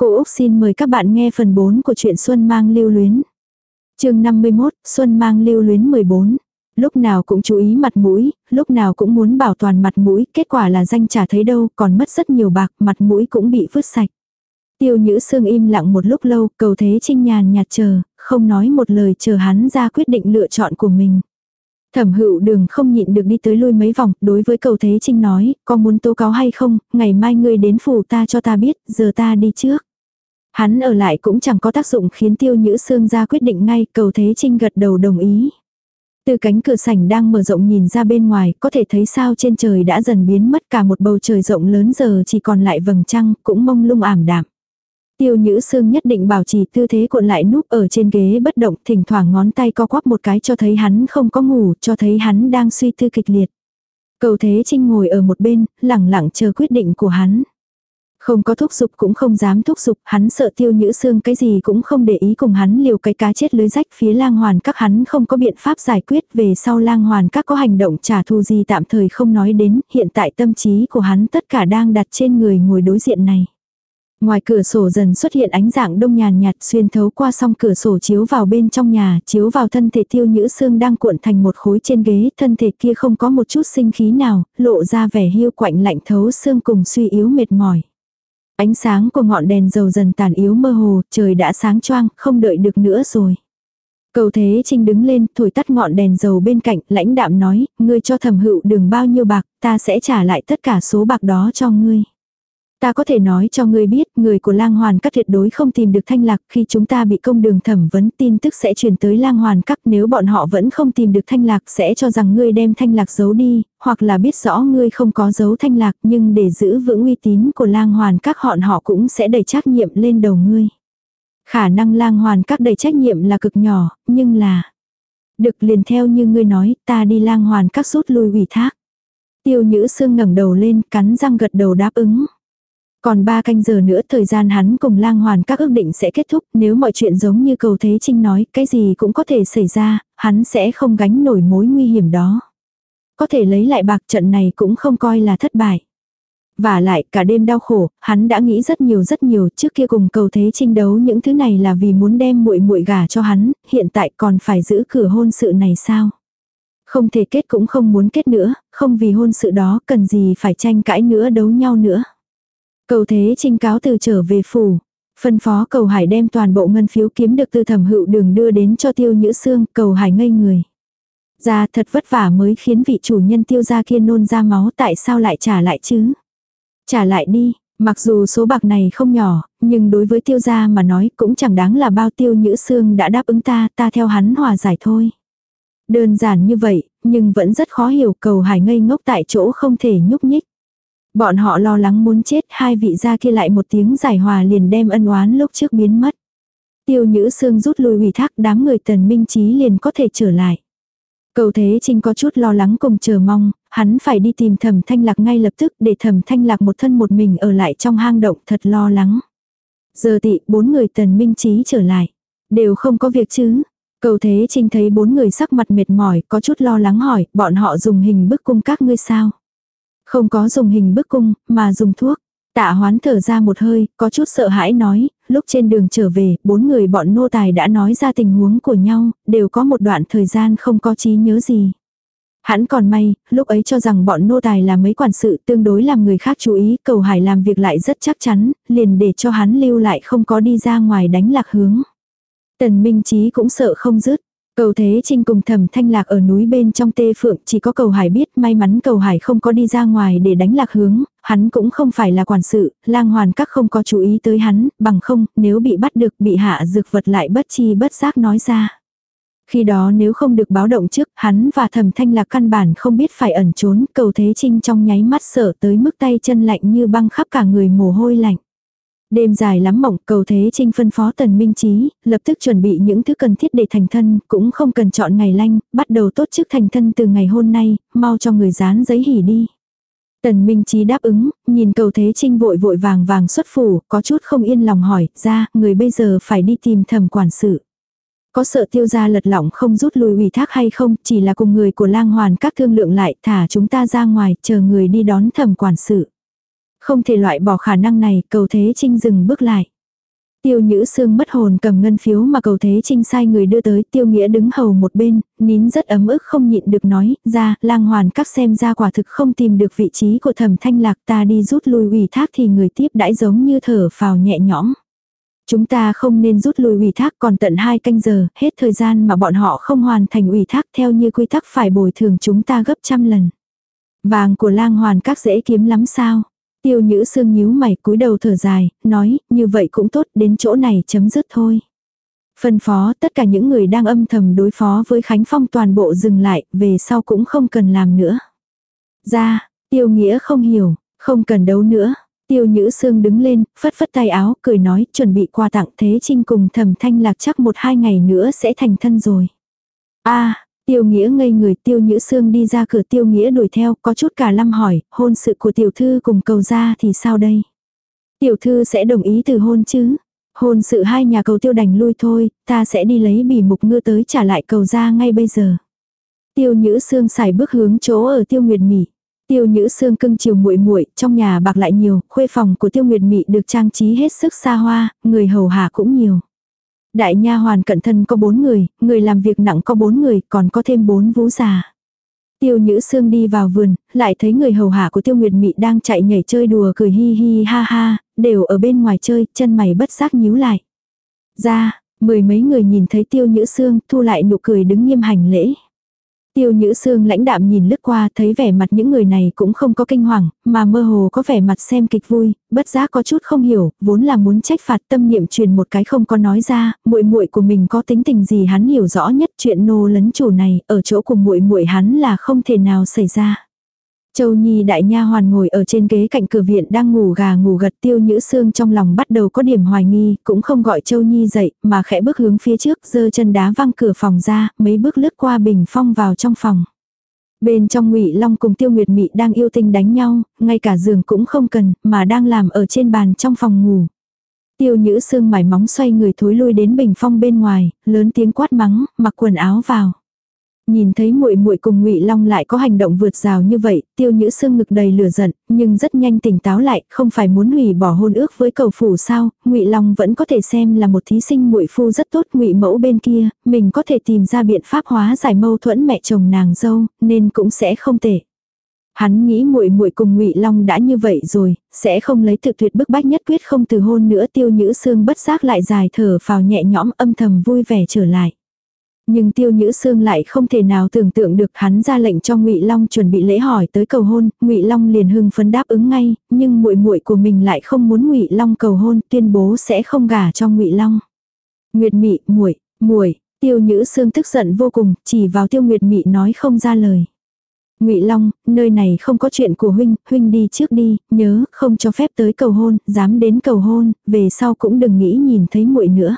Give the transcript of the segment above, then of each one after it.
Cô Úc xin mời các bạn nghe phần 4 của truyện Xuân mang lưu luyến. chương 51, Xuân mang lưu luyến 14. Lúc nào cũng chú ý mặt mũi, lúc nào cũng muốn bảo toàn mặt mũi, kết quả là danh chả thấy đâu, còn mất rất nhiều bạc, mặt mũi cũng bị vứt sạch. Tiêu Nhữ Sương im lặng một lúc lâu, cầu thế trinh nhàn nhạt chờ, không nói một lời chờ hắn ra quyết định lựa chọn của mình. Thẩm hữu đường không nhịn được đi tới lui mấy vòng, đối với cầu thế trinh nói, có muốn tố cáo hay không, ngày mai ngươi đến phủ ta cho ta biết, giờ ta đi trước. Hắn ở lại cũng chẳng có tác dụng khiến tiêu nhữ xương ra quyết định ngay, cầu thế trinh gật đầu đồng ý. Từ cánh cửa sảnh đang mở rộng nhìn ra bên ngoài, có thể thấy sao trên trời đã dần biến mất cả một bầu trời rộng lớn giờ chỉ còn lại vầng trăng, cũng mông lung ảm đạm. Tiêu Nhữ Sương nhất định bảo trì tư thế cuộn lại núp ở trên ghế bất động, thỉnh thoảng ngón tay co quắp một cái cho thấy hắn không có ngủ, cho thấy hắn đang suy tư kịch liệt. Cầu Thế Trinh ngồi ở một bên, lẳng lặng chờ quyết định của hắn. Không có thúc giục cũng không dám thúc giục, hắn sợ tiêu nhữ xương cái gì cũng không để ý cùng hắn liều cái cá chết lưới rách phía lang hoàn các hắn không có biện pháp giải quyết về sau lang hoàn các có hành động trả thù gì tạm thời không nói đến, hiện tại tâm trí của hắn tất cả đang đặt trên người ngồi đối diện này. Ngoài cửa sổ dần xuất hiện ánh dạng đông nhàn nhạt xuyên thấu qua song cửa sổ chiếu vào bên trong nhà, chiếu vào thân thể tiêu nhữ xương đang cuộn thành một khối trên ghế, thân thể kia không có một chút sinh khí nào, lộ ra vẻ hiu quạnh lạnh thấu xương cùng suy yếu mệt mỏi. Ánh sáng của ngọn đèn dầu dần tàn yếu mơ hồ, trời đã sáng choang, không đợi được nữa rồi. Cầu Thế Trinh đứng lên, thổi tắt ngọn đèn dầu bên cạnh, lãnh đạm nói, ngươi cho thẩm hữu đường bao nhiêu bạc, ta sẽ trả lại tất cả số bạc đó cho ngươi. Ta có thể nói cho ngươi biết, người của lang hoàn các tuyệt đối không tìm được thanh lạc khi chúng ta bị công đường thẩm vấn tin tức sẽ truyền tới lang hoàn các nếu bọn họ vẫn không tìm được thanh lạc sẽ cho rằng ngươi đem thanh lạc giấu đi, hoặc là biết rõ ngươi không có giấu thanh lạc nhưng để giữ vững uy tín của lang hoàn các họn họ cũng sẽ đẩy trách nhiệm lên đầu ngươi. Khả năng lang hoàn các đầy trách nhiệm là cực nhỏ, nhưng là... Được liền theo như ngươi nói, ta đi lang hoàn các rút lui ủy thác. Tiêu nhữ sương ngẩng đầu lên, cắn răng gật đầu đáp ứng. Còn ba canh giờ nữa thời gian hắn cùng lang hoàn các ước định sẽ kết thúc, nếu mọi chuyện giống như cầu thế trinh nói, cái gì cũng có thể xảy ra, hắn sẽ không gánh nổi mối nguy hiểm đó. Có thể lấy lại bạc trận này cũng không coi là thất bại. Và lại cả đêm đau khổ, hắn đã nghĩ rất nhiều rất nhiều, trước kia cùng cầu thế trinh đấu những thứ này là vì muốn đem muội muội gả cho hắn, hiện tại còn phải giữ cửa hôn sự này sao? Không thể kết cũng không muốn kết nữa, không vì hôn sự đó cần gì phải tranh cãi nữa đấu nhau nữa. Cầu thế trinh cáo từ trở về phủ. Phân phó cầu hải đem toàn bộ ngân phiếu kiếm được từ thẩm hữu đường đưa đến cho tiêu nhữ xương, cầu hải ngây người. Ra thật vất vả mới khiến vị chủ nhân tiêu gia kia nôn ra máu tại sao lại trả lại chứ? Trả lại đi, mặc dù số bạc này không nhỏ, nhưng đối với tiêu gia mà nói cũng chẳng đáng là bao tiêu nhữ xương đã đáp ứng ta, ta theo hắn hòa giải thôi. Đơn giản như vậy, nhưng vẫn rất khó hiểu cầu hải ngây ngốc tại chỗ không thể nhúc nhích. Bọn họ lo lắng muốn chết, hai vị gia kia lại một tiếng giải hòa liền đem ân oán lúc trước biến mất. Tiêu Nhữ Sương rút lui ủy thác đám người tần minh trí liền có thể trở lại. Cầu Thế Trinh có chút lo lắng cùng chờ mong, hắn phải đi tìm thẩm thanh lạc ngay lập tức để thẩm thanh lạc một thân một mình ở lại trong hang động thật lo lắng. Giờ tị bốn người tần minh trí trở lại. Đều không có việc chứ. Cầu Thế Trinh thấy bốn người sắc mặt mệt mỏi có chút lo lắng hỏi bọn họ dùng hình bức cung các ngươi sao. Không có dùng hình bức cung, mà dùng thuốc. Tạ hoán thở ra một hơi, có chút sợ hãi nói, lúc trên đường trở về, bốn người bọn nô tài đã nói ra tình huống của nhau, đều có một đoạn thời gian không có trí nhớ gì. Hắn còn may, lúc ấy cho rằng bọn nô tài là mấy quản sự tương đối làm người khác chú ý, cầu hải làm việc lại rất chắc chắn, liền để cho hắn lưu lại không có đi ra ngoài đánh lạc hướng. Tần Minh Chí cũng sợ không dứt, Cầu Thế Trinh cùng thẩm thanh lạc ở núi bên trong tê phượng chỉ có cầu hải biết may mắn cầu hải không có đi ra ngoài để đánh lạc hướng, hắn cũng không phải là quản sự, lang hoàn các không có chú ý tới hắn, bằng không nếu bị bắt được bị hạ dược vật lại bất chi bất giác nói ra. Khi đó nếu không được báo động trước, hắn và thẩm thanh lạc căn bản không biết phải ẩn trốn, cầu Thế Trinh trong nháy mắt sợ tới mức tay chân lạnh như băng khắp cả người mồ hôi lạnh. Đêm dài lắm mộng, cầu thế trinh phân phó tần minh trí, lập tức chuẩn bị những thứ cần thiết để thành thân, cũng không cần chọn ngày lanh, bắt đầu tốt chức thành thân từ ngày hôm nay, mau cho người dán giấy hỉ đi. Tần Minh Trí đáp ứng, nhìn cầu thế trinh vội vội vàng vàng xuất phủ, có chút không yên lòng hỏi, ra, người bây giờ phải đi tìm thẩm quản sự. Có sợ tiêu gia lật lỏng không rút lui ủy thác hay không, chỉ là cùng người của lang hoàn các thương lượng lại, thả chúng ta ra ngoài, chờ người đi đón thẩm quản sự. Không thể loại bỏ khả năng này, cầu thế trinh dừng bước lại. Tiêu Nhữ Sương mất hồn cầm ngân phiếu mà cầu thế trinh sai người đưa tới Tiêu Nghĩa đứng hầu một bên, nín rất ấm ức không nhịn được nói, ra, lang hoàn các xem ra quả thực không tìm được vị trí của thẩm thanh lạc ta đi rút lui ủy thác thì người tiếp đãi giống như thở phào nhẹ nhõm. Chúng ta không nên rút lui ủy thác còn tận hai canh giờ, hết thời gian mà bọn họ không hoàn thành ủy thác theo như quy tắc phải bồi thường chúng ta gấp trăm lần. Vàng của lang hoàn các dễ kiếm lắm sao? Tiêu nhữ sương nhíu mày cúi đầu thở dài, nói, như vậy cũng tốt, đến chỗ này chấm dứt thôi. Phân phó tất cả những người đang âm thầm đối phó với Khánh Phong toàn bộ dừng lại, về sau cũng không cần làm nữa. Ra, tiêu nghĩa không hiểu, không cần đấu nữa. Tiêu Nhữ Sương đứng lên, phất phất tay áo, cười nói, chuẩn bị quà tặng Thế Trinh cùng thẩm thanh lạc chắc một hai ngày nữa sẽ thành thân rồi. a Tiêu Nghĩa ngây người Tiêu Nhữ Sương đi ra cửa Tiêu Nghĩa đuổi theo, có chút cả lâm hỏi, hôn sự của tiểu thư cùng cầu ra thì sao đây? Tiểu thư sẽ đồng ý từ hôn chứ? Hôn sự hai nhà cầu tiêu đành lui thôi, ta sẽ đi lấy bỉ mục ngư tới trả lại cầu ra ngay bây giờ. Tiêu Nhữ Sương xài bước hướng chỗ ở Tiêu Nguyệt Mị. Tiêu Nhữ Sương cưng chiều muội muội, trong nhà bạc lại nhiều, khuê phòng của Tiêu Nguyệt Mị được trang trí hết sức xa hoa, người hầu hạ cũng nhiều. Đại nha hoàn cận thân có bốn người, người làm việc nặng có bốn người, còn có thêm bốn vũ già. Tiêu Nhữ Sương đi vào vườn, lại thấy người hầu hạ của Tiêu Nguyệt Mị đang chạy nhảy chơi đùa cười hi hi ha ha, đều ở bên ngoài chơi, chân mày bất giác nhíu lại. Ra, mười mấy người nhìn thấy Tiêu Nhữ Sương thu lại nụ cười đứng nghiêm hành lễ. Tiêu Nhữ Sương lãnh đạm nhìn lướt qua thấy vẻ mặt những người này cũng không có kinh hoàng, mà mơ hồ có vẻ mặt xem kịch vui, bất giác có chút không hiểu, vốn là muốn trách phạt tâm niệm truyền một cái không có nói ra, muội muội của mình có tính tình gì hắn hiểu rõ nhất chuyện nô lấn chủ này, ở chỗ của muội muội hắn là không thể nào xảy ra. Châu Nhi đại nha hoàn ngồi ở trên ghế cạnh cửa viện đang ngủ gà ngủ gật tiêu nhữ xương trong lòng bắt đầu có điểm hoài nghi, cũng không gọi Châu Nhi dậy, mà khẽ bước hướng phía trước, giơ chân đá văng cửa phòng ra, mấy bước lướt qua bình phong vào trong phòng. Bên trong ngụy Long cùng Tiêu Nguyệt Mị đang yêu tinh đánh nhau, ngay cả giường cũng không cần, mà đang làm ở trên bàn trong phòng ngủ. Tiêu nhữ xương mải móng xoay người thối lui đến bình phong bên ngoài, lớn tiếng quát mắng, mặc quần áo vào. Nhìn thấy muội muội cùng Ngụy Long lại có hành động vượt rào như vậy, Tiêu Nhữ Sương ngực đầy lửa giận, nhưng rất nhanh tỉnh táo lại, không phải muốn hủy bỏ hôn ước với cầu phủ sao? Ngụy Long vẫn có thể xem là một thí sinh muội phu rất tốt, Ngụy mẫu bên kia, mình có thể tìm ra biện pháp hóa giải mâu thuẫn mẹ chồng nàng dâu, nên cũng sẽ không tệ. Hắn nghĩ muội muội cùng Ngụy Long đã như vậy rồi, sẽ không lấy thực tuyệt bức bách nhất quyết không từ hôn nữa, Tiêu Nhữ xương bất giác lại dài thở phào nhẹ nhõm âm thầm vui vẻ trở lại. Nhưng tiêu nhữ xương lại không thể nào tưởng tượng được hắn ra lệnh cho ngụy Long chuẩn bị lễ hỏi tới cầu hôn, ngụy Long liền hưng phấn đáp ứng ngay, nhưng muội muội của mình lại không muốn ngụy Long cầu hôn, tuyên bố sẽ không gả cho ngụy Long. Nguyệt Mị, muội, muội, Tiêu Nhữ Sương tức giận vô cùng, chỉ vào Tiêu Nguyệt Mị nói không ra lời. Ngụy Long, nơi này không có chuyện của huynh, huynh đi trước đi, nhớ, không cho phép tới cầu hôn, dám đến cầu hôn, về sau cũng đừng nghĩ nhìn thấy muội nữa.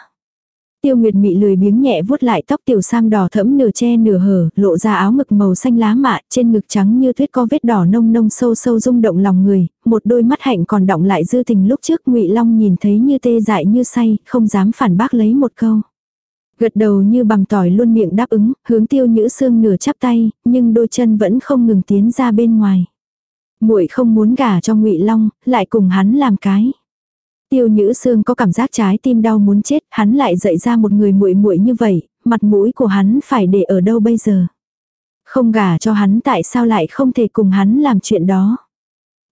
Tiêu Nguyệt Mị lười biếng nhẹ vuốt lại tóc tiểu sam đỏ thẫm nửa che nửa hở, lộ ra áo ngực màu xanh lá mạ, trên ngực trắng như tuyết có vết đỏ nông nông sâu sâu rung động lòng người, một đôi mắt hạnh còn động lại dư tình lúc trước Ngụy Long nhìn thấy như tê dại như say, không dám phản bác lấy một câu. Gật đầu như bằng tỏi luôn miệng đáp ứng, hướng Tiêu Nhữ Sương nửa chắp tay, nhưng đôi chân vẫn không ngừng tiến ra bên ngoài. Muội không muốn gả cho Ngụy Long, lại cùng hắn làm cái. Tiêu Nhữ Sương có cảm giác trái tim đau muốn chết, hắn lại dạy ra một người muội muội như vậy, mặt mũi của hắn phải để ở đâu bây giờ? Không gả cho hắn tại sao lại không thể cùng hắn làm chuyện đó?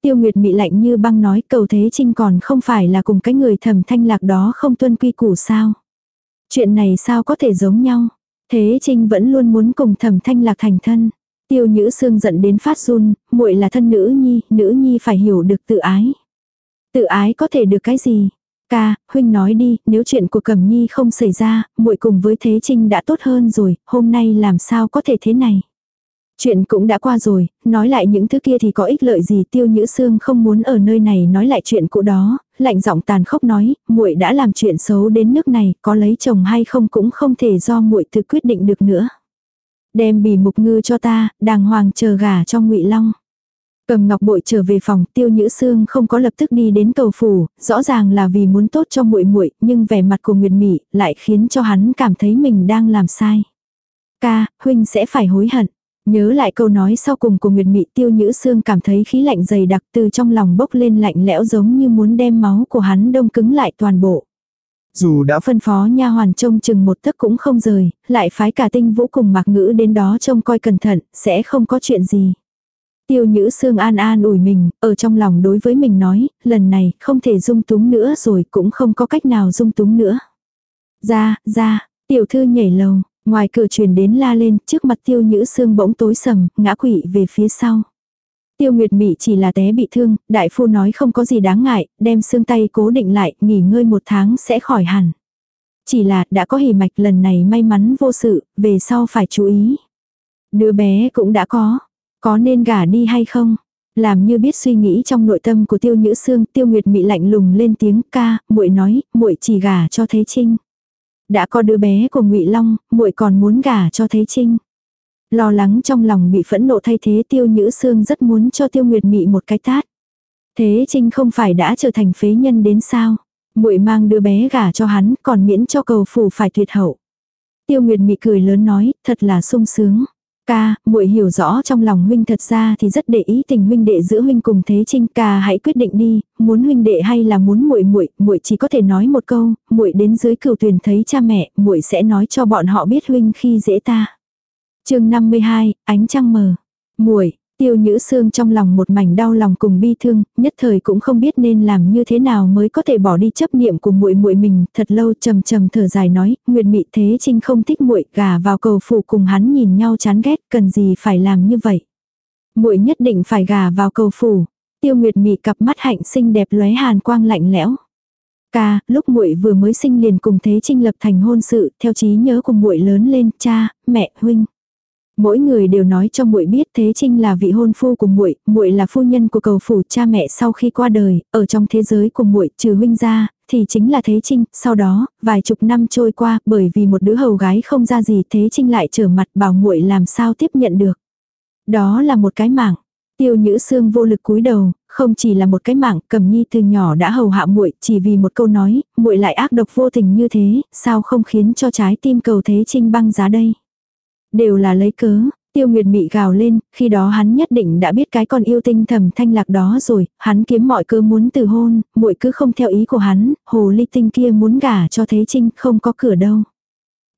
Tiêu Nguyệt mị lạnh như băng nói cầu thế trinh còn không phải là cùng cái người thầm thanh lạc đó không tuân quy củ sao? Chuyện này sao có thể giống nhau? Thế trinh vẫn luôn muốn cùng thầm thanh lạc thành thân. Tiêu Nhữ Sương giận đến phát run, muội là thân nữ nhi, nữ nhi phải hiểu được tự ái. Tự ái có thể được cái gì? Ca, huynh nói đi, nếu chuyện của Cẩm Nhi không xảy ra, muội cùng với Thế Trinh đã tốt hơn rồi, hôm nay làm sao có thể thế này? Chuyện cũng đã qua rồi, nói lại những thứ kia thì có ích lợi gì tiêu nhữ xương không muốn ở nơi này nói lại chuyện cũ đó, lạnh giọng tàn khốc nói, muội đã làm chuyện xấu đến nước này, có lấy chồng hay không cũng không thể do muội tự quyết định được nữa. Đem bì mục ngư cho ta, đàng hoàng chờ gà cho ngụy Long. Cầm ngọc bội trở về phòng, Tiêu Nhữ Sương không có lập tức đi đến cầu phủ, rõ ràng là vì muốn tốt cho muội muội, nhưng vẻ mặt của Nguyệt Mị lại khiến cho hắn cảm thấy mình đang làm sai. "Ca, huynh sẽ phải hối hận." Nhớ lại câu nói sau cùng của Nguyệt Mị, Tiêu Nhữ Sương cảm thấy khí lạnh dày đặc từ trong lòng bốc lên lạnh lẽo giống như muốn đem máu của hắn đông cứng lại toàn bộ. Dù đã phân phó nha hoàn trông chừng một tấc cũng không rời, lại phái cả tinh vũ cùng mạc ngữ đến đó trông coi cẩn thận, sẽ không có chuyện gì. Tiêu nhữ xương an an ủi mình, ở trong lòng đối với mình nói, lần này không thể dung túng nữa rồi cũng không có cách nào dung túng nữa. Ra, ra, tiểu thư nhảy lầu, ngoài cửa truyền đến la lên, trước mặt tiêu nhữ xương bỗng tối sầm, ngã quỵ về phía sau. Tiêu Nguyệt Mị chỉ là té bị thương, đại phu nói không có gì đáng ngại, đem xương tay cố định lại, nghỉ ngơi một tháng sẽ khỏi hẳn. Chỉ là đã có hỉ mạch lần này may mắn vô sự, về sau phải chú ý. Đứa bé cũng đã có, có nên gả đi hay không? Làm như biết suy nghĩ trong nội tâm của Tiêu Nhữ Sương, Tiêu Nguyệt Mị lạnh lùng lên tiếng ca, muội nói, muội chỉ gả cho Thế Trinh. Đã có đứa bé của Ngụy Long, muội còn muốn gả cho Thế Trinh. Lo lắng trong lòng bị phẫn nộ thay thế tiêu nhữ sương rất muốn cho tiêu nguyệt mị một cái tát. Thế Trinh không phải đã trở thành phế nhân đến sao? muội mang đứa bé gả cho hắn còn miễn cho cầu phủ phải tuyệt hậu. Tiêu Nguyệt mị cười lớn nói, thật là sung sướng. Ca, muội hiểu rõ trong lòng huynh thật ra thì rất để ý tình huynh đệ giữa huynh cùng Thế Trinh, ca hãy quyết định đi, muốn huynh đệ hay là muốn muội muội, muội chỉ có thể nói một câu, muội đến dưới cửu tuyền thấy cha mẹ, muội sẽ nói cho bọn họ biết huynh khi dễ ta. Chương 52, ánh trăng mờ. Muội, tiêu nhữ xương trong lòng một mảnh đau lòng cùng bi thương, nhất thời cũng không biết nên làm như thế nào mới có thể bỏ đi chấp niệm của muội muội mình, thật lâu trầm trầm thở dài nói, Nguyệt Mị Thế Trinh không thích muội, gà vào cầu phủ cùng hắn nhìn nhau chán ghét, cần gì phải làm như vậy. Muội nhất định phải gà vào cầu phủ. Tiêu Nguyệt Mị cặp mắt hạnh xinh đẹp lóe hàn quang lạnh lẽo. Ca, lúc muội vừa mới sinh liền cùng Thế Trinh lập thành hôn sự, theo trí nhớ của muội lớn lên, cha, mẹ, huynh. Mỗi người đều nói cho muội biết Thế Trinh là vị hôn phu của muội, muội là phu nhân của cầu phủ cha mẹ sau khi qua đời, ở trong thế giới của muội trừ huynh ra, thì chính là Thế Trinh, sau đó, vài chục năm trôi qua, bởi vì một đứa hầu gái không ra gì, Thế Trinh lại trở mặt bảo muội làm sao tiếp nhận được. Đó là một cái mạng. Tiêu Nhữ Xương vô lực cúi đầu, không chỉ là một cái mạng, Cẩm Nhi từ nhỏ đã hầu hạ muội, chỉ vì một câu nói, muội lại ác độc vô tình như thế, sao không khiến cho trái tim cầu Thế Trinh băng giá đây. Đều là lấy cớ, tiêu nguyệt mị gào lên, khi đó hắn nhất định đã biết cái con yêu tinh thầm thanh lạc đó rồi, hắn kiếm mọi cơ muốn từ hôn, muội cứ không theo ý của hắn, hồ ly tinh kia muốn gả cho thế trinh không có cửa đâu.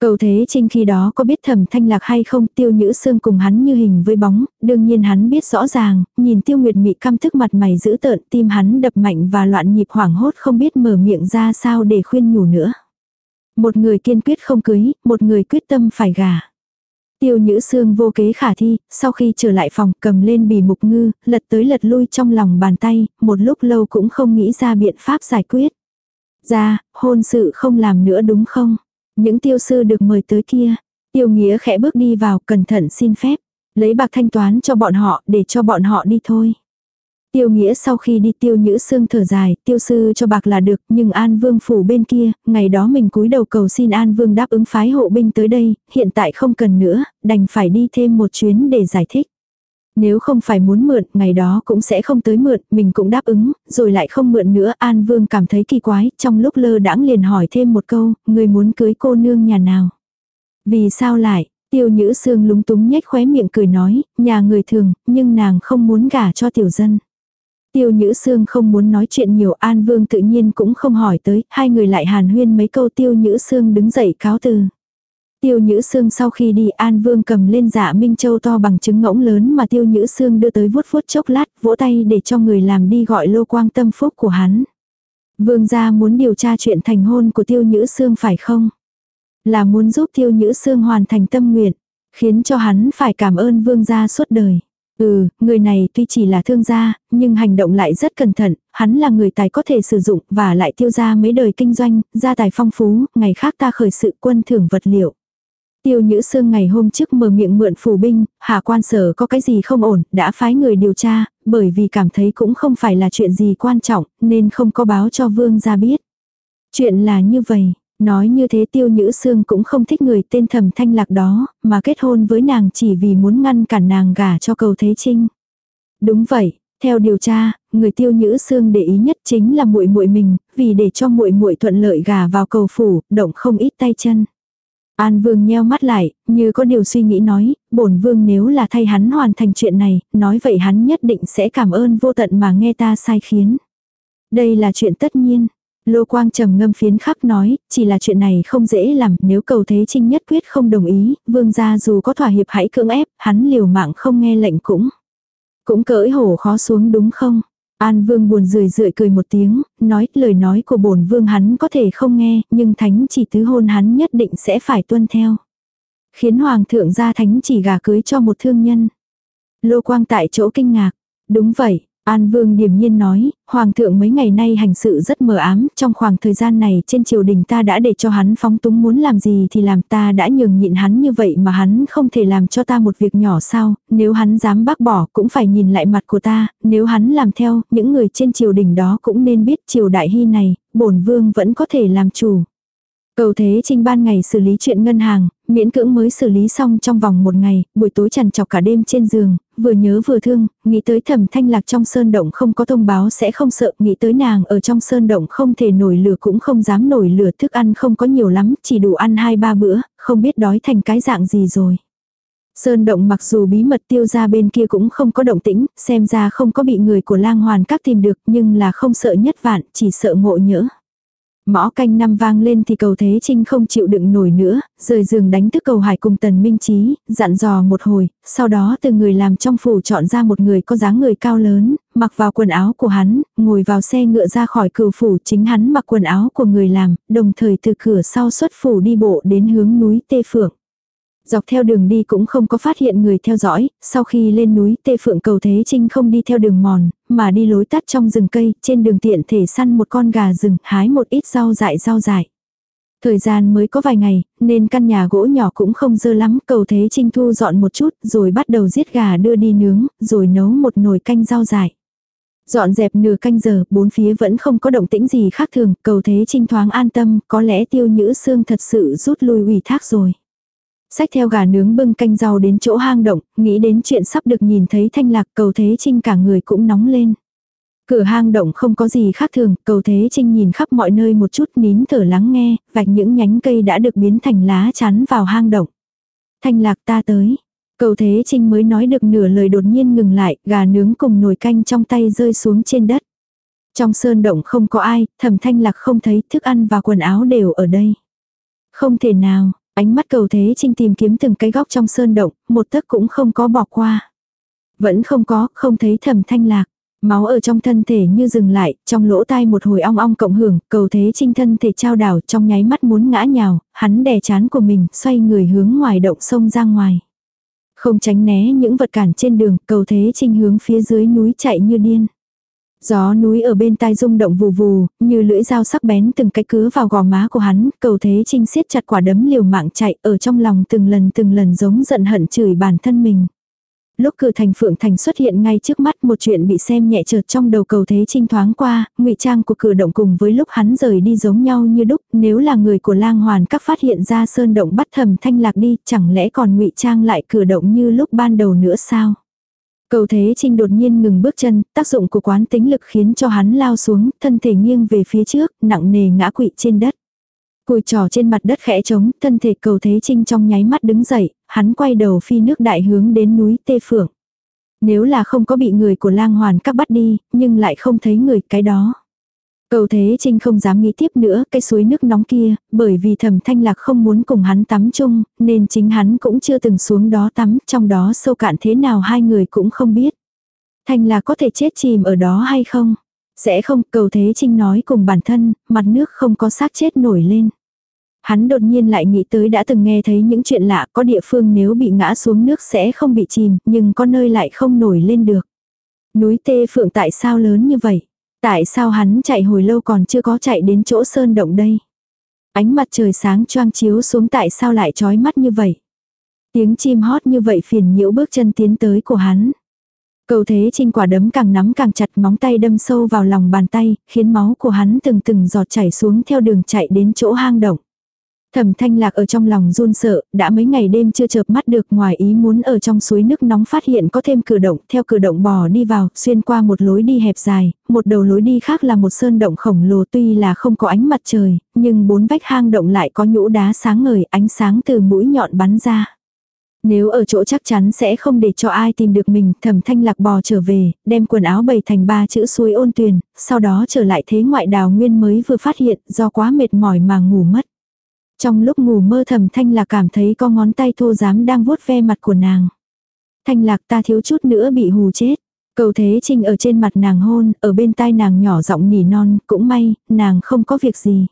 Cầu Thế Trinh khi đó có biết thầm thanh lạc hay không tiêu nhữ xương cùng hắn như hình với bóng, đương nhiên hắn biết rõ ràng, nhìn tiêu nguyệt mị căm thức mặt mày dữ tợn tim hắn đập mạnh và loạn nhịp hoảng hốt không biết mở miệng ra sao để khuyên nhủ nữa. Một người kiên quyết không cưới, một người quyết tâm phải gả. Tiêu Nhữ Sương vô kế khả thi, sau khi trở lại phòng cầm lên bì mục ngư, lật tới lật lui trong lòng bàn tay, một lúc lâu cũng không nghĩ ra biện pháp giải quyết. Ra, hôn sự không làm nữa đúng không? Những tiêu sư được mời tới kia. Tiêu Nghĩa khẽ bước đi vào cẩn thận xin phép. Lấy bạc thanh toán cho bọn họ để cho bọn họ đi thôi. Tiêu nghĩa sau khi đi tiêu nhữ xương thở dài, tiêu sư cho bạc là được, nhưng An Vương phủ bên kia, ngày đó mình cúi đầu cầu xin An Vương đáp ứng phái hộ binh tới đây, hiện tại không cần nữa, đành phải đi thêm một chuyến để giải thích. Nếu không phải muốn mượn, ngày đó cũng sẽ không tới mượn, mình cũng đáp ứng, rồi lại không mượn nữa. An Vương cảm thấy kỳ quái, trong lúc lơ đãng liền hỏi thêm một câu, người muốn cưới cô nương nhà nào? Vì sao lại? Tiêu Nhữ Sương lúng túng nhếch khóe miệng cười nói, nhà người thường, nhưng nàng không muốn gả cho tiểu dân. Tiêu Nhữ Sương không muốn nói chuyện nhiều An Vương tự nhiên cũng không hỏi tới, hai người lại hàn huyên mấy câu Tiêu Nhữ Sương đứng dậy cáo từ. Tiêu Nhữ Sương sau khi đi An Vương cầm lên dạ Minh Châu to bằng trứng ngỗng lớn mà Tiêu Nhữ Sương đưa tới vuốt vuốt chốc lát, vỗ tay để cho người làm đi gọi lô quang tâm phúc của hắn. Vương gia muốn điều tra chuyện thành hôn của Tiêu Nhữ Sương phải không? Là muốn giúp Tiêu Nhữ Sương hoàn thành tâm nguyện, khiến cho hắn phải cảm ơn Vương gia suốt đời. Ừ, người này tuy chỉ là thương gia, nhưng hành động lại rất cẩn thận, hắn là người tài có thể sử dụng và lại tiêu ra mấy đời kinh doanh, gia tài phong phú, ngày khác ta khởi sự quân thưởng vật liệu. Tiêu Nhữ Sương ngày hôm trước mở miệng mượn phủ binh, hạ quan sở có cái gì không ổn, đã phái người điều tra, bởi vì cảm thấy cũng không phải là chuyện gì quan trọng, nên không có báo cho vương gia biết. Chuyện là như vậy, Nói như thế tiêu nhữ xương cũng không thích người tên thầm thanh lạc đó, mà kết hôn với nàng chỉ vì muốn ngăn cản nàng gả cho cầu thế trinh. Đúng vậy, theo điều tra, người tiêu nhữ xương để ý nhất chính là muội muội mình, vì để cho muội muội thuận lợi gả vào cầu phủ, động không ít tay chân. An Vương nheo mắt lại, như có điều suy nghĩ nói, bổn Vương nếu là thay hắn hoàn thành chuyện này, nói vậy hắn nhất định sẽ cảm ơn vô tận mà nghe ta sai khiến. Đây là chuyện tất nhiên. Lô Quang trầm ngâm phiến khắc nói, chỉ là chuyện này không dễ làm, nếu cầu thế trinh nhất quyết không đồng ý, vương gia dù có thỏa hiệp hãy cưỡng ép, hắn liều mạng không nghe lệnh cũng. Cũng cỡi hổ khó xuống đúng không? An vương buồn rười rượi cười một tiếng, nói lời nói của bổn vương hắn có thể không nghe, nhưng thánh chỉ tứ hôn hắn nhất định sẽ phải tuân theo. Khiến hoàng thượng ra thánh chỉ gà cưới cho một thương nhân. Lô quang tại chỗ kinh ngạc. Đúng vậy, An Vương điềm nhiên nói, Hoàng thượng mấy ngày nay hành sự rất mờ ám, trong khoảng thời gian này trên triều đình ta đã để cho hắn phóng túng muốn làm gì thì làm ta đã nhường nhịn hắn như vậy mà hắn không thể làm cho ta một việc nhỏ sao, nếu hắn dám bác bỏ cũng phải nhìn lại mặt của ta, nếu hắn làm theo, những người trên triều đình đó cũng nên biết triều đại hy này, bổn vương vẫn có thể làm chủ. Cầu Thế Trinh ban ngày xử lý chuyện ngân hàng, miễn cưỡng mới xử lý xong trong vòng một ngày, buổi tối trằn trọc cả đêm trên giường, vừa nhớ vừa thương, nghĩ tới thẩm thanh lạc trong sơn động không có thông báo sẽ không sợ, nghĩ tới nàng ở trong sơn động không thể nổi lửa cũng không dám nổi lửa thức ăn không có nhiều lắm, chỉ đủ ăn hai ba bữa, không biết đói thành cái dạng gì rồi. Sơn động mặc dù bí mật tiêu ra bên kia cũng không có động tĩnh, xem ra không có bị người của lang hoàn các tìm được nhưng là không sợ nhất vạn, chỉ sợ ngộ nhỡ. Mõ canh năm vang lên thì cầu Thế Trinh không chịu đựng nổi nữa, rời giường đánh thức cầu hải cùng tần minh trí, dặn dò một hồi, sau đó từ người làm trong phủ chọn ra một người có dáng người cao lớn, mặc vào quần áo của hắn, ngồi vào xe ngựa ra khỏi cửu phủ chính hắn mặc quần áo của người làm, đồng thời từ cửa sau xuất phủ đi bộ đến hướng núi Tê Phượng. Dọc theo đường đi cũng không có phát hiện người theo dõi, sau khi lên núi Tê Phượng cầu Thế Trinh không đi theo đường mòn, mà đi lối tắt trong rừng cây, trên đường tiện thể săn một con gà rừng, hái một ít rau dại rau dại. Thời gian mới có vài ngày, nên căn nhà gỗ nhỏ cũng không dơ lắm, cầu Thế Trinh thu dọn một chút, rồi bắt đầu giết gà đưa đi nướng, rồi nấu một nồi canh rau dại. Dọn dẹp nửa canh giờ, bốn phía vẫn không có động tĩnh gì khác thường, cầu Thế Trinh thoáng an tâm, có lẽ tiêu nhữ xương thật sự rút lui ủy thác rồi. Xách theo gà nướng bưng canh rau đến chỗ hang động, nghĩ đến chuyện sắp được nhìn thấy thanh lạc cầu thế trinh cả người cũng nóng lên. Cửa hang động không có gì khác thường, cầu thế trinh nhìn khắp mọi nơi một chút nín thở lắng nghe, vạch những nhánh cây đã được biến thành lá chắn vào hang động. Thanh lạc ta tới. Cầu thế trinh mới nói được nửa lời đột nhiên ngừng lại, gà nướng cùng nồi canh trong tay rơi xuống trên đất. Trong sơn động không có ai, thẩm thanh lạc không thấy thức ăn và quần áo đều ở đây. Không thể nào, Ánh mắt cầu thế trinh tìm kiếm từng cái góc trong sơn động, một tấc cũng không có bỏ qua. Vẫn không có, không thấy thầm thanh lạc. Máu ở trong thân thể như dừng lại, trong lỗ tai một hồi ong ong cộng hưởng, cầu thế trinh thân thể trao đảo trong nháy mắt muốn ngã nhào, hắn đè chán của mình, xoay người hướng ngoài động sông ra ngoài. Không tránh né những vật cản trên đường, cầu thế trinh hướng phía dưới núi chạy như điên. Gió núi ở bên tai rung động vù vù, như lưỡi dao sắc bén từng cái cứa vào gò má của hắn, cầu thế trinh siết chặt quả đấm liều mạng chạy ở trong lòng từng lần từng lần giống giận hận chửi bản thân mình. Lúc cửa thành phượng thành xuất hiện ngay trước mắt một chuyện bị xem nhẹ chợt trong đầu cầu thế trinh thoáng qua, ngụy trang của cửa động cùng với lúc hắn rời đi giống nhau như đúc, nếu là người của lang hoàn các phát hiện ra sơn động bắt thầm thanh lạc đi, chẳng lẽ còn ngụy trang lại cửa động như lúc ban đầu nữa sao? Cầu Thế Trinh đột nhiên ngừng bước chân, tác dụng của quán tính lực khiến cho hắn lao xuống, thân thể nghiêng về phía trước, nặng nề ngã quỵ trên đất. Cùi trò trên mặt đất khẽ trống, thân thể cầu Thế Trinh trong nháy mắt đứng dậy, hắn quay đầu phi nước đại hướng đến núi Tê Phượng. Nếu là không có bị người của lang hoàn các bắt đi, nhưng lại không thấy người cái đó. Cầu Thế Trinh không dám nghĩ tiếp nữa cái suối nước nóng kia, bởi vì thẩm thanh lạc không muốn cùng hắn tắm chung, nên chính hắn cũng chưa từng xuống đó tắm, trong đó sâu cạn thế nào hai người cũng không biết. Thanh lạc có thể chết chìm ở đó hay không? Sẽ không, cầu Thế Trinh nói cùng bản thân, mặt nước không có xác chết nổi lên. Hắn đột nhiên lại nghĩ tới đã từng nghe thấy những chuyện lạ có địa phương nếu bị ngã xuống nước sẽ không bị chìm, nhưng có nơi lại không nổi lên được. Núi Tê Phượng tại sao lớn như vậy? Tại sao hắn chạy hồi lâu còn chưa có chạy đến chỗ sơn động đây? Ánh mặt trời sáng choang chiếu xuống tại sao lại chói mắt như vậy? Tiếng chim hót như vậy phiền nhiễu bước chân tiến tới của hắn. Cầu thế trinh quả đấm càng nắm càng chặt móng tay đâm sâu vào lòng bàn tay, khiến máu của hắn từng từng giọt chảy xuống theo đường chạy đến chỗ hang động. Thẩm thanh lạc ở trong lòng run sợ, đã mấy ngày đêm chưa chợp mắt được ngoài ý muốn ở trong suối nước nóng phát hiện có thêm cửa động, theo cửa động bò đi vào, xuyên qua một lối đi hẹp dài, một đầu lối đi khác là một sơn động khổng lồ tuy là không có ánh mặt trời, nhưng bốn vách hang động lại có nhũ đá sáng ngời, ánh sáng từ mũi nhọn bắn ra. Nếu ở chỗ chắc chắn sẽ không để cho ai tìm được mình, thẩm thanh lạc bò trở về, đem quần áo bày thành ba chữ suối ôn tuyền, sau đó trở lại thế ngoại đào nguyên mới vừa phát hiện do quá mệt mỏi mà ngủ mất. Trong lúc ngủ mơ thầm thanh lạc cảm thấy có ngón tay thô dám đang vuốt ve mặt của nàng. Thanh lạc ta thiếu chút nữa bị hù chết. Cầu Thế Trinh ở trên mặt nàng hôn, ở bên tai nàng nhỏ giọng nỉ non, cũng may, nàng không có việc gì.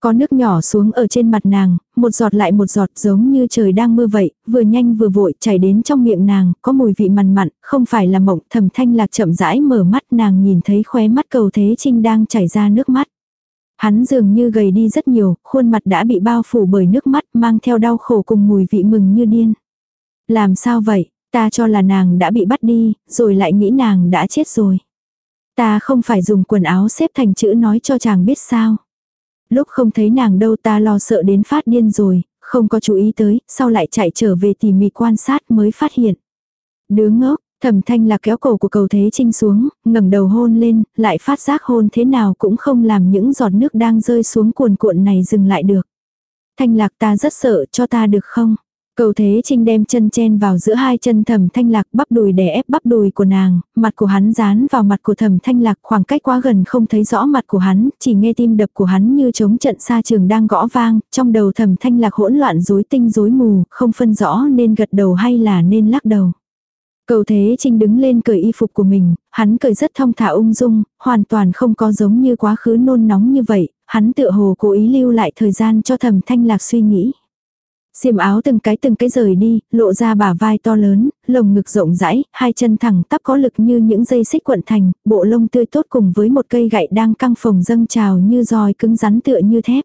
Có nước nhỏ xuống ở trên mặt nàng, một giọt lại một giọt giống như trời đang mưa vậy, vừa nhanh vừa vội chảy đến trong miệng nàng, có mùi vị mặn mặn, không phải là mộng, thầm thanh lạc chậm rãi mở mắt nàng nhìn thấy khóe mắt cầu thế trinh đang chảy ra nước mắt. Hắn dường như gầy đi rất nhiều, khuôn mặt đã bị bao phủ bởi nước mắt mang theo đau khổ cùng mùi vị mừng như điên. Làm sao vậy, ta cho là nàng đã bị bắt đi, rồi lại nghĩ nàng đã chết rồi. Ta không phải dùng quần áo xếp thành chữ nói cho chàng biết sao. Lúc không thấy nàng đâu ta lo sợ đến phát điên rồi, không có chú ý tới, sau lại chạy trở về tỉ mỉ quan sát mới phát hiện. Đứa ngốc, thẩm thanh là kéo cổ của cầu thế trinh xuống, ngẩng đầu hôn lên, lại phát giác hôn thế nào cũng không làm những giọt nước đang rơi xuống cuồn cuộn này dừng lại được. Thanh lạc ta rất sợ cho ta được không? Cầu thế trinh đem chân chen vào giữa hai chân thẩm thanh lạc bắp đùi để ép bắp đùi của nàng, mặt của hắn dán vào mặt của thẩm thanh lạc khoảng cách quá gần không thấy rõ mặt của hắn, chỉ nghe tim đập của hắn như chống trận xa trường đang gõ vang, trong đầu thẩm thanh lạc hỗn loạn rối tinh rối mù, không phân rõ nên gật đầu hay là nên lắc đầu. Cầu Thế Trinh đứng lên cởi y phục của mình, hắn cởi rất thong thả ung dung, hoàn toàn không có giống như quá khứ nôn nóng như vậy, hắn tựa hồ cố ý lưu lại thời gian cho thẩm thanh lạc suy nghĩ. Xiêm áo từng cái từng cái rời đi, lộ ra bả vai to lớn, lồng ngực rộng rãi, hai chân thẳng tắp có lực như những dây xích quận thành, bộ lông tươi tốt cùng với một cây gậy đang căng phồng dâng trào như roi cứng rắn tựa như thép.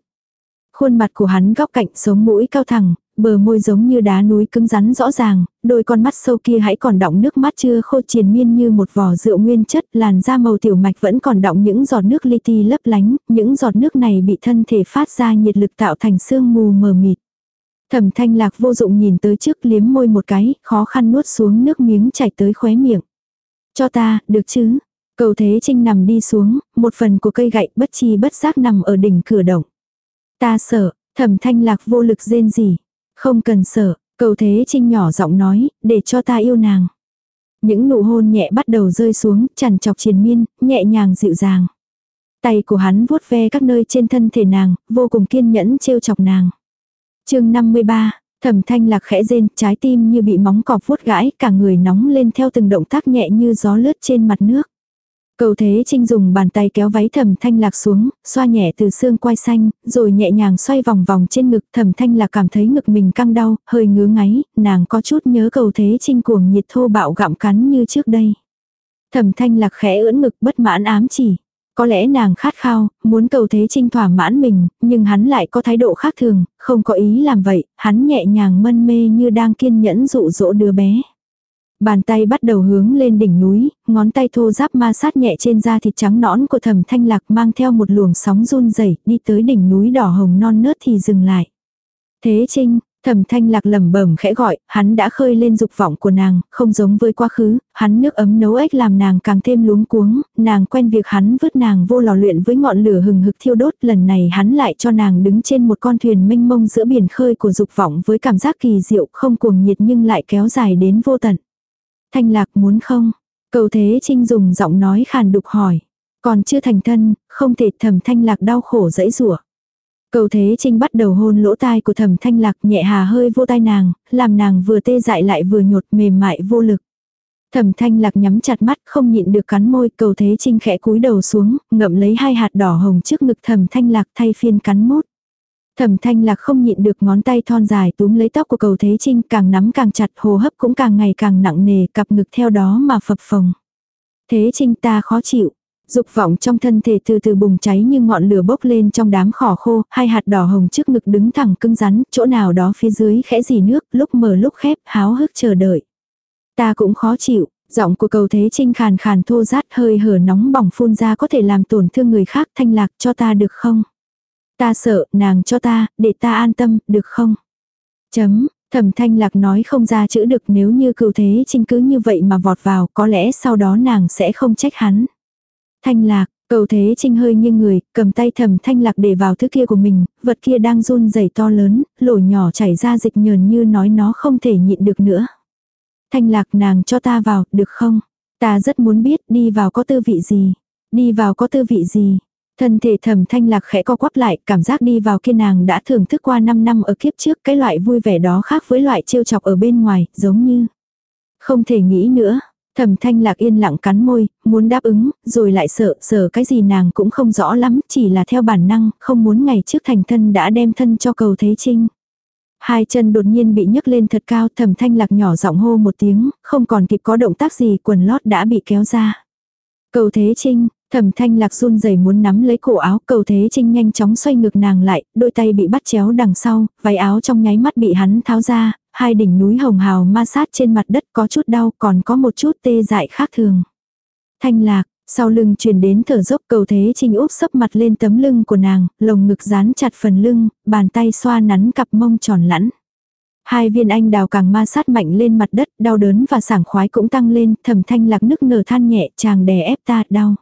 Khuôn mặt của hắn góc cạnh sống mũi cao thẳng, bờ môi giống như đá núi cứng rắn rõ ràng, đôi con mắt sâu kia hãy còn đọng nước mắt chưa khô triền miên như một vỏ rượu nguyên chất, làn da màu tiểu mạch vẫn còn đọng những giọt nước li ti lấp lánh, những giọt nước này bị thân thể phát ra nhiệt lực tạo thành sương mù mờ mịt. Thẩm thanh lạc vô dụng nhìn tới trước liếm môi một cái, khó khăn nuốt xuống nước miếng chảy tới khóe miệng. Cho ta, được chứ? Cầu thế trinh nằm đi xuống, một phần của cây gậy bất chi bất giác nằm ở đỉnh cửa động. Ta sợ, thẩm thanh lạc vô lực rên gì. Không cần sợ, cầu thế trinh nhỏ giọng nói, để cho ta yêu nàng. Những nụ hôn nhẹ bắt đầu rơi xuống, chằn chọc triền miên, nhẹ nhàng dịu dàng. Tay của hắn vuốt ve các nơi trên thân thể nàng, vô cùng kiên nhẫn trêu chọc nàng chương 53, thẩm thanh lạc khẽ rên, trái tim như bị móng cọp vuốt gãi, cả người nóng lên theo từng động tác nhẹ như gió lướt trên mặt nước. Cầu thế trinh dùng bàn tay kéo váy thẩm thanh lạc xuống, xoa nhẹ từ xương quai xanh, rồi nhẹ nhàng xoay vòng vòng trên ngực thẩm thanh lạc cảm thấy ngực mình căng đau, hơi ngứa ngáy, nàng có chút nhớ cầu thế trinh cuồng nhiệt thô bạo gặm cắn như trước đây. Thẩm thanh lạc khẽ ưỡn ngực bất mãn ám chỉ. Có lẽ nàng khát khao, muốn cầu thế trinh thỏa mãn mình, nhưng hắn lại có thái độ khác thường, không có ý làm vậy, hắn nhẹ nhàng mân mê như đang kiên nhẫn dụ dỗ đứa bé. Bàn tay bắt đầu hướng lên đỉnh núi, ngón tay thô giáp ma sát nhẹ trên da thịt trắng nõn của thẩm thanh lạc mang theo một luồng sóng run rẩy đi tới đỉnh núi đỏ hồng non nớt thì dừng lại. Thế trinh, Thẩm thanh lạc lẩm bẩm khẽ gọi, hắn đã khơi lên dục vọng của nàng, không giống với quá khứ, hắn nước ấm nấu ếch làm nàng càng thêm luống cuống, nàng quen việc hắn vứt nàng vô lò luyện với ngọn lửa hừng hực thiêu đốt, lần này hắn lại cho nàng đứng trên một con thuyền mênh mông giữa biển khơi của dục vọng với cảm giác kỳ diệu không cuồng nhiệt nhưng lại kéo dài đến vô tận. Thanh lạc muốn không? Cầu thế trinh dùng giọng nói khàn đục hỏi. Còn chưa thành thân, không thể thầm thanh lạc đau khổ dẫy rủa Cầu Thế Trinh bắt đầu hôn lỗ tai của thầm Thanh Lạc nhẹ hà hơi vô tai nàng, làm nàng vừa tê dại lại vừa nhột mềm mại vô lực. Thẩm Thanh Lạc nhắm chặt mắt không nhịn được cắn môi, Cầu Thế Trinh khẽ cúi đầu xuống, ngậm lấy hai hạt đỏ hồng trước ngực Thẩm Thanh Lạc thay phiên cắn mút. Thẩm Thanh Lạc không nhịn được ngón tay thon dài túm lấy tóc của Cầu Thế Trinh, càng nắm càng chặt, hô hấp cũng càng ngày càng nặng nề, cặp ngực theo đó mà phập phồng. Thế Trinh ta khó chịu, Dục vọng trong thân thể từ từ bùng cháy như ngọn lửa bốc lên trong đám khỏ khô, hai hạt đỏ hồng trước ngực đứng thẳng cứng rắn, chỗ nào đó phía dưới khẽ dì nước, lúc mở lúc khép, háo hức chờ đợi. Ta cũng khó chịu, giọng của cầu thế trinh khàn khàn thô rát hơi hở nóng bỏng phun ra có thể làm tổn thương người khác thanh lạc cho ta được không? Ta sợ, nàng cho ta, để ta an tâm, được không? Chấm, thẩm thanh lạc nói không ra chữ được nếu như cựu thế trinh cứ như vậy mà vọt vào, có lẽ sau đó nàng sẽ không trách hắn. Thanh lạc, Cầu thế trinh hơi nghiêng người, cầm tay thẩm thanh lạc để vào thứ kia của mình, vật kia đang run rẩy to lớn, lỗ nhỏ chảy ra dịch nhờn như nói nó không thể nhịn được nữa. Thanh lạc nàng cho ta vào, được không? Ta rất muốn biết đi vào có tư vị gì. Đi vào có tư vị gì. Thân thể thầm thanh lạc khẽ co quắp lại, cảm giác đi vào kia nàng đã thưởng thức qua 5 năm ở kiếp trước, cái loại vui vẻ đó khác với loại trêu chọc ở bên ngoài, giống như. Không thể nghĩ nữa, Thẩm thanh lạc yên lặng cắn môi, muốn đáp ứng, rồi lại sợ, sợ cái gì nàng cũng không rõ lắm, chỉ là theo bản năng, không muốn ngày trước thành thân đã đem thân cho cầu thế trinh. Hai chân đột nhiên bị nhấc lên thật cao, thẩm thanh lạc nhỏ giọng hô một tiếng, không còn kịp có động tác gì, quần lót đã bị kéo ra. Cầu thế trinh, thẩm thanh lạc run rẩy muốn nắm lấy cổ áo, cầu thế trinh nhanh chóng xoay ngược nàng lại, đôi tay bị bắt chéo đằng sau, váy áo trong nháy mắt bị hắn tháo ra, hai đỉnh núi hồng hào ma sát trên mặt đất có chút đau còn có một chút tê dại khác thường. Thanh lạc, sau lưng truyền đến thở dốc cầu thế trinh úp sấp mặt lên tấm lưng của nàng, lồng ngực dán chặt phần lưng, bàn tay xoa nắn cặp mông tròn lẵn. Hai viên anh đào càng ma sát mạnh lên mặt đất, đau đớn và sảng khoái cũng tăng lên, thầm thanh lạc nức nở than nhẹ, chàng đè ép ta, đau.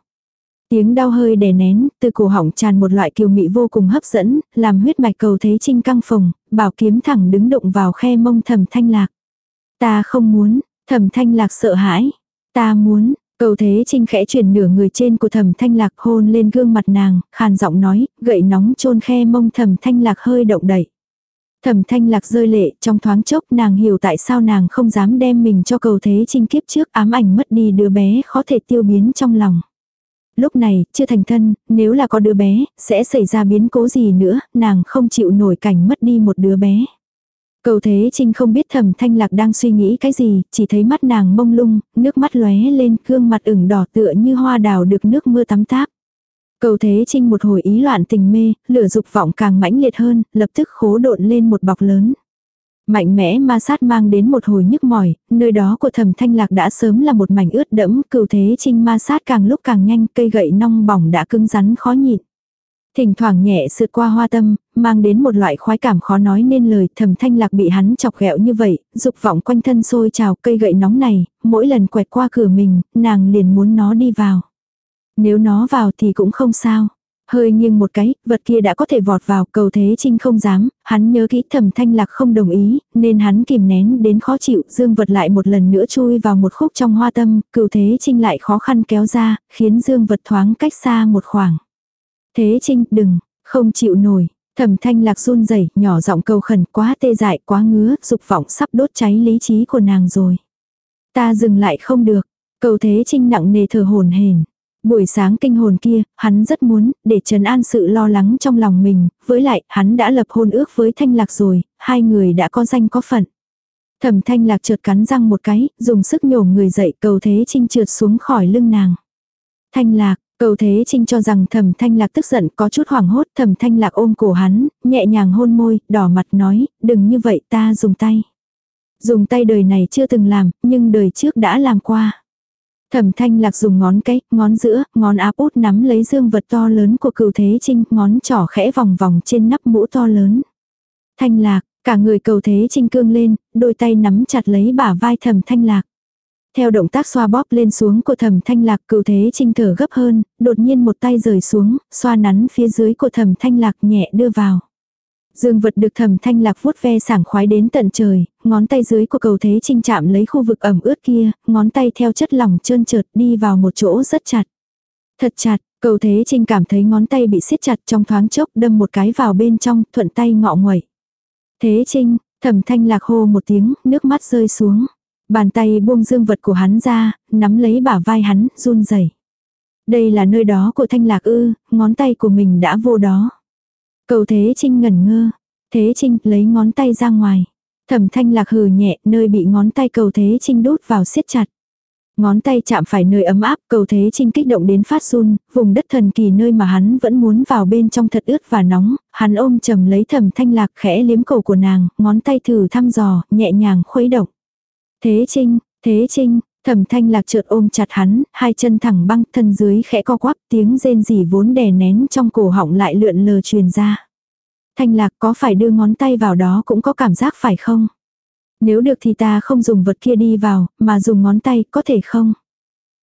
Tiếng đau hơi đè nén, từ cổ họng tràn một loại kiều mị vô cùng hấp dẫn, làm huyết mạch cầu thế trinh căng phồng, bảo kiếm thẳng đứng đụng vào khe mông thầm thanh lạc. Ta không muốn, thầm thanh lạc sợ hãi. Ta muốn, cầu thế trinh khẽ chuyển nửa người trên của thầm thanh lạc hôn lên gương mặt nàng, khàn giọng nói, gậy nóng chôn khe mông thầm thanh lạc hơi động đẩy Thẩm thanh lạc rơi lệ, trong thoáng chốc nàng hiểu tại sao nàng không dám đem mình cho cầu thế trinh kiếp trước ám ảnh mất đi đứa bé khó thể tiêu biến trong lòng. Lúc này, chưa thành thân, nếu là có đứa bé, sẽ xảy ra biến cố gì nữa, nàng không chịu nổi cảnh mất đi một đứa bé. Cầu Thế Trinh không biết thầm thanh lạc đang suy nghĩ cái gì, chỉ thấy mắt nàng mông lung, nước mắt lóe lên, gương mặt ửng đỏ tựa như hoa đào được nước mưa tắm táp. Cầu Thế Trinh một hồi ý loạn tình mê, lửa dục vọng càng mãnh liệt hơn, lập tức khố độn lên một bọc lớn. Mạnh mẽ ma sát mang đến một hồi nhức mỏi, nơi đó của thầm thanh lạc đã sớm là một mảnh ướt đẫm, cựu thế trinh ma sát càng lúc càng nhanh, cây gậy nong bỏng đã cứng rắn khó nhịn. Thỉnh thoảng nhẹ sượt qua hoa tâm, mang đến một loại khoái cảm khó nói nên lời, thầm thanh lạc bị hắn chọc ghẹo như vậy, dục vọng quanh thân sôi trào cây gậy nóng này, mỗi lần quẹt qua cửa mình, nàng liền muốn nó đi vào. Nếu nó vào thì cũng không sao. Hơi nghiêng một cái, vật kia đã có thể vọt vào, cầu thế trinh không dám, hắn nhớ kỹ thẩm thanh lạc không đồng ý, nên hắn kìm nén đến khó chịu, dương vật lại một lần nữa chui vào một khúc trong hoa tâm, cầu thế trinh lại khó khăn kéo ra, khiến dương vật thoáng cách xa một khoảng. Thế trinh, đừng, không chịu nổi. Thẩm thanh lạc run rẩy nhỏ giọng cầu khẩn quá tê dại quá ngứa, dục vọng sắp đốt cháy lý trí của nàng rồi. Ta dừng lại không được, cầu thế trinh nặng nề thở hồn hển Buổi sáng kinh hồn kia, hắn rất muốn, để trấn an sự lo lắng trong lòng mình, với lại, hắn đã lập hôn ước với Thanh Lạc rồi, hai người đã có danh có phận. Thẩm Thanh Lạc trượt cắn răng một cái, dùng sức nhổ người dậy cầu thế trinh trượt xuống khỏi lưng nàng. Thanh Lạc, cầu thế trinh cho rằng thẩm Thanh Lạc tức giận có chút hoảng hốt, thẩm Thanh Lạc ôm cổ hắn, nhẹ nhàng hôn môi, đỏ mặt nói, đừng như vậy ta dùng tay. Dùng tay đời này chưa từng làm, nhưng đời trước đã làm qua. Thẩm thanh lạc dùng ngón cái, ngón giữa, ngón áp út nắm lấy dương vật to lớn của cựu thế trinh, ngón trỏ khẽ vòng vòng trên nắp mũ to lớn. Thanh lạc, cả người cầu thế trinh cương lên, đôi tay nắm chặt lấy bả vai thẩm thanh lạc. Theo động tác xoa bóp lên xuống của thẩm thanh lạc cựu thế trinh thở gấp hơn, đột nhiên một tay rời xuống, xoa nắn phía dưới của thẩm thanh lạc nhẹ đưa vào. Dương vật được thẩm thanh lạc vuốt ve sảng khoái đến tận trời, ngón tay dưới của cầu thế trinh chạm lấy khu vực ẩm ướt kia, ngón tay theo chất lỏng trơn trượt đi vào một chỗ rất chặt. Thật chặt, cầu thế trinh cảm thấy ngón tay bị siết chặt trong thoáng chốc đâm một cái vào bên trong, thuận tay ngọ nguậy. Thế trinh, thẩm thanh lạc hô một tiếng, nước mắt rơi xuống. Bàn tay buông dương vật của hắn ra, nắm lấy bả vai hắn, run rẩy. Đây là nơi đó của thanh lạc ư, ngón tay của mình đã vô đó. Cầu Thế Trinh ngẩn ngơ. Thế Trinh lấy ngón tay ra ngoài. Thẩm thanh lạc hừ nhẹ nơi bị ngón tay cầu Thế Trinh đút vào siết chặt. Ngón tay chạm phải nơi ấm áp, cầu Thế Trinh kích động đến phát run, vùng đất thần kỳ nơi mà hắn vẫn muốn vào bên trong thật ướt và nóng, hắn ôm chầm lấy thẩm thanh lạc khẽ liếm cổ của nàng, ngón tay thử thăm dò, nhẹ nhàng khuấy động. Thế Trinh, Thế Trinh, Thẩm thanh lạc chợt ôm chặt hắn, hai chân thẳng băng thân dưới khẽ co quắp tiếng rên rỉ vốn đè nén trong cổ họng lại lượn lờ truyền ra. Thanh lạc có phải đưa ngón tay vào đó cũng có cảm giác phải không? Nếu được thì ta không dùng vật kia đi vào, mà dùng ngón tay có thể không?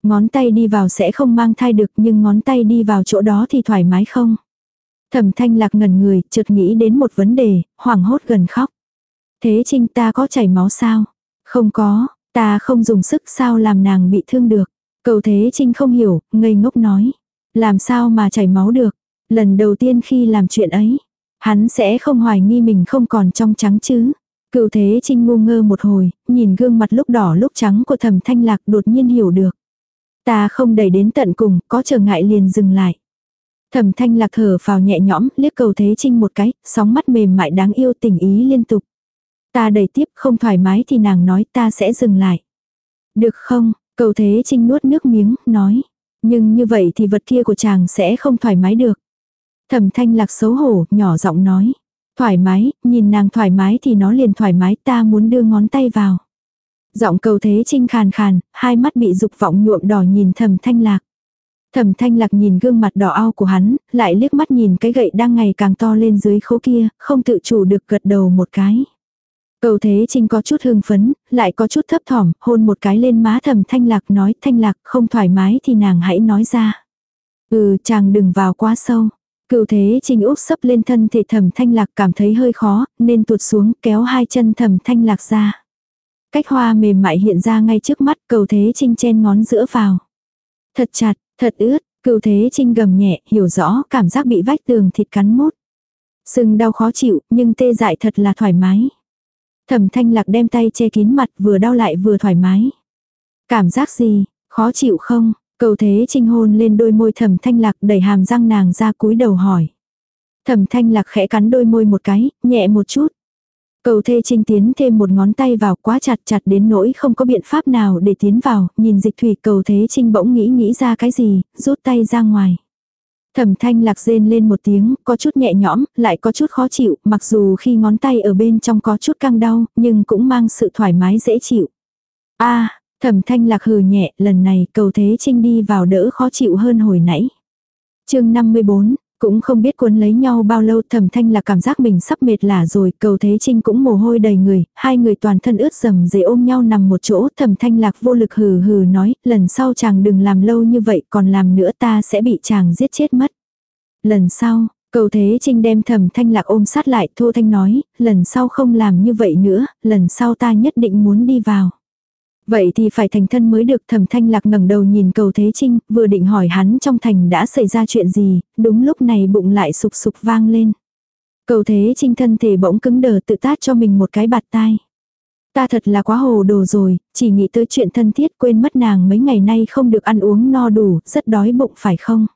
Ngón tay đi vào sẽ không mang thai được nhưng ngón tay đi vào chỗ đó thì thoải mái không? Thẩm thanh lạc ngẩn người, chợt nghĩ đến một vấn đề, hoảng hốt gần khóc. Thế Trinh ta có chảy máu sao? Không có, ta không dùng sức sao làm nàng bị thương được. Cầu Thế Trinh không hiểu, ngây ngốc nói. Làm sao mà chảy máu được? Lần đầu tiên khi làm chuyện ấy, hắn sẽ không hoài nghi mình không còn trong trắng chứ. Cựu Thế Trinh ngu ngơ một hồi, nhìn gương mặt lúc đỏ lúc trắng của thẩm thanh lạc đột nhiên hiểu được. Ta không đẩy đến tận cùng, có trở ngại liền dừng lại. Thẩm thanh lạc thở vào nhẹ nhõm, liếc cầu Thế Trinh một cái, sóng mắt mềm mại đáng yêu tình ý liên tục. Ta đẩy tiếp không thoải mái thì nàng nói ta sẽ dừng lại. Được không, cầu Thế Trinh nuốt nước miếng, nói. Nhưng như vậy thì vật kia của chàng sẽ không thoải mái được. Thẩm thanh lạc xấu hổ, nhỏ giọng nói. Thoải mái, nhìn nàng thoải mái thì nó liền thoải mái ta muốn đưa ngón tay vào. Giọng cầu thế trinh khàn khàn, hai mắt bị dục vọng nhuộm đỏ nhìn thầm thanh lạc. Thẩm thanh lạc nhìn gương mặt đỏ ao của hắn, lại liếc mắt nhìn cái gậy đang ngày càng to lên dưới khố kia, không tự chủ được gật đầu một cái. Cầu thế trinh có chút hương phấn, lại có chút thấp thỏm, hôn một cái lên má thẩm thanh lạc nói thanh lạc không thoải mái thì nàng hãy nói ra. Ừ chàng đừng vào quá sâu. Cựu thế trinh úp sấp lên thân thể thẩm thanh lạc cảm thấy hơi khó, nên tuột xuống kéo hai chân thẩm thanh lạc ra. Cách hoa mềm mại hiện ra ngay trước mắt cầu thế trinh chen ngón giữa vào. Thật chặt, thật ướt, cựu thế trinh gầm nhẹ, hiểu rõ cảm giác bị vách tường thịt cắn mút. Sưng đau khó chịu, nhưng tê dại thật là thoải mái. Thẩm thanh lạc đem tay che kín mặt vừa đau lại vừa thoải mái. Cảm giác gì, khó chịu không? Cầu thế trinh hôn lên đôi môi thẩm thanh lạc đẩy hàm răng nàng ra cúi đầu hỏi. Thẩm thanh lạc khẽ cắn đôi môi một cái, nhẹ một chút. Cầu thê trinh tiến thêm một ngón tay vào quá chặt chặt đến nỗi không có biện pháp nào để tiến vào, nhìn dịch thủy cầu thế trinh bỗng nghĩ nghĩ ra cái gì, rút tay ra ngoài. Thẩm thanh lạc rên lên một tiếng, có chút nhẹ nhõm, lại có chút khó chịu, mặc dù khi ngón tay ở bên trong có chút căng đau, nhưng cũng mang sự thoải mái dễ chịu. a thẩm thanh lạc hừ nhẹ, lần này cầu thế trinh đi vào đỡ khó chịu hơn hồi nãy. chương 54, cũng không biết cuốn lấy nhau bao lâu thẩm thanh là cảm giác mình sắp mệt lả rồi, cầu thế trinh cũng mồ hôi đầy người, hai người toàn thân ướt dầm dễ ôm nhau nằm một chỗ, thẩm thanh lạc vô lực hừ hừ nói, lần sau chàng đừng làm lâu như vậy, còn làm nữa ta sẽ bị chàng giết chết mất. Lần sau, cầu thế trinh đem thẩm thanh lạc ôm sát lại, thô thanh nói, lần sau không làm như vậy nữa, lần sau ta nhất định muốn đi vào. Vậy thì phải thành thân mới được thẩm thanh lạc ngẩng đầu nhìn cầu thế trinh, vừa định hỏi hắn trong thành đã xảy ra chuyện gì, đúng lúc này bụng lại sục sục vang lên. Cầu thế trinh thân thể bỗng cứng đờ tự tát cho mình một cái bạt tai. Ta thật là quá hồ đồ rồi, chỉ nghĩ tới chuyện thân thiết quên mất nàng mấy ngày nay không được ăn uống no đủ, rất đói bụng phải không?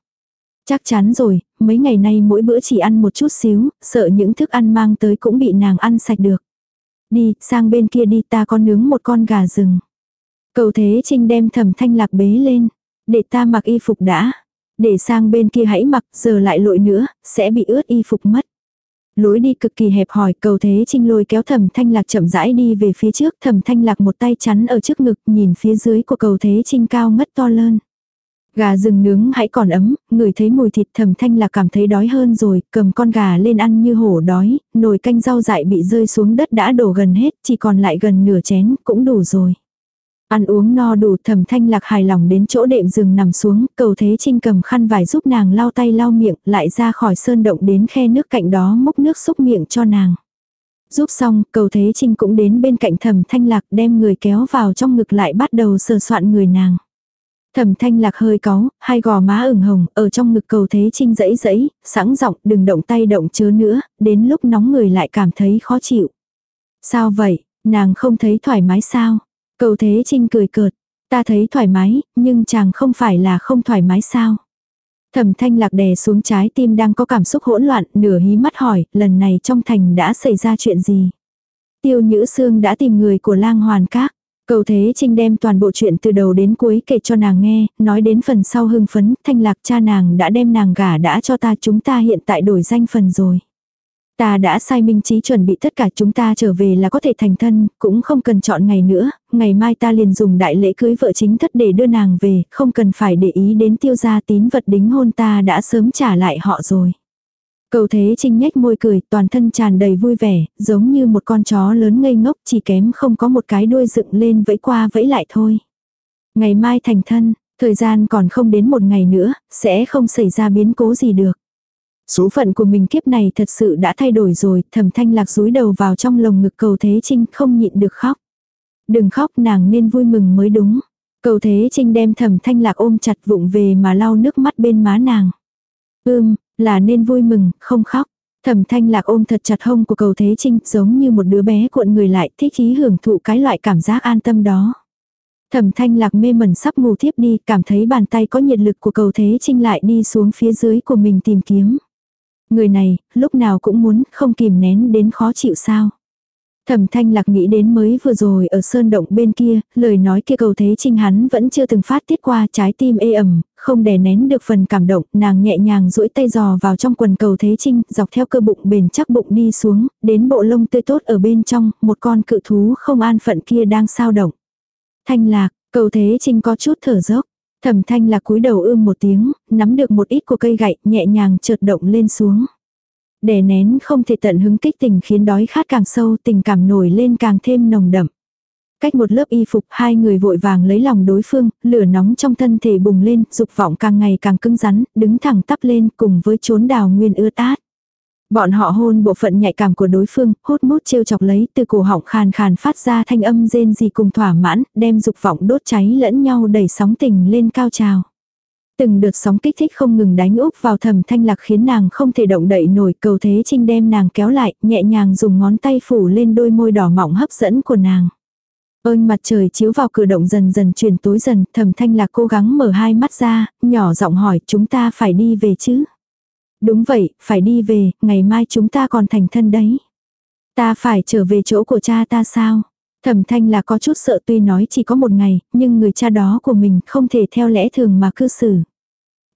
Chắc chắn rồi, mấy ngày nay mỗi bữa chỉ ăn một chút xíu, sợ những thức ăn mang tới cũng bị nàng ăn sạch được. Đi, sang bên kia đi ta có nướng một con gà rừng. Cầu thế trinh đem thẩm thanh lạc bế lên. Để ta mặc y phục đã. Để sang bên kia hãy mặc, giờ lại lội nữa, sẽ bị ướt y phục mất. Lối đi cực kỳ hẹp hòi, cầu thế trinh lôi kéo thẩm thanh lạc chậm rãi đi về phía trước, thẩm thanh lạc một tay chắn ở trước ngực, nhìn phía dưới của cầu thế trinh cao ngất to lớn. Gà rừng nướng hãy còn ấm, người thấy mùi thịt thầm thanh là cảm thấy đói hơn rồi, cầm con gà lên ăn như hổ đói, nồi canh rau dại bị rơi xuống đất đã đổ gần hết, chỉ còn lại gần nửa chén, cũng đủ rồi. Ăn uống no đủ thẩm thanh lạc hài lòng đến chỗ đệm rừng nằm xuống, cầu thế trinh cầm khăn vải giúp nàng lau tay lau miệng, lại ra khỏi sơn động đến khe nước cạnh đó múc nước xúc miệng cho nàng. Giúp xong, cầu thế trinh cũng đến bên cạnh thẩm thanh lạc đem người kéo vào trong ngực lại bắt đầu sờ soạn người nàng. Thẩm thanh lạc hơi có, hai gò má ửng hồng, ở trong ngực cầu thế trinh dẫy dẫy, sẵn giọng đừng động tay động chớ nữa, đến lúc nóng người lại cảm thấy khó chịu. Sao vậy, nàng không thấy thoải mái sao? Cầu thế trinh cười cợt, ta thấy thoải mái, nhưng chàng không phải là không thoải mái sao? Thẩm thanh lạc đè xuống trái tim đang có cảm xúc hỗn loạn, nửa hí mắt hỏi, lần này trong thành đã xảy ra chuyện gì? Tiêu Nhữ Sương đã tìm người của lang hoàn các. Cầu Thế Trinh đem toàn bộ chuyện từ đầu đến cuối kể cho nàng nghe, nói đến phần sau hưng phấn, thanh lạc cha nàng đã đem nàng gả đã cho ta chúng ta hiện tại đổi danh phần rồi. Ta đã sai minh trí chuẩn bị tất cả chúng ta trở về là có thể thành thân, cũng không cần chọn ngày nữa, ngày mai ta liền dùng đại lễ cưới vợ chính thất để đưa nàng về, không cần phải để ý đến tiêu gia tín vật đính hôn ta đã sớm trả lại họ rồi. Cầu thế trinh nhếch môi cười, toàn thân tràn đầy vui vẻ, giống như một con chó lớn ngây ngốc chỉ kém không có một cái đuôi dựng lên vẫy qua vẫy lại thôi. Ngày mai thành thân, Thời gian còn không đến một ngày nữa, sẽ không xảy ra biến cố gì được. Số phận của mình kiếp này thật sự đã thay đổi rồi, thẩm thanh lạc rúi đầu vào trong lồng ngực cầu thế trinh không nhịn được khóc. Đừng khóc nàng nên vui mừng mới đúng. Cầu thế trinh đem thẩm thanh lạc ôm chặt vụng về mà lau nước mắt bên má nàng. Ưm, là nên vui mừng, không khóc. Thẩm thanh lạc ôm thật chặt hông của cầu thế trinh giống như một đứa bé cuộn người lại thích ý hưởng thụ cái loại cảm giác an tâm đó. Thẩm thanh lạc mê mẩn sắp ngủ thiếp đi cảm thấy bàn tay có nhiệt lực của cầu thế trinh lại đi xuống phía dưới của mình tìm kiếm. Người này, lúc nào cũng muốn, không kìm nén đến khó chịu sao. Thẩm thanh lạc nghĩ đến mới vừa rồi ở sơn động bên kia, lời nói kia cầu thế trinh hắn vẫn chưa từng phát tiết qua trái tim ê ẩm, không đè nén được phần cảm động, nàng nhẹ nhàng duỗi tay giò vào trong quần cầu thế trinh, dọc theo cơ bụng bền chắc bụng đi xuống, đến bộ lông tươi tốt ở bên trong, một con cự thú không an phận kia đang sao động. Thanh lạc, cầu thế trinh có chút thở dốc. Thẩm thanh là cúi đầu ưm một tiếng, nắm được một ít của cây gậy, nhẹ nhàng chợt động lên xuống. Đè nén không thể tận hứng kích tình khiến đói khát càng sâu, tình cảm nổi lên càng thêm nồng đậm. Cách một lớp y phục, hai người vội vàng lấy lòng đối phương, lửa nóng trong thân thể bùng lên, dục vọng càng ngày càng cứng rắn, đứng thẳng tắp lên cùng với chốn đào nguyên ưa tát. Bọn họ hôn bộ phận nhạy cảm của đối phương, hốt mút trêu chọc lấy từ cổ họng khàn khàn phát ra thanh âm rên gì cùng thỏa mãn, đem dục vọng đốt cháy lẫn nhau đẩy sóng tình lên cao trào. Từng đợt sóng kích thích không ngừng đánh úp vào thầm thanh lạc khiến nàng không thể động đậy nổi cầu thế trinh đem nàng kéo lại, nhẹ nhàng dùng ngón tay phủ lên đôi môi đỏ mỏng hấp dẫn của nàng. Ơn mặt trời chiếu vào cửa động dần dần chuyển tối dần, thầm thanh lạc cố gắng mở hai mắt ra, nhỏ giọng hỏi chúng ta phải đi về chứ. Đúng vậy, phải đi về, ngày mai chúng ta còn thành thân đấy. Ta phải trở về chỗ của cha ta sao? Thẩm thanh là có chút sợ tuy nói chỉ có một ngày, nhưng người cha đó của mình không thể theo lẽ thường mà cư xử.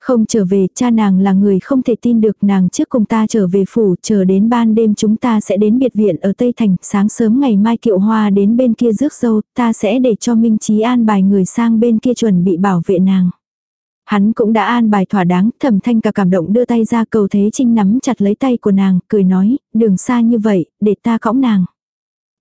Không trở về, cha nàng là người không thể tin được nàng trước cùng ta trở về phủ, chờ đến ban đêm chúng ta sẽ đến biệt viện ở Tây Thành, sáng sớm ngày mai kiệu hoa đến bên kia rước dâu, ta sẽ để cho Minh Trí an bài người sang bên kia chuẩn bị bảo vệ nàng. Hắn cũng đã an bài thỏa đáng, thẩm thanh cả cảm động đưa tay ra cầu thế trinh nắm chặt lấy tay của nàng, cười nói, đường xa như vậy, để ta cõng nàng.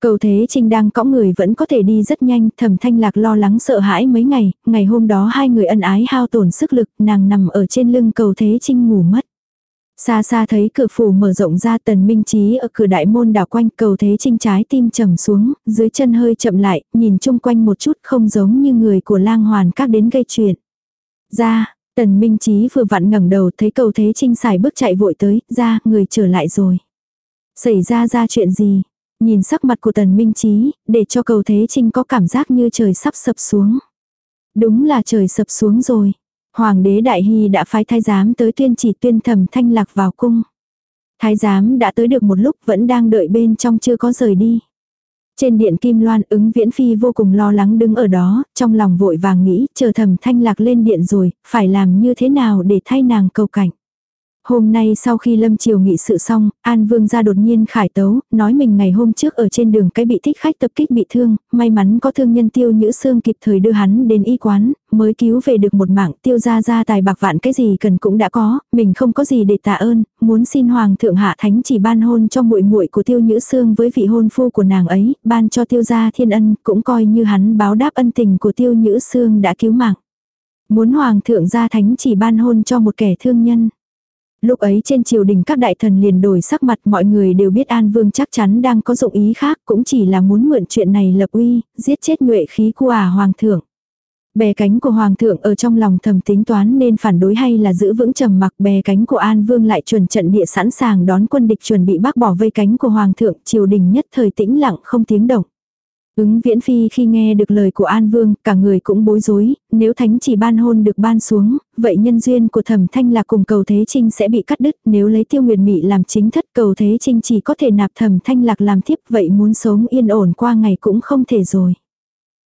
Cầu Thế Trinh đang cõng người vẫn có thể đi rất nhanh, thẩm thanh lạc lo lắng sợ hãi mấy ngày, ngày hôm đó hai người ân ái hao tổn sức lực, nàng nằm ở trên lưng cầu Thế Trinh ngủ mất. Xa xa thấy cửa phủ mở rộng ra tần minh trí ở cửa đại môn đảo quanh cầu thế trinh trái tim trầm xuống, dưới chân hơi chậm lại, nhìn chung quanh một chút không giống như người của lang hoàn các đến gây chuyện. Ra, tần minh trí vừa vặn ngẩng đầu thấy cầu thế trinh xài bước chạy vội tới, ra, người trở lại rồi. Xảy ra ra chuyện gì? Nhìn sắc mặt của tần minh trí, để cho cầu thế trinh có cảm giác như trời sắp sập xuống. Đúng là trời sập xuống rồi. Hoàng đế Đại Hy đã phái thái giám tới tuyên chỉ tuyên thẩm thanh lạc vào cung. Thái giám đã tới được một lúc vẫn đang đợi bên trong chưa có rời đi. Trên điện Kim Loan ứng viễn phi vô cùng lo lắng đứng ở đó, trong lòng vội vàng nghĩ chờ thẩm thanh lạc lên điện rồi, phải làm như thế nào để thay nàng cầu cảnh. Hôm nay sau khi Lâm Triều nghị sự xong, An Vương ra đột nhiên khải tấu, nói mình ngày hôm trước ở trên đường cái bị thích khách tập kích bị thương, may mắn có thương nhân tiêu nhữ xương kịp thời đưa hắn đến y quán, mới cứu về được một mạng tiêu ra ra tài bạc vạn cái gì cần cũng đã có, mình không có gì để tạ ơn, muốn xin Hoàng thượng hạ thánh chỉ ban hôn cho muội muội của tiêu nhữ xương với vị hôn phu của nàng ấy, ban cho tiêu gia thiên ân, cũng coi như hắn báo đáp ân tình của tiêu nhữ xương đã cứu mạng. Muốn Hoàng thượng ra thánh chỉ ban hôn cho một kẻ thương nhân. Lúc ấy trên triều đình các đại thần liền đổi sắc mặt mọi người đều biết An Vương chắc chắn đang có dụng ý khác cũng chỉ là muốn mượn chuyện này lập uy, giết chết nhuệ khí của à hoàng thượng. Bè cánh của hoàng thượng ở trong lòng thầm tính toán nên phản đối hay là giữ vững trầm mặc bè cánh của An Vương lại chuẩn trận địa sẵn sàng đón quân địch chuẩn bị bác bỏ vây cánh của hoàng thượng triều đình nhất thời tĩnh lặng không tiếng động. Ứng viễn phi khi nghe được lời của An Vương, cả người cũng bối rối, nếu thánh chỉ ban hôn được ban xuống, vậy nhân duyên của thẩm thanh là cùng cầu thế trinh sẽ bị cắt đứt, nếu lấy tiêu nguyệt mị làm chính thất cầu thế trinh chỉ có thể nạp thẩm thanh lạc làm thiếp, vậy muốn sống yên ổn qua ngày cũng không thể rồi.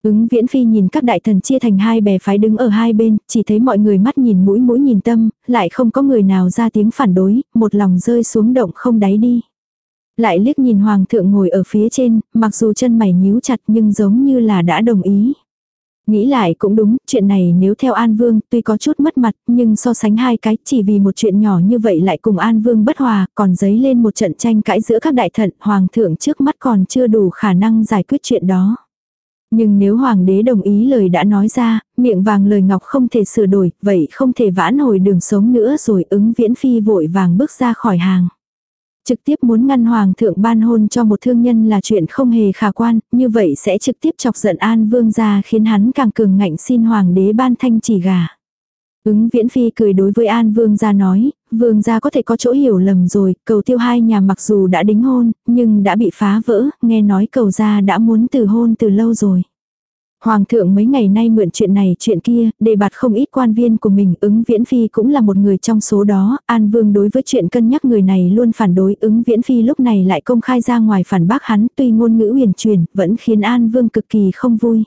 Ứng viễn phi nhìn các đại thần chia thành hai bè phái đứng ở hai bên, chỉ thấy mọi người mắt nhìn mũi mũi nhìn tâm, lại không có người nào ra tiếng phản đối, một lòng rơi xuống động không đáy đi. Lại liếc nhìn hoàng thượng ngồi ở phía trên, mặc dù chân mày nhíu chặt nhưng giống như là đã đồng ý. Nghĩ lại cũng đúng, chuyện này nếu theo An Vương tuy có chút mất mặt nhưng so sánh hai cái chỉ vì một chuyện nhỏ như vậy lại cùng An Vương bất hòa còn giấy lên một trận tranh cãi giữa các đại thận hoàng thượng trước mắt còn chưa đủ khả năng giải quyết chuyện đó. Nhưng nếu hoàng đế đồng ý lời đã nói ra, miệng vàng lời ngọc không thể sửa đổi, vậy không thể vãn hồi đường sống nữa rồi ứng viễn phi vội vàng bước ra khỏi hàng. Trực tiếp muốn ngăn hoàng thượng ban hôn cho một thương nhân là chuyện không hề khả quan, như vậy sẽ trực tiếp chọc giận an vương gia khiến hắn càng cường ngạnh xin hoàng đế ban thanh chỉ gà. Ứng viễn phi cười đối với An Vương gia nói, Vương gia có thể có chỗ hiểu lầm rồi, cầu tiêu hai nhà mặc dù đã đính hôn, nhưng đã bị phá vỡ, nghe nói cầu gia đã muốn từ hôn từ lâu rồi. Hoàng thượng mấy ngày nay mượn chuyện này chuyện kia, đề bạt không ít quan viên của mình, ứng viễn phi cũng là một người trong số đó, An Vương đối với chuyện cân nhắc người này luôn phản đối, ứng viễn phi lúc này lại công khai ra ngoài phản bác hắn, tuy ngôn ngữ huyền truyền, vẫn khiến An Vương cực kỳ không vui.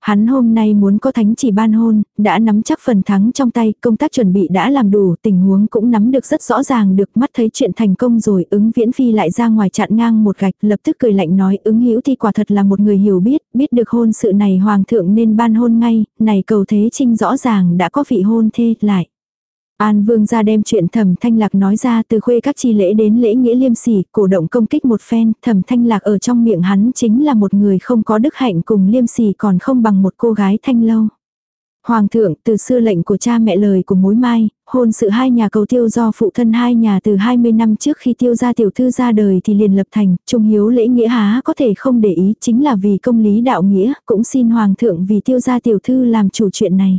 Hắn hôm nay muốn có thánh chỉ ban hôn, đã nắm chắc phần thắng trong tay, công tác chuẩn bị đã làm đủ, tình huống cũng nắm được rất rõ ràng được mắt thấy chuyện thành công rồi, ứng viễn phi lại ra ngoài chặn ngang một gạch, lập tức cười lạnh nói ứng hữu thì quả thật là một người hiểu biết, biết được hôn sự này hoàng thượng nên ban hôn ngay, này cầu thế trinh rõ ràng đã có vị hôn thê lại. An vương ra đem chuyện thẩm thanh lạc nói ra từ khuê các chi lễ đến lễ nghĩa liêm sỉ, cổ động công kích một phen, thẩm thanh lạc ở trong miệng hắn chính là một người không có đức hạnh cùng liêm sỉ còn không bằng một cô gái thanh lâu. Hoàng thượng từ xưa lệnh của cha mẹ lời của mối mai, hôn sự hai nhà cầu tiêu do phụ thân hai nhà từ 20 năm trước khi tiêu gia tiểu thư ra đời thì liền lập thành, trung hiếu lễ nghĩa há có thể không để ý chính là vì công lý đạo nghĩa, cũng xin hoàng thượng vì tiêu gia tiểu thư làm chủ chuyện này.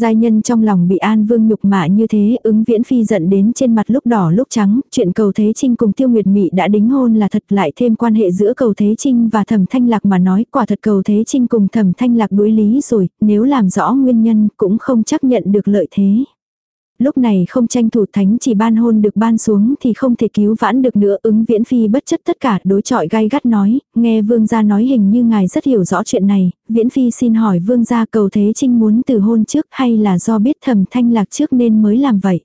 Giai nhân trong lòng bị An Vương nhục mạ như thế, ứng viễn phi giận đến trên mặt lúc đỏ lúc trắng, chuyện cầu Thế Trinh cùng Tiêu Nguyệt Mị đã đính hôn là thật lại thêm quan hệ giữa cầu Thế Trinh và thẩm thanh lạc mà nói quả thật cầu Thế Trinh cùng thẩm thanh lạc đối lý rồi, nếu làm rõ nguyên nhân cũng không chấp nhận được lợi thế lúc này không tranh thủ thánh chỉ ban hôn được ban xuống thì không thể cứu vãn được nữa ứng viễn phi bất chấp tất cả đối chọi gai gắt nói, nghe vương gia nói hình như ngài rất hiểu rõ chuyện này, viễn phi xin hỏi vương gia cầu thế trinh muốn từ hôn trước hay là do biết thầm thanh lạc trước nên mới làm vậy.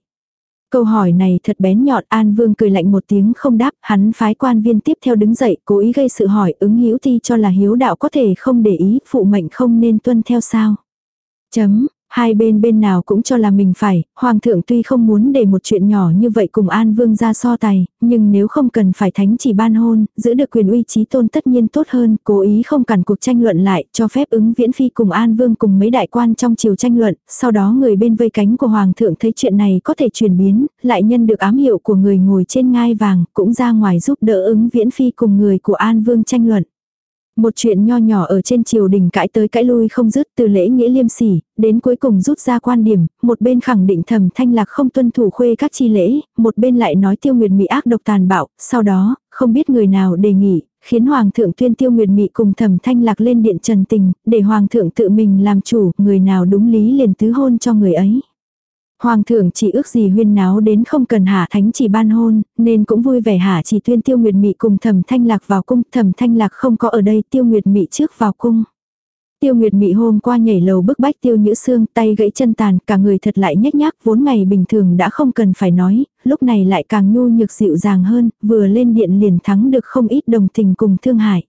Câu hỏi này thật bén nhọn An Vương cười lạnh một tiếng không đáp, hắn phái quan viên tiếp theo đứng dậy cố ý gây sự hỏi ứng hiếu thi cho là hiếu đạo có thể không để ý phụ mệnh không nên tuân theo sao. Chấm, Hai bên bên nào cũng cho là mình phải, Hoàng thượng tuy không muốn để một chuyện nhỏ như vậy cùng An Vương ra so tài, nhưng nếu không cần phải thánh chỉ ban hôn, giữ được quyền uy trí tôn tất nhiên tốt hơn, cố ý không cản cuộc tranh luận lại, cho phép ứng viễn phi cùng An Vương cùng mấy đại quan trong chiều tranh luận, sau đó người bên vây cánh của Hoàng thượng thấy chuyện này có thể chuyển biến, lại nhân được ám hiệu của người ngồi trên ngai vàng, cũng ra ngoài giúp đỡ ứng viễn phi cùng người của An Vương tranh luận. Một chuyện nho nhỏ ở trên triều đình cãi tới cãi lui không dứt từ lễ nghĩa liêm sỉ, đến cuối cùng rút ra quan điểm, một bên khẳng định thầm thanh lạc không tuân thủ khuê các chi lễ, một bên lại nói tiêu nguyệt mỹ ác độc tàn bạo, sau đó, không biết người nào đề nghị, khiến hoàng thượng tuyên tiêu nguyệt mỹ cùng thầm thanh lạc lên điện trần tình, để hoàng thượng tự mình làm chủ, người nào đúng lý liền tứ hôn cho người ấy. Hoàng thượng chỉ ước gì huyên náo đến không cần hạ thánh chỉ ban hôn, nên cũng vui vẻ hạ chỉ tuyên tiêu nguyệt mị cùng thẩm thanh lạc vào cung, thẩm thanh lạc không có ở đây tiêu nguyệt mị trước vào cung. Tiêu Nguyệt Mị hôm qua nhảy lầu bức bách Tiêu Nhữ Xương, tay gãy chân tàn, cả người thật lại nhếch nhác, vốn ngày bình thường đã không cần phải nói, lúc này lại càng nhu nhược dịu dàng hơn, vừa lên điện liền thắng được không ít đồng tình cùng thương hại.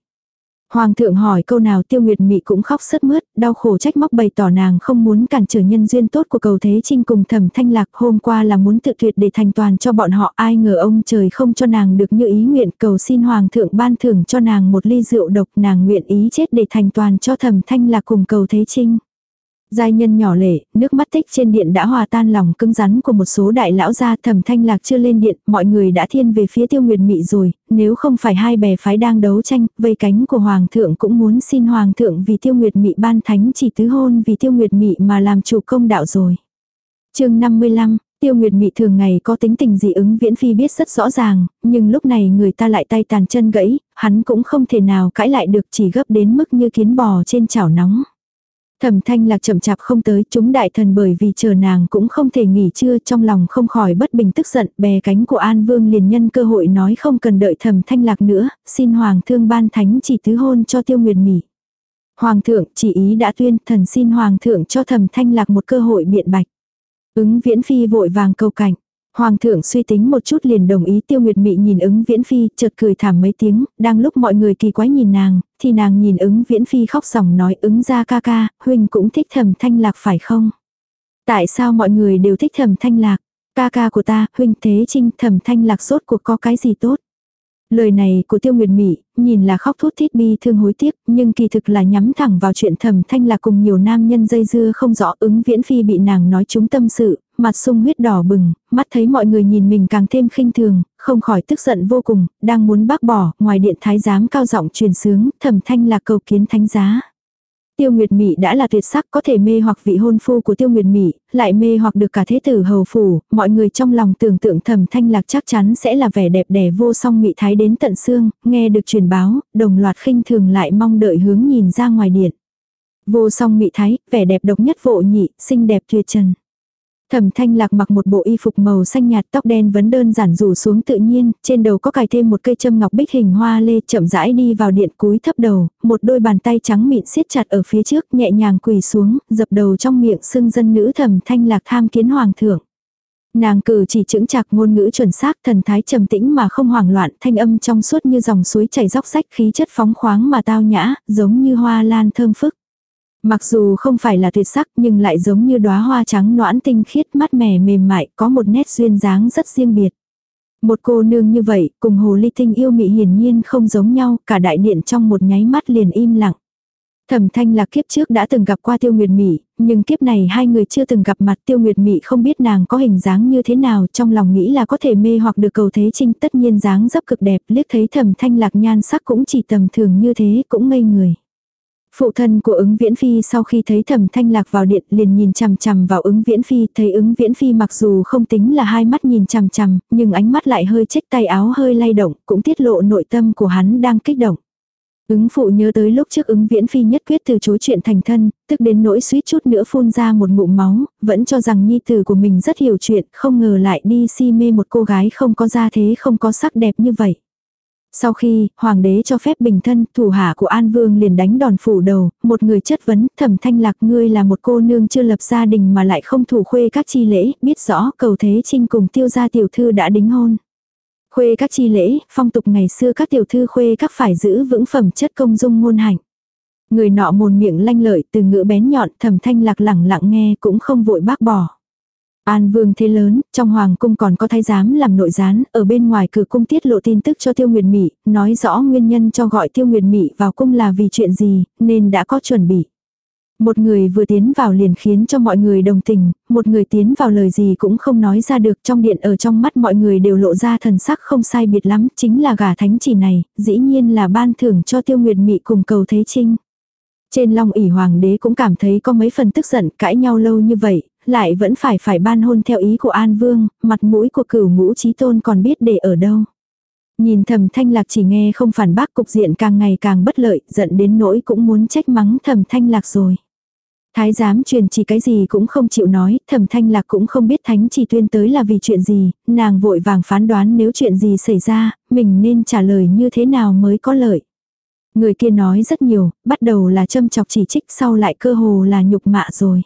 Hoàng thượng hỏi câu nào tiêu nguyệt mị cũng khóc sướt mướt, đau khổ trách móc bày tỏ nàng không muốn cản trở nhân duyên tốt của cầu thế trinh cùng thẩm thanh lạc hôm qua là muốn tự tuyệt để thành toàn cho bọn họ ai ngờ ông trời không cho nàng được như ý nguyện cầu xin hoàng thượng ban thưởng cho nàng một ly rượu độc nàng nguyện ý chết để thành toàn cho thẩm thanh lạc cùng cầu thế trinh. Giai nhân nhỏ lệ, nước mắt tích trên điện đã hòa tan lòng cứng rắn của một số đại lão gia thẩm thanh lạc chưa lên điện, mọi người đã thiên về phía tiêu nguyệt mị rồi, nếu không phải hai bè phái đang đấu tranh, vây cánh của hoàng thượng cũng muốn xin hoàng thượng vì tiêu nguyệt mị ban thánh chỉ tứ hôn vì tiêu nguyệt mị mà làm chủ công đạo rồi. chương 55 Tiêu Nguyệt Mị thường ngày có tính tình dị ứng Viễn Phi biết rất rõ ràng, nhưng lúc này người ta lại tay tàn chân gãy, hắn cũng không thể nào cãi lại được chỉ gấp đến mức như kiến bò trên chảo nóng. Thẩm thanh lạc chậm chạp không tới, chúng đại thần bởi vì chờ nàng cũng không thể nghỉ trưa trong lòng không khỏi bất bình tức giận, bè cánh của An Vương liền nhân cơ hội nói không cần đợi thẩm thanh lạc nữa, xin Hoàng thương ban thánh chỉ tứ hôn cho tiêu nguyệt mỉ. Hoàng thượng chỉ ý đã tuyên, thần xin Hoàng thượng cho thẩm thanh lạc một cơ hội biện bạch. Ứng viễn phi vội vàng câu cảnh. Hoàng thượng suy tính một chút liền đồng ý tiêu nguyệt mị nhìn ứng viễn phi, chợt cười thảm mấy tiếng, đang lúc mọi người kỳ quái nhìn nàng, thì nàng nhìn ứng viễn phi khóc sòng nói ứng ra ca ca, huynh cũng thích thầm thanh lạc phải không? Tại sao mọi người đều thích thầm thanh lạc? Ca ca của ta, huynh thế trinh thầm thanh lạc sốt cuộc có cái gì tốt? Lời này của Tiêu Nguyệt Mỹ, nhìn là khóc thút thít bi thương hối tiếc, nhưng kỳ thực là nhắm thẳng vào chuyện thẩm thanh là cùng nhiều nam nhân dây dưa không rõ ứng viễn phi bị nàng nói chúng tâm sự, mặt sung huyết đỏ bừng, mắt thấy mọi người nhìn mình càng thêm khinh thường, không khỏi tức giận vô cùng, đang muốn bác bỏ, ngoài điện thái giám cao giọng truyền sướng, thẩm thanh là cầu kiến thánh giá. Tiêu Nguyệt Mị đã là tuyệt sắc có thể mê hoặc vị hôn phu của Tiêu Nguyệt Mị, lại mê hoặc được cả thế tử hầu phủ, mọi người trong lòng tưởng tượng thầm thanh lạc chắc chắn sẽ là vẻ đẹp đẽ vô song mị thái đến tận xương, nghe được truyền báo, đồng loạt khinh thường lại mong đợi hướng nhìn ra ngoài điện. Vô song mị thái, vẻ đẹp độc nhất vô nhị, xinh đẹp tuyệt trần. Thẩm thanh lạc mặc một bộ y phục màu xanh nhạt tóc đen vấn đơn giản rủ xuống tự nhiên, trên đầu có cài thêm một cây châm ngọc bích hình hoa lê chậm rãi đi vào điện cúi thấp đầu, một đôi bàn tay trắng mịn siết chặt ở phía trước nhẹ nhàng quỳ xuống, dập đầu trong miệng xưng dân nữ thẩm thanh lạc tham kiến hoàng thượng. Nàng cử chỉ chững chạc ngôn ngữ chuẩn xác thần thái trầm tĩnh mà không hoảng loạn thanh âm trong suốt như dòng suối chảy dốc sách khí chất phóng khoáng mà tao nhã, giống như hoa lan thơm phức. Mặc dù không phải là tuyệt sắc nhưng lại giống như đóa hoa trắng noãn tinh khiết mắt mẻ mềm mại có một nét duyên dáng rất riêng biệt. Một cô nương như vậy cùng hồ ly tinh yêu mị hiển nhiên không giống nhau cả đại điện trong một nháy mắt liền im lặng. Thẩm thanh là kiếp trước đã từng gặp qua tiêu nguyệt mị, nhưng kiếp này hai người chưa từng gặp mặt tiêu nguyệt mị không biết nàng có hình dáng như thế nào trong lòng nghĩ là có thể mê hoặc được cầu thế trinh tất nhiên dáng dấp cực đẹp liếc thấy thẩm thanh lạc nhan sắc cũng chỉ tầm thường như thế cũng ngây người. Phụ thân của ứng viễn phi sau khi thấy thẩm thanh lạc vào điện liền nhìn chằm chằm vào ứng viễn phi, thấy ứng viễn phi mặc dù không tính là hai mắt nhìn chằm chằm, nhưng ánh mắt lại hơi trách tay áo hơi lay động, cũng tiết lộ nội tâm của hắn đang kích động. Ứng phụ nhớ tới lúc trước ứng viễn phi nhất quyết từ chối chuyện thành thân, tức đến nỗi suýt chút nữa phun ra một ngụm máu, vẫn cho rằng nhi tử của mình rất hiểu chuyện, không ngờ lại đi si mê một cô gái không có gia thế không có sắc đẹp như vậy. Sau khi, hoàng đế cho phép bình thân, thủ hạ của An Vương liền đánh đòn phủ đầu, một người chất vấn, thẩm thanh lạc ngươi là một cô nương chưa lập gia đình mà lại không thủ khuê các chi lễ, biết rõ cầu thế trinh cùng tiêu gia tiểu thư đã đính hôn. Khuê các chi lễ, phong tục ngày xưa các tiểu thư khuê các phải giữ vững phẩm chất công dung ngôn hạnh. Người nọ mồn miệng lanh lợi từ ngữ bén nhọn thẩm thanh lạc lẳng lặng nghe cũng không vội bác bỏ. An vương thế lớn, trong hoàng cung còn có thái giám làm nội gián, ở bên ngoài cửa cung tiết lộ tin tức cho tiêu nguyệt mỹ, nói rõ nguyên nhân cho gọi tiêu nguyệt mỹ vào cung là vì chuyện gì, nên đã có chuẩn bị. Một người vừa tiến vào liền khiến cho mọi người đồng tình, một người tiến vào lời gì cũng không nói ra được trong điện ở trong mắt mọi người đều lộ ra thần sắc không sai biệt lắm, chính là gà thánh chỉ này, dĩ nhiên là ban thưởng cho tiêu nguyệt mị cùng cầu thế trinh. Trên long ỉ hoàng đế cũng cảm thấy có mấy phần tức giận cãi nhau lâu như vậy, lại vẫn phải phải ban hôn theo ý của An Vương, mặt mũi của cửu ngũ trí tôn còn biết để ở đâu. Nhìn thầm thanh lạc chỉ nghe không phản bác cục diện càng ngày càng bất lợi, giận đến nỗi cũng muốn trách mắng thầm thanh lạc rồi. Thái giám truyền chỉ cái gì cũng không chịu nói, thầm thanh lạc cũng không biết thánh chỉ tuyên tới là vì chuyện gì, nàng vội vàng phán đoán nếu chuyện gì xảy ra, mình nên trả lời như thế nào mới có lợi. Người kia nói rất nhiều, bắt đầu là châm chọc chỉ trích sau lại cơ hồ là nhục mạ rồi.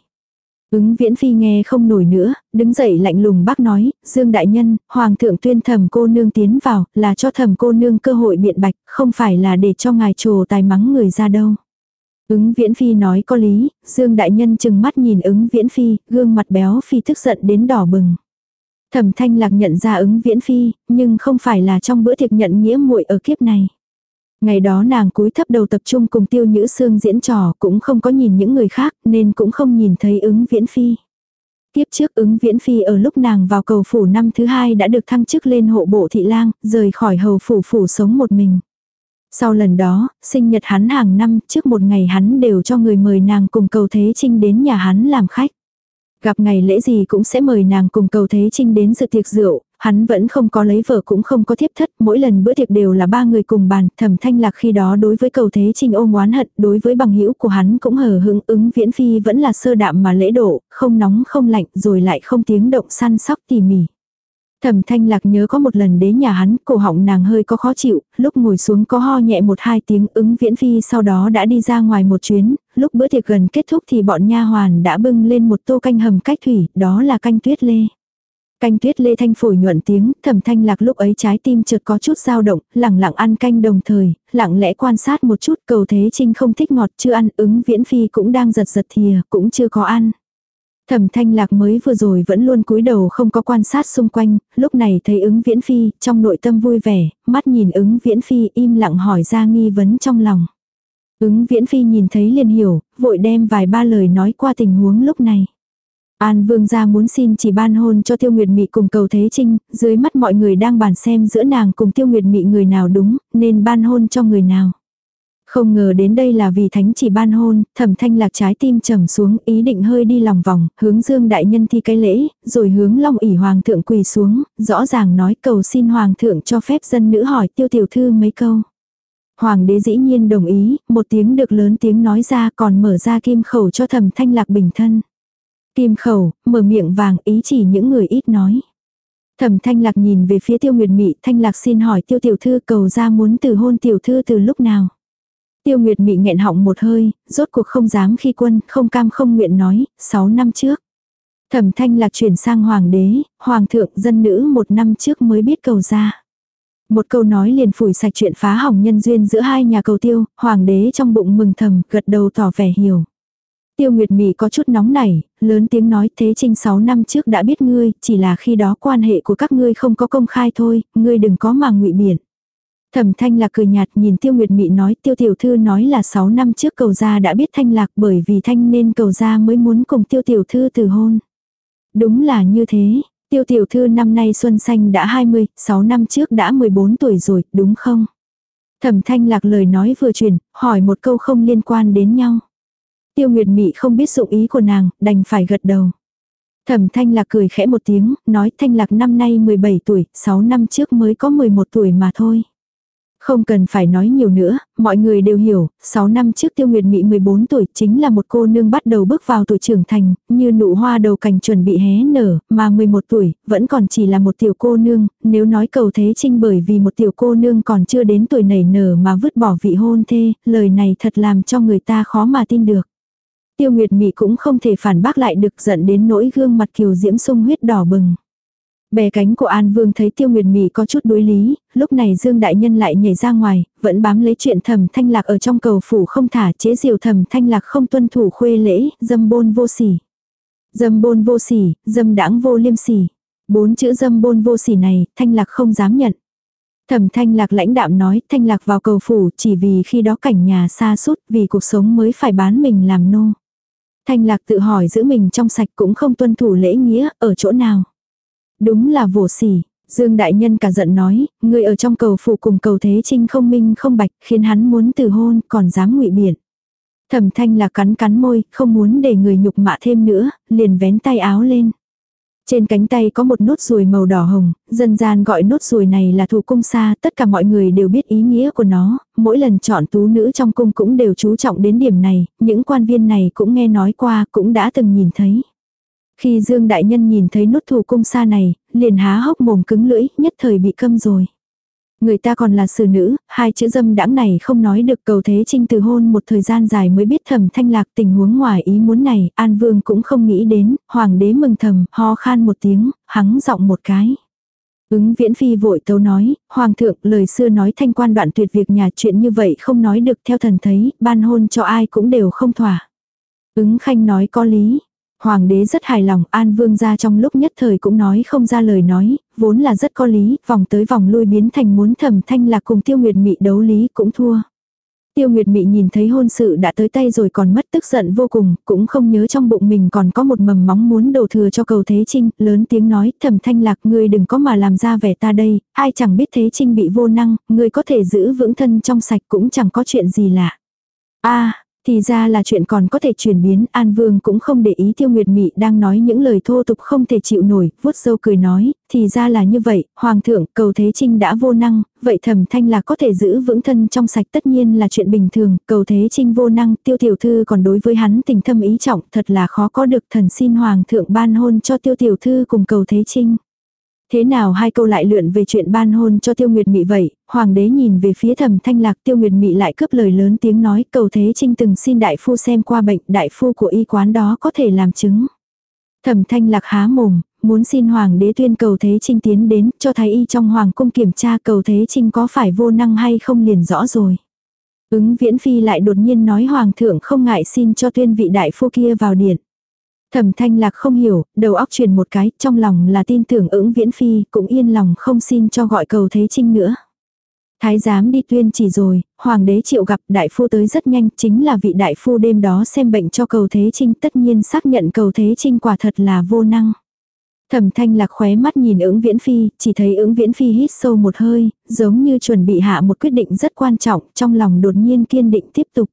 Ứng viễn phi nghe không nổi nữa, đứng dậy lạnh lùng bác nói, Dương Đại Nhân, Hoàng thượng tuyên thầm cô nương tiến vào, là cho thầm cô nương cơ hội biện bạch, không phải là để cho ngài trồ tài mắng người ra đâu. Ứng viễn phi nói có lý, Dương Đại Nhân chừng mắt nhìn ứng viễn phi, gương mặt béo phi tức giận đến đỏ bừng. Thẩm thanh lạc nhận ra ứng viễn phi, nhưng không phải là trong bữa tiệc nhận nghĩa muội ở kiếp này. Ngày đó nàng cúi thấp đầu tập trung cùng tiêu nhữ xương diễn trò cũng không có nhìn những người khác nên cũng không nhìn thấy ứng viễn phi. Tiếp trước ứng viễn phi ở lúc nàng vào cầu phủ năm thứ hai đã được thăng chức lên hộ bộ thị lang, rời khỏi hầu phủ phủ sống một mình. Sau lần đó, sinh nhật hắn hàng năm trước một ngày hắn đều cho người mời nàng cùng cầu thế trinh đến nhà hắn làm khách. Gặp ngày lễ gì cũng sẽ mời nàng cùng cầu thế trinh đến dự tiệc rượu, hắn vẫn không có lấy vợ cũng không có thiếp thất, mỗi lần bữa tiệc đều là ba người cùng bàn, thẩm thanh lạc khi đó đối với cầu thế trinh ôm oán hận, đối với bằng hữu của hắn cũng hờ hững ứng viễn phi vẫn là sơ đạm mà lễ độ, không nóng không lạnh rồi lại không tiếng động săn sóc tỉ mỉ. Thẩm thanh lạc nhớ có một lần đến nhà hắn, cổ họng nàng hơi có khó chịu, lúc ngồi xuống có ho nhẹ một hai tiếng ứng viễn phi sau đó đã đi ra ngoài một chuyến, lúc bữa tiệc gần kết thúc thì bọn nha hoàn đã bưng lên một tô canh hầm cách thủy, đó là canh tuyết lê. Canh tuyết lê thanh phổi nhuận tiếng, thẩm thanh lạc lúc ấy trái tim chợt có chút dao động, lẳng lặng ăn canh đồng thời, lặng lẽ quan sát một chút cầu thế trinh không thích ngọt chưa ăn ứng viễn phi cũng đang giật giật thìa, cũng chưa có ăn. Thẩm thanh lạc mới vừa rồi vẫn luôn cúi đầu không có quan sát xung quanh, lúc này thấy ứng viễn phi, trong nội tâm vui vẻ, mắt nhìn ứng viễn phi im lặng hỏi ra nghi vấn trong lòng. Ứng viễn phi nhìn thấy liền hiểu, vội đem vài ba lời nói qua tình huống lúc này. An vương gia muốn xin chỉ ban hôn cho tiêu nguyệt mị cùng cầu thế trinh, dưới mắt mọi người đang bàn xem giữa nàng cùng tiêu nguyệt mị người nào đúng, nên ban hôn cho người nào. Không ngờ đến đây là vì thánh chỉ ban hôn, thẩm thanh lạc trái tim trầm xuống, ý định hơi đi lòng vòng, hướng dương đại nhân thi cái lễ, rồi hướng long ỉ hoàng thượng quỳ xuống, rõ ràng nói cầu xin hoàng thượng cho phép dân nữ hỏi tiêu tiểu thư mấy câu. Hoàng đế dĩ nhiên đồng ý, một tiếng được lớn tiếng nói ra còn mở ra kim khẩu cho thẩm thanh lạc bình thân. Kim khẩu, mở miệng vàng ý chỉ những người ít nói. Thẩm thanh lạc nhìn về phía tiêu nguyệt mị, thanh lạc xin hỏi tiêu tiểu thư cầu ra muốn từ hôn tiểu thư từ lúc nào. Tiêu Nguyệt Mị nghẹn họng một hơi, rốt cuộc không dám khi quân, không cam không nguyện nói, 6 năm trước. Thẩm thanh lạc chuyển sang hoàng đế, hoàng thượng dân nữ một năm trước mới biết cầu ra. Một câu nói liền phủi sạch chuyện phá hỏng nhân duyên giữa hai nhà cầu tiêu, hoàng đế trong bụng mừng thầm, gật đầu tỏ vẻ hiểu. Tiêu Nguyệt Mị có chút nóng nảy, lớn tiếng nói thế trinh 6 năm trước đã biết ngươi, chỉ là khi đó quan hệ của các ngươi không có công khai thôi, ngươi đừng có mà ngụy biện. Thẩm thanh lạc cười nhạt nhìn tiêu nguyệt mị nói tiêu tiểu thư nói là 6 năm trước cầu gia đã biết thanh lạc bởi vì thanh nên cầu gia mới muốn cùng tiêu tiểu thư từ hôn. Đúng là như thế, tiêu tiểu thư năm nay xuân xanh đã 20, 6 năm trước đã 14 tuổi rồi, đúng không? Thẩm thanh lạc lời nói vừa truyền, hỏi một câu không liên quan đến nhau. Tiêu Nguyệt Mị không biết dụng ý của nàng, đành phải gật đầu. Thẩm Thanh Lạc cười khẽ một tiếng, nói Thanh Lạc năm nay 17 tuổi, 6 năm trước mới có 11 tuổi mà thôi. Không cần phải nói nhiều nữa, mọi người đều hiểu, 6 năm trước Tiêu Nguyệt Mỹ 14 tuổi chính là một cô nương bắt đầu bước vào tuổi trưởng thành, như nụ hoa đầu cành chuẩn bị hé nở, mà 11 tuổi, vẫn còn chỉ là một tiểu cô nương, nếu nói cầu thế trinh bởi vì một tiểu cô nương còn chưa đến tuổi nảy nở mà vứt bỏ vị hôn thê, lời này thật làm cho người ta khó mà tin được. Tiêu Nguyệt mỹ cũng không thể phản bác lại được giận đến nỗi gương mặt kiều diễm sung huyết đỏ bừng. Bè cánh của An Vương thấy Tiêu Nguyệt Mị có chút đối lý, lúc này Dương Đại Nhân lại nhảy ra ngoài, vẫn bám lấy chuyện thầm thanh lạc ở trong cầu phủ không thả chế diều thầm thanh lạc không tuân thủ khuê lễ, dâm bôn vô sỉ. Dâm bôn vô sỉ, dâm đãng vô liêm sỉ. Bốn chữ dâm bôn vô sỉ này, thanh lạc không dám nhận. Thẩm thanh lạc lãnh đạm nói, thanh lạc vào cầu phủ chỉ vì khi đó cảnh nhà xa suốt vì cuộc sống mới phải bán mình làm nô. Thanh lạc tự hỏi giữ mình trong sạch cũng không tuân thủ lễ nghĩa, ở chỗ nào. Đúng là vổ sỉ. Dương Đại Nhân cả giận nói, người ở trong cầu phụ cùng cầu thế trinh không minh không bạch, khiến hắn muốn từ hôn, còn dám ngụy biện. Thẩm thanh là cắn cắn môi, không muốn để người nhục mạ thêm nữa, liền vén tay áo lên. Trên cánh tay có một nốt ruồi màu đỏ hồng, dân gian gọi nốt ruồi này là thủ cung sa, tất cả mọi người đều biết ý nghĩa của nó, mỗi lần chọn tú nữ trong cung cũng đều chú trọng đến điểm này, những quan viên này cũng nghe nói qua, cũng đã từng nhìn thấy. Khi Dương Đại Nhân nhìn thấy nút thủ cung sa này, liền há hốc mồm cứng lưỡi, nhất thời bị câm rồi. Người ta còn là xử nữ, hai chữ dâm đãng này không nói được cầu thế trinh từ hôn một thời gian dài mới biết thầm thanh lạc tình huống ngoài ý muốn này, An Vương cũng không nghĩ đến, hoàng đế mừng thầm, ho khan một tiếng, hắng giọng một cái. Ứng viễn phi vội tấu nói, hoàng thượng lời xưa nói thanh quan đoạn tuyệt việc nhà chuyện như vậy không nói được theo thần thấy, ban hôn cho ai cũng đều không thỏa. Ứng khanh nói có lý, Hoàng đế rất hài lòng, An Vương ra trong lúc nhất thời cũng nói không ra lời nói, vốn là rất có lý, vòng tới vòng lui biến thành muốn thẩm thanh là cùng Tiêu Nguyệt Mị đấu lý cũng thua. Tiêu Nguyệt Mị nhìn thấy hôn sự đã tới tay rồi còn mất tức giận vô cùng, cũng không nhớ trong bụng mình còn có một mầm móng muốn đổ thừa cho cầu Thế Trinh, lớn tiếng nói, thẩm thanh lạc, ngươi đừng có mà làm ra vẻ ta đây, ai chẳng biết Thế Trinh bị vô năng, ngươi có thể giữ vững thân trong sạch cũng chẳng có chuyện gì lạ. a thì ra là chuyện còn có thể chuyển biến, An Vương cũng không để ý Tiêu Nguyệt Mị đang nói những lời thô tục không thể chịu nổi, vuốt dâu cười nói, thì ra là như vậy, Hoàng thượng, cầu Thế Trinh đã vô năng, vậy thẩm thanh là có thể giữ vững thân trong sạch tất nhiên là chuyện bình thường, cầu Thế Trinh vô năng, Tiêu Tiểu Thư còn đối với hắn tình thâm ý trọng, thật là khó có được thần xin Hoàng thượng ban hôn cho Tiêu Tiểu Thư cùng cầu Thế Trinh. Thế nào hai câu lại lượn về chuyện ban hôn cho Tiêu Nguyệt Mị vậy, hoàng đế nhìn về phía thẩm thanh lạc Tiêu Nguyệt Mị lại cướp lời lớn tiếng nói cầu thế trinh từng xin đại phu xem qua bệnh, đại phu của y quán đó có thể làm chứng. Thẩm thanh lạc há mồm, muốn xin hoàng đế tuyên cầu thế trinh tiến đến cho thái y trong hoàng cung kiểm tra cầu thế trinh có phải vô năng hay không liền rõ rồi. Ứng viễn phi lại đột nhiên nói hoàng thượng không ngại xin cho tuyên vị đại phu kia vào điện. Thẩm thanh lạc không hiểu, đầu óc truyền một cái, trong lòng là tin tưởng ứng viễn phi, cũng yên lòng không xin cho gọi cầu thế trinh nữa. Thái giám đi tuyên chỉ rồi, hoàng đế triệu gặp đại phu tới rất nhanh, chính là vị đại phu đêm đó xem bệnh cho cầu thế trinh tất nhiên xác nhận cầu thế trinh quả thật là vô năng. Thẩm thanh lạc khóe mắt nhìn ứng viễn phi, chỉ thấy ứng viễn phi hít sâu một hơi, giống như chuẩn bị hạ một quyết định rất quan trọng, trong lòng đột nhiên kiên định tiếp tục.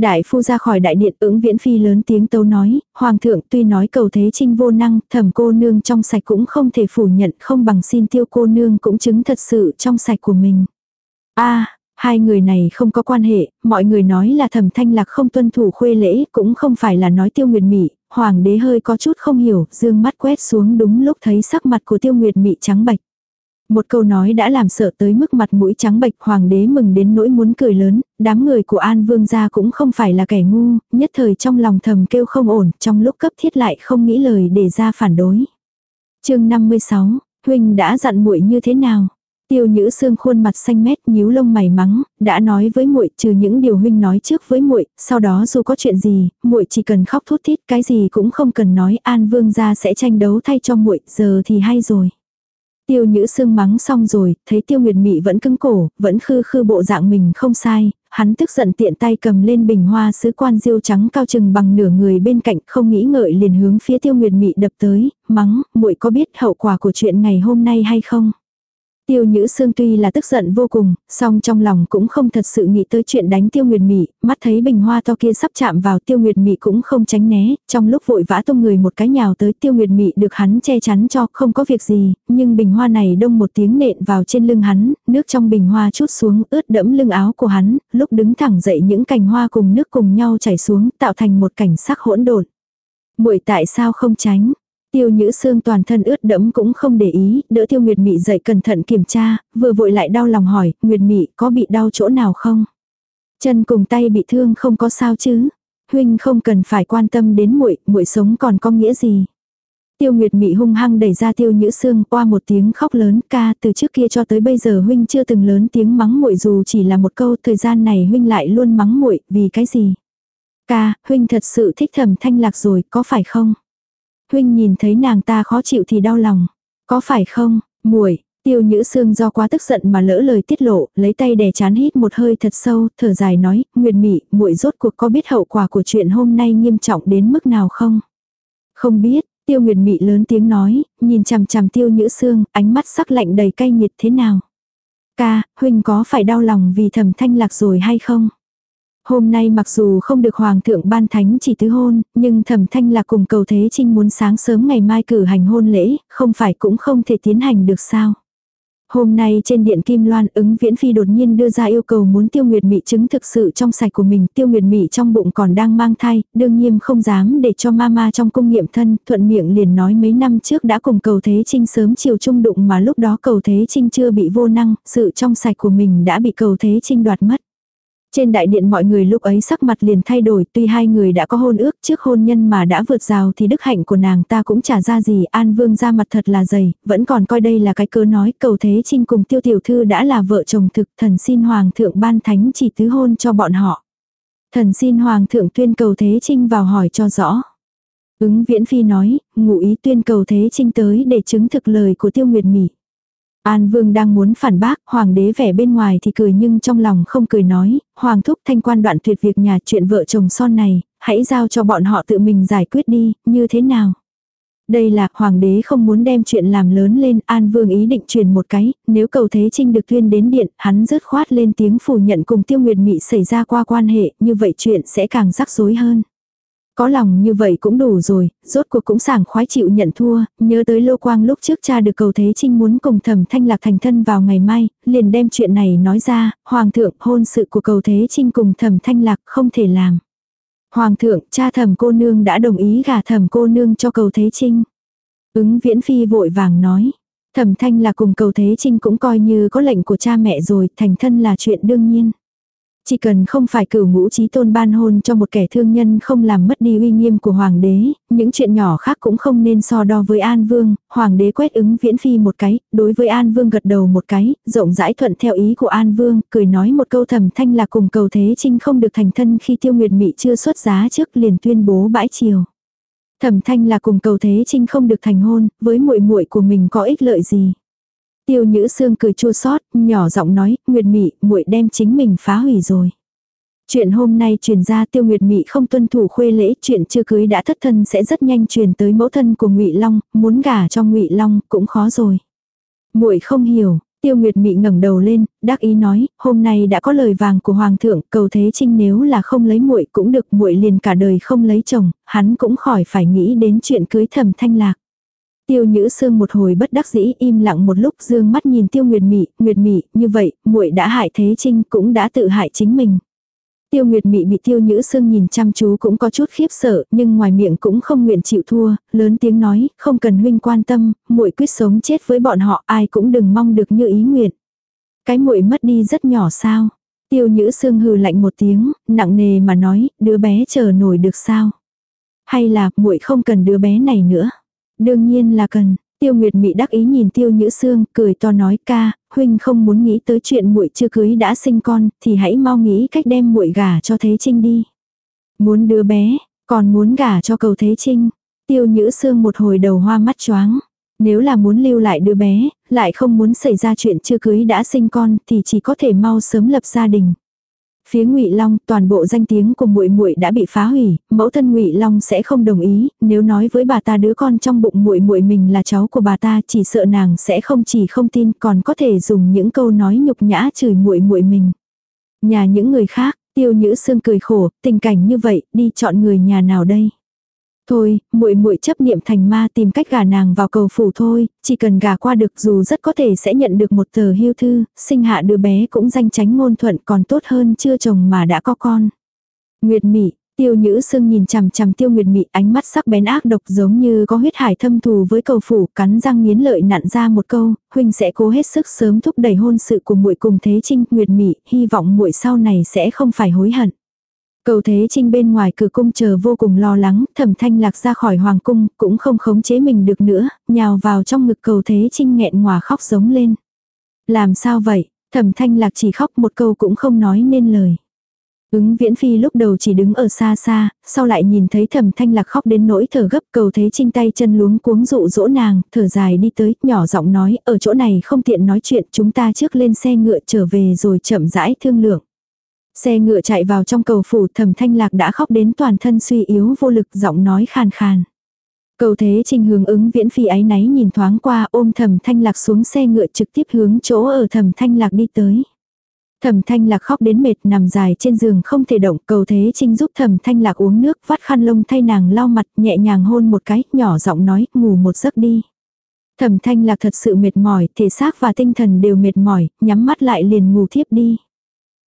Đại phu ra khỏi đại điện ứng viễn phi lớn tiếng tấu nói, Hoàng thượng tuy nói cầu thế trinh vô năng, thẩm cô nương trong sạch cũng không thể phủ nhận không bằng xin tiêu cô nương cũng chứng thật sự trong sạch của mình. a hai người này không có quan hệ, mọi người nói là thẩm thanh lạc không tuân thủ khuê lễ, cũng không phải là nói tiêu nguyệt mị hoàng đế hơi có chút không hiểu, dương mắt quét xuống đúng lúc thấy sắc mặt của tiêu nguyệt mị trắng bạch. Một câu nói đã làm sợ tới mức mặt mũi trắng bệch hoàng đế mừng đến nỗi muốn cười lớn, đám người của An Vương gia cũng không phải là kẻ ngu, nhất thời trong lòng thầm kêu không ổn, trong lúc cấp thiết lại không nghĩ lời để ra phản đối. chương 56, Huynh đã dặn muội như thế nào? Tiêu Nhữ Sương khuôn mặt xanh mét, nhíu lông mày mắng, đã nói với muội, trừ những điều huynh nói trước với muội, sau đó dù có chuyện gì, muội chỉ cần khóc thút thít, cái gì cũng không cần nói, An Vương gia sẽ tranh đấu thay cho muội, giờ thì hay rồi. Tiêu Nhữ Sương mắng xong rồi, thấy Tiêu Nguyệt Mị vẫn cứng cổ, vẫn khư khư bộ dạng mình không sai, hắn tức giận tiện tay cầm lên bình hoa sứ quan diêu trắng cao chừng bằng nửa người bên cạnh, không nghĩ ngợi liền hướng phía Tiêu Nguyệt Mị đập tới, mắng, muội có biết hậu quả của chuyện ngày hôm nay hay không? Tiêu Nhữ Sương tuy là tức giận vô cùng, song trong lòng cũng không thật sự nghĩ tới chuyện đánh Tiêu Nguyệt Mị, mắt thấy bình hoa to kia sắp chạm vào Tiêu Nguyệt Mị cũng không tránh né, trong lúc vội vã tung người một cái nhào tới Tiêu Nguyệt Mị được hắn che chắn cho, không có việc gì, nhưng bình hoa này đông một tiếng nện vào trên lưng hắn, nước trong bình hoa chút xuống ướt đẫm lưng áo của hắn, lúc đứng thẳng dậy những cành hoa cùng nước cùng nhau chảy xuống, tạo thành một cảnh sắc hỗn độn. Muội tại sao không tránh? Tiêu Nhữ Sương toàn thân ướt đẫm cũng không để ý, đỡ Tiêu Nguyệt Mị dậy cẩn thận kiểm tra, vừa vội lại đau lòng hỏi, Nguyệt Mị có bị đau chỗ nào không? Chân cùng tay bị thương không có sao chứ? Huynh không cần phải quan tâm đến muội, muội sống còn có nghĩa gì? Tiêu Nguyệt Mị hung hăng đẩy ra Tiêu Nhữ Sương qua một tiếng khóc lớn ca từ trước kia cho tới bây giờ huynh chưa từng lớn tiếng mắng muội dù chỉ là một câu thời gian này huynh lại luôn mắng muội vì cái gì? Ca, huynh thật sự thích thầm thanh lạc rồi, có phải không? Huynh nhìn thấy nàng ta khó chịu thì đau lòng. Có phải không, muội Tiêu Nhữ Sương do quá tức giận mà lỡ lời tiết lộ, lấy tay đè chán hít một hơi thật sâu, thở dài nói, Nguyệt Mị, muội rốt cuộc có biết hậu quả của chuyện hôm nay nghiêm trọng đến mức nào không? Không biết, Tiêu Nguyệt Mị lớn tiếng nói, nhìn chằm chằm Tiêu Nhữ Sương, ánh mắt sắc lạnh đầy cay nghiệt thế nào? Ca, huynh có phải đau lòng vì Thẩm Thanh Lạc rồi hay không? Hôm nay mặc dù không được Hoàng thượng ban thánh chỉ tứ hôn, nhưng thẩm thanh là cùng cầu thế trinh muốn sáng sớm ngày mai cử hành hôn lễ, không phải cũng không thể tiến hành được sao. Hôm nay trên điện Kim Loan ứng viễn phi đột nhiên đưa ra yêu cầu muốn tiêu nguyệt mị chứng thực sự trong sạch của mình. Tiêu nguyệt mị trong bụng còn đang mang thai, đương nhiên không dám để cho mama trong cung nghiệm thân, thuận miệng liền nói mấy năm trước đã cùng cầu thế trinh sớm chiều trung đụng mà lúc đó cầu thế trinh chưa bị vô năng, sự trong sạch của mình đã bị cầu thế trinh đoạt mất. Trên đại điện mọi người lúc ấy sắc mặt liền thay đổi tuy hai người đã có hôn ước trước hôn nhân mà đã vượt rào thì đức hạnh của nàng ta cũng chả ra gì An Vương ra mặt thật là dày, vẫn còn coi đây là cái cớ nói cầu thế trinh cùng tiêu tiểu thư đã là vợ chồng thực thần xin hoàng thượng ban thánh chỉ tứ hôn cho bọn họ. Thần xin hoàng thượng tuyên cầu thế trinh vào hỏi cho rõ. Ứng viễn phi nói, ngụ ý tuyên cầu thế trinh tới để chứng thực lời của tiêu nguyệt mỉ. An Vương đang muốn phản bác, Hoàng đế vẻ bên ngoài thì cười nhưng trong lòng không cười nói, Hoàng thúc thanh quan đoạn tuyệt việc nhà chuyện vợ chồng son này, hãy giao cho bọn họ tự mình giải quyết đi, như thế nào? Đây là Hoàng đế không muốn đem chuyện làm lớn lên, An Vương ý định truyền một cái, nếu cầu thế trinh được tuyên đến điện, hắn rớt khoát lên tiếng phủ nhận cùng Tiêu Nguyệt Mị xảy ra qua quan hệ, như vậy chuyện sẽ càng rắc rối hơn. Có lòng như vậy cũng đủ rồi, rốt cuộc cũng sảng khoái chịu nhận thua, nhớ tới lô quang lúc trước cha được cầu thế trinh muốn cùng thẩm thanh lạc thành thân vào ngày mai, liền đem chuyện này nói ra, hoàng thượng hôn sự của cầu thế trinh cùng thẩm thanh lạc không thể làm. Hoàng thượng, cha thẩm cô nương đã đồng ý gả thẩm cô nương cho cầu thế trinh. Ứng viễn phi vội vàng nói, thẩm thanh lạc cùng cầu thế trinh cũng coi như có lệnh của cha mẹ rồi, thành thân là chuyện đương nhiên. Chỉ cần không phải cửu ngũ trí tôn ban hôn cho một kẻ thương nhân không làm mất đi uy nghiêm của hoàng đế, những chuyện nhỏ khác cũng không nên so đo với An Vương, hoàng đế quét ứng viễn phi một cái, đối với An Vương gật đầu một cái, rộng rãi thuận theo ý của An Vương, cười nói một câu thầm thanh là cùng cầu thế trinh không được thành thân khi tiêu nguyệt mị chưa xuất giá trước liền tuyên bố bãi chiều. Thẩm thanh là cùng cầu thế trinh không được thành hôn, với muội muội của mình có ích lợi gì. Tiêu Nhữ Sương cười chua xót, nhỏ giọng nói, Nguyệt Mị, muội đem chính mình phá hủy rồi. Chuyện hôm nay truyền ra Tiêu Nguyệt Mị không tuân thủ khuê lễ, chuyện chưa cưới đã thất thân sẽ rất nhanh truyền tới mẫu thân của Ngụy Long, muốn gả cho Ngụy Long cũng khó rồi. Muội không hiểu, Tiêu Nguyệt Mị ngẩng đầu lên, đắc ý nói, hôm nay đã có lời vàng của hoàng thượng, cầu thế trinh nếu là không lấy muội cũng được, muội liền cả đời không lấy chồng, hắn cũng khỏi phải nghĩ đến chuyện cưới Thẩm Thanh Lạc. Tiêu Nhữ Sương một hồi bất đắc dĩ im lặng một lúc dương mắt nhìn Tiêu Nguyệt Mị, Nguyệt Mị, như vậy, muội đã hại Thế Trinh cũng đã tự hại chính mình. Tiêu Nguyệt Mị bị Tiêu Nhữ Sương nhìn chăm chú cũng có chút khiếp sợ, nhưng ngoài miệng cũng không nguyện chịu thua, lớn tiếng nói, không cần huynh quan tâm, muội quyết sống chết với bọn họ, ai cũng đừng mong được như ý nguyện. Cái muội mất đi rất nhỏ sao? Tiêu Nhữ Sương hừ lạnh một tiếng, nặng nề mà nói, đứa bé chờ nổi được sao? Hay là muội không cần đứa bé này nữa? Đương nhiên là cần. Tiêu Nguyệt Mị đắc ý nhìn Tiêu Nhữ Sương, cười to nói ca, huynh không muốn nghĩ tới chuyện muội chưa cưới đã sinh con, thì hãy mau nghĩ cách đem muội gả cho Thế Trinh đi. Muốn đứa bé, còn muốn gả cho cầu Thế Trinh. Tiêu Nhữ Sương một hồi đầu hoa mắt choáng. Nếu là muốn lưu lại đứa bé, lại không muốn xảy ra chuyện chưa cưới đã sinh con thì chỉ có thể mau sớm lập gia đình. Phía Ngụy Long, toàn bộ danh tiếng của muội muội đã bị phá hủy, mẫu thân Ngụy Long sẽ không đồng ý, nếu nói với bà ta đứa con trong bụng muội muội mình là cháu của bà ta, chỉ sợ nàng sẽ không chỉ không tin, còn có thể dùng những câu nói nhục nhã chửi muội muội mình. Nhà những người khác, Tiêu Nhữ Sương cười khổ, tình cảnh như vậy, đi chọn người nhà nào đây? Thôi, muội muội chấp niệm thành ma tìm cách gả nàng vào cầu phủ thôi, chỉ cần gả qua được dù rất có thể sẽ nhận được một tờ hưu thư, sinh hạ đứa bé cũng danh tránh ngôn thuận còn tốt hơn chưa chồng mà đã có con. Nguyệt Mị, Tiêu Nhữ Sương nhìn chằm chằm Tiêu Nguyệt Mị, ánh mắt sắc bén ác độc giống như có huyết hải thâm thù với cầu phủ, cắn răng nghiến lợi nặn ra một câu, huynh sẽ cố hết sức sớm thúc đẩy hôn sự của muội cùng Thế Trinh, Nguyệt Mị, hy vọng muội sau này sẽ không phải hối hận. Cầu Thế Trinh bên ngoài cửa cung chờ vô cùng lo lắng, thẩm thanh lạc ra khỏi hoàng cung, cũng không khống chế mình được nữa, nhào vào trong ngực cầu Thế Trinh nghẹn ngòa khóc giống lên. Làm sao vậy? Thẩm thanh lạc chỉ khóc một câu cũng không nói nên lời. Ứng viễn phi lúc đầu chỉ đứng ở xa xa, sau lại nhìn thấy thẩm thanh lạc khóc đến nỗi thở gấp cầu thế trinh tay chân luống cuống dụ dỗ nàng, thở dài đi tới, nhỏ giọng nói, ở chỗ này không tiện nói chuyện, chúng ta trước lên xe ngựa trở về rồi chậm rãi thương lượng. Xe ngựa chạy vào trong cầu phủ, thẩm thanh lạc đã khóc đến toàn thân suy yếu vô lực, giọng nói khàn khàn. Cầu thế trình hướng ứng viễn phi ái náy nhìn thoáng qua, ôm thẩm thanh lạc xuống xe ngựa trực tiếp hướng chỗ ở thẩm thanh lạc đi tới. Thẩm thanh lạc khóc đến mệt nằm dài trên giường không thể động, cầu thế trinh giúp thẩm thanh lạc uống nước, vắt khăn lông thay nàng lau mặt, nhẹ nhàng hôn một cái, nhỏ giọng nói, ngủ một giấc đi. Thẩm thanh lạc thật sự mệt mỏi, thể xác và tinh thần đều mệt mỏi, nhắm mắt lại liền ngủ thiếp đi.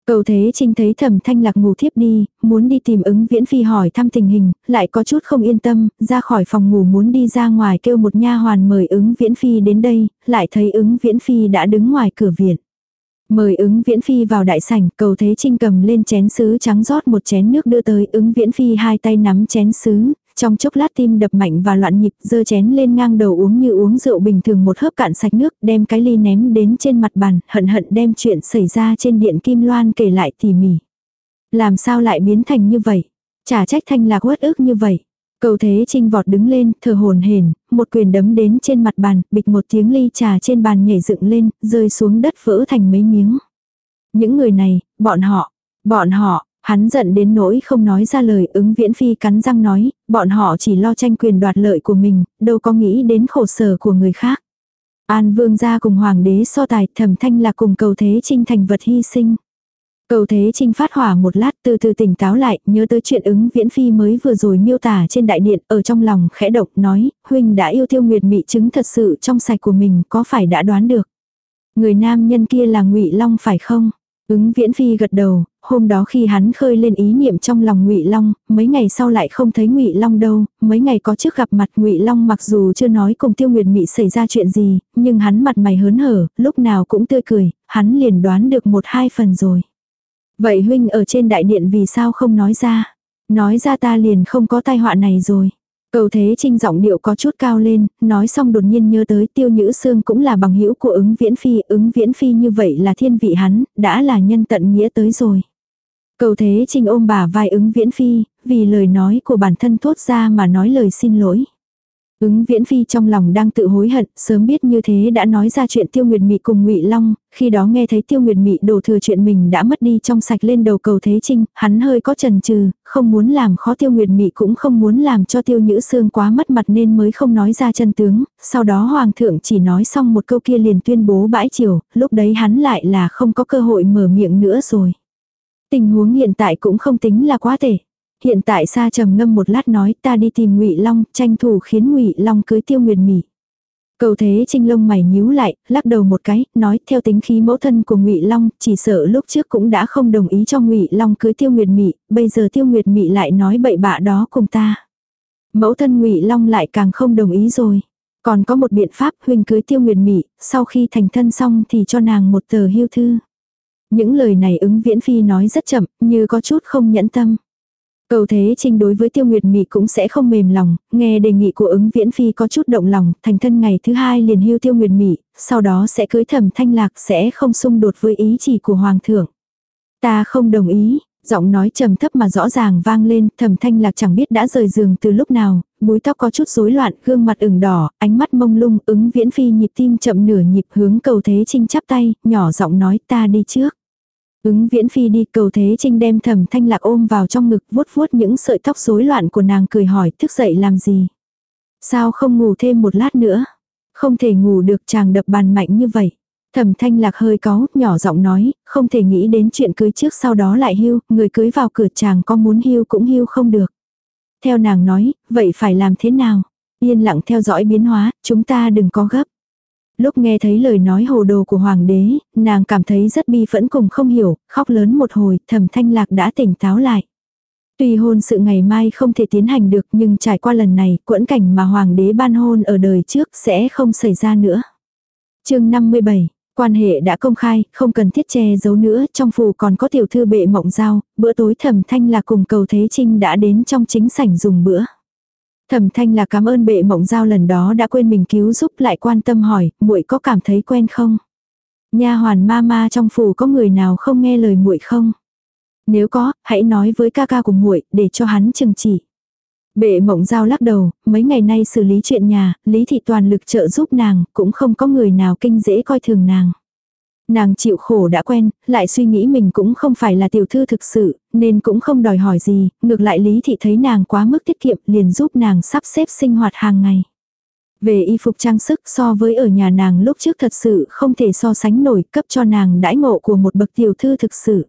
Cầu Thế Trinh thấy Thẩm Thanh Lạc ngủ thiếp đi, muốn đi tìm ứng viễn phi hỏi thăm tình hình, lại có chút không yên tâm, ra khỏi phòng ngủ muốn đi ra ngoài kêu một nha hoàn mời ứng viễn phi đến đây, lại thấy ứng viễn phi đã đứng ngoài cửa viện. Mời ứng viễn phi vào đại sảnh, cầu thế trinh cầm lên chén sứ trắng rót một chén nước đưa tới ứng viễn phi hai tay nắm chén sứ, trong chốc lát tim đập mạnh và loạn nhịp, dơ chén lên ngang đầu uống như uống rượu bình thường một hớp cạn sạch nước, đem cái ly ném đến trên mặt bàn, hận hận đem chuyện xảy ra trên điện Kim Loan kể lại tỉ mỉ. Làm sao lại biến thành như vậy? Chả trách thanh lạc uất ức như vậy. Cầu thế trinh vọt đứng lên, thở hồn hển, một quyền đấm đến trên mặt bàn, bịch một tiếng ly trà trên bàn nhảy dựng lên, rơi xuống đất vỡ thành mấy miếng. Những người này, bọn họ, bọn họ, Hắn giận đến nỗi không nói ra lời ứng viễn phi cắn răng nói, bọn họ chỉ lo tranh quyền đoạt lợi của mình, đâu có nghĩ đến khổ sở của người khác. An vương gia cùng hoàng đế so tài thẩm thanh là cùng cầu thế trinh thành vật hy sinh. Cầu thế trinh phát hỏa một lát từ từ tỉnh táo lại, nhớ tới chuyện ứng viễn phi mới vừa rồi miêu tả trên đại điện, ở trong lòng khẽ độc nói, huynh đã yêu tiêu nguyệt mị chứng thật sự trong sạch của mình, có phải đã đoán được. Người nam nhân kia là ngụy Long phải không? Ứng Viễn Phi gật đầu, hôm đó khi hắn khơi lên ý niệm trong lòng Ngụy Long, mấy ngày sau lại không thấy Ngụy Long đâu, mấy ngày có trước gặp mặt Ngụy Long mặc dù chưa nói cùng Tiêu Nguyệt Mị xảy ra chuyện gì, nhưng hắn mặt mày hớn hở, lúc nào cũng tươi cười, hắn liền đoán được một hai phần rồi. Vậy huynh ở trên đại điện vì sao không nói ra? Nói ra ta liền không có tai họa này rồi. Cầu thế trinh giọng điệu có chút cao lên, nói xong đột nhiên nhớ tới tiêu nhữ xương cũng là bằng hữu của ứng viễn phi, ứng viễn phi như vậy là thiên vị hắn, đã là nhân tận nghĩa tới rồi. Cầu thế trinh ôm bà vai ứng viễn phi, vì lời nói của bản thân thốt ra mà nói lời xin lỗi. Ứng Viễn Phi trong lòng đang tự hối hận, sớm biết như thế đã nói ra chuyện Tiêu Nguyệt Mị cùng Ngụy Long, khi đó nghe thấy Tiêu Nguyệt Mị đổ thừa chuyện mình đã mất đi trong sạch lên đầu cầu Thế Trinh, hắn hơi có chần chừ, không muốn làm khó Tiêu Nguyệt Mị cũng không muốn làm cho Tiêu Nhữ Sương quá mất mặt nên mới không nói ra chân tướng, sau đó Hoàng thượng chỉ nói xong một câu kia liền tuyên bố bãi triều. lúc đấy hắn lại là không có cơ hội mở miệng nữa rồi. Tình huống hiện tại cũng không tính là quá tệ hiện tại Sa trầm ngâm một lát nói ta đi tìm Ngụy Long, tranh thủ khiến Ngụy Long cưới Tiêu Nguyệt Mỉ. Cầu thế trinh lông mày nhíu lại, lắc đầu một cái, nói theo tính khí mẫu thân của Ngụy Long, chỉ sợ lúc trước cũng đã không đồng ý cho Ngụy Long cưới Tiêu Nguyệt Mị, bây giờ Tiêu Nguyệt Mị lại nói bậy bạ đó cùng ta. Mẫu thân Ngụy Long lại càng không đồng ý rồi. Còn có một biện pháp huynh cưới Tiêu Nguyệt Mị, sau khi thành thân xong thì cho nàng một tờ hưu thư. Những lời này ứng viễn phi nói rất chậm, như có chút không nhẫn tâm. Cầu Thế Trinh đối với Tiêu Nguyệt Mị cũng sẽ không mềm lòng, nghe đề nghị của ứng viễn phi có chút động lòng, thành thân ngày thứ hai liền hưu Tiêu Nguyệt Mị, sau đó sẽ cưới thẩm thanh lạc sẽ không xung đột với ý chỉ của Hoàng thượng. Ta không đồng ý, giọng nói trầm thấp mà rõ ràng vang lên, thẩm thanh lạc chẳng biết đã rời giường từ lúc nào, búi tóc có chút rối loạn, gương mặt ửng đỏ, ánh mắt mông lung, ứng viễn phi nhịp tim chậm nửa nhịp hướng cầu thế trinh chắp tay, nhỏ giọng nói ta đi trước. Ứng viễn phi đi cầu thế trinh đem thẩm thanh lạc ôm vào trong ngực vuốt vuốt những sợi tóc rối loạn của nàng cười hỏi thức dậy làm gì. Sao không ngủ thêm một lát nữa. Không thể ngủ được chàng đập bàn mạnh như vậy. Thẩm thanh lạc hơi có, nhỏ giọng nói, không thể nghĩ đến chuyện cưới trước sau đó lại hưu, người cưới vào cửa chàng có muốn hưu cũng hưu không được. Theo nàng nói, vậy phải làm thế nào? Yên lặng theo dõi biến hóa, chúng ta đừng có gấp. Lúc nghe thấy lời nói hồ đồ của hoàng đế, nàng cảm thấy rất bi phẫn cùng không hiểu, khóc lớn một hồi, thẩm thanh lạc đã tỉnh táo lại. Tuy hôn sự ngày mai không thể tiến hành được nhưng trải qua lần này, quẫn cảnh mà hoàng đế ban hôn ở đời trước sẽ không xảy ra nữa. chương 57 Quan hệ đã công khai, không cần thiết che giấu nữa, trong phủ còn có tiểu thư bệ mộng giao, bữa tối thẩm thanh là cùng cầu thế trinh đã đến trong chính sảnh dùng bữa. Thẩm thanh là cảm ơn bệ mộng giao lần đó đã quên mình cứu giúp lại quan tâm hỏi, muội có cảm thấy quen không? Nha hoàn ma ma trong phủ có người nào không nghe lời muội không? Nếu có, hãy nói với ca ca của muội để cho hắn chừng chỉ. Bệ mộng giao lắc đầu, mấy ngày nay xử lý chuyện nhà, Lý Thị toàn lực trợ giúp nàng, cũng không có người nào kinh dễ coi thường nàng. Nàng chịu khổ đã quen, lại suy nghĩ mình cũng không phải là tiểu thư thực sự, nên cũng không đòi hỏi gì, ngược lại Lý Thị thấy nàng quá mức tiết kiệm liền giúp nàng sắp xếp sinh hoạt hàng ngày. Về y phục trang sức so với ở nhà nàng lúc trước thật sự không thể so sánh nổi cấp cho nàng đãi ngộ của một bậc tiểu thư thực sự.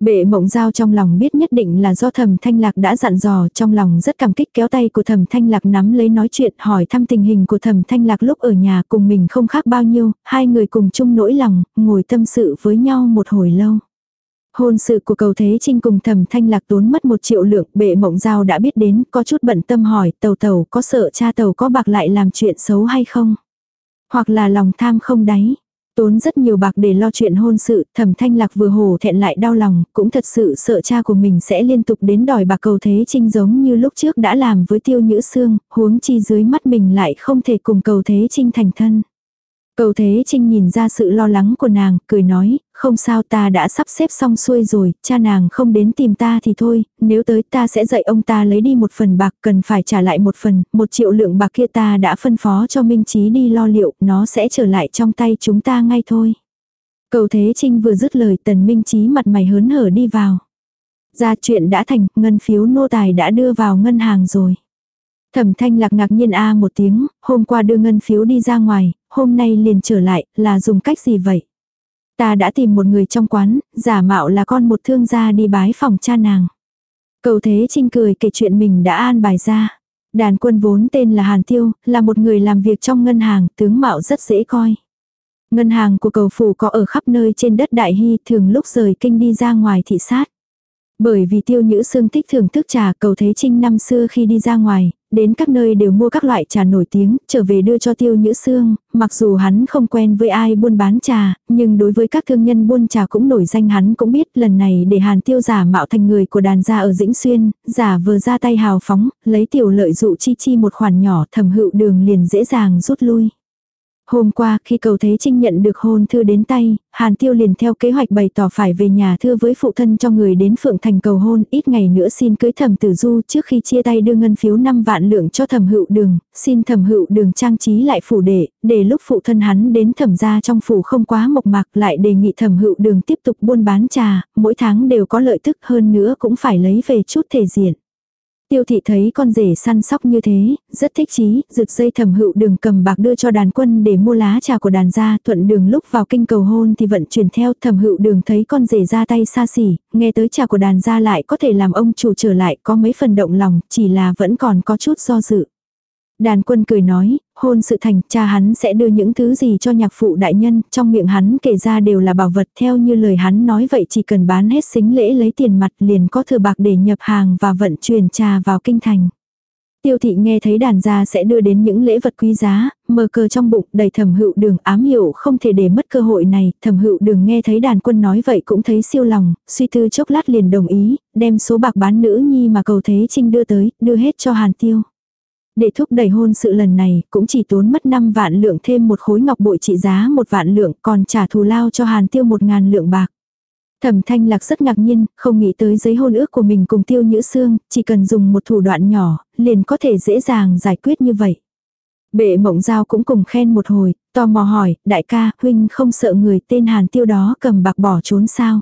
Bệ mộng giao trong lòng biết nhất định là do thầm thanh lạc đã dặn dò trong lòng rất cảm kích kéo tay của thầm thanh lạc nắm lấy nói chuyện hỏi thăm tình hình của thầm thanh lạc lúc ở nhà cùng mình không khác bao nhiêu, hai người cùng chung nỗi lòng, ngồi tâm sự với nhau một hồi lâu. Hôn sự của cầu Thế Trinh cùng thầm thanh lạc tốn mất một triệu lượng, bệ mộng giao đã biết đến, có chút bận tâm hỏi, tàu tàu có sợ cha tàu có bạc lại làm chuyện xấu hay không? Hoặc là lòng tham không đáy, Tốn rất nhiều bạc để lo chuyện hôn sự, thẩm thanh lạc vừa hồ thẹn lại đau lòng, cũng thật sự sợ cha của mình sẽ liên tục đến đòi bạc cầu thế trinh giống như lúc trước đã làm với tiêu nhữ xương, huống chi dưới mắt mình lại không thể cùng cầu thế trinh thành thân. Cầu Thế Trinh nhìn ra sự lo lắng của nàng, cười nói, không sao ta đã sắp xếp xong xuôi rồi, cha nàng không đến tìm ta thì thôi, nếu tới ta sẽ dạy ông ta lấy đi một phần bạc cần phải trả lại một phần, một triệu lượng bạc kia ta đã phân phó cho Minh Trí đi lo liệu, nó sẽ trở lại trong tay chúng ta ngay thôi. Cầu Thế Trinh vừa dứt lời tần Minh Trí mặt mày hớn hở đi vào. Ra chuyện đã thành, ngân phiếu nô tài đã đưa vào ngân hàng rồi. Thẩm thanh lạc ngạc nhiên a à một tiếng, hôm qua đưa ngân phiếu đi ra ngoài, hôm nay liền trở lại, là dùng cách gì vậy? Ta đã tìm một người trong quán, giả mạo là con một thương gia đi bái phòng cha nàng. Cầu Thế Trinh cười kể chuyện mình đã an bài ra. Đàn quân vốn tên là Hàn Tiêu, là một người làm việc trong ngân hàng, tướng mạo rất dễ coi. Ngân hàng của cầu phủ có ở khắp nơi trên đất Đại Hy, thường lúc rời kinh đi ra ngoài thị sát. Bởi vì tiêu nhữ xương thích thưởng thức trà cầu thế trinh năm xưa khi đi ra ngoài, đến các nơi đều mua các loại trà nổi tiếng, trở về đưa cho tiêu nhữ xương, mặc dù hắn không quen với ai buôn bán trà, nhưng đối với các thương nhân buôn trà cũng nổi danh hắn cũng biết lần này để hàn tiêu giả mạo thành người của đàn gia ở Dĩnh Xuyên, giả vừa ra tay hào phóng, lấy tiểu lợi dụ chi chi một khoản nhỏ thẩm hữu đường liền dễ dàng rút lui. Hôm qua khi cầu Thế Trinh nhận được hôn thư đến tay, Hàn Tiêu liền theo kế hoạch bày tỏ phải về nhà thưa với phụ thân cho người đến Phượng Thành cầu hôn ít ngày nữa xin cưới thẩm tử du trước khi chia tay đưa ngân phiếu 5 vạn lượng cho thẩm hữu đường, xin thẩm hữu đường trang trí lại phủ đệ, để lúc phụ thân hắn đến thẩm gia trong phủ không quá mộc mạc lại đề nghị thẩm hữu đường tiếp tục buôn bán trà, mỗi tháng đều có lợi tức hơn nữa cũng phải lấy về chút thể diện. Tiêu thị thấy con rể săn sóc như thế, rất thích chí, rực dây thẩm hữu đường cầm bạc đưa cho đàn quân để mua lá trà của đàn gia, thuận đường lúc vào kinh cầu hôn thì vận chuyển theo thẩm hữu đường thấy con rể ra tay xa xỉ, nghe tới trà của đàn gia lại có thể làm ông chủ trở lại có mấy phần động lòng, chỉ là vẫn còn có chút do dự. Đàn quân cười nói, hôn sự thành, cha hắn sẽ đưa những thứ gì cho nhạc phụ đại nhân, trong miệng hắn kể ra đều là bảo vật theo như lời hắn nói vậy chỉ cần bán hết xính lễ lấy tiền mặt liền có thừa bạc để nhập hàng và vận chuyển trà vào kinh thành. Tiêu thị nghe thấy đàn gia sẽ đưa đến những lễ vật quý giá, mờ cờ trong bụng đầy thẩm hữu đường ám hiểu không thể để mất cơ hội này, thẩm hữu đường nghe thấy đàn quân nói vậy cũng thấy siêu lòng, suy tư chốc lát liền đồng ý, đem số bạc bán nữ nhi mà cầu thế trinh đưa tới, đưa hết cho hàn tiêu. Để thúc đẩy hôn sự lần này, cũng chỉ tốn mất 5 vạn lượng thêm một khối ngọc bội trị giá một vạn lượng, còn trả thù lao cho Hàn Tiêu một ngàn lượng bạc. Thẩm Thanh Lạc rất ngạc nhiên, không nghĩ tới giấy hôn ước của mình cùng Tiêu Nhữ Sương, chỉ cần dùng một thủ đoạn nhỏ, liền có thể dễ dàng giải quyết như vậy. Bệ mộng giao cũng cùng khen một hồi, tò mò hỏi, đại ca, huynh không sợ người tên Hàn Tiêu đó cầm bạc bỏ trốn sao?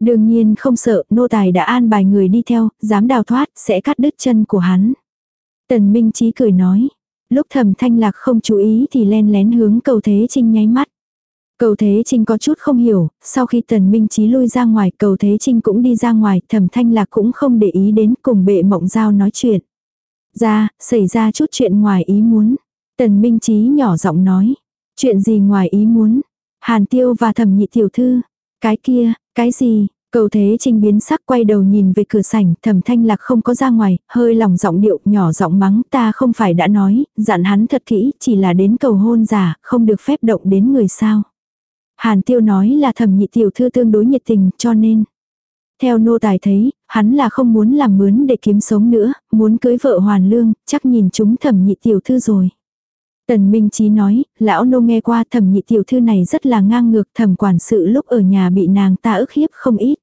Đương nhiên không sợ, nô tài đã an bài người đi theo, dám đào thoát, sẽ cắt đứt chân của hắn. Tần Minh Chí cười nói. Lúc thẩm thanh lạc không chú ý thì len lén hướng cầu Thế Trinh nháy mắt. Cầu Thế Trinh có chút không hiểu, sau khi Tần Minh Chí lui ra ngoài, cầu Thế Trinh cũng đi ra ngoài, thẩm thanh lạc cũng không để ý đến cùng bệ mộng giao nói chuyện. Ra, xảy ra chút chuyện ngoài ý muốn. Tần Minh Chí nhỏ giọng nói. Chuyện gì ngoài ý muốn? Hàn Tiêu và thẩm nhị tiểu thư. Cái kia, cái gì? Cầu thế trinh biến sắc quay đầu nhìn về cửa sảnh, thẩm thanh lạc không có ra ngoài, hơi lòng giọng điệu, nhỏ giọng mắng ta không phải đã nói, dặn hắn thật kỹ, chỉ là đến cầu hôn giả, không được phép động đến người sao. Hàn tiêu nói là thẩm nhị tiểu thư tương đối nhiệt tình, cho nên. Theo nô tài thấy, hắn là không muốn làm mướn để kiếm sống nữa, muốn cưới vợ hoàn lương, chắc nhìn chúng thẩm nhị tiểu thư rồi. Tần Minh Chí nói, lão nô nghe qua thẩm nhị tiểu thư này rất là ngang ngược thẩm quản sự lúc ở nhà bị nàng ta ức hiếp không ít.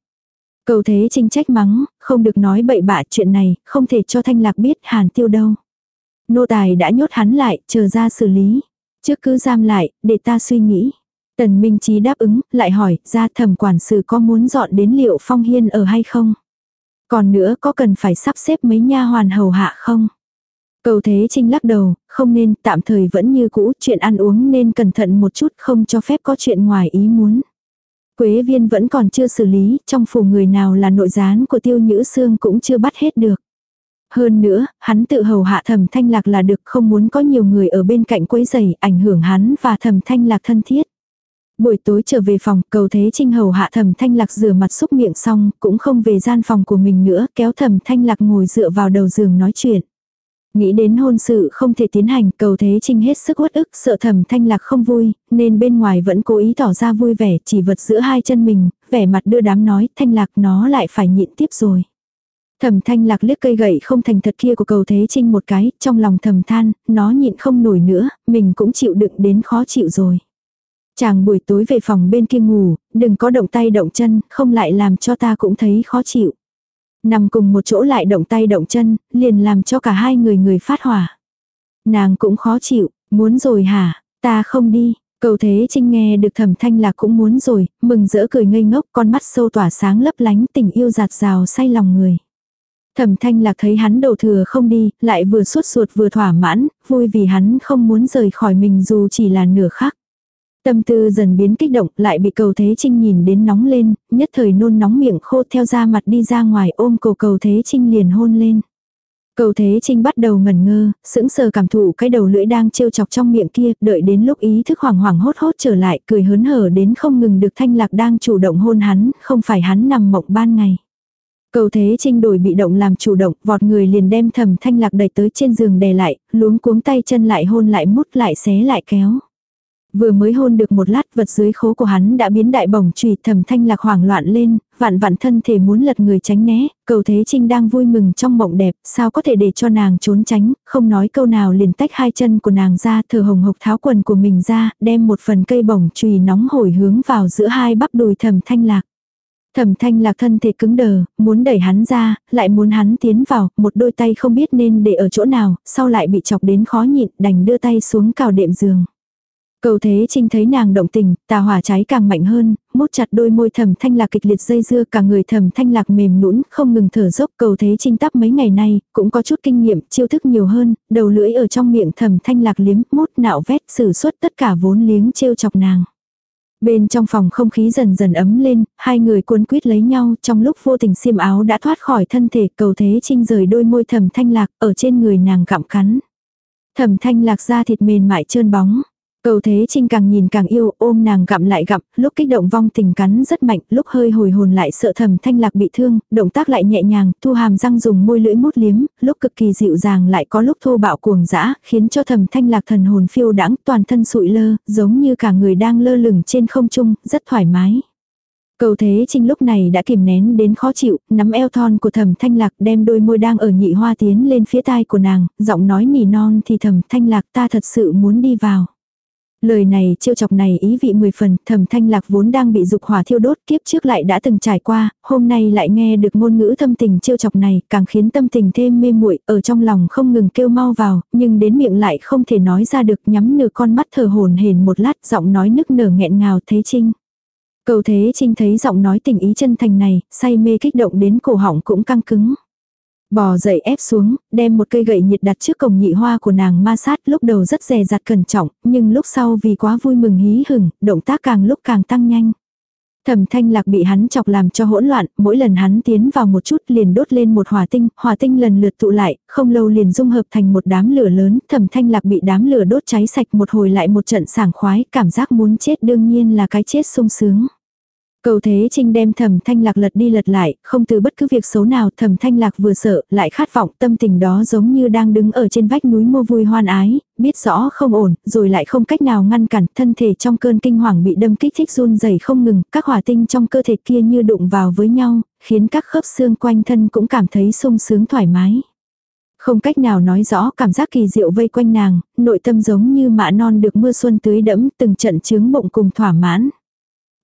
Cầu thế trinh trách mắng, không được nói bậy bạ chuyện này, không thể cho thanh lạc biết hàn tiêu đâu. Nô tài đã nhốt hắn lại, chờ ra xử lý. Trước cứ giam lại, để ta suy nghĩ. Tần Minh Chí đáp ứng, lại hỏi, ra thẩm quản sự có muốn dọn đến liệu phong hiên ở hay không? Còn nữa có cần phải sắp xếp mấy nha hoàn hầu hạ không? Cầu Thế Trinh lắc đầu, không nên, tạm thời vẫn như cũ, chuyện ăn uống nên cẩn thận một chút không cho phép có chuyện ngoài ý muốn. Quế viên vẫn còn chưa xử lý, trong phủ người nào là nội gián của tiêu nhữ xương cũng chưa bắt hết được. Hơn nữa, hắn tự hầu hạ thẩm thanh lạc là được không muốn có nhiều người ở bên cạnh quấy giày ảnh hưởng hắn và thẩm thanh lạc thân thiết. Buổi tối trở về phòng, cầu thế trinh hầu hạ thẩm thanh lạc rửa mặt xúc miệng xong, cũng không về gian phòng của mình nữa, kéo thẩm thanh lạc ngồi dựa vào đầu giường nói chuyện. Nghĩ đến hôn sự không thể tiến hành, cầu thế trinh hết sức uất ức, sợ thẩm thanh lạc không vui, nên bên ngoài vẫn cố ý tỏ ra vui vẻ, chỉ vật giữa hai chân mình, vẻ mặt đưa đám nói, thanh lạc nó lại phải nhịn tiếp rồi. Thẩm thanh lạc liếc cây gậy không thành thật kia của cầu thế trinh một cái, trong lòng thầm than, nó nhịn không nổi nữa, mình cũng chịu đựng đến khó chịu rồi. Chàng buổi tối về phòng bên kia ngủ, đừng có động tay động chân, không lại làm cho ta cũng thấy khó chịu. Nằm cùng một chỗ lại động tay động chân, liền làm cho cả hai người người phát hỏa. Nàng cũng khó chịu, muốn rồi hả, ta không đi. Cầu thế trinh nghe được thẩm thanh là cũng muốn rồi, mừng rỡ cười ngây ngốc con mắt sâu tỏa sáng lấp lánh tình yêu giạt rào say lòng người. Thẩm thanh lạc thấy hắn đầu thừa không đi, lại vừa suốt ruột vừa thỏa mãn, vui vì hắn không muốn rời khỏi mình dù chỉ là nửa khắc. Tâm tư dần biến kích động, lại bị cầu thế trinh nhìn đến nóng lên, nhất thời nôn nóng miệng khô theo ra mặt đi ra ngoài ôm cầu cầu thế trinh liền hôn lên. Cầu thế trinh bắt đầu ngẩn ngơ, sững sờ cảm thụ cái đầu lưỡi đang trêu chọc trong miệng kia, đợi đến lúc ý thức hoảng hoảng hốt hốt trở lại, cười hớn hở đến không ngừng được thanh lạc đang chủ động hôn hắn, không phải hắn nằm mộng ban ngày. Cầu thế trinh đổi bị động làm chủ động, vọt người liền đem thầm thanh lạc đẩy tới trên giường đè lại, luống cuống tay chân lại hôn lại mút lại xé lại kéo. Vừa mới hôn được một lát vật dưới khố của hắn đã biến đại bổng trùy thầm thanh lạc hoảng loạn lên, vạn vạn thân thể muốn lật người tránh né, cầu thế trinh đang vui mừng trong mộng đẹp, sao có thể để cho nàng trốn tránh, không nói câu nào liền tách hai chân của nàng ra thở hồng hộc tháo quần của mình ra, đem một phần cây bổng trùy nóng hổi hướng vào giữa hai bắp đùi thầm thanh lạc. Thẩm thanh lạc thân thể cứng đờ, muốn đẩy hắn ra, lại muốn hắn tiến vào, một đôi tay không biết nên để ở chỗ nào, sau lại bị chọc đến khó nhịn, đành đưa tay xuống cào đệm giường. Cầu thế trinh thấy nàng động tình, tà hỏa cháy càng mạnh hơn, mút chặt đôi môi thầm thanh lạc kịch liệt dây dưa cả người thầm thanh lạc mềm nũng không ngừng thở dốc cầu thế trinh tắp mấy ngày nay, cũng có chút kinh nghiệm, chiêu thức nhiều hơn, đầu lưỡi ở trong miệng thầm thanh lạc liếm, mút nạo vét sử xuất tất cả vốn liếng trêu chọc nàng. Bên trong phòng không khí dần dần ấm lên, hai người cuốn quýt lấy nhau trong lúc vô tình xiêm áo đã thoát khỏi thân thể cầu thế trinh rời đôi môi thầm thanh lạc ở trên người nàng gặm cắn. Thầm thanh lạc ra thịt mềm mại trơn bóng. Cầu thế trinh càng nhìn càng yêu, ôm nàng gặm lại gặm, lúc kích động vong tình cắn rất mạnh, lúc hơi hồi hồn lại sợ thầm thanh lạc bị thương, động tác lại nhẹ nhàng, thu hàm răng dùng môi lưỡi mút liếm, lúc cực kỳ dịu dàng lại có lúc thô bạo cuồng dã, khiến cho thầm thanh lạc thần hồn phiêu đãng toàn thân sụi lơ, giống như cả người đang lơ lửng trên không trung, rất thoải mái. Cầu thế trinh lúc này đã kìm nén đến khó chịu, nắm eo thon của thầm thanh lạc đem đôi môi đang ở nhị hoa tiến lên phía tai của nàng, giọng nói nỉ non thì thầm thanh lạc ta thật sự muốn đi vào. Lời này chiêu chọc này ý vị mười phần, thầm thanh lạc vốn đang bị dục hỏa thiêu đốt kiếp trước lại đã từng trải qua, hôm nay lại nghe được ngôn ngữ thâm tình chiêu chọc này, càng khiến tâm tình thêm mê muội ở trong lòng không ngừng kêu mau vào, nhưng đến miệng lại không thể nói ra được nhắm nửa con mắt thở hồn hển một lát giọng nói nức nở nghẹn ngào thế trinh. Cầu thế trinh thấy giọng nói tình ý chân thành này, say mê kích động đến cổ họng cũng căng cứng. Bò dậy ép xuống, đem một cây gậy nhiệt đặt trước cổng nhị hoa của nàng ma sát lúc đầu rất dè dặt cẩn trọng, nhưng lúc sau vì quá vui mừng hí hửng, động tác càng lúc càng tăng nhanh. Thẩm thanh lạc bị hắn chọc làm cho hỗn loạn, mỗi lần hắn tiến vào một chút liền đốt lên một hỏa tinh, hỏa tinh lần lượt tụ lại, không lâu liền dung hợp thành một đám lửa lớn, thẩm thanh lạc bị đám lửa đốt cháy sạch một hồi lại một trận sảng khoái, cảm giác muốn chết đương nhiên là cái chết sung sướng. Cầu thế trinh đem thầm thanh lạc lật đi lật lại, không từ bất cứ việc xấu nào thầm thanh lạc vừa sợ, lại khát vọng tâm tình đó giống như đang đứng ở trên vách núi mua vui hoan ái, biết rõ không ổn, rồi lại không cách nào ngăn cản, thân thể trong cơn kinh hoàng bị đâm kích thích run rẩy không ngừng, các hỏa tinh trong cơ thể kia như đụng vào với nhau, khiến các khớp xương quanh thân cũng cảm thấy sung sướng thoải mái. Không cách nào nói rõ cảm giác kỳ diệu vây quanh nàng, nội tâm giống như mạ non được mưa xuân tưới đẫm từng trận chướng bụng cùng thỏa mãn.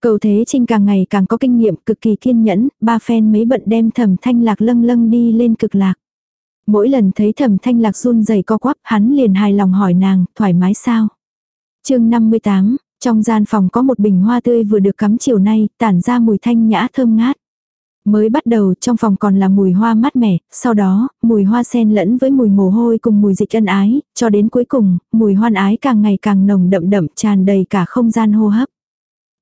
Cầu Thế Trinh càng ngày càng có kinh nghiệm, cực kỳ kiên nhẫn, ba phen mấy bận đem thẩm thanh lạc lâng lâng đi lên cực lạc. Mỗi lần thấy thẩm thanh lạc run rẩy co quắp, hắn liền hài lòng hỏi nàng, thoải mái sao? chương 58, trong gian phòng có một bình hoa tươi vừa được cắm chiều nay, tản ra mùi thanh nhã thơm ngát. Mới bắt đầu trong phòng còn là mùi hoa mát mẻ, sau đó, mùi hoa sen lẫn với mùi mồ hôi cùng mùi dịch ân ái, cho đến cuối cùng, mùi hoan ái càng ngày càng nồng đậm đậm tràn đầy cả không gian hô hấp.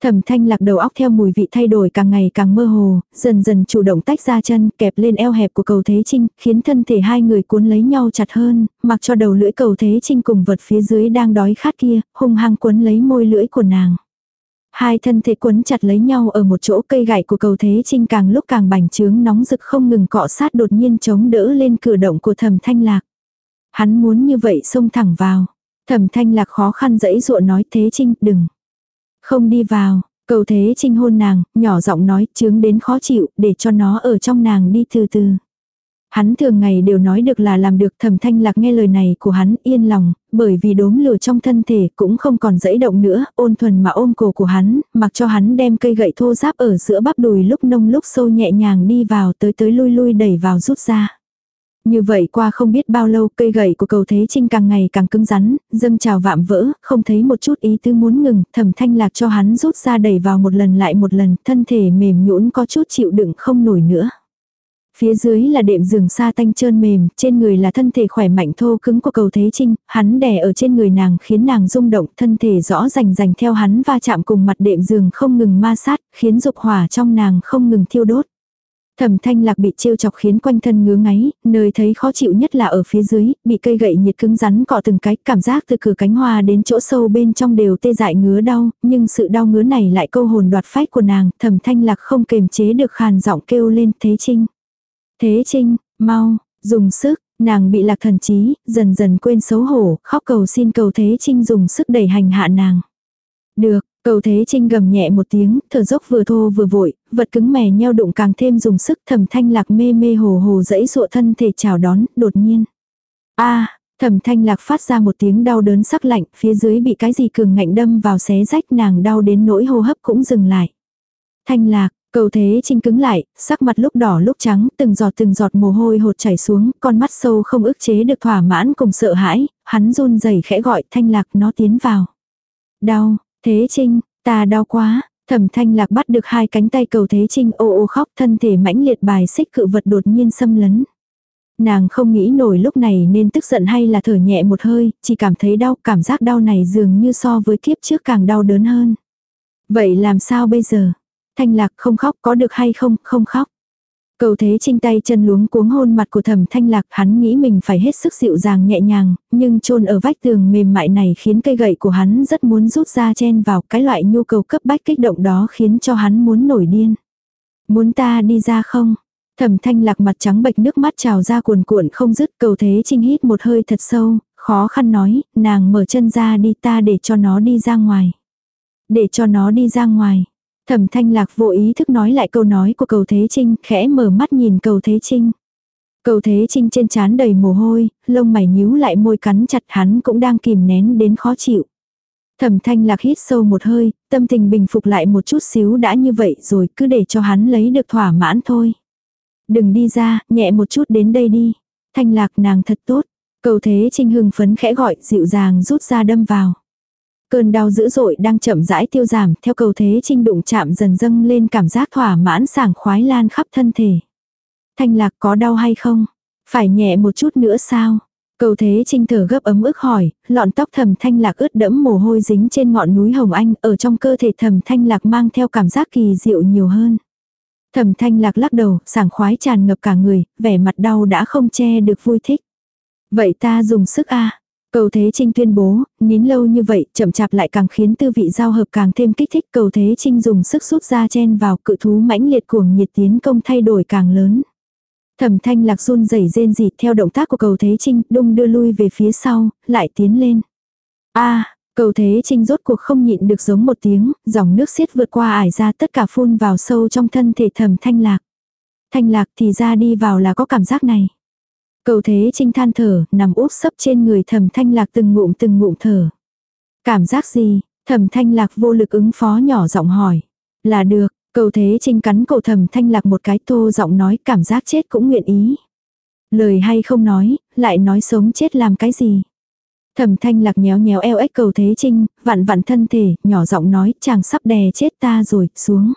Thẩm thanh lạc đầu óc theo mùi vị thay đổi càng ngày càng mơ hồ, dần dần chủ động tách ra chân kẹp lên eo hẹp của cầu thế trinh, khiến thân thể hai người cuốn lấy nhau chặt hơn, mặc cho đầu lưỡi cầu thế trinh cùng vật phía dưới đang đói khát kia, hung hăng cuốn lấy môi lưỡi của nàng. Hai thân thể cuốn chặt lấy nhau ở một chỗ cây gậy của cầu thế trinh càng lúc càng bành trướng nóng rực không ngừng cọ sát đột nhiên chống đỡ lên cửa động của thẩm thanh lạc. Hắn muốn như vậy xông thẳng vào. Thẩm thanh lạc khó khăn dẫy dụa nói thế trinh đừng. Không đi vào, cầu thế trinh hôn nàng, nhỏ giọng nói chướng đến khó chịu, để cho nó ở trong nàng đi từ từ. Hắn thường ngày đều nói được là làm được thẩm thanh lạc nghe lời này của hắn yên lòng, bởi vì đốm lửa trong thân thể cũng không còn dẫy động nữa, ôn thuần mà ôm cổ của hắn, mặc cho hắn đem cây gậy thô giáp ở giữa bắp đùi lúc nông lúc sâu nhẹ nhàng đi vào tới tới lui lui đẩy vào rút ra. Như vậy qua không biết bao lâu cây gậy của cầu thế trinh càng ngày càng cứng rắn, dâng trào vạm vỡ, không thấy một chút ý tư muốn ngừng, thẩm thanh lạc cho hắn rút ra đẩy vào một lần lại một lần, thân thể mềm nhũn có chút chịu đựng không nổi nữa. Phía dưới là đệm giường sa tanh trơn mềm, trên người là thân thể khỏe mạnh thô cứng của cầu thế trinh, hắn đè ở trên người nàng khiến nàng rung động, thân thể rõ rành rành theo hắn va chạm cùng mặt đệm giường không ngừng ma sát, khiến dục hỏa trong nàng không ngừng thiêu đốt. Thẩm thanh lạc bị trêu chọc khiến quanh thân ngứa ngáy, nơi thấy khó chịu nhất là ở phía dưới, bị cây gậy nhiệt cứng rắn cọ từng cái, cảm giác từ cửa cánh hoa đến chỗ sâu bên trong đều tê dại ngứa đau, nhưng sự đau ngứa này lại câu hồn đoạt phách của nàng, thẩm thanh lạc không kềm chế được khàn giọng kêu lên Thế Trinh. Thế Trinh, mau, dùng sức, nàng bị lạc thần trí, dần dần quên xấu hổ, khóc cầu xin cầu Thế Trinh dùng sức đẩy hành hạ nàng. Được, cầu thế trinh gầm nhẹ một tiếng, thở dốc vừa thô vừa vội, vật cứng mè nheo đụng càng thêm dùng sức thầm thanh lạc mê mê hồ hồ dẫy dụa thân thể chào đón, đột nhiên. a thầm thanh lạc phát ra một tiếng đau đớn sắc lạnh, phía dưới bị cái gì cường ngạnh đâm vào xé rách nàng đau đến nỗi hô hấp cũng dừng lại. Thanh lạc, Cầu thế trinh cứng lại, sắc mặt lúc đỏ lúc trắng, từng giọt từng giọt mồ hôi hột chảy xuống, con mắt sâu không ức chế được thỏa mãn cùng sợ hãi, hắn run rẩy khẽ gọi thanh lạc nó tiến vào. Đau, thế trinh, ta đau quá, thẩm thanh lạc bắt được hai cánh tay cầu thế trinh ô ô khóc thân thể mãnh liệt bài xích cự vật đột nhiên xâm lấn. Nàng không nghĩ nổi lúc này nên tức giận hay là thở nhẹ một hơi, chỉ cảm thấy đau, cảm giác đau này dường như so với kiếp trước càng đau đớn hơn. Vậy làm sao bây giờ? Thanh lạc không khóc có được hay không, không khóc. Cầu thế trinh tay chân luống cuống hôn mặt của thẩm thanh lạc hắn nghĩ mình phải hết sức dịu dàng nhẹ nhàng, nhưng chôn ở vách tường mềm mại này khiến cây gậy của hắn rất muốn rút ra chen vào cái loại nhu cầu cấp bách kích động đó khiến cho hắn muốn nổi điên. Muốn ta đi ra không? Thẩm thanh lạc mặt trắng bệch nước mắt trào ra cuồn cuộn không dứt cầu thế trinh hít một hơi thật sâu, khó khăn nói, nàng mở chân ra đi ta để cho nó đi ra ngoài. Để cho nó đi ra ngoài. Thẩm thanh lạc vô ý thức nói lại câu nói của cầu Thế Trinh, khẽ mở mắt nhìn cầu Thế Trinh. Cầu Thế Trinh trên trán đầy mồ hôi, lông mày nhíu lại môi cắn chặt hắn cũng đang kìm nén đến khó chịu. Thẩm thanh lạc hít sâu một hơi, tâm tình bình phục lại một chút xíu đã như vậy rồi cứ để cho hắn lấy được thỏa mãn thôi. Đừng đi ra, nhẹ một chút đến đây đi. Thanh lạc nàng thật tốt. Cầu thế trinh hưng phấn khẽ gọi dịu dàng rút ra đâm vào. Cơn đau dữ dội đang chậm rãi tiêu giảm, theo cầu thế trinh đụng chạm dần dâng lên cảm giác thỏa mãn sảng khoái lan khắp thân thể. Thanh lạc có đau hay không? Phải nhẹ một chút nữa sao? Cầu thế trinh thở gấp ấm ức hỏi, lọn tóc thầm thanh lạc ướt đẫm mồ hôi dính trên ngọn núi Hồng Anh, ở trong cơ thể thầm thanh lạc mang theo cảm giác kỳ diệu nhiều hơn. Thầm thanh lạc lắc đầu, sảng khoái tràn ngập cả người, vẻ mặt đau đã không che được vui thích. Vậy ta dùng sức a Cầu Thế Trinh tuyên bố, nín lâu như vậy, chậm chạp lại càng khiến tư vị giao hợp càng thêm kích thích. Cầu Thế Trinh dùng sức rút ra chen vào cự thú mãnh liệt cuồng nhiệt tiến công thay đổi càng lớn. Thẩm thanh lạc run rẩy rên rỉ theo động tác của cầu Thế Trinh, đung đưa lui về phía sau, lại tiến lên. a cầu Thế Trinh rốt cuộc không nhịn được giống một tiếng, dòng nước xiết vượt qua ải ra tất cả phun vào sâu trong thân thể thẩm thanh lạc. Thanh lạc thì ra đi vào là có cảm giác này. Cầu thế trinh than thở, nằm úp sấp trên người thẩm thanh lạc từng ngụm từng ngụm thở. Cảm giác gì? Thẩm thanh lạc vô lực ứng phó nhỏ giọng hỏi. Là được, cầu thế trinh cắn cổ thẩm thanh lạc một cái tô giọng nói cảm giác chết cũng nguyện ý. Lời hay không nói, lại nói sống chết làm cái gì. Thẩm thanh lạc nhéo nhéo eo ếch cầu thế trinh, vặn vặn thân thể, nhỏ giọng nói chàng sắp đè chết ta rồi, xuống.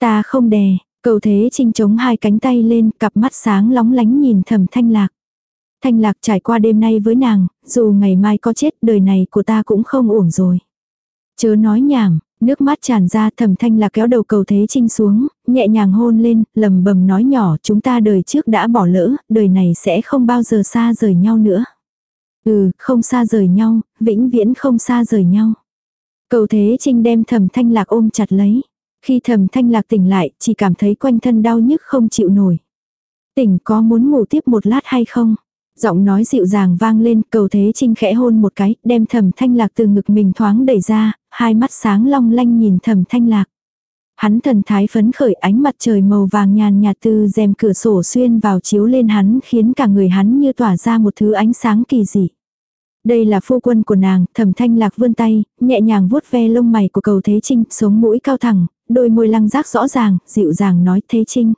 Ta không đè, Cầu thế trinh chống hai cánh tay lên, cặp mắt sáng lóng lánh nhìn thầm thanh lạc. Thanh lạc trải qua đêm nay với nàng, dù ngày mai có chết đời này của ta cũng không uổng rồi. Chớ nói nhảm, nước mắt tràn ra thầm thanh lạc kéo đầu cầu thế trinh xuống, nhẹ nhàng hôn lên, lầm bầm nói nhỏ chúng ta đời trước đã bỏ lỡ, đời này sẽ không bao giờ xa rời nhau nữa. Ừ, không xa rời nhau, vĩnh viễn không xa rời nhau. Cầu thế trinh đem thầm thanh lạc ôm chặt lấy. Khi thầm thanh lạc tỉnh lại, chỉ cảm thấy quanh thân đau nhức không chịu nổi. Tỉnh có muốn ngủ tiếp một lát hay không? Giọng nói dịu dàng vang lên, cầu thế trinh khẽ hôn một cái, đem thầm thanh lạc từ ngực mình thoáng đẩy ra, hai mắt sáng long lanh nhìn thầm thanh lạc. Hắn thần thái phấn khởi ánh mặt trời màu vàng nhàn nhạt từ rèm cửa sổ xuyên vào chiếu lên hắn khiến cả người hắn như tỏa ra một thứ ánh sáng kỳ dị. Đây là phu quân của nàng, thẩm thanh lạc vươn tay, nhẹ nhàng vuốt ve lông mày của cầu Thế Trinh, sống mũi cao thẳng, đôi môi lăng giác rõ ràng, dịu dàng nói Thế Trinh.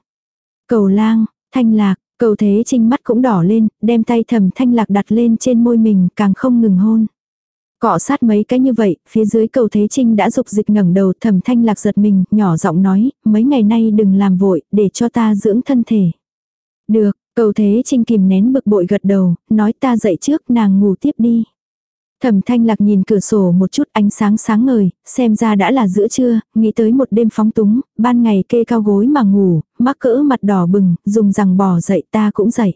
Cầu lang, thanh lạc, cầu Thế Trinh mắt cũng đỏ lên, đem tay thầm thanh lạc đặt lên trên môi mình, càng không ngừng hôn. Cọ sát mấy cái như vậy, phía dưới cầu Thế Trinh đã dục dịch ngẩng đầu thầm thanh lạc giật mình, nhỏ giọng nói, mấy ngày nay đừng làm vội, để cho ta dưỡng thân thể. Được, Cầu thế trinh kìm nén bực bội gật đầu, nói ta dậy trước nàng ngủ tiếp đi. Thẩm thanh lạc nhìn cửa sổ một chút ánh sáng sáng ngời, xem ra đã là giữa trưa, nghĩ tới một đêm phóng túng, ban ngày kê cao gối mà ngủ, mắc cỡ mặt đỏ bừng, dùng rằng bỏ dậy ta cũng dậy.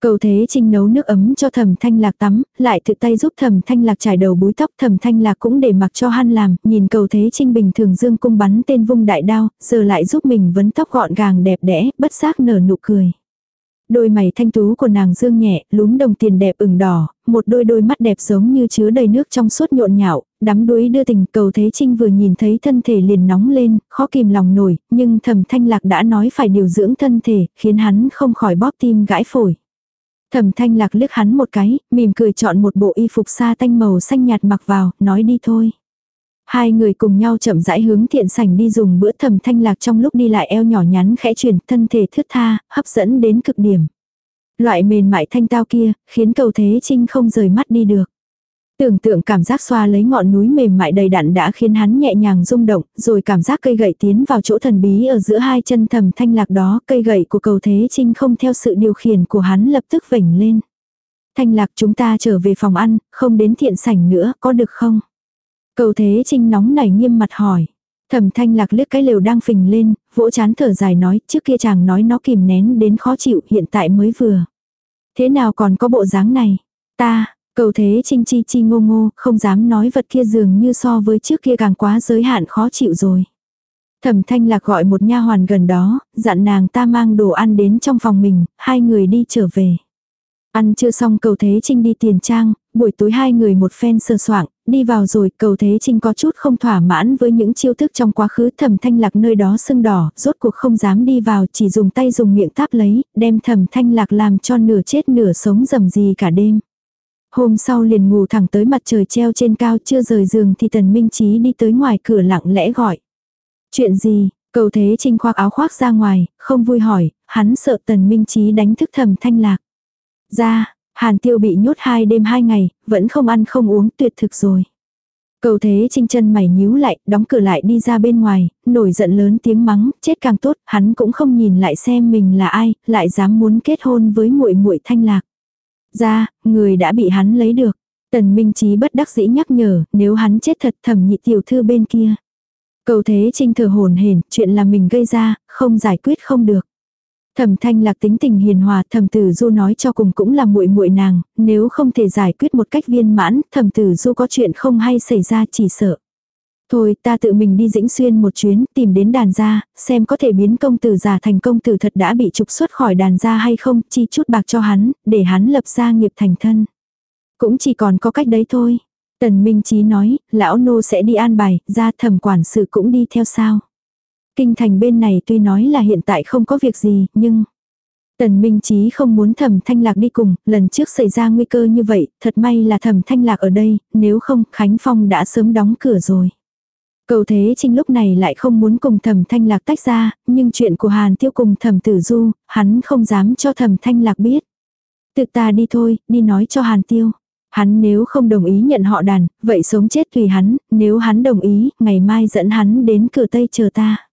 Cầu thế trinh nấu nước ấm cho thẩm thanh lạc tắm, lại tự tay giúp thẩm thanh lạc trải đầu búi tóc thẩm thanh lạc cũng để mặc cho han làm, nhìn cầu thế trinh bình thường dương cung bắn tên vung đại đao, giờ lại giúp mình vấn tóc gọn gàng đẹp đẽ, bất giác nở nụ cười. Đôi mày thanh tú của nàng dương nhẹ, lúm đồng tiền đẹp ửng đỏ, một đôi đôi mắt đẹp giống như chứa đầy nước trong suốt nhộn nhạo, đắm đuối đưa tình cầu thế trinh vừa nhìn thấy thân thể liền nóng lên, khó kìm lòng nổi, nhưng thầm thanh lạc đã nói phải điều dưỡng thân thể, khiến hắn không khỏi bóp tim gãi phổi. Thẩm thanh lạc liếc hắn một cái, mỉm cười chọn một bộ y phục sa tanh màu xanh nhạt mặc vào, nói đi thôi. Hai người cùng nhau chậm rãi hướng thiện sảnh đi dùng bữa thầm thanh lạc trong lúc đi lại eo nhỏ nhắn khẽ chuyển thân thể thướt tha, hấp dẫn đến cực điểm. Loại mềm mại thanh tao kia, khiến cầu thế trinh không rời mắt đi được. Tưởng tượng cảm giác xoa lấy ngọn núi mềm mại đầy đặn đã khiến hắn nhẹ nhàng rung động, rồi cảm giác cây gậy tiến vào chỗ thần bí ở giữa hai chân thầm thanh lạc đó, cây gậy của cầu thế trinh không theo sự điều khiển của hắn lập tức vểnh lên. Thanh lạc chúng ta trở về phòng ăn, không đến thiện sảnh nữa, có được không? Cầu thế trinh nóng nảy nghiêm mặt hỏi. Thẩm thanh lạc liếc cái lều đang phình lên, vỗ chán thở dài nói, trước kia chàng nói nó kìm nén đến khó chịu, hiện tại mới vừa. Thế nào còn có bộ dáng này? Ta, cầu thế trinh chi chi ngô ngô, không dám nói vật kia dường như so với trước kia càng quá giới hạn khó chịu rồi. Thẩm thanh lạc gọi một nha hoàn gần đó, dặn nàng ta mang đồ ăn đến trong phòng mình, hai người đi trở về. Ăn chưa xong cầu thế trinh đi tiền trang, buổi tối hai người một phen sơ soạng, đi vào rồi cầu thế trinh có chút không thỏa mãn với những chiêu thức trong quá khứ thẩm thanh lạc nơi đó sưng đỏ, rốt cuộc không dám đi vào chỉ dùng tay dùng miệng táp lấy, đem thẩm thanh lạc làm cho nửa chết nửa sống dầm gì cả đêm. Hôm sau liền ngủ thẳng tới mặt trời treo trên cao chưa rời giường thì tần minh trí đi tới ngoài cửa lặng lẽ gọi. Chuyện gì, cầu thế trinh khoác áo khoác ra ngoài, không vui hỏi, hắn sợ tần minh trí đánh thức thẩm thanh lạc. Ra, Hàn tiêu bị nhốt hai đêm hai ngày, vẫn không ăn không uống tuyệt thực rồi. Cầu thế trinh chân mày nhíu lại, đóng cửa lại đi ra bên ngoài, nổi giận lớn tiếng mắng, chết càng tốt, hắn cũng không nhìn lại xem mình là ai, lại dám muốn kết hôn với muội muội thanh lạc. Ra, người đã bị hắn lấy được. Tần Minh Chí bất đắc dĩ nhắc nhở, nếu hắn chết thật thẩm nhị tiểu thư bên kia. Cầu thế trinh thở hồn hển, chuyện là mình gây ra, không giải quyết không được. Thẩm Thanh Lạc tính tình hiền hòa, Thẩm Tử Du nói cho cùng cũng là muội muội nàng, nếu không thể giải quyết một cách viên mãn, Thẩm Tử Du có chuyện không hay xảy ra chỉ sợ. Thôi ta tự mình đi dĩnh xuyên một chuyến, tìm đến đàn gia, xem có thể biến công tử giả thành công tử thật đã bị trục xuất khỏi đàn gia hay không, chi chút bạc cho hắn, để hắn lập gia nghiệp thành thân. Cũng chỉ còn có cách đấy thôi. Tần Minh Chí nói, lão nô sẽ đi an bài, ra thẩm quản sự cũng đi theo sao. Kinh thành bên này tuy nói là hiện tại không có việc gì, nhưng... Tần Minh Chí không muốn thẩm thanh lạc đi cùng, lần trước xảy ra nguy cơ như vậy, thật may là thẩm thanh lạc ở đây, nếu không Khánh Phong đã sớm đóng cửa rồi. Cầu Thế Trinh lúc này lại không muốn cùng thẩm thanh lạc tách ra, nhưng chuyện của Hàn Tiêu cùng thẩm tử du, hắn không dám cho thẩm thanh lạc biết. Tự ta đi thôi, đi nói cho Hàn Tiêu. Hắn nếu không đồng ý nhận họ đàn, vậy sống chết tùy hắn, nếu hắn đồng ý, ngày mai dẫn hắn đến cửa Tây chờ ta.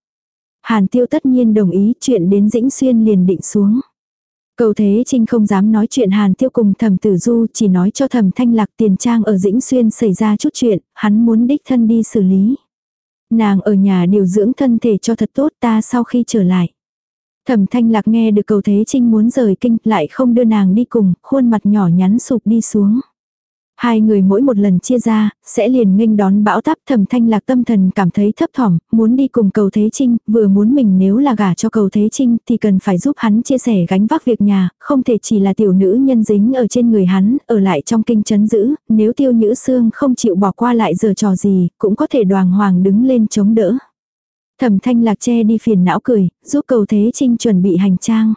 Hàn tiêu tất nhiên đồng ý chuyện đến Dĩnh Xuyên liền định xuống. Cầu Thế Trinh không dám nói chuyện Hàn Tiêu cùng Thẩm Tử Du, chỉ nói cho Thẩm Thanh Lạc tiền trang ở Dĩnh Xuyên xảy ra chút chuyện, hắn muốn đích thân đi xử lý. Nàng ở nhà điều dưỡng thân thể cho thật tốt ta sau khi trở lại. Thẩm Thanh Lạc nghe được Cầu Thế Trinh muốn rời kinh, lại không đưa nàng đi cùng, khuôn mặt nhỏ nhắn sụp đi xuống. Hai người mỗi một lần chia ra, sẽ liền nghênh đón bão táp thầm thanh lạc tâm thần cảm thấy thấp thỏm, muốn đi cùng cầu Thế Trinh, vừa muốn mình nếu là gả cho cầu Thế Trinh thì cần phải giúp hắn chia sẻ gánh vác việc nhà, không thể chỉ là tiểu nữ nhân dính ở trên người hắn, ở lại trong kinh chấn giữ, nếu tiêu nhữ xương không chịu bỏ qua lại giờ trò gì, cũng có thể đoàn hoàng đứng lên chống đỡ. Thẩm thanh lạc che đi phiền não cười, giúp cầu Thế Trinh chuẩn bị hành trang.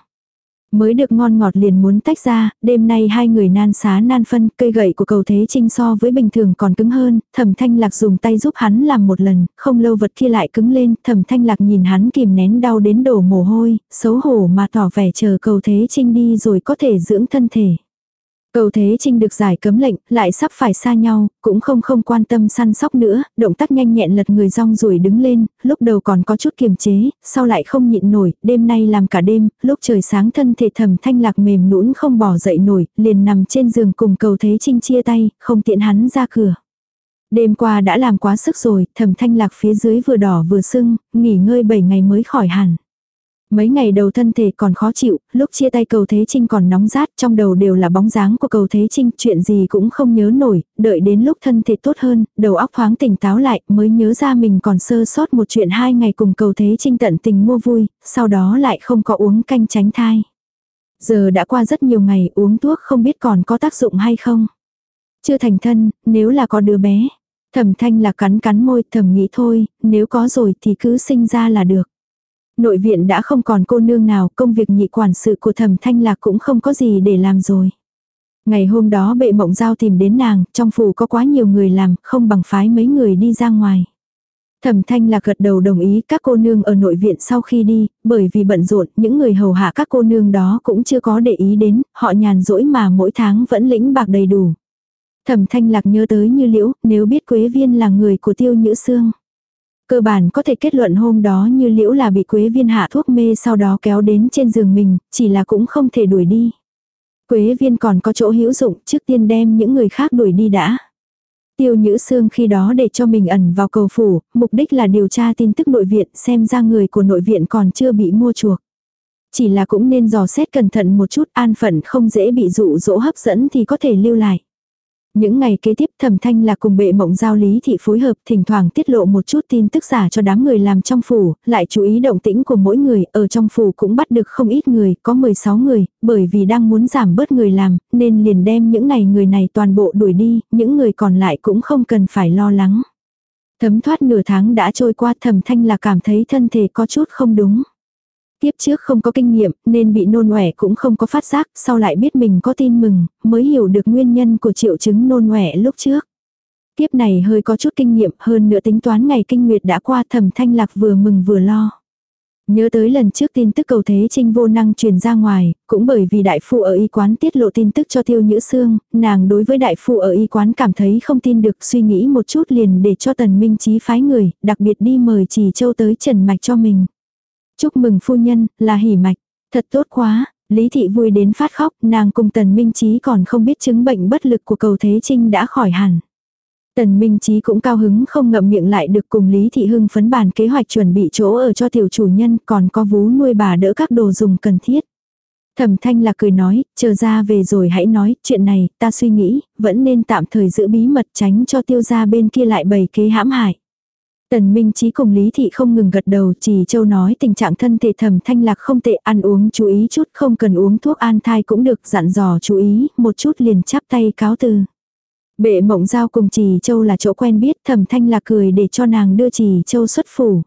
Mới được ngon ngọt liền muốn tách ra, đêm nay hai người nan xá nan phân, cây gậy của cầu thế trinh so với bình thường còn cứng hơn, thẩm thanh lạc dùng tay giúp hắn làm một lần, không lâu vật kia lại cứng lên, thẩm thanh lạc nhìn hắn kìm nén đau đến đổ mồ hôi, xấu hổ mà tỏ vẻ chờ cầu thế trinh đi rồi có thể dưỡng thân thể. Cầu Thế Trinh được giải cấm lệnh, lại sắp phải xa nhau, cũng không không quan tâm săn sóc nữa, động tác nhanh nhẹn lật người rong rủi đứng lên, lúc đầu còn có chút kiềm chế, sau lại không nhịn nổi, đêm nay làm cả đêm, lúc trời sáng thân thể thầm thanh lạc mềm nũng không bỏ dậy nổi, liền nằm trên giường cùng cầu Thế Trinh chia tay, không tiện hắn ra cửa. Đêm qua đã làm quá sức rồi, thầm thanh lạc phía dưới vừa đỏ vừa sưng, nghỉ ngơi 7 ngày mới khỏi hẳn. Mấy ngày đầu thân thể còn khó chịu, lúc chia tay cầu Thế Trinh còn nóng rát, trong đầu đều là bóng dáng của cầu Thế Trinh, chuyện gì cũng không nhớ nổi, đợi đến lúc thân thể tốt hơn, đầu óc thoáng tỉnh táo lại, mới nhớ ra mình còn sơ sót một chuyện hai ngày cùng cầu Thế Trinh tận tình mua vui, sau đó lại không có uống canh tránh thai. Giờ đã qua rất nhiều ngày uống thuốc không biết còn có tác dụng hay không. Chưa thành thân, nếu là có đứa bé. Thẩm thanh là cắn cắn môi thầm nghĩ thôi, nếu có rồi thì cứ sinh ra là được. Nội viện đã không còn cô nương nào, công việc nhị quản sự của thẩm thanh lạc cũng không có gì để làm rồi. Ngày hôm đó bệ mộng giao tìm đến nàng, trong phủ có quá nhiều người làm, không bằng phái mấy người đi ra ngoài. Thẩm thanh lạc gật đầu đồng ý các cô nương ở nội viện sau khi đi, bởi vì bận rộn, những người hầu hạ các cô nương đó cũng chưa có để ý đến, họ nhàn rỗi mà mỗi tháng vẫn lĩnh bạc đầy đủ. Thẩm thanh lạc nhớ tới như liễu, nếu biết Quế Viên là người của tiêu nhữ xương. Cơ bản có thể kết luận hôm đó như liễu là bị Quế Viên hạ thuốc mê sau đó kéo đến trên giường mình, chỉ là cũng không thể đuổi đi. Quế Viên còn có chỗ hữu dụng trước tiên đem những người khác đuổi đi đã. Tiêu Nhữ Sương khi đó để cho mình ẩn vào cầu phủ, mục đích là điều tra tin tức nội viện xem ra người của nội viện còn chưa bị mua chuộc. Chỉ là cũng nên dò xét cẩn thận một chút an phận không dễ bị dụ dỗ hấp dẫn thì có thể lưu lại. Những ngày kế tiếp thẩm thanh là cùng bệ mộng giao lý thị phối hợp thỉnh thoảng tiết lộ một chút tin tức giả cho đám người làm trong phủ, lại chú ý động tĩnh của mỗi người, ở trong phủ cũng bắt được không ít người, có 16 người, bởi vì đang muốn giảm bớt người làm, nên liền đem những ngày người này toàn bộ đuổi đi, những người còn lại cũng không cần phải lo lắng. Thấm thoát nửa tháng đã trôi qua thẩm thanh là cảm thấy thân thể có chút không đúng. Tiếp trước không có kinh nghiệm nên bị nôn ọe cũng không có phát giác, sau lại biết mình có tin mừng, mới hiểu được nguyên nhân của triệu chứng nôn ọe lúc trước. Tiếp này hơi có chút kinh nghiệm hơn nữa tính toán ngày kinh nguyệt đã qua thẩm thanh lạc vừa mừng vừa lo. Nhớ tới lần trước tin tức cầu thế trinh vô năng truyền ra ngoài, cũng bởi vì đại phu ở y quán tiết lộ tin tức cho tiêu nhữ xương, nàng đối với đại phu ở y quán cảm thấy không tin được suy nghĩ một chút liền để cho tần minh trí phái người, đặc biệt đi mời trì châu tới trần mạch cho mình. Chúc mừng phu nhân, là hỉ mạch. Thật tốt quá, Lý Thị vui đến phát khóc, nàng cùng Tần Minh Chí còn không biết chứng bệnh bất lực của cầu Thế Trinh đã khỏi hẳn. Tần Minh Chí cũng cao hứng không ngậm miệng lại được cùng Lý Thị Hưng phấn bàn kế hoạch chuẩn bị chỗ ở cho tiểu chủ nhân còn có vú nuôi bà đỡ các đồ dùng cần thiết. Thẩm thanh là cười nói, chờ ra về rồi hãy nói, chuyện này, ta suy nghĩ, vẫn nên tạm thời giữ bí mật tránh cho tiêu gia bên kia lại bày kế hãm hại. Tần Minh Chí cùng Lý Thị không ngừng gật đầu, chỉ châu nói tình trạng thân thể thầm thanh lạc không tệ, ăn uống chú ý chút, không cần uống thuốc an thai cũng được, dặn dò chú ý, một chút liền chắp tay cáo từ. Bệ mộng giao cùng trì châu là chỗ quen biết, Thẩm thanh lạc cười để cho nàng đưa trì châu xuất phủ.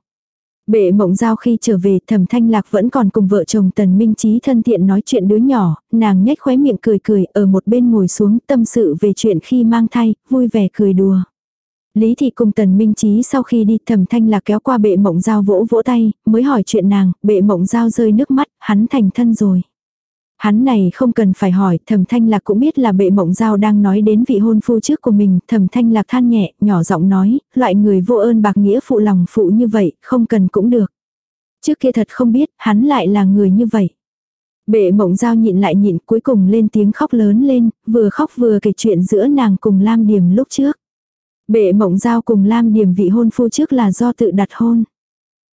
Bệ mộng giao khi trở về Thẩm thanh lạc vẫn còn cùng vợ chồng tần minh trí thân thiện nói chuyện đứa nhỏ, nàng nhếch khóe miệng cười cười ở một bên ngồi xuống tâm sự về chuyện khi mang thai, vui vẻ cười đùa. Lý thị cùng tần minh trí sau khi đi thầm thanh là kéo qua bệ mộng dao vỗ vỗ tay, mới hỏi chuyện nàng, bệ mộng dao rơi nước mắt, hắn thành thân rồi. Hắn này không cần phải hỏi, thầm thanh lạc cũng biết là bệ mộng Giao đang nói đến vị hôn phu trước của mình, thầm thanh lạc than nhẹ, nhỏ giọng nói, loại người vô ơn bạc nghĩa phụ lòng phụ như vậy, không cần cũng được. Trước kia thật không biết, hắn lại là người như vậy. Bệ mộng Giao nhịn lại nhịn cuối cùng lên tiếng khóc lớn lên, vừa khóc vừa kể chuyện giữa nàng cùng Lam Điềm lúc trước. Bệ mộng giao cùng Lam Điềm vị hôn phu trước là do tự đặt hôn.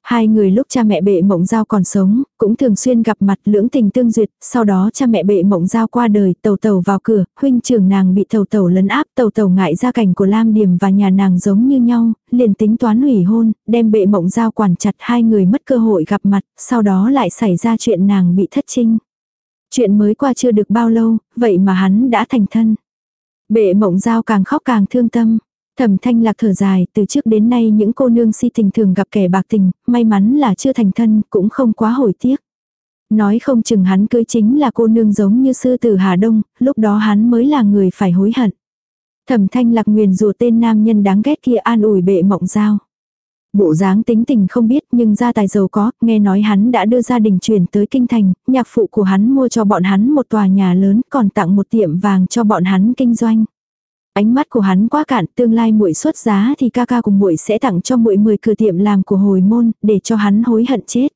Hai người lúc cha mẹ bệ mộng giao còn sống, cũng thường xuyên gặp mặt lưỡng tình tương duyệt, sau đó cha mẹ bệ mộng giao qua đời, tàu tàu vào cửa, huynh trưởng nàng bị tàu tàu lấn áp, tàu tàu ngại gia cảnh của Lam Điềm và nhà nàng giống như nhau, liền tính toán hủy hôn, đem bệ mộng giao quản chặt hai người mất cơ hội gặp mặt, sau đó lại xảy ra chuyện nàng bị thất trinh. Chuyện mới qua chưa được bao lâu, vậy mà hắn đã thành thân. Bệ mộng giao càng khóc càng thương tâm. Thẩm thanh lạc thở dài, từ trước đến nay những cô nương si tình thường gặp kẻ bạc tình, may mắn là chưa thành thân, cũng không quá hồi tiếc. Nói không chừng hắn cưới chính là cô nương giống như sư tử Hà Đông, lúc đó hắn mới là người phải hối hận. Thẩm thanh lạc nguyền rùa tên nam nhân đáng ghét kia an ủi bệ mộng giao. Bộ dáng tính tình không biết nhưng gia tài giàu có, nghe nói hắn đã đưa gia đình chuyển tới kinh thành, nhạc phụ của hắn mua cho bọn hắn một tòa nhà lớn còn tặng một tiệm vàng cho bọn hắn kinh doanh. Ánh mắt của hắn quá cạn, tương lai muội xuất giá thì ca ca cùng muội sẽ tặng cho muội 10 cửa tiệm làm của hồi môn, để cho hắn hối hận chết.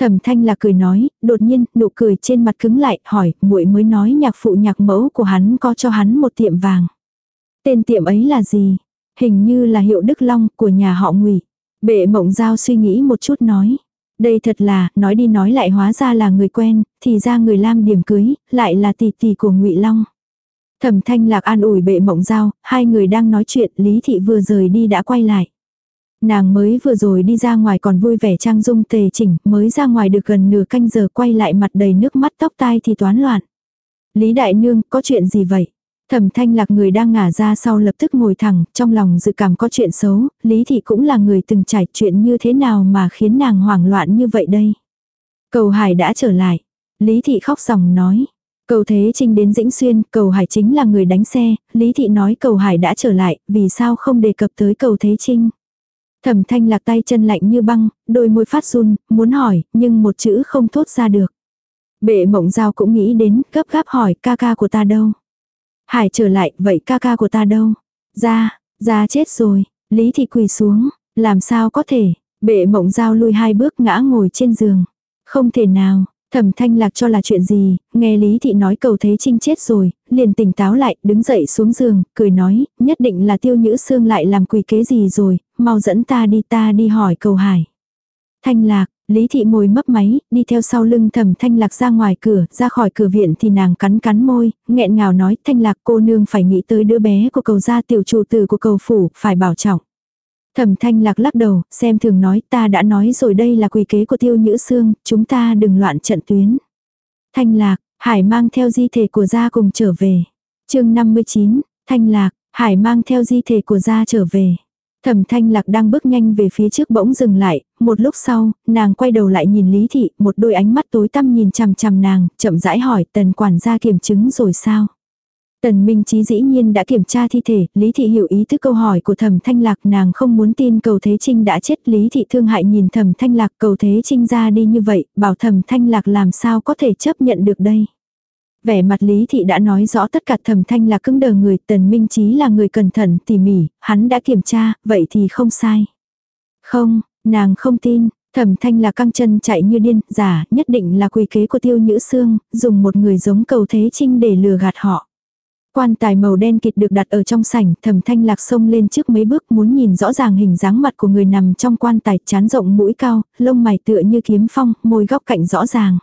Thẩm Thanh là cười nói, đột nhiên, nụ cười trên mặt cứng lại, hỏi, muội mới nói nhạc phụ nhạc mẫu của hắn có cho hắn một tiệm vàng. Tên tiệm ấy là gì? Hình như là hiệu Đức Long của nhà họ Ngụy. Bệ Mộng Giao suy nghĩ một chút nói. Đây thật là, nói đi nói lại hóa ra là người quen, thì ra người Lam điểm cưới, lại là tỷ tỷ của Ngụy Long. Thẩm thanh lạc an ủi bệ mộng giao, hai người đang nói chuyện, Lý Thị vừa rời đi đã quay lại. Nàng mới vừa rồi đi ra ngoài còn vui vẻ trang dung tề chỉnh, mới ra ngoài được gần nửa canh giờ quay lại mặt đầy nước mắt tóc tai thì toán loạn. Lý Đại Nương, có chuyện gì vậy? Thẩm thanh lạc người đang ngả ra sau lập tức ngồi thẳng, trong lòng dự cảm có chuyện xấu, Lý Thị cũng là người từng trải chuyện như thế nào mà khiến nàng hoảng loạn như vậy đây. Cầu Hải đã trở lại. Lý Thị khóc ròng nói. Cầu Thế Trinh đến Dĩnh Xuyên, cầu Hải chính là người đánh xe, Lý Thị nói cầu Hải đã trở lại, vì sao không đề cập tới cầu Thế Trinh. Thẩm thanh lạc tay chân lạnh như băng, đôi môi phát run, muốn hỏi, nhưng một chữ không thốt ra được. Bệ mộng giao cũng nghĩ đến, gấp gáp hỏi ca ca của ta đâu. Hải trở lại, vậy ca ca của ta đâu? Ra, ra chết rồi, Lý Thị quỳ xuống, làm sao có thể, bệ mộng giao lui hai bước ngã ngồi trên giường. Không thể nào, thẩm thanh lạc cho là chuyện gì, nghe Lý Thị nói cầu thế trinh chết rồi, liền tỉnh táo lại, đứng dậy xuống giường, cười nói, nhất định là tiêu nhữ xương lại làm quỷ kế gì rồi, mau dẫn ta đi ta đi hỏi cầu hải. Thanh lạc, Lý thị môi mấp máy, đi theo sau lưng thẩm thanh lạc ra ngoài cửa, ra khỏi cửa viện thì nàng cắn cắn môi, nghẹn ngào nói thanh lạc cô nương phải nghĩ tới đứa bé của cầu gia tiểu chủ tử của cầu phủ, phải bảo trọng. Thẩm thanh lạc lắc đầu, xem thường nói ta đã nói rồi đây là quỷ kế của tiêu nhữ xương, chúng ta đừng loạn trận tuyến. Thanh lạc, hải mang theo di thể của gia cùng trở về. chương 59, thanh lạc, hải mang theo di thể của gia trở về. Thẩm thanh lạc đang bước nhanh về phía trước bỗng dừng lại, một lúc sau, nàng quay đầu lại nhìn Lý Thị, một đôi ánh mắt tối tăm nhìn chằm chằm nàng, chậm rãi hỏi tần quản gia kiểm chứng rồi sao. Tần Minh Chí dĩ nhiên đã kiểm tra thi thể, Lý Thị hiểu ý thức câu hỏi của Thẩm Thanh Lạc nàng không muốn tin cầu Thế Trinh đã chết Lý Thị thương hại nhìn Thẩm Thanh Lạc cầu Thế Trinh ra đi như vậy, bảo Thẩm Thanh Lạc làm sao có thể chấp nhận được đây. Vẻ mặt Lý Thị đã nói rõ tất cả thẩm thanh lạc cứng đờ người, tần minh trí là người cẩn thận, tỉ mỉ, hắn đã kiểm tra, vậy thì không sai. Không, nàng không tin, thẩm thanh là căng chân chạy như điên, giả, nhất định là quỳ kế của tiêu nhữ xương, dùng một người giống cầu thế trinh để lừa gạt họ. Quan tài màu đen kịt được đặt ở trong sảnh, thẩm thanh lạc xông lên trước mấy bước muốn nhìn rõ ràng hình dáng mặt của người nằm trong quan tài chán rộng mũi cao, lông mày tựa như kiếm phong, môi góc cạnh rõ ràng.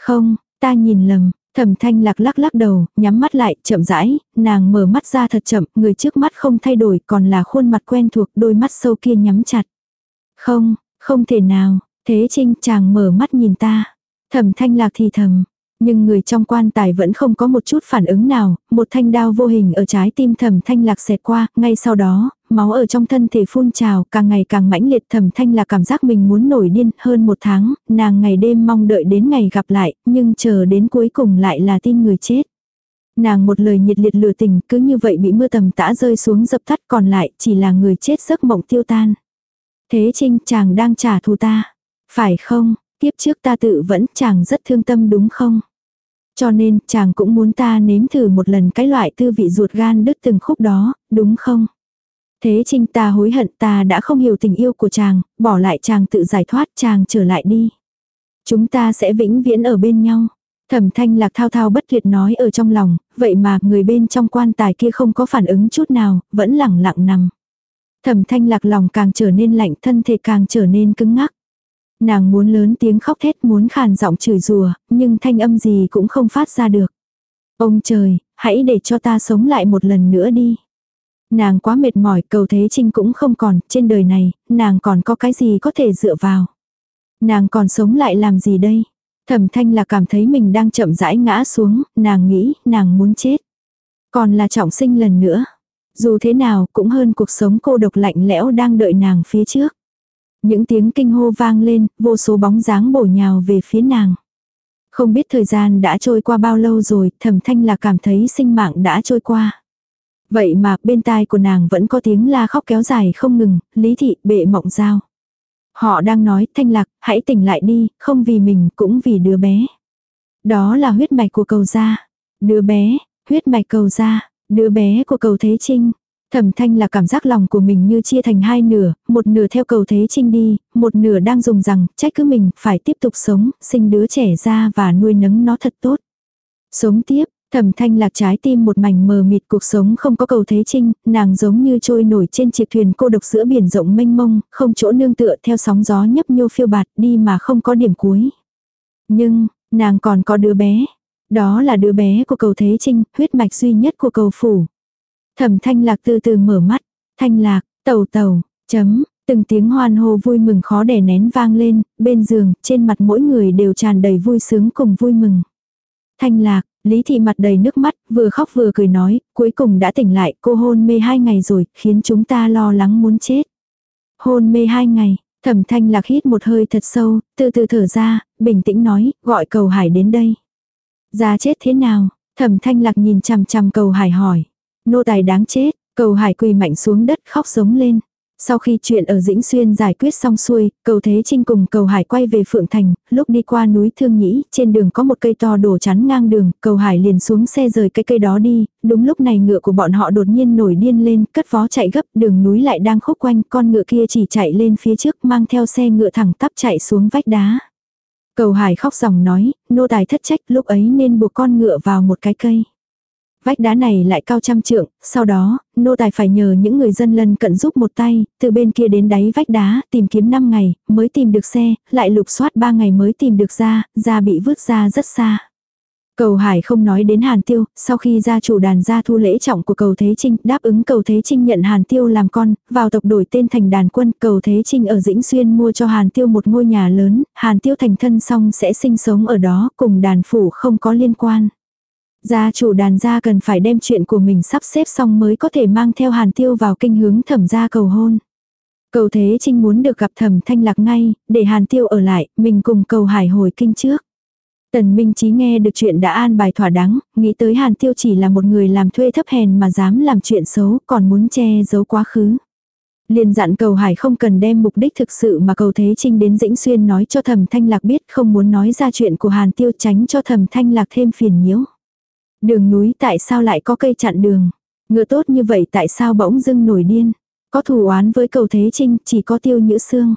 Không, ta nhìn lầm, Thẩm thanh lạc lắc lắc đầu, nhắm mắt lại, chậm rãi, nàng mở mắt ra thật chậm, người trước mắt không thay đổi, còn là khuôn mặt quen thuộc, đôi mắt sâu kia nhắm chặt. Không, không thể nào, thế trinh chàng mở mắt nhìn ta. Thẩm thanh lạc thì thầm, nhưng người trong quan tài vẫn không có một chút phản ứng nào, một thanh đao vô hình ở trái tim thẩm thanh lạc xẹt qua, ngay sau đó, máu ở trong thân thể phun trào, càng ngày càng mãnh liệt thẩm thanh là cảm giác mình muốn nổi điên hơn một tháng, nàng ngày đêm mong đợi đến ngày gặp lại, nhưng chờ đến cuối cùng lại là tin người chết. Nàng một lời nhiệt liệt lừa tình cứ như vậy bị mưa tầm tã rơi xuống dập tắt còn lại chỉ là người chết giấc mộng tiêu tan. Thế trinh chàng đang trả thù ta. Phải không, tiếp trước ta tự vẫn chàng rất thương tâm đúng không? Cho nên chàng cũng muốn ta nếm thử một lần cái loại tư vị ruột gan đứt từng khúc đó, đúng không? Thế trinh ta hối hận ta đã không hiểu tình yêu của chàng, bỏ lại chàng tự giải thoát chàng trở lại đi. Chúng ta sẽ vĩnh viễn ở bên nhau. Thẩm thanh lạc thao thao bất tuyệt nói ở trong lòng, vậy mà người bên trong quan tài kia không có phản ứng chút nào, vẫn lẳng lặng nằm. Thẩm thanh lạc lòng càng trở nên lạnh thân thể càng trở nên cứng ngắc. Nàng muốn lớn tiếng khóc thét muốn khàn giọng chửi rùa, nhưng thanh âm gì cũng không phát ra được. Ông trời, hãy để cho ta sống lại một lần nữa đi. Nàng quá mệt mỏi, cầu thế trinh cũng không còn, trên đời này, nàng còn có cái gì có thể dựa vào. Nàng còn sống lại làm gì đây? Thẩm thanh là cảm thấy mình đang chậm rãi ngã xuống, nàng nghĩ, nàng muốn chết. Còn là trọng sinh lần nữa. Dù thế nào cũng hơn cuộc sống cô độc lạnh lẽo đang đợi nàng phía trước. Những tiếng kinh hô vang lên, vô số bóng dáng bổ nhào về phía nàng. Không biết thời gian đã trôi qua bao lâu rồi, thẩm thanh là cảm thấy sinh mạng đã trôi qua. Vậy mà bên tai của nàng vẫn có tiếng la khóc kéo dài không ngừng, lý thị bệ mộng dao. Họ đang nói thanh lạc, hãy tỉnh lại đi, không vì mình cũng vì đứa bé. Đó là huyết mạch của cầu gia. Đứa bé, huyết mạch cầu gia, đứa bé của cầu thế trinh. Thẩm thanh là cảm giác lòng của mình như chia thành hai nửa, một nửa theo cầu thế trinh đi, một nửa đang dùng rằng trách cứ mình phải tiếp tục sống, sinh đứa trẻ ra và nuôi nấng nó thật tốt. Sống tiếp, Thẩm thanh lạc trái tim một mảnh mờ mịt cuộc sống không có cầu thế trinh, nàng giống như trôi nổi trên chiếc thuyền cô độc giữa biển rộng mênh mông, không chỗ nương tựa theo sóng gió nhấp nhô phiêu bạt đi mà không có điểm cuối. Nhưng, nàng còn có đứa bé. Đó là đứa bé của cầu thế trinh, huyết mạch duy nhất của cầu phủ. Thẩm thanh lạc từ từ mở mắt. Thanh lạc, tàu tàu, chấm, Từng tiếng hoan hô vui mừng khó đè nén vang lên, bên giường, trên mặt mỗi người đều tràn đầy vui sướng cùng vui mừng. Thanh lạc, Lý thị mặt đầy nước mắt, vừa khóc vừa cười nói, cuối cùng đã tỉnh lại, cô hôn mê hai ngày rồi, khiến chúng ta lo lắng muốn chết. Hôn mê hai ngày, thẩm thanh lạc hít một hơi thật sâu, từ từ thở ra, bình tĩnh nói, gọi cầu hải đến đây. Ra chết thế nào? Thẩm thanh lạc nhìn chằm chằm cầu hải hỏi. Nô tài đáng chết, cầu hải quỳ mạnh xuống đất khóc sống lên. Sau khi chuyện ở Dĩnh Xuyên giải quyết xong xuôi, cầu Thế Trinh cùng cầu Hải quay về Phượng Thành, lúc đi qua núi Thương Nhĩ, trên đường có một cây to đổ chắn ngang đường, cầu Hải liền xuống xe rời cái cây đó đi, đúng lúc này ngựa của bọn họ đột nhiên nổi điên lên, cất vó chạy gấp, đường núi lại đang khúc quanh, con ngựa kia chỉ chạy lên phía trước mang theo xe ngựa thẳng tắp chạy xuống vách đá. Cầu Hải khóc ròng nói, nô tài thất trách lúc ấy nên buộc con ngựa vào một cái cây. Vách đá này lại cao trăm trượng, sau đó, nô tài phải nhờ những người dân lân cận giúp một tay, từ bên kia đến đáy vách đá, tìm kiếm 5 ngày, mới tìm được xe, lại lục soát 3 ngày mới tìm được ra, ra bị vứt ra rất xa. Cầu Hải không nói đến Hàn Tiêu, sau khi gia chủ đàn gia thu lễ trọng của cầu Thế Trinh, đáp ứng cầu Thế Trinh nhận Hàn Tiêu làm con, vào tộc đổi tên thành đàn quân, cầu Thế Trinh ở Dĩnh Xuyên mua cho Hàn Tiêu một ngôi nhà lớn, Hàn Tiêu thành thân xong sẽ sinh sống ở đó, cùng đàn phủ không có liên quan. Gia chủ đàn gia cần phải đem chuyện của mình sắp xếp xong mới có thể mang theo hàn tiêu vào kinh hướng thẩm gia cầu hôn. Cầu Thế Trinh muốn được gặp thẩm thanh lạc ngay, để hàn tiêu ở lại, mình cùng cầu hải hồi kinh trước. Tần Minh Chí nghe được chuyện đã an bài thỏa đáng, nghĩ tới Hàn Tiêu chỉ là một người làm thuê thấp hèn mà dám làm chuyện xấu, còn muốn che giấu quá khứ. Liền dặn cầu hải không cần đem mục đích thực sự mà cầu Thế Trinh đến Dĩnh Xuyên nói cho thẩm thanh lạc biết không muốn nói ra chuyện của Hàn Tiêu tránh cho thẩm thanh lạc thêm phiền nhiễu. Đường núi tại sao lại có cây chặn đường? Ngựa tốt như vậy tại sao bỗng dưng nổi điên? Có thù oán với cầu Thế Trinh chỉ có tiêu nhữ xương.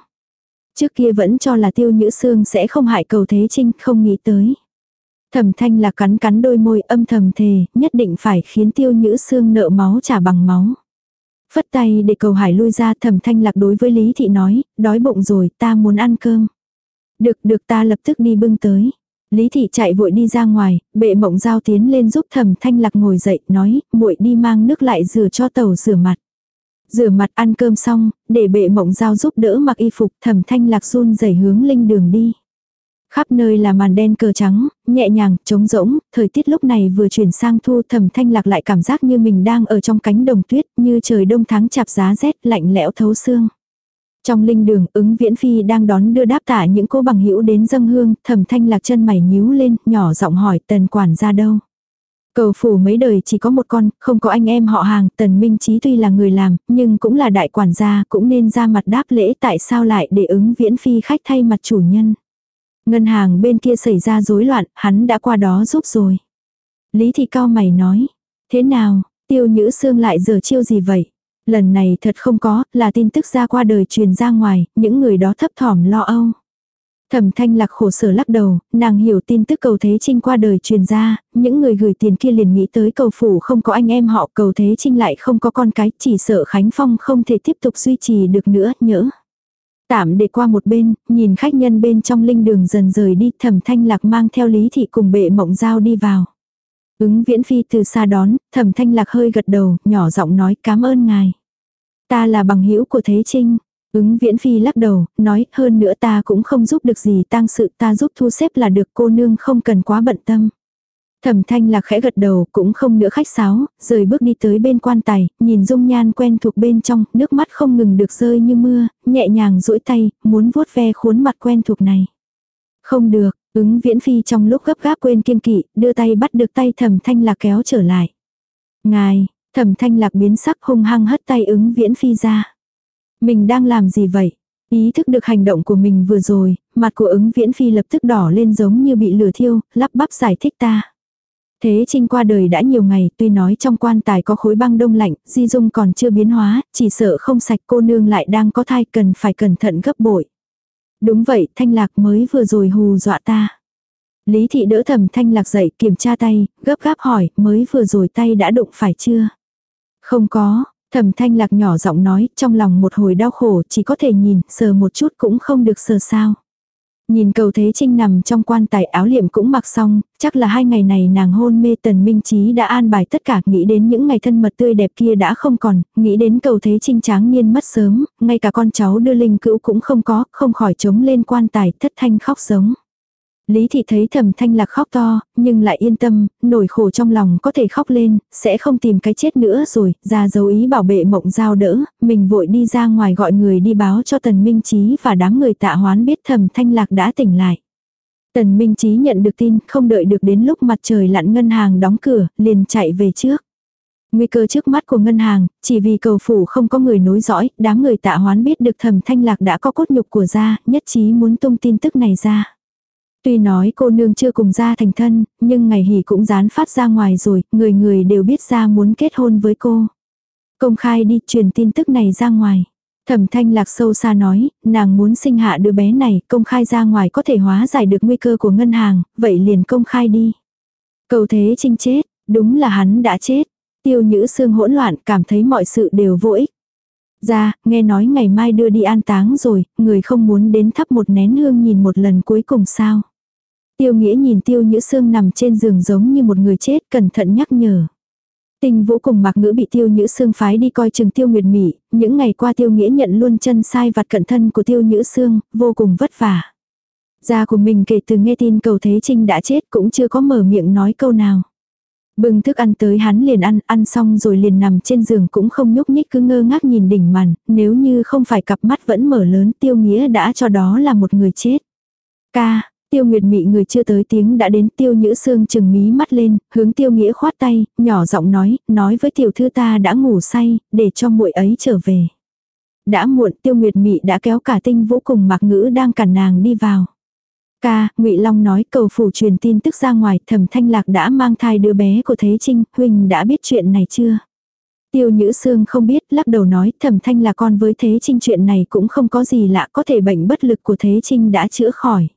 Trước kia vẫn cho là tiêu nhữ xương sẽ không hại cầu Thế Trinh không nghĩ tới. Thẩm thanh là cắn cắn đôi môi âm thầm thề, nhất định phải khiến tiêu nhữ xương nợ máu trả bằng máu. Phất tay để cầu hải lui ra thẩm thanh lạc đối với Lý Thị nói, đói bụng rồi ta muốn ăn cơm. Được được ta lập tức đi bưng tới. Lý thị chạy vội đi ra ngoài, bệ mộng giao tiến lên giúp thẩm thanh lạc ngồi dậy, nói, muội đi mang nước lại rửa cho tàu rửa mặt. Rửa mặt ăn cơm xong, để bệ mộng giao giúp đỡ mặc y phục thẩm thanh lạc run rẩy hướng linh đường đi. Khắp nơi là màn đen cờ trắng, nhẹ nhàng, trống rỗng, thời tiết lúc này vừa chuyển sang thu thẩm thanh lạc lại cảm giác như mình đang ở trong cánh đồng tuyết, như trời đông tháng chạp giá rét lạnh lẽo thấu xương. Trong linh đường, ứng viễn phi đang đón đưa đáp tả những cô bằng hữu đến dâng hương, thẩm thanh lạc chân mày nhíu lên, nhỏ giọng hỏi tần quản ra đâu. Cầu phủ mấy đời chỉ có một con, không có anh em họ hàng, tần minh trí tuy là người làm, nhưng cũng là đại quản gia, cũng nên ra mặt đáp lễ tại sao lại để ứng viễn phi khách thay mặt chủ nhân. Ngân hàng bên kia xảy ra rối loạn, hắn đã qua đó giúp rồi. Lý thị cao mày nói, thế nào, tiêu nhữ xương lại giờ chiêu gì vậy? Lần này thật không có, là tin tức ra qua đời truyền ra ngoài, những người đó thấp thỏm lo âu. Thẩm thanh lạc khổ sở lắc đầu, nàng hiểu tin tức cầu thế trinh qua đời truyền ra, những người gửi tiền kia liền nghĩ tới cầu phủ không có anh em họ cầu thế trinh lại không có con cái, chỉ sợ Khánh Phong không thể tiếp tục duy trì được nữa, nhỡ. Tạm để qua một bên, nhìn khách nhân bên trong linh đường dần rời đi, thẩm thanh lạc mang theo lý thị cùng bệ mộng giao đi vào. Ứng viễn phi từ xa đón, thẩm thanh lạc hơi gật đầu, nhỏ giọng nói cảm ơn ngài. Ta là bằng hữu của Thế Trinh. Ứng viễn phi lắc đầu, nói hơn nữa ta cũng không giúp được gì tang sự ta giúp thu xếp là được cô nương không cần quá bận tâm. Thẩm thanh là khẽ gật đầu cũng không nữa khách sáo, rời bước đi tới bên quan tài, nhìn dung nhan quen thuộc bên trong, nước mắt không ngừng được rơi như mưa, nhẹ nhàng duỗi tay, muốn vuốt ve khuôn mặt quen thuộc này. Không được, ứng viễn phi trong lúc gấp gáp quên kiên kỵ, đưa tay bắt được tay thẩm thanh là kéo trở lại. Ngài, Thẩm thanh lạc biến sắc hung hăng hất tay ứng viễn phi ra. Mình đang làm gì vậy? Ý thức được hành động của mình vừa rồi, mặt của ứng viễn phi lập tức đỏ lên giống như bị lửa thiêu, lắp bắp giải thích ta. Thế Trinh qua đời đã nhiều ngày, tuy nói trong quan tài có khối băng đông lạnh, di dung còn chưa biến hóa, chỉ sợ không sạch cô nương lại đang có thai cần phải cẩn thận gấp bội. Đúng vậy, thanh lạc mới vừa rồi hù dọa ta. Lý thị đỡ thầm thanh lạc dậy kiểm tra tay, gấp gáp hỏi, mới vừa rồi tay đã đụng phải chưa? Không có, thẩm thanh lạc nhỏ giọng nói, trong lòng một hồi đau khổ, chỉ có thể nhìn, sờ một chút cũng không được sờ sao. Nhìn cầu thế trinh nằm trong quan tài áo liệm cũng mặc xong, chắc là hai ngày này nàng hôn mê tần minh trí đã an bài tất cả nghĩ đến những ngày thân mật tươi đẹp kia đã không còn, nghĩ đến cầu thế trinh tráng niên mất sớm, ngay cả con cháu đưa linh cữu cũng không có, không khỏi trống lên quan tài thất thanh khóc giống. Lý thị thấy thầm thanh lạc khóc to, nhưng lại yên tâm, nổi khổ trong lòng có thể khóc lên, sẽ không tìm cái chết nữa rồi, ra dấu ý bảo vệ mộng giao đỡ, mình vội đi ra ngoài gọi người đi báo cho tần minh trí và đám người tạ hoán biết thầm thanh lạc đã tỉnh lại. Tần minh trí nhận được tin, không đợi được đến lúc mặt trời lặn ngân hàng đóng cửa, liền chạy về trước. Nguy cơ trước mắt của ngân hàng, chỉ vì cầu phủ không có người nối dõi, đám người tạ hoán biết được thầm thanh lạc đã có cốt nhục của gia, nhất trí muốn tung tin tức này ra. Tuy nói cô nương chưa cùng ra thành thân, nhưng ngày hỉ cũng dán phát ra ngoài rồi, người người đều biết ra muốn kết hôn với cô. Công khai đi truyền tin tức này ra ngoài. Thẩm thanh lạc sâu xa nói, nàng muốn sinh hạ đứa bé này, công khai ra ngoài có thể hóa giải được nguy cơ của ngân hàng, vậy liền công khai đi. Cầu thế trinh chết, đúng là hắn đã chết. Tiêu nhữ xương hỗn loạn cảm thấy mọi sự đều vô ích. Ra, nghe nói ngày mai đưa đi an táng rồi, người không muốn đến thắp một nén hương nhìn một lần cuối cùng sao. Tiêu nghĩa nhìn tiêu nhữ xương nằm trên giường giống như một người chết cẩn thận nhắc nhở. Tình vũ cùng mạc ngữ bị tiêu nhữ xương phái đi coi chừng tiêu nguyệt mị, những ngày qua tiêu nghĩa nhận luôn chân sai vặt cận thân của tiêu nhữ xương, vô cùng vất vả. Gia của mình kể từ nghe tin cầu thế trinh đã chết cũng chưa có mở miệng nói câu nào. Bưng thức ăn tới hắn liền ăn, ăn xong rồi liền nằm trên giường cũng không nhúc nhích cứ ngơ ngác nhìn đỉnh màn, nếu như không phải cặp mắt vẫn mở lớn tiêu nghĩa đã cho đó là một người chết. Ca, Tiêu Nguyệt Mị người chưa tới tiếng đã đến Tiêu Nhữ Sương chừng mí mắt lên, hướng Tiêu Nghĩa khoát tay, nhỏ giọng nói, nói với tiểu thư ta đã ngủ say, để cho muội ấy trở về. Đã muộn Tiêu Nguyệt Mị đã kéo cả tinh vũ cùng Mạc Ngữ đang cản nàng đi vào. Ca, Ngụy Long nói cầu phủ truyền tin tức ra ngoài, Thẩm Thanh Lạc đã mang thai đứa bé của Thế Trinh, Huỳnh đã biết chuyện này chưa? Tiêu Nhữ Sương không biết, lắc đầu nói, Thẩm Thanh là con với Thế Trinh chuyện này cũng không có gì lạ, có thể bệnh bất lực của Thế Trinh đã chữa khỏi.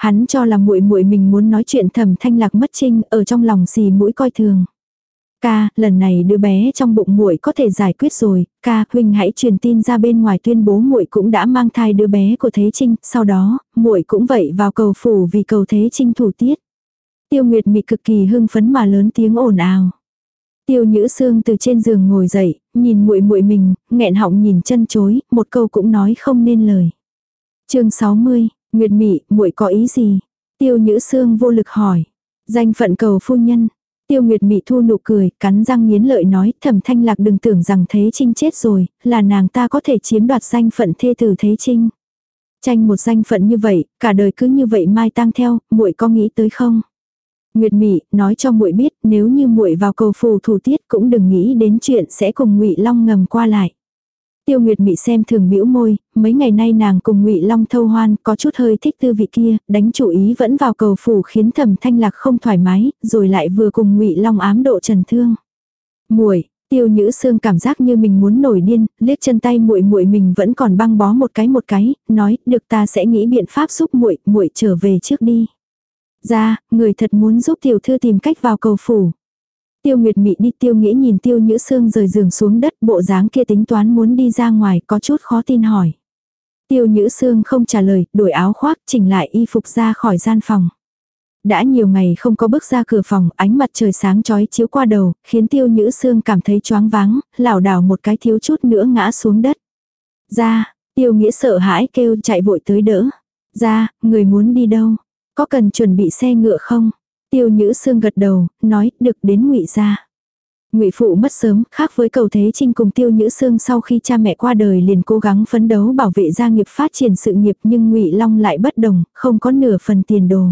Hắn cho là muội muội mình muốn nói chuyện thầm thanh lạc mất trinh ở trong lòng xì mũi coi thường. Ca, lần này đứa bé trong bụng muội có thể giải quyết rồi, ca, huynh hãy truyền tin ra bên ngoài tuyên bố muội cũng đã mang thai đứa bé của Thế Trinh, sau đó, muội cũng vậy vào cầu phủ vì cầu Thế Trinh thủ tiết. Tiêu Nguyệt Mị cực kỳ hưng phấn mà lớn tiếng ồn ào. Tiêu Nhữ Sương từ trên giường ngồi dậy, nhìn muội muội mình, nghẹn họng nhìn chân chối, một câu cũng nói không nên lời. Chương 60, Nguyệt Mị, muội có ý gì? Tiêu Nhữ Sương vô lực hỏi. Danh phận cầu phu nhân. Tiêu Nguyệt Mị thu nụ cười, cắn răng nghiến lợi nói, Thẩm Thanh Lạc đừng tưởng rằng Thế Trinh chết rồi, là nàng ta có thể chiếm đoạt danh phận thê tử Thế Trinh. Tranh một danh phận như vậy, cả đời cứ như vậy mai tang theo, muội có nghĩ tới không? Nguyệt Mị nói cho muội biết, nếu như muội vào cầu phù thủ tiết cũng đừng nghĩ đến chuyện sẽ cùng Ngụy Long ngầm qua lại. Tiêu Nguyệt Mị xem thường bĩu môi, mấy ngày nay nàng cùng Ngụy Long thâu hoan, có chút hơi thích tư vị kia, đánh chủ ý vẫn vào cầu phủ khiến Thẩm Thanh Lạc không thoải mái, rồi lại vừa cùng Ngụy Long ám độ trần thương. Muội, Tiêu Nhữ Sương cảm giác như mình muốn nổi điên, liếc chân tay muội muội mình vẫn còn băng bó một cái một cái, nói, được ta sẽ nghĩ biện pháp giúp muội, muội trở về trước đi. Ra, người thật muốn giúp tiểu thư tìm cách vào cầu phủ. Tiêu Nguyệt Mị đi tiêu nghĩa nhìn tiêu nhữ xương rời giường xuống đất bộ dáng kia tính toán muốn đi ra ngoài có chút khó tin hỏi. Tiêu nhữ xương không trả lời, đổi áo khoác chỉnh lại y phục ra khỏi gian phòng. Đã nhiều ngày không có bước ra cửa phòng, ánh mặt trời sáng chói chiếu qua đầu, khiến tiêu nhữ xương cảm thấy choáng váng, lảo đảo một cái thiếu chút nữa ngã xuống đất. Ra, tiêu nghĩa sợ hãi kêu chạy vội tới đỡ. Ra, người muốn đi đâu? Có cần chuẩn bị xe ngựa không? Tiêu Nhữ Sương gật đầu, nói, được đến ngụy gia. Ngụy phụ mất sớm, khác với cầu thế trinh cùng Tiêu Nhữ Sương sau khi cha mẹ qua đời liền cố gắng phấn đấu bảo vệ gia nghiệp phát triển sự nghiệp nhưng Ngụy Long lại bất đồng, không có nửa phần tiền đồ.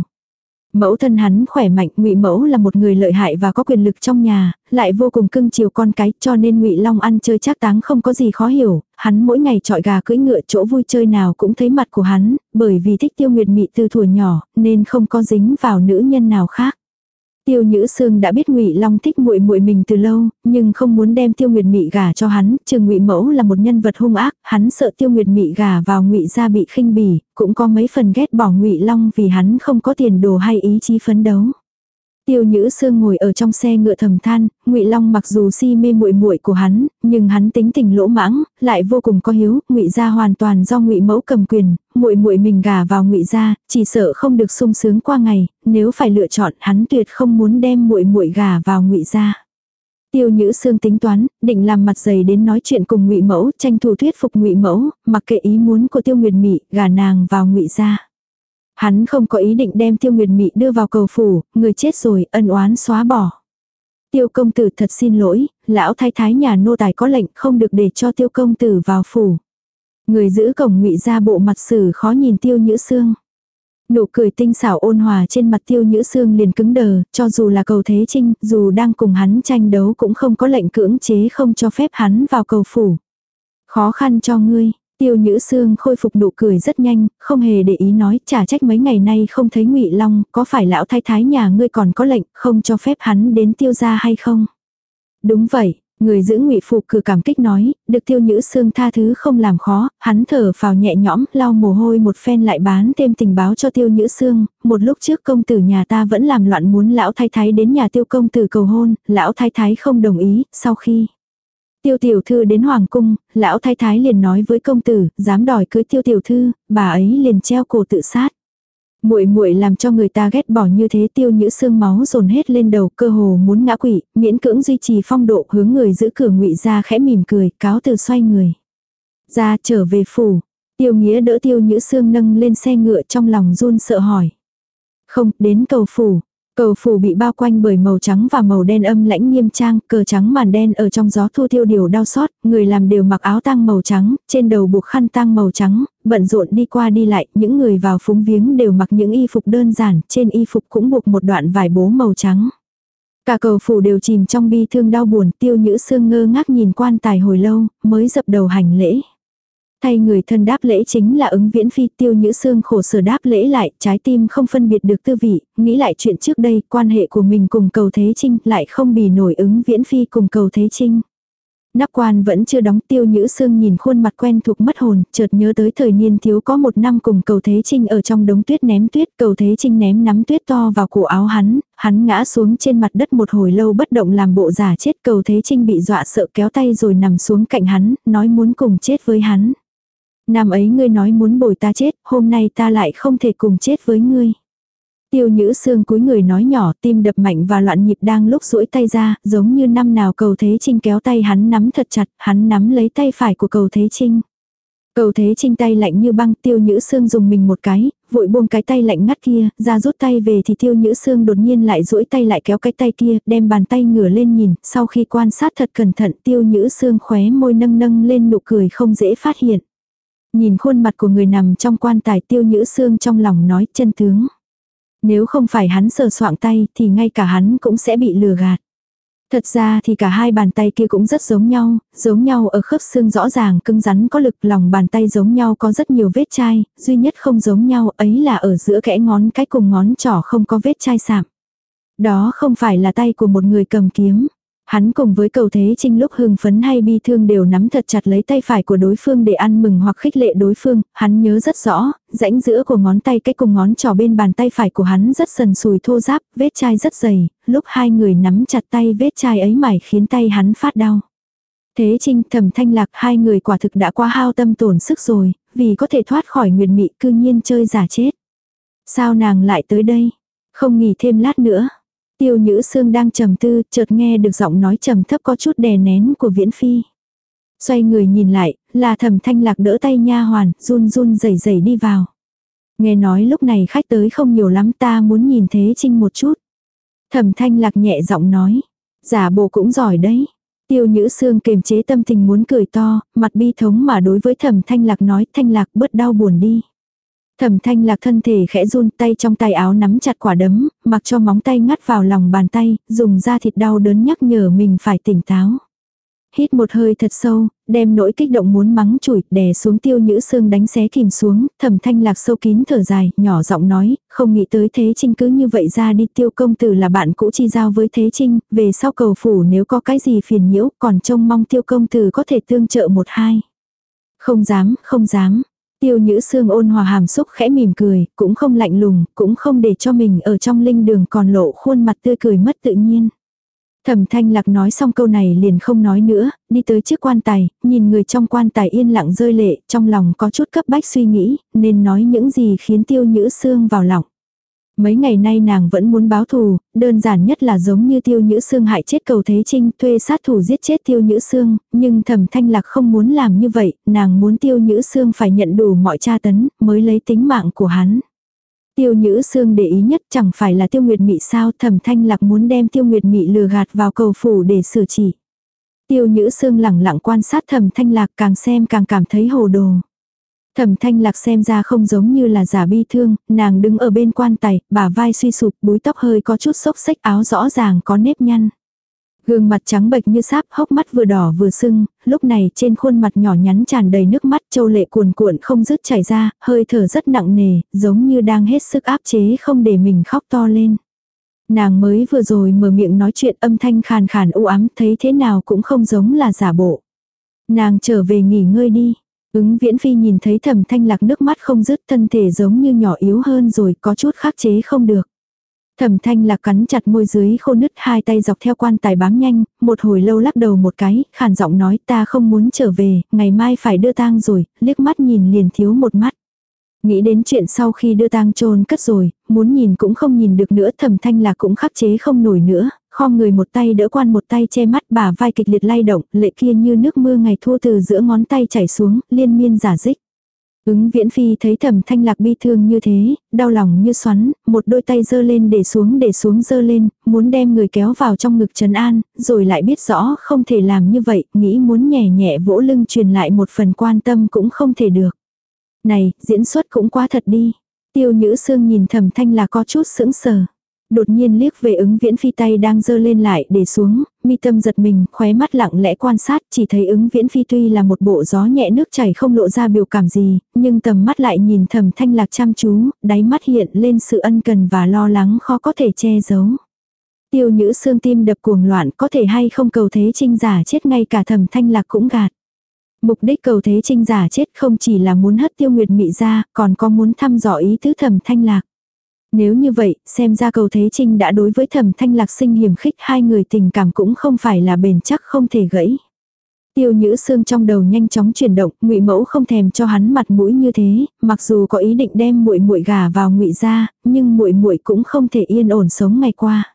Mẫu thân hắn khỏe mạnh, Ngụy Mẫu là một người lợi hại và có quyền lực trong nhà, lại vô cùng cưng chiều con cái, cho nên Ngụy Long ăn chơi chắc táng không có gì khó hiểu, hắn mỗi ngày trọi gà cưỡi ngựa chỗ vui chơi nào cũng thấy mặt của hắn, bởi vì thích Tiêu Nguyệt Mị từ thuở nhỏ, nên không có dính vào nữ nhân nào khác. Tiêu Nhữ Sương đã biết Ngụy Long thích muội muội mình từ lâu, nhưng không muốn đem Tiêu Nguyệt Mị gả cho hắn, Trừ Ngụy Mẫu là một nhân vật hung ác, hắn sợ Tiêu Nguyệt Mị gả vào Ngụy gia bị khinh bỉ, cũng có mấy phần ghét bỏ Ngụy Long vì hắn không có tiền đồ hay ý chí phấn đấu. Tiêu Nhữ Sương ngồi ở trong xe ngựa thầm than, Ngụy Long mặc dù si mê muội muội của hắn, nhưng hắn tính tình lỗ mãng, lại vô cùng có hiếu, Ngụy gia hoàn toàn do Ngụy mẫu cầm quyền, muội muội mình gả vào Ngụy gia, chỉ sợ không được sung sướng qua ngày, nếu phải lựa chọn, hắn tuyệt không muốn đem muội muội gả vào Ngụy gia. Tiêu Nhữ Sương tính toán, định làm mặt dày đến nói chuyện cùng Ngụy Mẫu, tranh thủ thuyết phục Ngụy Mẫu, mặc kệ ý muốn của Tiêu Nguyệt Mị, gả nàng vào Ngụy gia. Hắn không có ý định đem tiêu nguyệt mị đưa vào cầu phủ, người chết rồi, ân oán xóa bỏ. Tiêu công tử thật xin lỗi, lão thái thái nhà nô tài có lệnh không được để cho tiêu công tử vào phủ. Người giữ cổng ngụy ra bộ mặt xử khó nhìn tiêu nhữ xương. Nụ cười tinh xảo ôn hòa trên mặt tiêu nhữ xương liền cứng đờ, cho dù là cầu thế trinh, dù đang cùng hắn tranh đấu cũng không có lệnh cưỡng chế không cho phép hắn vào cầu phủ. Khó khăn cho ngươi, Tiêu Nhữ Sương khôi phục nụ cười rất nhanh, không hề để ý nói, Chả trách mấy ngày nay không thấy Ngụy Long, có phải lão thái thái nhà ngươi còn có lệnh, không cho phép hắn đến tiêu gia hay không? Đúng vậy, người giữ Ngụy Phục cử cảm kích nói, được Tiêu Nhữ Sương tha thứ không làm khó, hắn thở phào nhẹ nhõm, lau mồ hôi một phen lại bán thêm tình báo cho Tiêu Nhữ Sương, một lúc trước công tử nhà ta vẫn làm loạn muốn lão thái thái đến nhà Tiêu công tử cầu hôn, lão thái thái không đồng ý, sau khi Tiêu tiểu thư đến hoàng cung, lão thái thái liền nói với công tử, dám đòi cưới tiêu tiểu thư, bà ấy liền treo cổ tự sát. Muội muội làm cho người ta ghét bỏ như thế tiêu nhữ xương máu dồn hết lên đầu cơ hồ muốn ngã quỵ, miễn cưỡng duy trì phong độ hướng người giữ cửa ngụy ra khẽ mỉm cười, cáo từ xoay người. Ra trở về phủ, tiêu nghĩa đỡ tiêu nhữ xương nâng lên xe ngựa trong lòng run sợ hỏi. Không, đến cầu phủ, Cầu phủ bị bao quanh bởi màu trắng và màu đen âm lãnh nghiêm trang, cờ trắng màn đen ở trong gió thu thiêu điều đau xót, người làm đều mặc áo tang màu trắng, trên đầu buộc khăn tang màu trắng, bận rộn đi qua đi lại, những người vào phúng viếng đều mặc những y phục đơn giản, trên y phục cũng buộc một đoạn vải bố màu trắng. Cả cầu phủ đều chìm trong bi thương đau buồn, tiêu nhữ sương ngơ ngác nhìn quan tài hồi lâu, mới dập đầu hành lễ. Thay người thân đáp lễ chính là ứng viễn phi tiêu nhữ xương khổ sở đáp lễ lại, trái tim không phân biệt được tư vị, nghĩ lại chuyện trước đây, quan hệ của mình cùng cầu thế trinh lại không bì nổi ứng viễn phi cùng cầu thế trinh. Nắp quan vẫn chưa đóng tiêu nhữ xương nhìn khuôn mặt quen thuộc mất hồn, chợt nhớ tới thời niên thiếu có một năm cùng cầu thế trinh ở trong đống tuyết ném tuyết, cầu thế trinh ném nắm tuyết to vào cổ áo hắn, hắn ngã xuống trên mặt đất một hồi lâu bất động làm bộ giả chết cầu thế trinh bị dọa sợ kéo tay rồi nằm xuống cạnh hắn, nói muốn cùng chết với hắn. Năm ấy ngươi nói muốn bồi ta chết, hôm nay ta lại không thể cùng chết với ngươi. Tiêu nhữ xương cúi người nói nhỏ tim đập mạnh và loạn nhịp đang lúc duỗi tay ra, giống như năm nào cầu thế trinh kéo tay hắn nắm thật chặt, hắn nắm lấy tay phải của cầu thế trinh. Cầu thế trinh tay lạnh như băng tiêu nhữ xương dùng mình một cái, vội buông cái tay lạnh ngắt kia, ra rút tay về thì tiêu nhữ xương đột nhiên lại duỗi tay lại kéo cái tay kia, đem bàn tay ngửa lên nhìn, sau khi quan sát thật cẩn thận tiêu nhữ xương khóe môi nâng nâng lên nụ cười không dễ phát hiện. Nhìn khuôn mặt của người nằm trong quan tài tiêu nhữ xương trong lòng nói chân tướng. Nếu không phải hắn sờ soạng tay thì ngay cả hắn cũng sẽ bị lừa gạt. Thật ra thì cả hai bàn tay kia cũng rất giống nhau, giống nhau ở khớp xương rõ ràng cứng rắn có lực lòng bàn tay giống nhau có rất nhiều vết chai, duy nhất không giống nhau ấy là ở giữa kẽ ngón cái cùng ngón trỏ không có vết chai sạm. Đó không phải là tay của một người cầm kiếm. Hắn cùng với cầu thế trinh lúc hưng phấn hay bi thương đều nắm thật chặt lấy tay phải của đối phương để ăn mừng hoặc khích lệ đối phương, hắn nhớ rất rõ, rãnh giữa của ngón tay cái cùng ngón trỏ bên bàn tay phải của hắn rất sần sùi thô ráp, vết chai rất dày, lúc hai người nắm chặt tay vết chai ấy mải khiến tay hắn phát đau. Thế trinh thầm thanh lạc hai người quả thực đã qua hao tâm tổn sức rồi, vì có thể thoát khỏi nguyệt mị cư nhiên chơi giả chết. Sao nàng lại tới đây? Không nghỉ thêm lát nữa. Tiêu Nhữ Sương đang trầm tư, chợt nghe được giọng nói trầm thấp có chút đè nén của Viễn Phi. Xoay người nhìn lại, là Thẩm Thanh Lạc đỡ tay nha hoàn, run run rẩy rẩy đi vào. Nghe nói lúc này khách tới không nhiều lắm ta muốn nhìn Thế Trinh một chút. Thẩm Thanh Lạc nhẹ giọng nói, giả bộ cũng giỏi đấy. Tiêu Nhữ Sương kềm chế tâm tình muốn cười to, mặt bi thống mà đối với Thẩm Thanh Lạc nói, Thanh Lạc bớt đau buồn đi. Thẩm thanh lạc thân thể khẽ run tay trong tay áo nắm chặt quả đấm, mặc cho móng tay ngắt vào lòng bàn tay, dùng da thịt đau đớn nhắc nhở mình phải tỉnh táo. Hít một hơi thật sâu, đem nỗi kích động muốn mắng chửi đè xuống tiêu nhữ xương đánh xé kìm xuống, thẩm thanh lạc sâu kín thở dài, nhỏ giọng nói, không nghĩ tới thế trinh cứ như vậy ra đi tiêu công tử là bạn cũ chi giao với thế trinh, về sau cầu phủ nếu có cái gì phiền nhiễu, còn trông mong tiêu công tử có thể tương trợ một hai. Không dám, không dám, Tiêu Nhữ Sương ôn hòa hàm xúc khẽ mỉm cười, cũng không lạnh lùng, cũng không để cho mình ở trong linh đường còn lộ khuôn mặt tươi cười mất tự nhiên. Thẩm thanh lạc nói xong câu này liền không nói nữa, đi tới trước quan tài, nhìn người trong quan tài yên lặng rơi lệ, trong lòng có chút cấp bách suy nghĩ, nên nói những gì khiến tiêu nhữ xương vào lòng. Mấy ngày nay nàng vẫn muốn báo thù, đơn giản nhất là giống như tiêu nhữ xương hại chết cầu thế trinh thuê sát thủ giết chết tiêu nhữ xương, nhưng thẩm thanh lạc không muốn làm như vậy, nàng muốn tiêu nhữ xương phải nhận đủ mọi tra tấn mới lấy tính mạng của hắn. Tiêu Nhữ xương để ý nhất chẳng phải là Tiêu Nguyệt Mị sao thẩm thanh lạc muốn đem Tiêu Nguyệt Mị lừa gạt vào cầu phủ để xử chỉ. Tiêu Nhữ xương lẳng lặng quan sát thẩm thanh lạc càng xem càng cảm thấy hồ đồ. Thẩm thanh lạc xem ra không giống như là giả bi thương, nàng đứng ở bên quan tài, bả vai suy sụp, búi tóc hơi có chút xốc xách áo rõ ràng có nếp nhăn. Gương mặt trắng bệch như sáp, hốc mắt vừa đỏ vừa sưng, lúc này trên khuôn mặt nhỏ nhắn tràn đầy nước mắt châu lệ cuồn cuộn không dứt chảy ra, hơi thở rất nặng nề, giống như đang hết sức áp chế không để mình khóc to lên. Nàng mới vừa rồi mở miệng nói chuyện âm thanh khàn khàn u ám thấy thế nào cũng không giống là giả bộ. Nàng trở về nghỉ ngơi đi. Ứng viễn phi nhìn thấy Thẩm thanh lạc nước mắt không dứt thân thể giống như nhỏ yếu hơn rồi có chút khắc chế không được. Thẩm thanh lạc cắn chặt môi dưới khô nứt hai tay dọc theo quan tài bám nhanh, một hồi lâu lắc đầu một cái, khàn giọng nói ta không muốn trở về, ngày mai phải đưa tang rồi, liếc mắt nhìn liền thiếu một mắt. Nghĩ đến chuyện sau khi đưa tang chôn cất rồi, muốn nhìn cũng không nhìn được nữa thẩm thanh lạc cũng khắc chế không nổi nữa, khom người một tay đỡ quan một tay che mắt bà vai kịch liệt lay động, lệ kia như nước mưa ngày thua từ giữa ngón tay chảy xuống, liên miên giả dích. Ứng viễn phi thấy thẩm thanh lạc bi thương như thế, đau lòng như xoắn, một đôi tay giơ lên để xuống để xuống giơ lên, muốn đem người kéo vào trong ngực trấn an, rồi lại biết rõ không thể làm như vậy, nghĩ muốn nhẹ nhẹ vỗ lưng truyền lại một phần quan tâm cũng không thể được. Này, diễn xuất cũng quá thật đi. Tiêu nhữ sương nhìn thẩm thanh là có chút sững sờ đột nhiên liếc về ứng viễn phi tay đang dơ lên lại để xuống, mi tâm giật mình, khóe mắt lặng lẽ quan sát, chỉ thấy ứng viễn phi tuy là một bộ gió nhẹ nước chảy không lộ ra biểu cảm gì, nhưng tầm mắt lại nhìn thầm thanh lạc chăm chú, đáy mắt hiện lên sự ân cần và lo lắng khó có thể che giấu. Tiêu nhữ xương tim đập cuồng loạn có thể hay không cầu thế trinh giả chết ngay cả thầm thanh lạc cũng gạt. Mục đích cầu thế trinh giả chết không chỉ là muốn hất tiêu nguyệt mị ra, còn có muốn thăm dò ý tứ thầm thanh lạc. Nếu như vậy, xem ra cầu Thế Trinh đã đối với thẩm thanh lạc sinh hiểm khích hai người tình cảm cũng không phải là bền chắc không thể gãy. Tiêu Nhữ xương trong đầu nhanh chóng chuyển động, Ngụy Mẫu không thèm cho hắn mặt mũi như thế, mặc dù có ý định đem muội muội gà vào Ngụy gia, nhưng muội muội cũng không thể yên ổn sống ngày qua.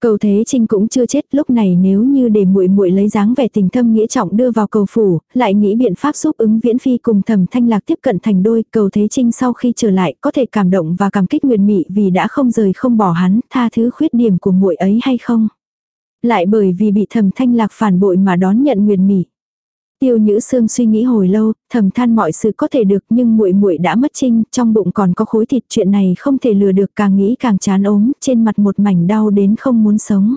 Cầu Thế Trinh cũng chưa chết, lúc này nếu như để muội muội lấy dáng vẻ tình thâm nghĩa trọng đưa vào cầu phủ, lại nghĩ biện pháp giúp ứng Viễn Phi cùng Thẩm Thanh Lạc tiếp cận thành đôi, Cầu Thế Trinh sau khi trở lại có thể cảm động và cảm kích Nguyệt Mị vì đã không rời không bỏ hắn, tha thứ khuyết điểm của muội ấy hay không? Lại bởi vì bị Thẩm Thanh Lạc phản bội mà đón nhận Nguyệt Mị. Tiêu Nhữ Sương suy nghĩ hồi lâu, thầm than mọi sự có thể được nhưng muội muội đã mất trinh, trong bụng còn có khối thịt chuyện này không thể lừa được càng nghĩ càng chán ốm, trên mặt một mảnh đau đến không muốn sống.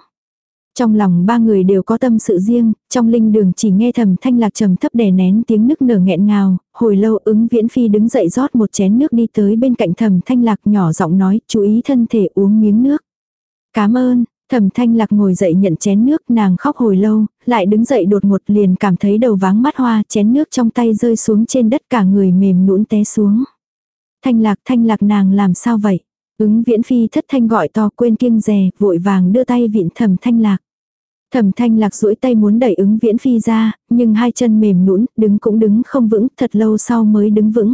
Trong lòng ba người đều có tâm sự riêng, trong linh đường chỉ nghe thầm thanh lạc trầm thấp đè nén tiếng nức nở nghẹn ngào, hồi lâu ứng viễn phi đứng dậy rót một chén nước đi tới bên cạnh thầm thanh lạc nhỏ giọng nói, chú ý thân thể uống miếng nước. Cảm ơn, Thẩm thanh lạc ngồi dậy nhận chén nước nàng khóc hồi lâu, lại đứng dậy đột ngột liền cảm thấy đầu váng mắt hoa chén nước trong tay rơi xuống trên đất cả người mềm nũng té xuống. Thanh lạc thanh lạc nàng làm sao vậy? Ứng viễn phi thất thanh gọi to quên kiêng rè, vội vàng đưa tay vịn thẩm thanh lạc. Thẩm thanh lạc duỗi tay muốn đẩy ứng viễn phi ra, nhưng hai chân mềm nũng, đứng cũng đứng không vững, thật lâu sau mới đứng vững.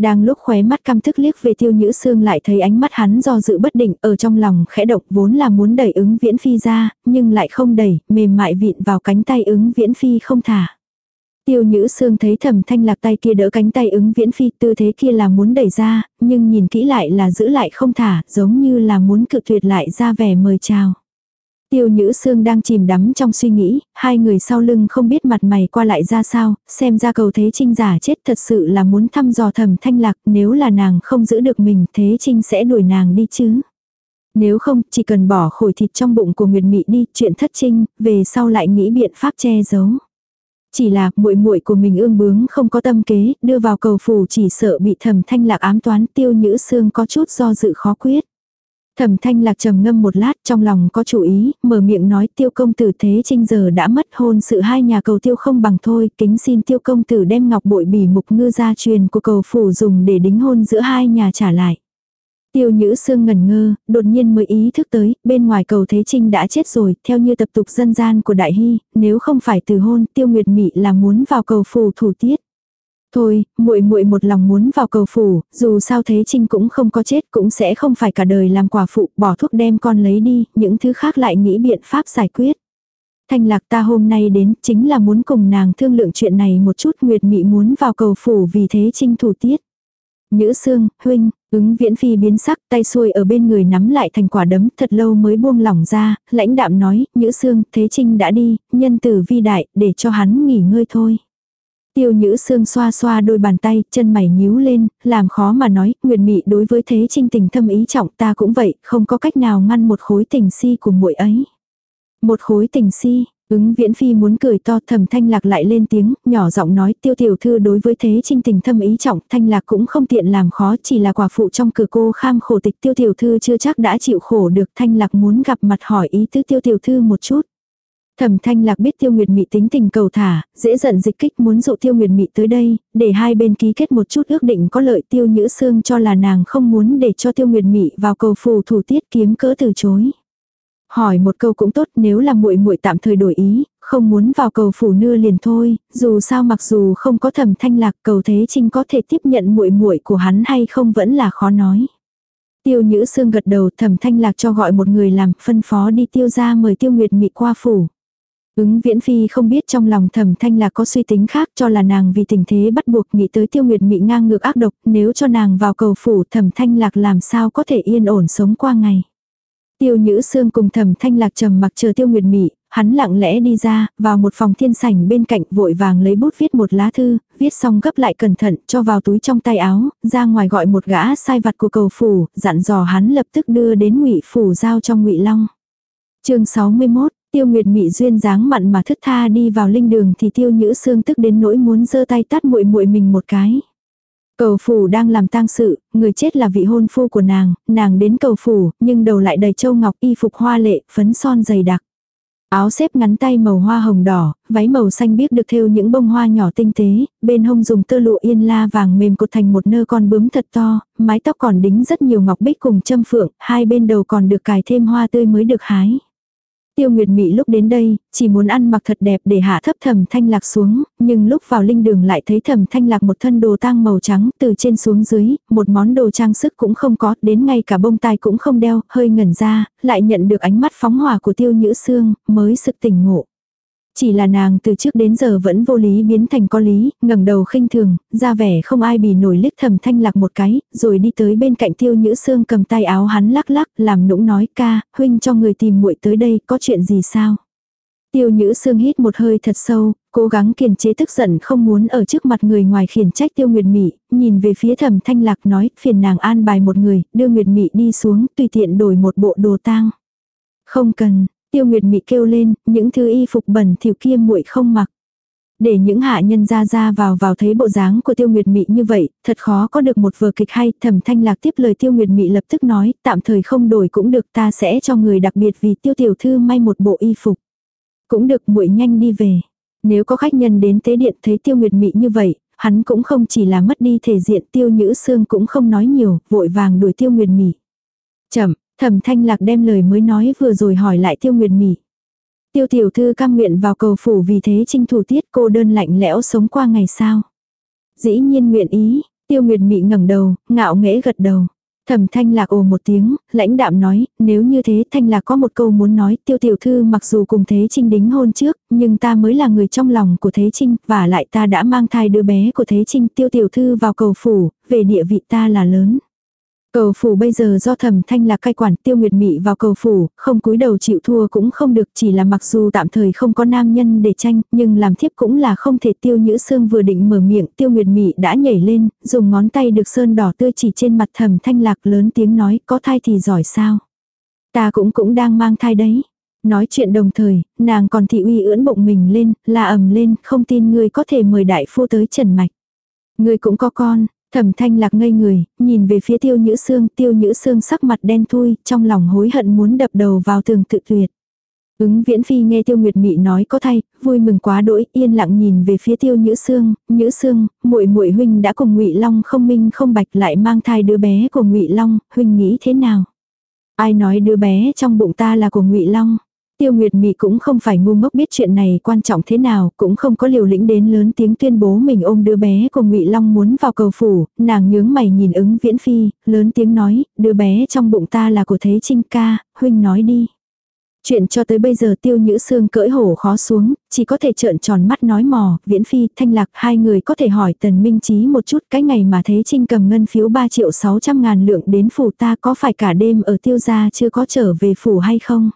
Đang lúc khóe mắt căm thức liếc về tiêu nhữ xương lại thấy ánh mắt hắn do dự bất định ở trong lòng khẽ động vốn là muốn đẩy ứng viễn phi ra, nhưng lại không đẩy, mềm mại vịn vào cánh tay ứng viễn phi không thả. Tiêu nhữ xương thấy thầm thanh lạc tay kia đỡ cánh tay ứng viễn phi tư thế kia là muốn đẩy ra, nhưng nhìn kỹ lại là giữ lại không thả, giống như là muốn cự tuyệt lại ra vẻ mời chào. Tiêu Nhữ Sương đang chìm đắm trong suy nghĩ, hai người sau lưng không biết mặt mày qua lại ra sao, xem ra cầu Thế Trinh giả chết thật sự là muốn thăm dò thầm thanh lạc, nếu là nàng không giữ được mình Thế Trinh sẽ đuổi nàng đi chứ. Nếu không, chỉ cần bỏ khổi thịt trong bụng của Nguyệt Mị đi, chuyện thất trinh, về sau lại nghĩ biện pháp che giấu. Chỉ là, muội muội của mình ương bướng không có tâm kế, đưa vào cầu phủ chỉ sợ bị thầm thanh lạc ám toán tiêu nhữ xương có chút do dự khó quyết. Thẩm thanh lạc trầm ngâm một lát trong lòng có chủ ý, mở miệng nói tiêu công tử thế trinh giờ đã mất hôn sự hai nhà cầu tiêu không bằng thôi, kính xin tiêu công tử đem ngọc bội bỉ mục ngư gia truyền của cầu phủ dùng để đính hôn giữa hai nhà trả lại. Tiêu Nhữ Sương ngẩn ngơ, đột nhiên mới ý thức tới, bên ngoài cầu Thế Trinh đã chết rồi, theo như tập tục dân gian của Đại Hy, nếu không phải từ hôn, Tiêu Nguyệt Mị là muốn vào cầu phủ thủ tiết. Thôi, muội muội một lòng muốn vào cầu phủ, dù sao Thế Trinh cũng không có chết, cũng sẽ không phải cả đời làm quả phụ, bỏ thuốc đem con lấy đi, những thứ khác lại nghĩ biện pháp giải quyết. Thanh lạc ta hôm nay đến chính là muốn cùng nàng thương lượng chuyện này một chút Nguyệt Mị muốn vào cầu phủ vì Thế Trinh thủ tiết. Nhữ xương, huynh, ứng viễn phi biến sắc, tay xuôi ở bên người nắm lại thành quả đấm thật lâu mới buông lỏng ra, lãnh đạm nói, nhữ xương, thế trinh đã đi, nhân tử vi đại, để cho hắn nghỉ ngơi thôi. Tiêu nhữ xương xoa xoa đôi bàn tay, chân mày nhíu lên, làm khó mà nói, nguyệt mị đối với thế trinh tình thâm ý trọng ta cũng vậy, không có cách nào ngăn một khối tình si của muội ấy. Một khối tình si, Ứng viễn phi muốn cười to thầm thanh lạc lại lên tiếng, nhỏ giọng nói tiêu tiểu thư đối với thế trinh tình thâm ý trọng, thanh lạc cũng không tiện làm khó chỉ là quả phụ trong cửa cô kham khổ tịch tiêu tiểu thư chưa chắc đã chịu khổ được thanh lạc muốn gặp mặt hỏi ý tứ tiêu tiểu thư một chút. Thẩm thanh lạc biết tiêu nguyệt mị tính tình cầu thả, dễ giận dịch kích muốn dụ tiêu nguyệt mị tới đây, để hai bên ký kết một chút ước định có lợi tiêu nhữ xương cho là nàng không muốn để cho tiêu nguyệt mị vào cầu phù thủ tiết kiếm cỡ từ chối. Hỏi một câu cũng tốt nếu là muội muội tạm thời đổi ý, không muốn vào cầu phủ nưa liền thôi, dù sao mặc dù không có thẩm thanh lạc cầu thế trinh có thể tiếp nhận muội muội của hắn hay không vẫn là khó nói. Tiêu Nhữ Sương gật đầu thẩm thanh lạc cho gọi một người làm phân phó đi tiêu ra mời tiêu nguyệt mị qua phủ. Ứng viễn phi không biết trong lòng thẩm thanh là có suy tính khác cho là nàng vì tình thế bắt buộc nghĩ tới tiêu nguyệt mị ngang ngược ác độc nếu cho nàng vào cầu phủ thẩm thanh lạc làm sao có thể yên ổn sống qua ngày. Tiêu Nhữ Sương cùng Thẩm Thanh Lạc trầm mặc chờ Tiêu Nguyệt Mị, hắn lặng lẽ đi ra, vào một phòng thiên sảnh bên cạnh vội vàng lấy bút viết một lá thư, viết xong gấp lại cẩn thận, cho vào túi trong tay áo, ra ngoài gọi một gã sai vặt của cầu phủ, dặn dò hắn lập tức đưa đến Ngụy phủ giao cho Ngụy Long. Chương 61 Tiêu Nguyệt Mị duyên dáng mặn mà thức tha đi vào linh đường thì Tiêu Nhữ Sương tức đến nỗi muốn giơ tay tát muội muội mình một cái. Cầu phủ đang làm tang sự, người chết là vị hôn phu của nàng, nàng đến cầu phủ, nhưng đầu lại đầy châu ngọc y phục hoa lệ, phấn son dày đặc. Áo xếp ngắn tay màu hoa hồng đỏ, váy màu xanh biếc được thêu những bông hoa nhỏ tinh tế, bên hông dùng tơ lụa yên la vàng mềm cột thành một nơ con bướm thật to, mái tóc còn đính rất nhiều ngọc bích cùng châm phượng, hai bên đầu còn được cài thêm hoa tươi mới được hái. Tiêu Nguyệt Mị lúc đến đây, chỉ muốn ăn mặc thật đẹp để hạ thấp thầm thanh lạc xuống, nhưng lúc vào linh đường lại thấy thầm thanh lạc một thân đồ tang màu trắng từ trên xuống dưới, một món đồ trang sức cũng không có, đến ngay cả bông tai cũng không đeo, hơi ngẩn ra, lại nhận được ánh mắt phóng hỏa của tiêu nhữ Sương, mới sực tỉnh ngộ. Chỉ là nàng từ trước đến giờ vẫn vô lý biến thành có lý, ngẩng đầu khinh thường, ra vẻ không ai bì nổi liếc thầm thanh lạc một cái, rồi đi tới bên cạnh tiêu nhữ xương cầm tay áo hắn lắc lắc, làm nũng nói ca, huynh cho người tìm muội tới đây, có chuyện gì sao? Tiêu nhữ xương hít một hơi thật sâu, cố gắng kiềm chế tức giận không muốn ở trước mặt người ngoài khiển trách tiêu nguyệt mị, nhìn về phía thầm thanh lạc nói, phiền nàng an bài một người, đưa nguyệt mị đi xuống, tùy tiện đổi một bộ đồ tang. Không cần, Tiêu Nguyệt Mị kêu lên, những thứ y phục bẩn thỉu kia muội không mặc. Để những hạ nhân ra ra vào vào thấy bộ dáng của Tiêu Nguyệt Mị như vậy, thật khó có được một vở kịch hay. Thẩm Thanh Lạc tiếp lời Tiêu Nguyệt Mị lập tức nói, tạm thời không đổi cũng được, ta sẽ cho người đặc biệt vì Tiêu tiểu thư may một bộ y phục. Cũng được, muội nhanh đi về. Nếu có khách nhân đến tế điện thấy Tiêu Nguyệt Mị như vậy, hắn cũng không chỉ là mất đi thể diện, Tiêu Nhữ Sương cũng không nói nhiều, vội vàng đuổi Tiêu Nguyệt Mị. Chậm, Thẩm thanh lạc đem lời mới nói vừa rồi hỏi lại tiêu nguyệt mỉ. Tiêu tiểu thư cam nguyện vào cầu phủ vì thế trinh thủ tiết cô đơn lạnh lẽo sống qua ngày sao. Dĩ nhiên nguyện ý, tiêu nguyệt mị ngẩng đầu, ngạo nghễ gật đầu. Thẩm thanh lạc ồ một tiếng, lãnh đạm nói, nếu như thế thanh lạc có một câu muốn nói, tiêu tiểu thư mặc dù cùng thế trinh đính hôn trước, nhưng ta mới là người trong lòng của thế trinh, và lại ta đã mang thai đứa bé của thế trinh, tiêu tiểu thư vào cầu phủ, về địa vị ta là lớn. Cầu phủ bây giờ do thẩm thanh là cai quản tiêu nguyệt mị vào cầu phủ, không cúi đầu chịu thua cũng không được chỉ là mặc dù tạm thời không có nam nhân để tranh, nhưng làm thiếp cũng là không thể tiêu nhữ xương vừa định mở miệng tiêu nguyệt mị đã nhảy lên, dùng ngón tay được sơn đỏ tươi chỉ trên mặt thẩm thanh lạc lớn tiếng nói có thai thì giỏi sao. Ta cũng cũng đang mang thai đấy. Nói chuyện đồng thời, nàng còn thị uy ưỡn bụng mình lên, la ầm lên, không tin ngươi có thể mời đại phu tới trần mạch. Ngươi cũng có con, Thẩm thanh lạc ngây người, nhìn về phía tiêu nhữ xương, tiêu nhữ xương sắc mặt đen thui, trong lòng hối hận muốn đập đầu vào tường tự tuyệt. Ứng viễn phi nghe tiêu nguyệt mị nói có thay, vui mừng quá đỗi, yên lặng nhìn về phía tiêu nhữ xương, nhữ xương, muội muội huynh đã cùng ngụy Long không minh không bạch lại mang thai đứa bé của ngụy Long, huynh nghĩ thế nào? Ai nói đứa bé trong bụng ta là của ngụy Long? Tiêu Nguyệt Mị cũng không phải ngu ngốc biết chuyện này quan trọng thế nào, cũng không có liều lĩnh đến lớn tiếng tuyên bố mình ôm đứa bé của Ngụy Long muốn vào cầu phủ, nàng nhướng mày nhìn ứng Viễn Phi, lớn tiếng nói, đứa bé trong bụng ta là của Thế Trinh ca, huynh nói đi. Chuyện cho tới bây giờ tiêu nhữ Sương cỡi hổ khó xuống, chỉ có thể trợn tròn mắt nói mò, viễn phi, thanh lạc, hai người có thể hỏi tần minh Chí một chút cái ngày mà thế trinh cầm ngân phiếu 3 triệu 600 ngàn lượng đến phủ ta có phải cả đêm ở tiêu gia chưa có trở về phủ hay không?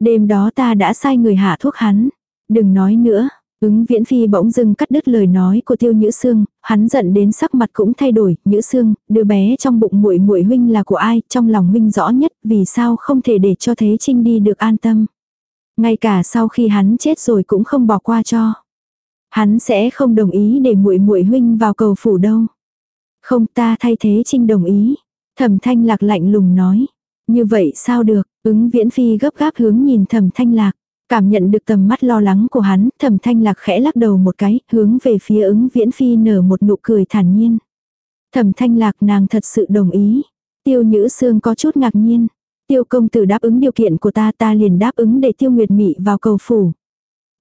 Đêm đó ta đã sai người hạ thuốc hắn. Đừng nói nữa. Ứng viễn phi bỗng dưng cắt đứt lời nói của tiêu nhữ xương, hắn giận đến sắc mặt cũng thay đổi, nhữ xương, đứa bé trong bụng muội muội huynh là của ai, trong lòng huynh rõ nhất, vì sao không thể để cho thế trinh đi được an tâm. Ngay cả sau khi hắn chết rồi cũng không bỏ qua cho. Hắn sẽ không đồng ý để muội muội huynh vào cầu phủ đâu. Không ta thay thế trinh đồng ý. Thẩm thanh lạc lạnh lùng nói. Như vậy sao được, ứng viễn phi gấp gáp hướng nhìn thẩm thanh lạc. Cảm nhận được tầm mắt lo lắng của hắn, thẩm thanh lạc khẽ lắc đầu một cái, hướng về phía ứng viễn phi nở một nụ cười thản nhiên. Thẩm thanh lạc nàng thật sự đồng ý. Tiêu nhữ xương có chút ngạc nhiên. Tiêu công tử đáp ứng điều kiện của ta ta liền đáp ứng để tiêu nguyệt mị vào cầu phủ.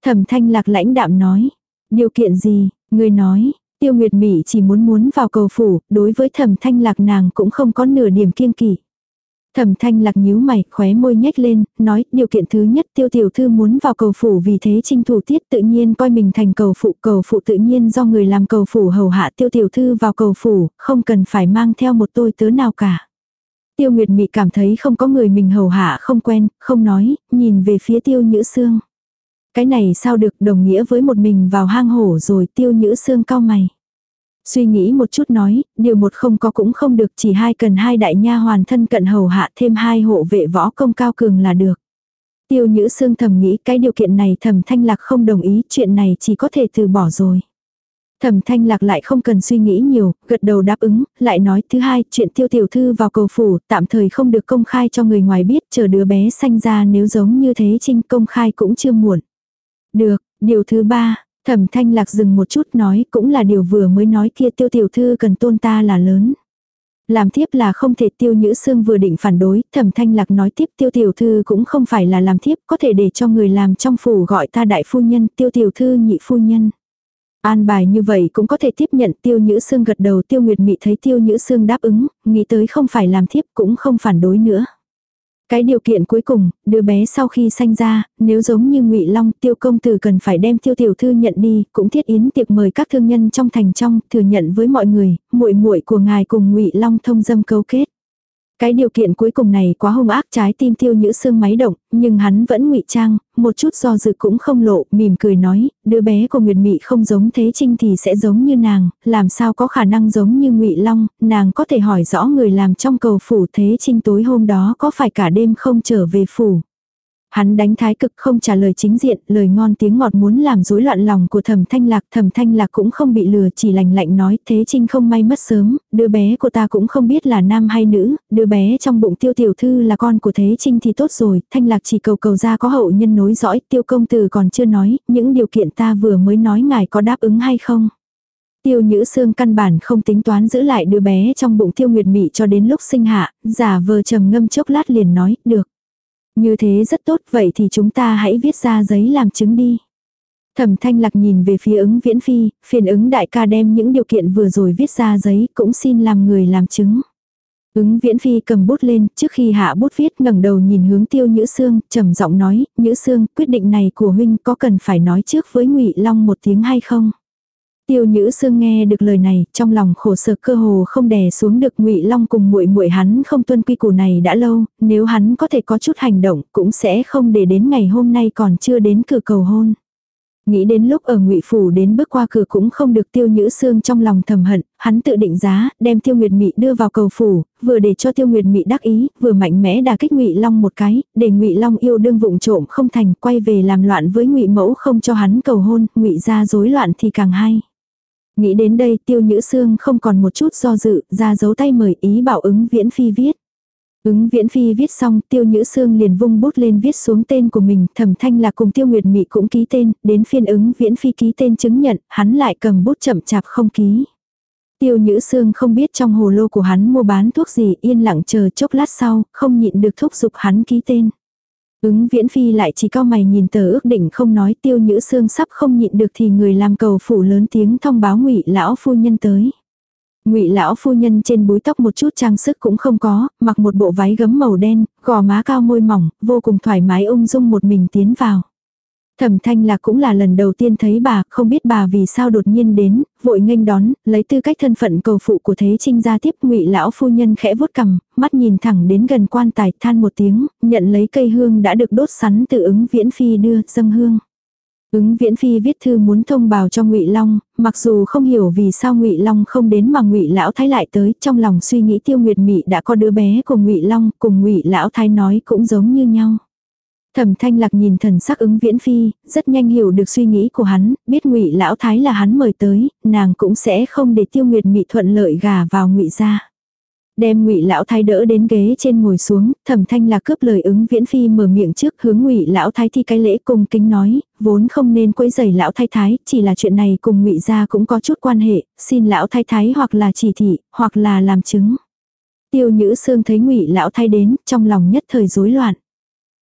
Thẩm thanh lạc lãnh đạm nói. Điều kiện gì, người nói, tiêu nguyệt mị chỉ muốn muốn vào cầu phủ, đối với thẩm thanh lạc nàng cũng không có nửa điểm kiêng kỵ. Thẩm thanh lạc nhíu mày, khóe môi nhếch lên, nói, điều kiện thứ nhất tiêu tiểu thư muốn vào cầu phủ vì thế tranh thủ tiết tự nhiên coi mình thành cầu phụ, cầu phụ tự nhiên do người làm cầu phủ hầu hạ tiêu tiểu thư vào cầu phủ, không cần phải mang theo một tôi tớ nào cả. Tiêu Nguyệt Mị cảm thấy không có người mình hầu hạ không quen, không nói, nhìn về phía tiêu nhữ xương. Cái này sao được đồng nghĩa với một mình vào hang hổ rồi tiêu nhữ xương cao mày. Suy nghĩ một chút nói, điều một không có cũng không được chỉ hai cần hai đại nha hoàn thân cận hầu hạ thêm hai hộ vệ võ công cao cường là được. Tiêu nhữ xương thầm nghĩ cái điều kiện này thầm thanh lạc không đồng ý chuyện này chỉ có thể từ bỏ rồi. Thẩm thanh lạc lại không cần suy nghĩ nhiều, gật đầu đáp ứng, lại nói thứ hai, chuyện tiêu tiểu thư vào cầu phủ, tạm thời không được công khai cho người ngoài biết, chờ đứa bé sanh ra nếu giống như thế trinh công khai cũng chưa muộn. Được, điều thứ ba, Thẩm thanh lạc dừng một chút nói cũng là điều vừa mới nói kia tiêu tiểu thư cần tôn ta là lớn. Làm thiếp là không thể tiêu nhữ xương vừa định phản đối, thẩm thanh lạc nói tiếp tiêu tiểu thư cũng không phải là làm thiếp, có thể để cho người làm trong phủ gọi ta đại phu nhân, tiêu tiểu thư nhị phu nhân. An bài như vậy cũng có thể tiếp nhận tiêu nhữ xương gật đầu tiêu nguyệt mị thấy tiêu nhữ xương đáp ứng, nghĩ tới không phải làm thiếp cũng không phản đối nữa. Cái điều kiện cuối cùng, đứa bé sau khi sanh ra, nếu giống như ngụy Long, tiêu công tử cần phải đem tiêu tiểu thư nhận đi, cũng thiết yến tiệc mời các thương nhân trong thành trong, thừa nhận với mọi người, muội muội của ngài cùng ngụy Long thông dâm cấu kết. Cái điều kiện cuối cùng này quá hung ác trái tim tiêu nhữ xương máy động, nhưng hắn vẫn ngụy trang, một chút do dự cũng không lộ, mỉm cười nói, đứa bé của Nguyệt Mị không giống Thế Trinh thì sẽ giống như nàng, làm sao có khả năng giống như ngụy Long, nàng có thể hỏi rõ người làm trong cầu phủ Thế Trinh tối hôm đó có phải cả đêm không trở về phủ. Hắn đánh thái cực không trả lời chính diện, lời ngon tiếng ngọt muốn làm rối loạn lòng của thẩm thanh lạc. Thẩm thanh lạc cũng không bị lừa chỉ lành lạnh nói thế trinh không may mất sớm, đứa bé của ta cũng không biết là nam hay nữ, đứa bé trong bụng tiêu tiểu thư là con của thế trinh thì tốt rồi, thanh lạc chỉ cầu cầu ra có hậu nhân nối dõi, tiêu công tử còn chưa nói, những điều kiện ta vừa mới nói ngài có đáp ứng hay không. Tiêu Nhữ Sương căn bản không tính toán giữ lại đứa bé trong bụng Tiêu Nguyệt Mị cho đến lúc sinh hạ, giả vờ trầm ngâm chốc lát liền nói, được. Như thế rất tốt, vậy thì chúng ta hãy viết ra giấy làm chứng đi. Thẩm thanh lạc nhìn về phía ứng viễn phi, phiền ứng đại ca đem những điều kiện vừa rồi viết ra giấy, cũng xin làm người làm chứng. Ứng viễn phi cầm bút lên, trước khi hạ bút viết ngẩng đầu nhìn hướng tiêu nhữ xương, trầm giọng nói, nhữ xương, quyết định này của huynh có cần phải nói trước với ngụy Long một tiếng hay không? Tiêu Nhữ Sương nghe được lời này, trong lòng khổ sở cơ hồ không đè xuống được Ngụy Long cùng muội muội hắn không tuân quy củ này đã lâu, nếu hắn có thể có chút hành động, cũng sẽ không để đến ngày hôm nay còn chưa đến cửa cầu hôn. Nghĩ đến lúc ở Ngụy phủ đến bước qua cửa cũng không được Tiêu Nhữ Sương trong lòng thầm hận, hắn tự định giá, đem Tiêu Nguyệt Mị đưa vào cầu phủ, vừa để cho Tiêu Nguyệt Mị đắc ý, vừa mạnh mẽ đả kích Ngụy Long một cái, để Ngụy Long yêu đương vụng trộm không thành, quay về làm loạn với Ngụy mẫu không cho hắn cầu hôn, Ngụy gia rối loạn thì càng hay. Nghĩ đến đây tiêu nhữ xương không còn một chút do dự, ra dấu tay mời ý bảo ứng viễn phi viết. Ứng viễn phi viết xong tiêu nhữ xương liền vung bút lên viết xuống tên của mình, thẩm thanh là cùng tiêu nguyệt mị cũng ký tên, đến phiên ứng viễn phi ký tên chứng nhận, hắn lại cầm bút chậm chạp không ký. Tiêu Nhữ xương không biết trong hồ lô của hắn mua bán thuốc gì yên lặng chờ chốc lát sau, không nhịn được thúc giục hắn ký tên. Ứng viễn phi lại chỉ cao mày nhìn tờ ước định không nói tiêu nhữ xương sắp không nhịn được thì người làm cầu phủ lớn tiếng thông báo ngụy lão phu nhân tới. Ngụy lão phu nhân trên búi tóc một chút trang sức cũng không có, mặc một bộ váy gấm màu đen, gò má cao môi mỏng, vô cùng thoải mái ung dung một mình tiến vào. Thẩm thanh lạc cũng là lần đầu tiên thấy bà, không biết bà vì sao đột nhiên đến, vội nghênh đón, lấy tư cách thân phận cầu phụ của Thế Trinh ra tiếp ngụy lão phu nhân khẽ vuốt cằm, mắt nhìn thẳng đến gần quan tài than một tiếng, nhận lấy cây hương đã được đốt sắn từ ứng viễn phi đưa, dâng hương. Ứng Viễn Phi viết thư muốn thông báo cho Ngụy Long, mặc dù không hiểu vì sao Ngụy Long không đến mà Ngụy lão thái lại tới, trong lòng suy nghĩ Tiêu Nguyệt Mị đã có đứa bé của Ngụy Long, cùng Ngụy lão thái nói cũng giống như nhau. Thẩm Thanh Lạc nhìn thần sắc ứng viễn phi, rất nhanh hiểu được suy nghĩ của hắn, biết ngụy lão thái là hắn mời tới, nàng cũng sẽ không để tiêu nguyệt mị thuận lợi gà vào ngụy gia. Đem ngụy lão thái đỡ đến ghế trên ngồi xuống, thẩm thanh Lạc cướp lời ứng viễn phi mở miệng trước hướng ngụy lão thái thi cái lễ cùng kính nói, vốn không nên quấy rầy lão thái thái, chỉ là chuyện này cùng ngụy gia cũng có chút quan hệ, xin lão thái thái hoặc là chỉ thị, hoặc là làm chứng. Tiêu Nhữ Sương thấy Ngụy lão thái đến, trong lòng nhất thời rối loạn.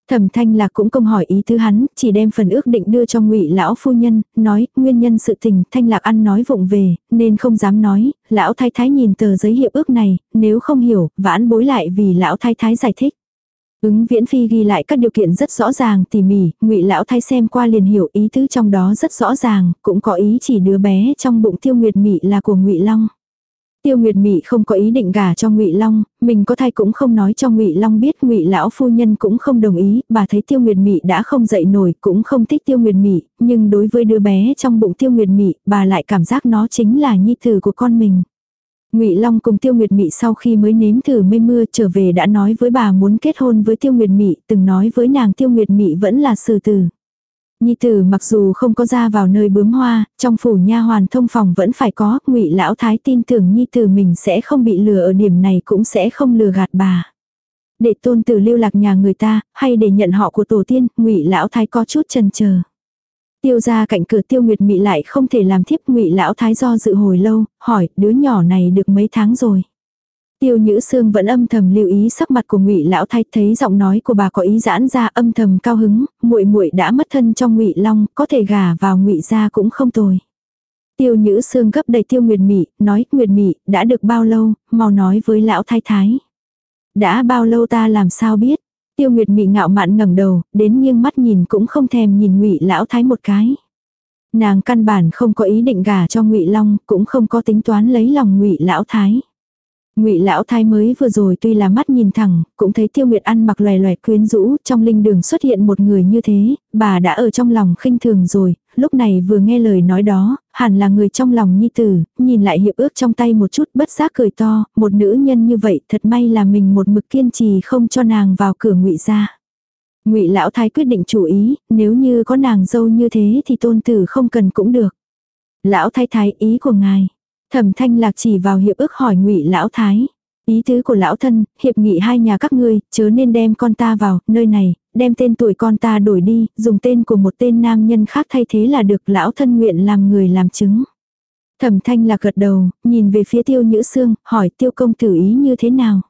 Thẩm Thanh Lạc cũng không hỏi ý thứ hắn, chỉ đem phần ước định đưa cho Ngụy lão phu nhân, nói, nguyên nhân sự tình, Thanh Lạc ăn nói vụng về, nên không dám nói, lão thái thái nhìn tờ giấy hiệp ước này, nếu không hiểu, vãn bối lại vì lão thái thái giải thích. Ứng Viễn Phi ghi lại các điều kiện rất rõ ràng tỉ mỉ, Ngụy lão thái xem qua liền hiểu ý tứ trong đó rất rõ ràng, cũng có ý chỉ đứa bé trong bụng Tiêu Nguyệt Mị là của Ngụy Long. Tiêu Nguyệt Mị không có ý định gả cho Ngụy Long, mình có thai cũng không nói cho Ngụy Long biết, Ngụy lão phu nhân cũng không đồng ý, bà thấy Tiêu Nguyệt Mị đã không dậy nổi, cũng không thích Tiêu Nguyệt Mị, nhưng đối với đứa bé trong bụng Tiêu Nguyệt Mị, bà lại cảm giác nó chính là nhi tử của con mình. Ngụy Long cùng Tiêu Nguyệt Mị sau khi mới nếm thử mây mưa trở về đã nói với bà muốn kết hôn với Tiêu Nguyệt Mị, từng nói với nàng Tiêu Nguyệt Mị vẫn là sư tử. Nhi tử mặc dù không có ra vào nơi bướm hoa, trong phủ nha hoàn thông phòng vẫn phải có, ngụy lão thái tin tưởng nhi tử mình sẽ không bị lừa ở điểm này cũng sẽ không lừa gạt bà. Để tôn tử lưu lạc nhà người ta, hay để nhận họ của tổ tiên, ngụy lão thái có chút chần chờ. Tiêu ra cạnh cửa tiêu nguyệt mị lại không thể làm thiếp ngụy lão thái do dự hồi lâu, hỏi đứa nhỏ này được mấy tháng rồi. Tiêu Nhữ Sương vẫn âm thầm lưu ý sắc mặt của Ngụy lão thái, thấy giọng nói của bà có ý giãn ra, âm thầm cao hứng, muội muội đã mất thân trong Ngụy Long, có thể gả vào Ngụy gia cũng không tồi. Tiêu Nhữ Sương gấp đầy Tiêu Nguyệt Mị, nói, "Nguyệt Mị, đã được bao lâu, mau nói với lão thái thái." "Đã bao lâu ta làm sao biết?" Tiêu Nguyệt Mị ngạo mạn ngẩng đầu, đến nghiêng mắt nhìn cũng không thèm nhìn Ngụy lão thái một cái. Nàng căn bản không có ý định gả cho Ngụy Long, cũng không có tính toán lấy lòng Ngụy lão thái. Ngụy lão thái mới vừa rồi tuy là mắt nhìn thẳng, cũng thấy Tiêu Nguyệt ăn mặc loè loè quyến rũ, trong linh đường xuất hiện một người như thế, bà đã ở trong lòng khinh thường rồi, lúc này vừa nghe lời nói đó, hẳn là người trong lòng nhi tử, nhìn lại hiệp ước trong tay một chút bất giác cười to, một nữ nhân như vậy thật may là mình một mực kiên trì không cho nàng vào cửa Ngụy gia. Ngụy lão thái quyết định chủ ý, nếu như có nàng dâu như thế thì tôn tử không cần cũng được. Lão thái thái ý của ngài Thẩm thanh lạc chỉ vào hiệp ước hỏi ngụy lão thái. Ý tứ của lão thân, hiệp nghị hai nhà các ngươi, chớ nên đem con ta vào, nơi này, đem tên tuổi con ta đổi đi, dùng tên của một tên nam nhân khác thay thế là được lão thân nguyện làm người làm chứng. Thẩm thanh lạc gật đầu, nhìn về phía tiêu nhữ Sương hỏi tiêu công tử ý như thế nào.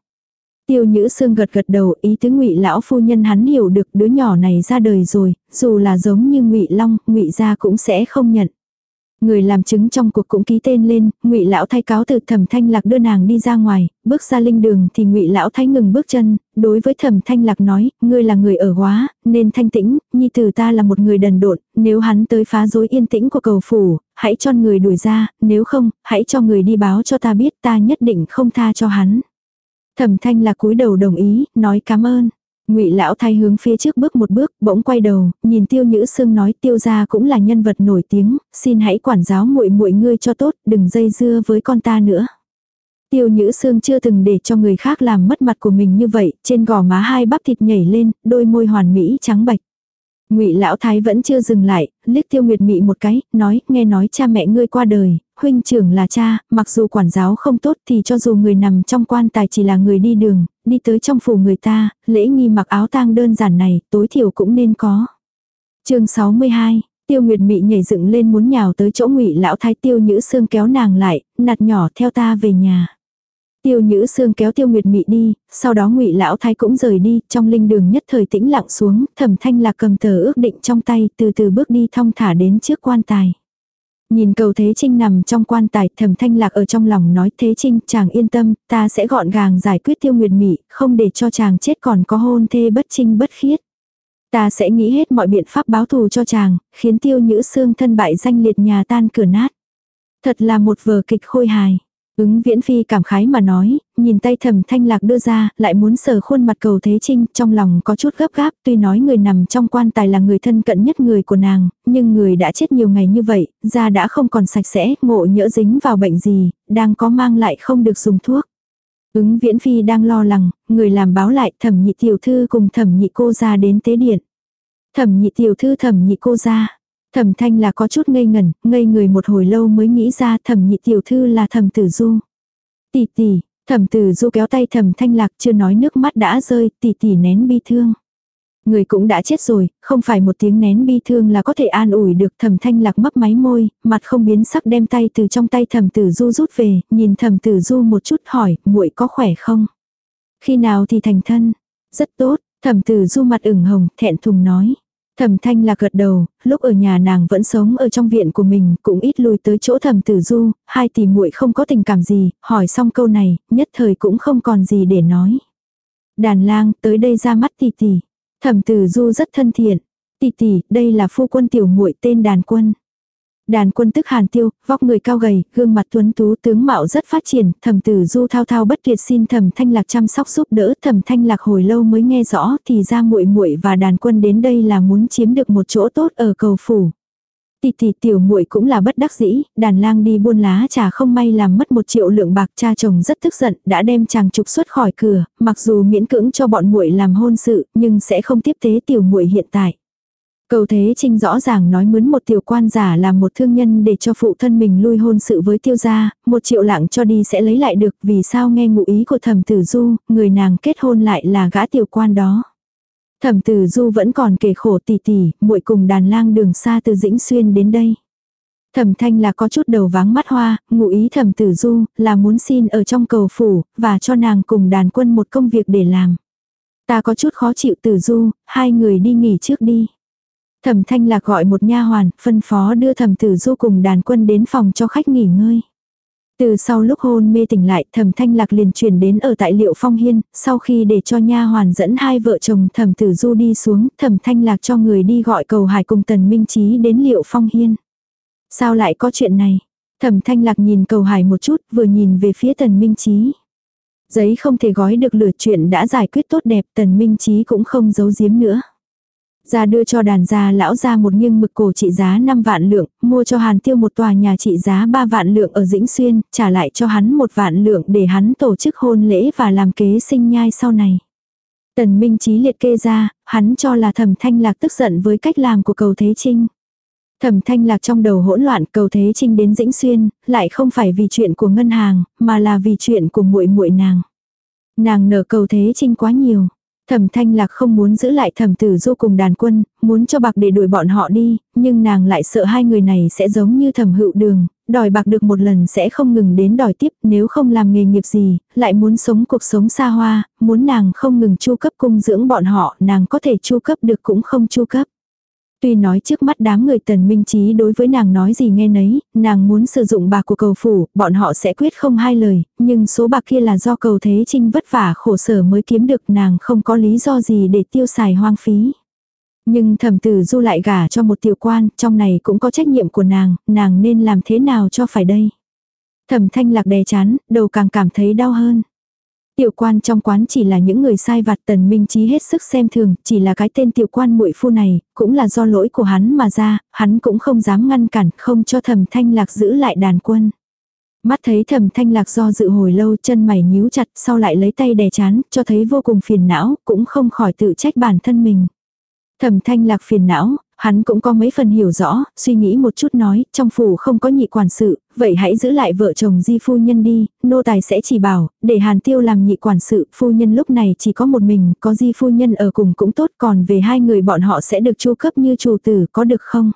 Tiêu Nhữ Sương gật gật đầu, ý tứ Ngụy lão phu nhân hắn hiểu được đứa nhỏ này ra đời rồi, dù là giống như Ngụy Long, Ngụy gia cũng sẽ không nhận. Người làm chứng trong cuộc cũng ký tên lên, ngụy lão thay cáo từ thẩm thanh lạc đưa nàng đi ra ngoài, bước ra linh đường thì ngụy lão thay ngừng bước chân, đối với thẩm thanh lạc nói, ngươi là người ở quá, nên thanh tĩnh, nhi tử ta là một người đần độn, nếu hắn tới phá rối yên tĩnh của cầu phủ, hãy cho người đuổi ra, nếu không, hãy cho người đi báo cho ta biết ta nhất định không tha cho hắn. Thẩm thanh lạc cúi đầu đồng ý, nói cảm ơn. Ngụy lão thay hướng phía trước bước một bước, bỗng quay đầu, nhìn Tiêu Nhữ Sương nói, Tiêu gia cũng là nhân vật nổi tiếng, xin hãy quản giáo muội muội ngươi cho tốt, đừng dây dưa với con ta nữa. Tiêu Nhữ Sương chưa từng để cho người khác làm mất mặt của mình như vậy, trên gò má hai bắp thịt nhảy lên, đôi môi hoàn mỹ trắng bạch. Ngụy lão thái vẫn chưa dừng lại, liếc Tiêu Nguyệt Mị một cái, nói, nghe nói cha mẹ ngươi qua đời, huynh trưởng là cha, mặc dù quản giáo không tốt thì cho dù người nằm trong quan tài chỉ là người đi đường, đi tới trong phủ người ta, lễ nghi mặc áo tang đơn giản này, tối thiểu cũng nên có. chương 62 Tiêu Nguyệt Mị nhảy dựng lên muốn nhào tới chỗ Ngụy lão thái Tiêu Nhữ Sương kéo nàng lại, nạt nhỏ theo ta về nhà. Tiêu Nhữ Sương kéo Tiêu Nguyệt Mị đi, sau đó Ngụy lão thái cũng rời đi, trong linh đường nhất thời tĩnh lặng xuống, Thẩm Thanh Lạc cầm tờ ước định trong tay, từ từ bước đi thong thả đến trước quan tài. Nhìn cầu Thế Trinh nằm trong quan tài, Thẩm Thanh Lạc ở trong lòng nói Thế Trinh, chàng yên tâm, ta sẽ gọn gàng giải quyết Tiêu Nguyệt Mị, không để cho chàng chết còn có hôn thê bất trinh bất khiết. Ta sẽ nghĩ hết mọi biện pháp báo thù cho chàng, khiến tiêu nhữ xương thân bại danh liệt nhà tan cửa nát. Thật là một vở kịch khôi hài. Ứng viễn phi cảm khái mà nói, nhìn tay thầm thanh lạc đưa ra, lại muốn sờ khuôn mặt cầu thế trinh, trong lòng có chút gấp gáp, tuy nói người nằm trong quan tài là người thân cận nhất người của nàng, nhưng người đã chết nhiều ngày như vậy, da đã không còn sạch sẽ, ngộ nhỡ dính vào bệnh gì, đang có mang lại không được dùng thuốc. Ứng viễn phi đang lo lắng, người làm báo lại thẩm nhị tiểu thư cùng thẩm nhị cô ra đến tế điện. Thẩm nhị tiểu thư thẩm nhị cô ra. Thẩm thanh là có chút ngây ngẩn, ngây người một hồi lâu mới nghĩ ra thẩm nhị tiểu thư là thẩm tử du. Tỷ tỷ, thẩm tử du kéo tay thẩm thanh lạc chưa nói nước mắt đã rơi, tỷ tỷ nén bi thương. Người cũng đã chết rồi, không phải một tiếng nén bi thương là có thể an ủi được thẩm thanh lạc mấp máy môi, mặt không biến sắc đem tay từ trong tay thẩm tử du rút về, nhìn thẩm tử du một chút hỏi, muội có khỏe không? Khi nào thì thành thân? Rất tốt, thẩm tử du mặt ửng hồng, thẹn thùng nói. Thẩm thanh là gật đầu, lúc ở nhà nàng vẫn sống ở trong viện của mình, cũng ít lui tới chỗ thẩm tử du, hai tỷ muội không có tình cảm gì, hỏi xong câu này, nhất thời cũng không còn gì để nói. Đàn lang, tới đây ra mắt tỷ tỷ. Thẩm tử du rất thân thiện. Tỷ tỷ, đây là phu quân tiểu muội tên đàn quân. Đàn quân tức hàn tiêu, vóc người cao gầy, gương mặt tuấn tú tướng mạo rất phát triển, thẩm tử du thao thao bất tuyệt xin thẩm thanh lạc chăm sóc giúp đỡ, thẩm thanh lạc hồi lâu mới nghe rõ thì ra muội muội và đàn quân đến đây là muốn chiếm được một chỗ tốt ở cầu phủ. Tỷ tỷ tiểu muội cũng là bất đắc dĩ, đàn lang đi buôn lá trà không may làm mất một triệu lượng bạc cha chồng rất tức giận, đã đem chàng trục xuất khỏi cửa, mặc dù miễn cưỡng cho bọn muội làm hôn sự, nhưng sẽ không tiếp tế tiểu muội hiện tại. Cầu Thế Trinh rõ ràng nói mướn một tiểu quan giả làm một thương nhân để cho phụ thân mình lui hôn sự với tiêu gia, một triệu lạng cho đi sẽ lấy lại được vì sao nghe ngụ ý của thẩm tử du, người nàng kết hôn lại là gã tiểu quan đó. Thẩm tử du vẫn còn kể khổ tỉ tỉ muội cùng đàn lang đường xa từ dĩnh xuyên đến đây. Thẩm thanh là có chút đầu váng mắt hoa, ngụ ý thẩm tử du là muốn xin ở trong cầu phủ, và cho nàng cùng đàn quân một công việc để làm. Ta có chút khó chịu tử du, hai người đi nghỉ trước đi. Thẩm thanh lạc gọi một nha hoàn, phân phó đưa thẩm tử du cùng đàn quân đến phòng cho khách nghỉ ngơi. Từ sau lúc hôn mê tỉnh lại, Thẩm Thanh Lạc liền chuyển đến ở tại Liệu Phong Hiên, sau khi để cho nha hoàn dẫn hai vợ chồng Thẩm Tử Du đi xuống, Thẩm Thanh Lạc cho người đi gọi cầu hải cùng Tần Minh Chí đến Liệu Phong Hiên. Sao lại có chuyện này? Thẩm Thanh Lạc nhìn cầu hải một chút, vừa nhìn về phía Tần Minh Chí. Giấy không thể gói được lửa chuyện đã giải quyết tốt đẹp, Tần Minh Chí cũng không giấu giếm nữa ra đưa cho đàn gia lão ra một nghiêng mực cổ trị giá 5 vạn lượng, mua cho Hàn Tiêu một tòa nhà trị giá 3 vạn lượng ở Dĩnh Xuyên, trả lại cho hắn một vạn lượng để hắn tổ chức hôn lễ và làm kế sinh nhai sau này. Tần Minh Chí liệt kê ra, hắn cho là Thẩm Thanh Lạc tức giận với cách làm của cầu Thế Trinh. Thẩm Thanh Lạc trong đầu hỗn loạn, cầu Thế Trinh đến Dĩnh Xuyên, lại không phải vì chuyện của ngân hàng, mà là vì chuyện của muội muội nàng. Nàng nợ cầu Thế Trinh quá nhiều. Thẩm thanh lạc không muốn giữ lại thẩm tử du cùng đàn quân, muốn cho bạc để đuổi bọn họ đi, nhưng nàng lại sợ hai người này sẽ giống như thẩm hữu đường, đòi bạc được một lần sẽ không ngừng đến đòi tiếp nếu không làm nghề nghiệp gì, lại muốn sống cuộc sống xa hoa, muốn nàng không ngừng chu cấp cung dưỡng bọn họ, nàng có thể chu cấp được cũng không chu cấp. Tuy nói trước mắt đám người tần minh trí đối với nàng nói gì nghe nấy, nàng muốn sử dụng bạc của cầu phủ, bọn họ sẽ quyết không hai lời, nhưng số bạc kia là do cầu thế trinh vất vả khổ sở mới kiếm được nàng không có lý do gì để tiêu xài hoang phí. Nhưng thẩm tử du lại gả cho một tiểu quan, trong này cũng có trách nhiệm của nàng, nàng nên làm thế nào cho phải đây. Thẩm thanh lạc đè chán, đầu càng cảm thấy đau hơn. Tiểu quan trong quán chỉ là những người sai vặt tần minh trí hết sức xem thường, chỉ là cái tên tiểu quan muội phu này, cũng là do lỗi của hắn mà ra, hắn cũng không dám ngăn cản, không cho thầm thanh lạc giữ lại đàn quân. Mắt thấy thầm thanh lạc do dự hồi lâu chân mày nhíu chặt sau lại lấy tay đè chán, cho thấy vô cùng phiền não, cũng không khỏi tự trách bản thân mình. Thẩm thanh lạc phiền não, Hắn cũng có mấy phần hiểu rõ, suy nghĩ một chút nói, trong phủ không có nhị quản sự, vậy hãy giữ lại vợ chồng di phu nhân đi, nô tài sẽ chỉ bảo, để hàn tiêu làm nhị quản sự, phu nhân lúc này chỉ có một mình, có di phu nhân ở cùng cũng tốt, còn về hai người bọn họ sẽ được chu cấp như chủ tử, có được không?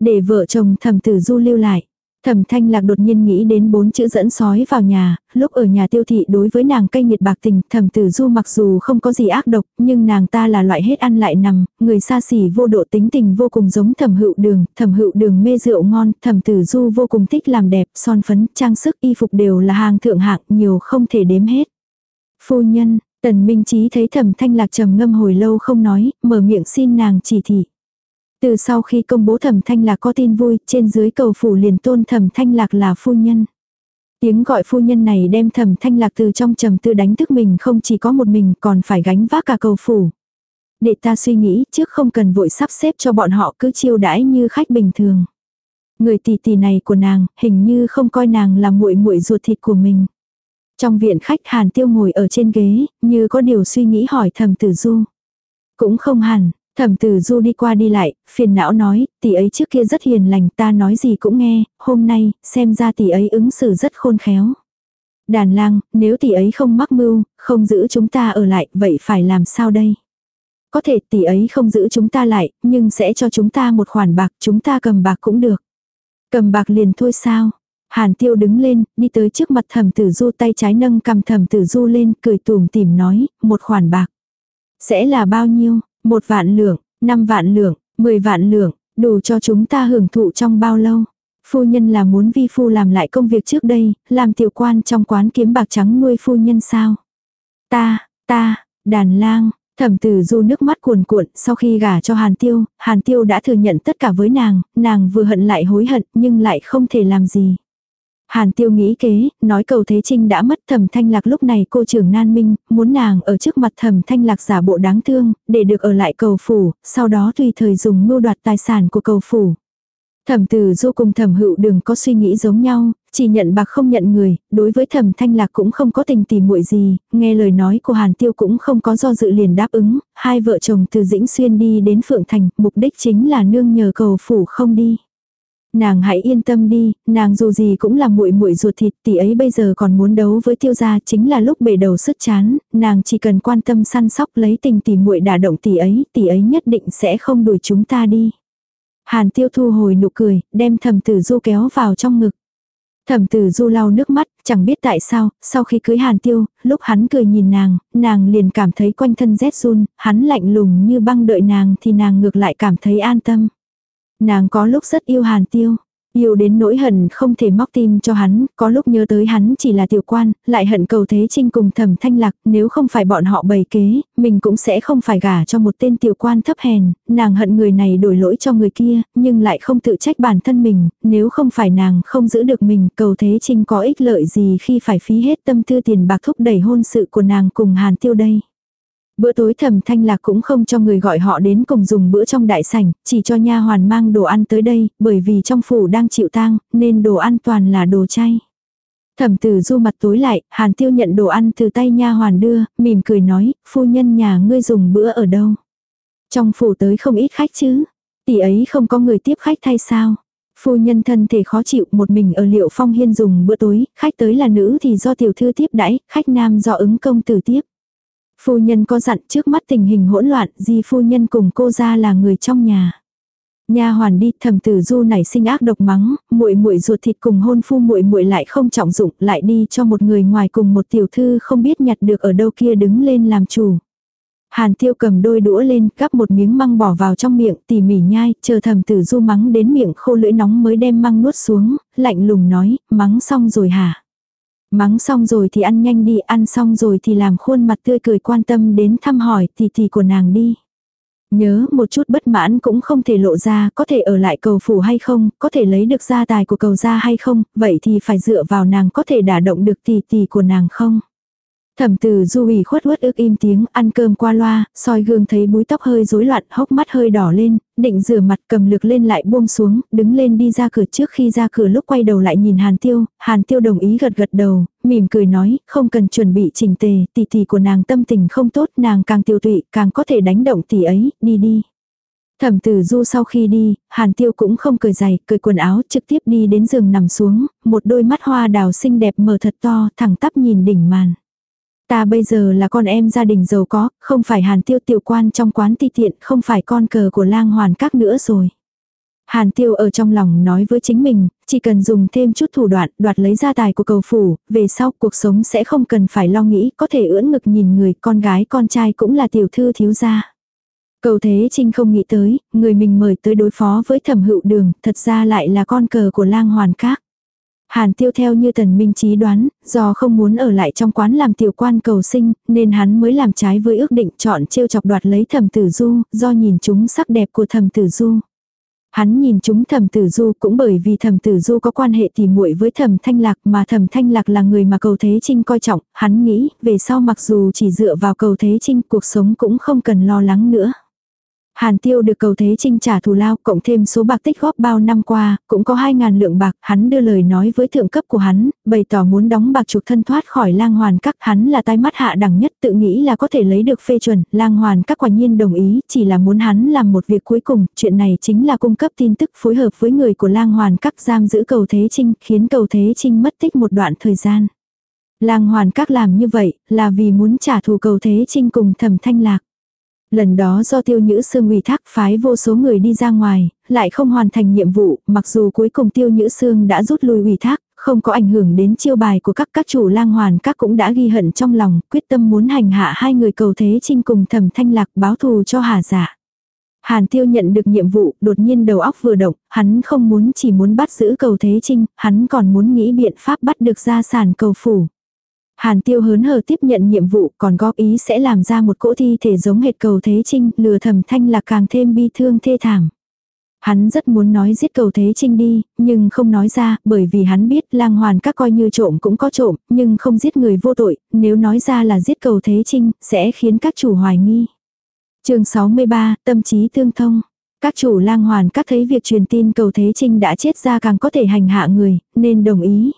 Để vợ chồng thầm tử du lưu lại. Thẩm thanh lạc đột nhiên nghĩ đến bốn chữ dẫn sói vào nhà, lúc ở nhà tiêu thị đối với nàng cây nhiệt bạc tình, thẩm tử du mặc dù không có gì ác độc, nhưng nàng ta là loại hết ăn lại nằm, người xa xỉ vô độ tính tình vô cùng giống thẩm hữu đường, thẩm hữu đường mê rượu ngon, thẩm tử du vô cùng thích làm đẹp, son phấn, trang sức, y phục đều là hàng thượng hạng, nhiều không thể đếm hết. Phu nhân, tần minh trí thấy thẩm thanh lạc trầm ngâm hồi lâu không nói, mở miệng xin nàng chỉ thị. Từ sau khi công bố thẩm thanh lạc có tin vui, trên dưới cầu phủ liền tôn thẩm thanh lạc là phu nhân. Tiếng gọi phu nhân này đem thẩm thanh lạc từ trong trầm tư đánh thức mình không chỉ có một mình còn phải gánh vác cả cầu phủ. Để ta suy nghĩ trước không cần vội sắp xếp cho bọn họ cứ chiêu đãi như khách bình thường. Người tỷ tỷ này của nàng hình như không coi nàng là muội muội ruột thịt của mình. Trong viện khách Hàn Tiêu ngồi ở trên ghế, như có điều suy nghĩ hỏi thầm tử du. Cũng không hẳn, Thẩm tử du đi qua đi lại, phiền não nói, tỷ ấy trước kia rất hiền lành ta nói gì cũng nghe, hôm nay, xem ra tỷ ấy ứng xử rất khôn khéo. Đàn lang, nếu tỷ ấy không mắc mưu, không giữ chúng ta ở lại, vậy phải làm sao đây? Có thể tỷ ấy không giữ chúng ta lại, nhưng sẽ cho chúng ta một khoản bạc, chúng ta cầm bạc cũng được. Cầm bạc liền thôi sao? Hàn tiêu đứng lên, đi tới trước mặt thẩm tử du tay trái nâng cầm thẩm tử du lên, cười tùm tìm nói, một khoản bạc. Sẽ là bao nhiêu? Một vạn lượng, năm vạn lượng, mười vạn lượng, đủ cho chúng ta hưởng thụ trong bao lâu. Phu nhân là muốn vi phu làm lại công việc trước đây, làm tiểu quan trong quán kiếm bạc trắng nuôi phu nhân sao. Ta, ta, đàn lang, Thẩm tử du nước mắt cuồn cuộn, sau khi gả cho Hàn Tiêu, Hàn Tiêu đã thừa nhận tất cả với nàng, nàng vừa hận lại hối hận nhưng lại không thể làm gì. Hàn tiêu nghĩ kế, nói cầu thế trinh đã mất thẩm thanh lạc lúc này cô trưởng nan minh, muốn nàng ở trước mặt thẩm thanh lạc giả bộ đáng thương, để được ở lại cầu phủ, sau đó tùy thời dùng mưu đoạt tài sản của cầu phủ. Thẩm tử du cùng thẩm hữu đừng có suy nghĩ giống nhau, chỉ nhận bạc không nhận người, đối với thẩm thanh lạc cũng không có tình tỉ muội gì, nghe lời nói của Hàn Tiêu cũng không có do dự liền đáp ứng, hai vợ chồng từ Dĩnh Xuyên đi đến Phượng Thành, mục đích chính là nương nhờ cầu phủ không đi. Nàng hãy yên tâm đi, nàng dù gì cũng là muội muội ruột thịt, tỷ ấy bây giờ còn muốn đấu với tiêu gia chính là lúc bể đầu sứt chán, nàng chỉ cần quan tâm săn sóc lấy tình tỷ muội đả động tỷ ấy, tỷ ấy nhất định sẽ không đuổi chúng ta đi. Hàn tiêu thu hồi nụ cười, đem thầm tử du kéo vào trong ngực. Thẩm tử du lau nước mắt, chẳng biết tại sao, sau khi cưới hàn tiêu, lúc hắn cười nhìn nàng, nàng liền cảm thấy quanh thân rét run, hắn lạnh lùng như băng đợi nàng thì nàng ngược lại cảm thấy an tâm. Nàng có lúc rất yêu hàn tiêu. Yêu đến nỗi hận không thể móc tim cho hắn, có lúc nhớ tới hắn chỉ là tiểu quan, lại hận cầu thế trinh cùng thẩm thanh lạc, nếu không phải bọn họ bày kế, mình cũng sẽ không phải gả cho một tên tiểu quan thấp hèn, nàng hận người này đổi lỗi cho người kia, nhưng lại không tự trách bản thân mình, nếu không phải nàng không giữ được mình, cầu thế trinh có ích lợi gì khi phải phí hết tâm tư tiền bạc thúc đẩy hôn sự của nàng cùng hàn tiêu đây. Bữa tối thẩm thanh lạc cũng không cho người gọi họ đến cùng dùng bữa trong đại sảnh, chỉ cho nha hoàn mang đồ ăn tới đây, bởi vì trong phủ đang chịu tang, nên đồ ăn toàn là đồ chay. Thẩm tử du mặt tối lại, hàn tiêu nhận đồ ăn từ tay nha hoàn đưa, mỉm cười nói, phu nhân nhà ngươi dùng bữa ở đâu. Trong phủ tới không ít khách chứ, tỷ ấy không có người tiếp khách thay sao. Phu nhân thân thể khó chịu một mình ở liệu phong hiên dùng bữa tối, khách tới là nữ thì do tiểu thư tiếp đãi, khách nam do ứng công tử tiếp. Phu nhân có dặn trước mắt tình hình hỗn loạn, di phu nhân cùng cô ra là người trong nhà. Nha hoàn đi, thầm tử du nảy sinh ác độc mắng, muội muội ruột thịt cùng hôn phu muội muội lại không trọng dụng, lại đi cho một người ngoài cùng một tiểu thư không biết nhặt được ở đâu kia đứng lên làm chủ. Hàn tiêu cầm đôi đũa lên, gắp một miếng măng bỏ vào trong miệng, tỉ mỉ nhai, chờ thầm tử du mắng đến miệng khô lưỡi nóng mới đem măng nuốt xuống, lạnh lùng nói, mắng xong rồi hả? Mắng xong rồi thì ăn nhanh đi, ăn xong rồi thì làm khuôn mặt tươi cười quan tâm đến thăm hỏi thì thì của nàng đi. Nhớ một chút bất mãn cũng không thể lộ ra, có thể ở lại cầu phủ hay không, có thể lấy được gia tài của cầu gia hay không, vậy thì phải dựa vào nàng có thể đả động được tỷ tỷ của nàng không. Thẩm từ du ủy khuất uất ức im tiếng ăn cơm qua loa, soi gương thấy búi tóc hơi rối loạn, hốc mắt hơi đỏ lên, định rửa mặt cầm lược lên lại buông xuống, đứng lên đi ra cửa trước khi ra cửa lúc quay đầu lại nhìn Hàn Tiêu, Hàn Tiêu đồng ý gật gật đầu, mỉm cười nói, không cần chuẩn bị chỉnh tề, tỷ tỷ của nàng tâm tình không tốt, nàng càng tiêu tụy, càng có thể đánh động tỷ ấy, đi đi. Thẩm tử du sau khi đi, hàn tiêu cũng không cười giày, cười quần áo trực tiếp đi đến giường nằm xuống, một đôi mắt hoa đào xinh đẹp mở thật to, thẳng tắp nhìn đỉnh màn. Ta bây giờ là con em gia đình giàu có, không phải hàn tiêu tiểu quan trong quán ti tiện, không phải con cờ của lang hoàn các nữa rồi. Hàn tiêu ở trong lòng nói với chính mình, chỉ cần dùng thêm chút thủ đoạn đoạt lấy gia tài của cầu phủ, về sau cuộc sống sẽ không cần phải lo nghĩ, có thể ưỡn ngực nhìn người, con gái con trai cũng là tiểu thư thiếu gia. Cầu Thế Trinh không nghĩ tới, người mình mời tới đối phó với thẩm hữu đường, thật ra lại là con cờ của lang hoàn các. Hàn tiêu theo như tần minh trí đoán, do không muốn ở lại trong quán làm tiểu quan cầu sinh, nên hắn mới làm trái với ước định chọn trêu chọc đoạt lấy thẩm tử du, do nhìn chúng sắc đẹp của thẩm tử du. Hắn nhìn chúng thẩm tử du cũng bởi vì thẩm tử du có quan hệ tỉ muội với thẩm thanh lạc mà thẩm thanh lạc là người mà cầu thế trinh coi trọng, hắn nghĩ về sau mặc dù chỉ dựa vào cầu thế trinh cuộc sống cũng không cần lo lắng nữa. Hàn tiêu được cầu thế trinh trả thù lao cộng thêm số bạc tích góp bao năm qua, cũng có 2.000 lượng bạc, hắn đưa lời nói với thượng cấp của hắn, bày tỏ muốn đóng bạc trục thân thoát khỏi lang hoàn các, hắn là tai mắt hạ đẳng nhất tự nghĩ là có thể lấy được phê chuẩn, lang hoàn các quả nhiên đồng ý, chỉ là muốn hắn làm một việc cuối cùng, chuyện này chính là cung cấp tin tức phối hợp với người của lang hoàn các giam giữ cầu thế trinh, khiến cầu thế trinh mất tích một đoạn thời gian. Lang hoàn các làm như vậy, là vì muốn trả thù cầu thế trinh cùng thẩm thanh lạc. Lần đó do tiêu nhữ sương ủy thác phái vô số người đi ra ngoài, lại không hoàn thành nhiệm vụ, mặc dù cuối cùng tiêu nhữ sương đã rút lui ủy thác, không có ảnh hưởng đến chiêu bài của các các chủ lang hoàn các cũng đã ghi hận trong lòng, quyết tâm muốn hành hạ hai người cầu thế trinh cùng thẩm thanh lạc báo thù cho hà giả. Hàn tiêu nhận được nhiệm vụ, đột nhiên đầu óc vừa động, hắn không muốn chỉ muốn bắt giữ cầu thế trinh, hắn còn muốn nghĩ biện pháp bắt được gia sản cầu phủ. Hàn tiêu hớn hở tiếp nhận nhiệm vụ còn góp ý sẽ làm ra một cỗ thi thể giống hệt cầu thế trinh, lừa thầm thanh là càng thêm bi thương thê thảm. Hắn rất muốn nói giết cầu thế trinh đi, nhưng không nói ra, bởi vì hắn biết lang hoàn các coi như trộm cũng có trộm, nhưng không giết người vô tội, nếu nói ra là giết cầu thế trinh, sẽ khiến các chủ hoài nghi. chương 63, tâm trí tương thông. Các chủ lang hoàn các thấy việc truyền tin cầu thế trinh đã chết ra càng có thể hành hạ người, nên đồng ý.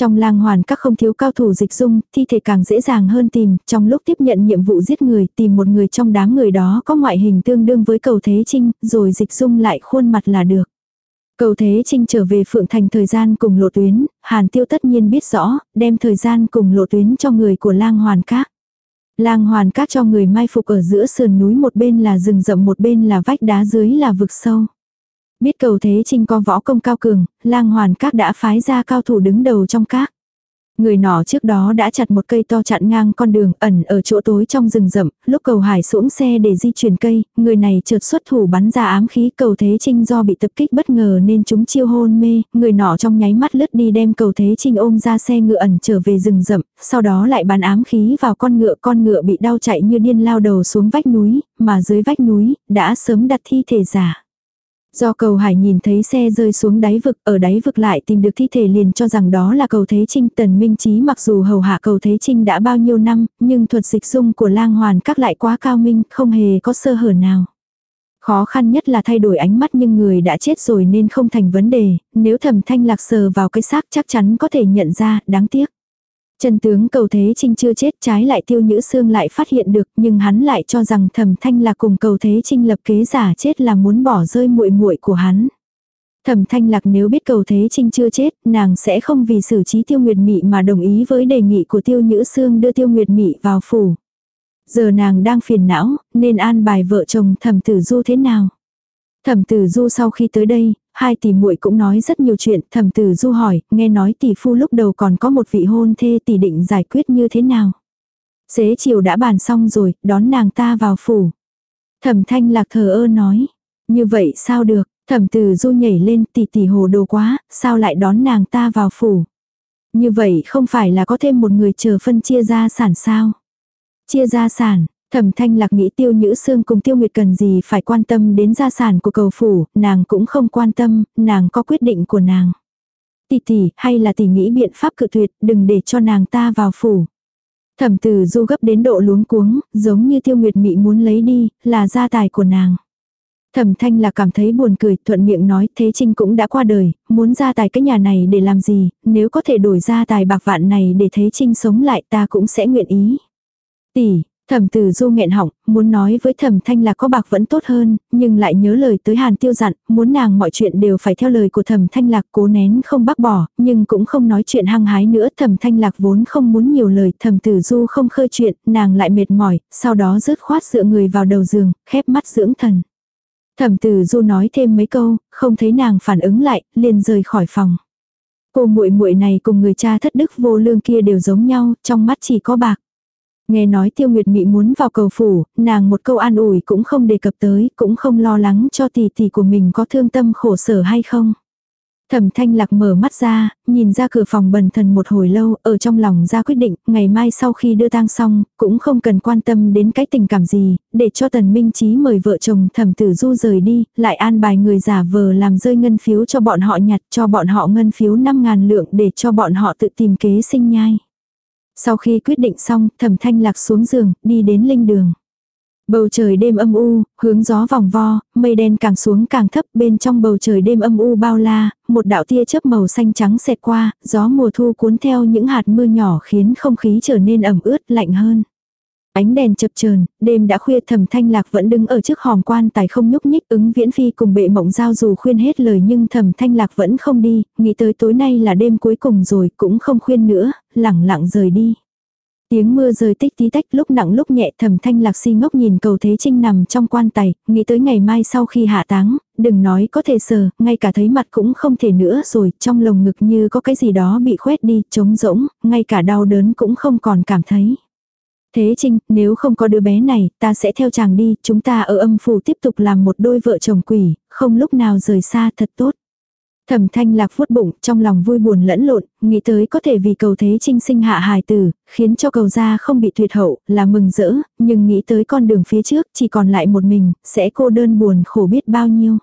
Trong lang hoàn các không thiếu cao thủ dịch dung, thi thể càng dễ dàng hơn tìm, trong lúc tiếp nhận nhiệm vụ giết người, tìm một người trong đám người đó có ngoại hình tương đương với cầu thế trinh, rồi dịch dung lại khuôn mặt là được. Cầu Thế Trinh trở về Phượng Thành thời gian cùng lộ tuyến, Hàn Tiêu tất nhiên biết rõ, đem thời gian cùng lộ tuyến cho người của lang hoàn các. Lang hoàn các cho người mai phục ở giữa sườn núi một bên là rừng rậm một bên là vách đá dưới là vực sâu. Biết cầu thế trinh có võ công cao cường, lang hoàn các đã phái ra cao thủ đứng đầu trong các. Người nọ trước đó đã chặt một cây to chặn ngang con đường ẩn ở chỗ tối trong rừng rậm, lúc cầu hải xuống xe để di chuyển cây, người này trượt xuất thủ bắn ra ám khí cầu thế trinh do bị tập kích bất ngờ nên chúng chiêu hôn mê, người nọ trong nháy mắt lướt đi đem cầu thế trinh ôm ra xe ngựa ẩn trở về rừng rậm, sau đó lại bắn ám khí vào con ngựa, con ngựa bị đau chạy như điên lao đầu xuống vách núi, mà dưới vách núi, đã sớm đặt thi thể giả. Do cầu hải nhìn thấy xe rơi xuống đáy vực, ở đáy vực lại tìm được thi thể liền cho rằng đó là cầu Thế Trinh. Tần Minh Chí mặc dù hầu hạ cầu Thế Trinh đã bao nhiêu năm, nhưng thuật dịch dung của lang hoàn các lại quá cao minh, không hề có sơ hở nào. Khó khăn nhất là thay đổi ánh mắt nhưng người đã chết rồi nên không thành vấn đề, nếu thẩm thanh lạc sờ vào cái xác chắc chắn có thể nhận ra, đáng tiếc. Trần tướng cầu thế trinh chưa chết trái lại tiêu nhữ xương lại phát hiện được nhưng hắn lại cho rằng thẩm thanh là cùng cầu thế trinh lập kế giả chết là muốn bỏ rơi muội muội của hắn. Thẩm thanh lạc nếu biết cầu thế trinh chưa chết, nàng sẽ không vì xử trí tiêu nguyệt mị mà đồng ý với đề nghị của tiêu nhữ xương đưa tiêu nguyệt mị vào phủ. Giờ nàng đang phiền não, nên an bài vợ chồng thẩm tử du thế nào. Thẩm tử du sau khi tới đây, hai tỷ muội cũng nói rất nhiều chuyện, thẩm tử du hỏi, nghe nói tỷ phu lúc đầu còn có một vị hôn thê tỷ định giải quyết như thế nào. Xế chiều đã bàn xong rồi, đón nàng ta vào phủ. Thẩm thanh lạc thờ ơ nói, như vậy sao được, thẩm tử du nhảy lên tỷ tỷ hồ đồ quá, sao lại đón nàng ta vào phủ. Như vậy không phải là có thêm một người chờ phân chia gia sản sao. Chia gia sản, Thẩm thanh lạc nghĩ tiêu nhữ xương cùng tiêu nguyệt cần gì phải quan tâm đến gia sản của cầu phủ, nàng cũng không quan tâm, nàng có quyết định của nàng. Tỷ tỷ, hay là tỷ nghĩ biện pháp cự tuyệt, đừng để cho nàng ta vào phủ. Thẩm Tử du gấp đến độ luống cuống, giống như tiêu nguyệt mị muốn lấy đi, là gia tài của nàng. Thẩm thanh là cảm thấy buồn cười, thuận miệng nói, thế trinh cũng đã qua đời, muốn gia tài cái nhà này để làm gì, nếu có thể đổi gia tài bạc vạn này để thế trinh sống lại ta cũng sẽ nguyện ý. Tỷ, Thẩm tử du nghẹn họng, muốn nói với thẩm thanh là có bạc vẫn tốt hơn, nhưng lại nhớ lời tới hàn tiêu dặn, muốn nàng mọi chuyện đều phải theo lời của thẩm thanh lạc cố nén không bác bỏ, nhưng cũng không nói chuyện hăng hái nữa. Thẩm thanh lạc vốn không muốn nhiều lời, thẩm tử du không khơi chuyện, nàng lại mệt mỏi, sau đó rớt khoát dựa người vào đầu giường, khép mắt dưỡng thần. Thẩm tử du nói thêm mấy câu, không thấy nàng phản ứng lại, liền rời khỏi phòng. Cô muội muội này cùng người cha thất đức vô lương kia đều giống nhau, trong mắt chỉ có bạc. Nghe nói tiêu nguyệt mị muốn vào cầu phủ, nàng một câu an ủi cũng không đề cập tới, cũng không lo lắng cho tỷ tỷ của mình có thương tâm khổ sở hay không. Thẩm thanh lạc mở mắt ra, nhìn ra cửa phòng bần thần một hồi lâu, ở trong lòng ra quyết định, ngày mai sau khi đưa tang xong, cũng không cần quan tâm đến cái tình cảm gì, để cho tần minh trí mời vợ chồng thẩm tử du rời đi, lại an bài người giả vờ làm rơi ngân phiếu cho bọn họ nhặt cho bọn họ ngân phiếu 5.000 lượng để cho bọn họ tự tìm kế sinh nhai. Sau khi quyết định xong, thẩm thanh lạc xuống giường, đi đến linh đường. Bầu trời đêm âm u, hướng gió vòng vo, mây đen càng xuống càng thấp bên trong bầu trời đêm âm u bao la, một đạo tia chớp màu xanh trắng xẹt qua, gió mùa thu cuốn theo những hạt mưa nhỏ khiến không khí trở nên ẩm ướt lạnh hơn. Ánh đèn chập chờn, đêm đã khuya thẩm thanh lạc vẫn đứng ở trước hòm quan tài không nhúc nhích ứng viễn phi cùng bệ mộng giao dù khuyên hết lời nhưng thẩm thanh lạc vẫn không đi, nghĩ tới tối nay là đêm cuối cùng rồi cũng không khuyên nữa, lẳng lặng rời đi. Tiếng mưa rơi tích tí tách lúc nặng lúc nhẹ thầm thanh lạc si ngốc nhìn cầu thế trinh nằm trong quan tài, nghĩ tới ngày mai sau khi hạ táng, đừng nói có thể sờ, ngay cả thấy mặt cũng không thể nữa rồi, trong lồng ngực như có cái gì đó bị khoét đi, trống rỗng, ngay cả đau đớn cũng không còn cảm thấy. Thế Trinh, nếu không có đứa bé này, ta sẽ theo chàng đi, chúng ta ở âm phủ tiếp tục làm một đôi vợ chồng quỷ, không lúc nào rời xa thật tốt. Thẩm thanh lạc vuốt bụng, trong lòng vui buồn lẫn lộn, nghĩ tới có thể vì cầu thế trinh sinh hạ hài tử, khiến cho cầu gia không bị tuyệt hậu, là mừng rỡ, nhưng nghĩ tới con đường phía trước chỉ còn lại một mình, sẽ cô đơn buồn khổ biết bao nhiêu.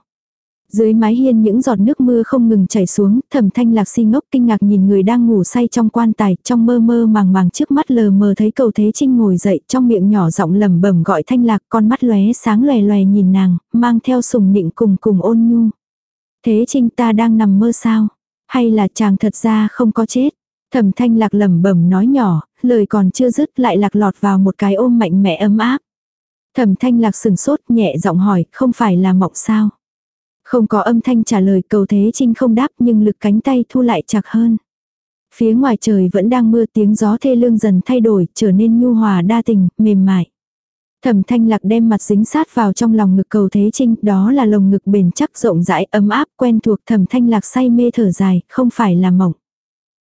Dưới mái hiên những giọt nước mưa không ngừng chảy xuống, thẩm thanh lạc si ngốc kinh ngạc nhìn người đang ngủ say trong quan tài, trong mơ mơ màng màng trước mắt lờ mờ thấy cầu thế trinh ngồi dậy, trong miệng nhỏ giọng lẩm bẩm gọi thanh lạc, con mắt lóe sáng lòe lòe nhìn nàng, mang theo sùng nịnh cùng cùng ôn nhu. Thế Trinh ta đang nằm mơ sao? Hay là chàng thật ra không có chết? Thẩm thanh lạc lẩm bẩm nói nhỏ, lời còn chưa dứt lại lạc lọt vào một cái ôm mạnh mẽ ấm áp. Thẩm thanh lạc sừng sốt nhẹ giọng hỏi, không phải là mộng sao? Không có âm thanh trả lời cầu thế trinh không đáp nhưng lực cánh tay thu lại chặt hơn. Phía ngoài trời vẫn đang mưa tiếng gió thê lương dần thay đổi, trở nên nhu hòa đa tình, mềm mại. Thẩm thanh lạc đem mặt dính sát vào trong lòng ngực cầu thế trinh, đó là lồng ngực bền chắc rộng rãi ấm áp quen thuộc thẩm thanh lạc say mê thở dài, không phải là mộng.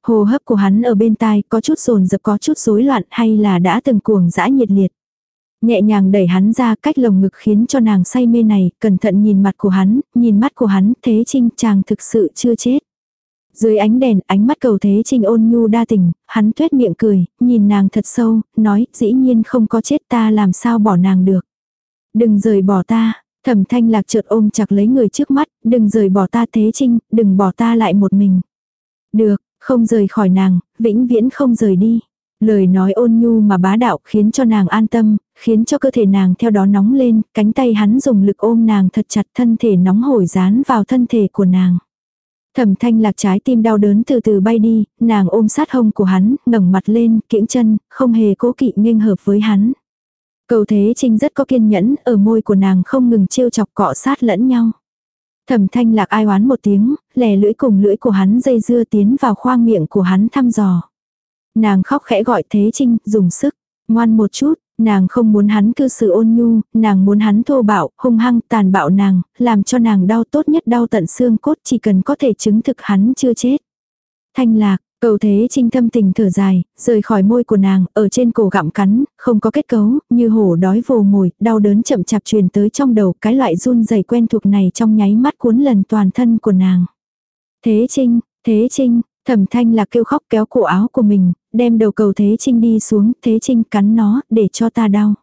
Hồ hấp của hắn ở bên tai có chút rồn dập có chút rối loạn hay là đã từng cuồng dã nhiệt liệt. Nhẹ nhàng đẩy hắn ra cách lồng ngực khiến cho nàng say mê này, cẩn thận nhìn mặt của hắn, nhìn mắt của hắn, thế trinh chàng thực sự chưa chết. Dưới ánh đèn, ánh mắt cầu thế trinh ôn nhu đa tình, hắn tuét miệng cười, nhìn nàng thật sâu, nói, dĩ nhiên không có chết ta làm sao bỏ nàng được. Đừng rời bỏ ta, thẩm thanh lạc chợt ôm chặt lấy người trước mắt, đừng rời bỏ ta thế trinh, đừng bỏ ta lại một mình. Được, không rời khỏi nàng, vĩnh viễn không rời đi. Lời nói ôn nhu mà bá đạo khiến cho nàng an tâm, khiến cho cơ thể nàng theo đó nóng lên, cánh tay hắn dùng lực ôm nàng thật chặt thân thể nóng hổi dán vào thân thể của nàng. Thẩm thanh lạc trái tim đau đớn từ từ bay đi, nàng ôm sát hông của hắn, ngẩng mặt lên, kiễng chân, không hề cố kỵ nghênh hợp với hắn. Cầu thế trinh rất có kiên nhẫn, ở môi của nàng không ngừng trêu chọc cọ sát lẫn nhau. Thẩm thanh lạc ai oán một tiếng, lè lưỡi cùng lưỡi của hắn dây dưa tiến vào khoang miệng của hắn thăm dò. Nàng khóc khẽ gọi thế trinh, dùng sức, ngoan một chút, Nàng không muốn hắn cư xử ôn nhu, nàng muốn hắn thô bạo, hung hăng, tàn bạo nàng, làm cho nàng đau tốt nhất đau tận xương cốt chỉ cần có thể chứng thực hắn chưa chết. Thanh lạc, cầu thế trinh thâm tình thở dài, rời khỏi môi của nàng, ở trên cổ gặm cắn, không có kết cấu, như hổ đói vồ mồi, đau đớn chậm chạp truyền tới trong đầu, cái loại run dày quen thuộc này trong nháy mắt cuốn lần toàn thân của nàng. Thế trinh, thế trinh, Thẩm thanh là kêu khóc kéo cổ áo của mình, đem đầu cầu Thế Trinh đi xuống, Thế Trinh cắn nó, để cho ta đau.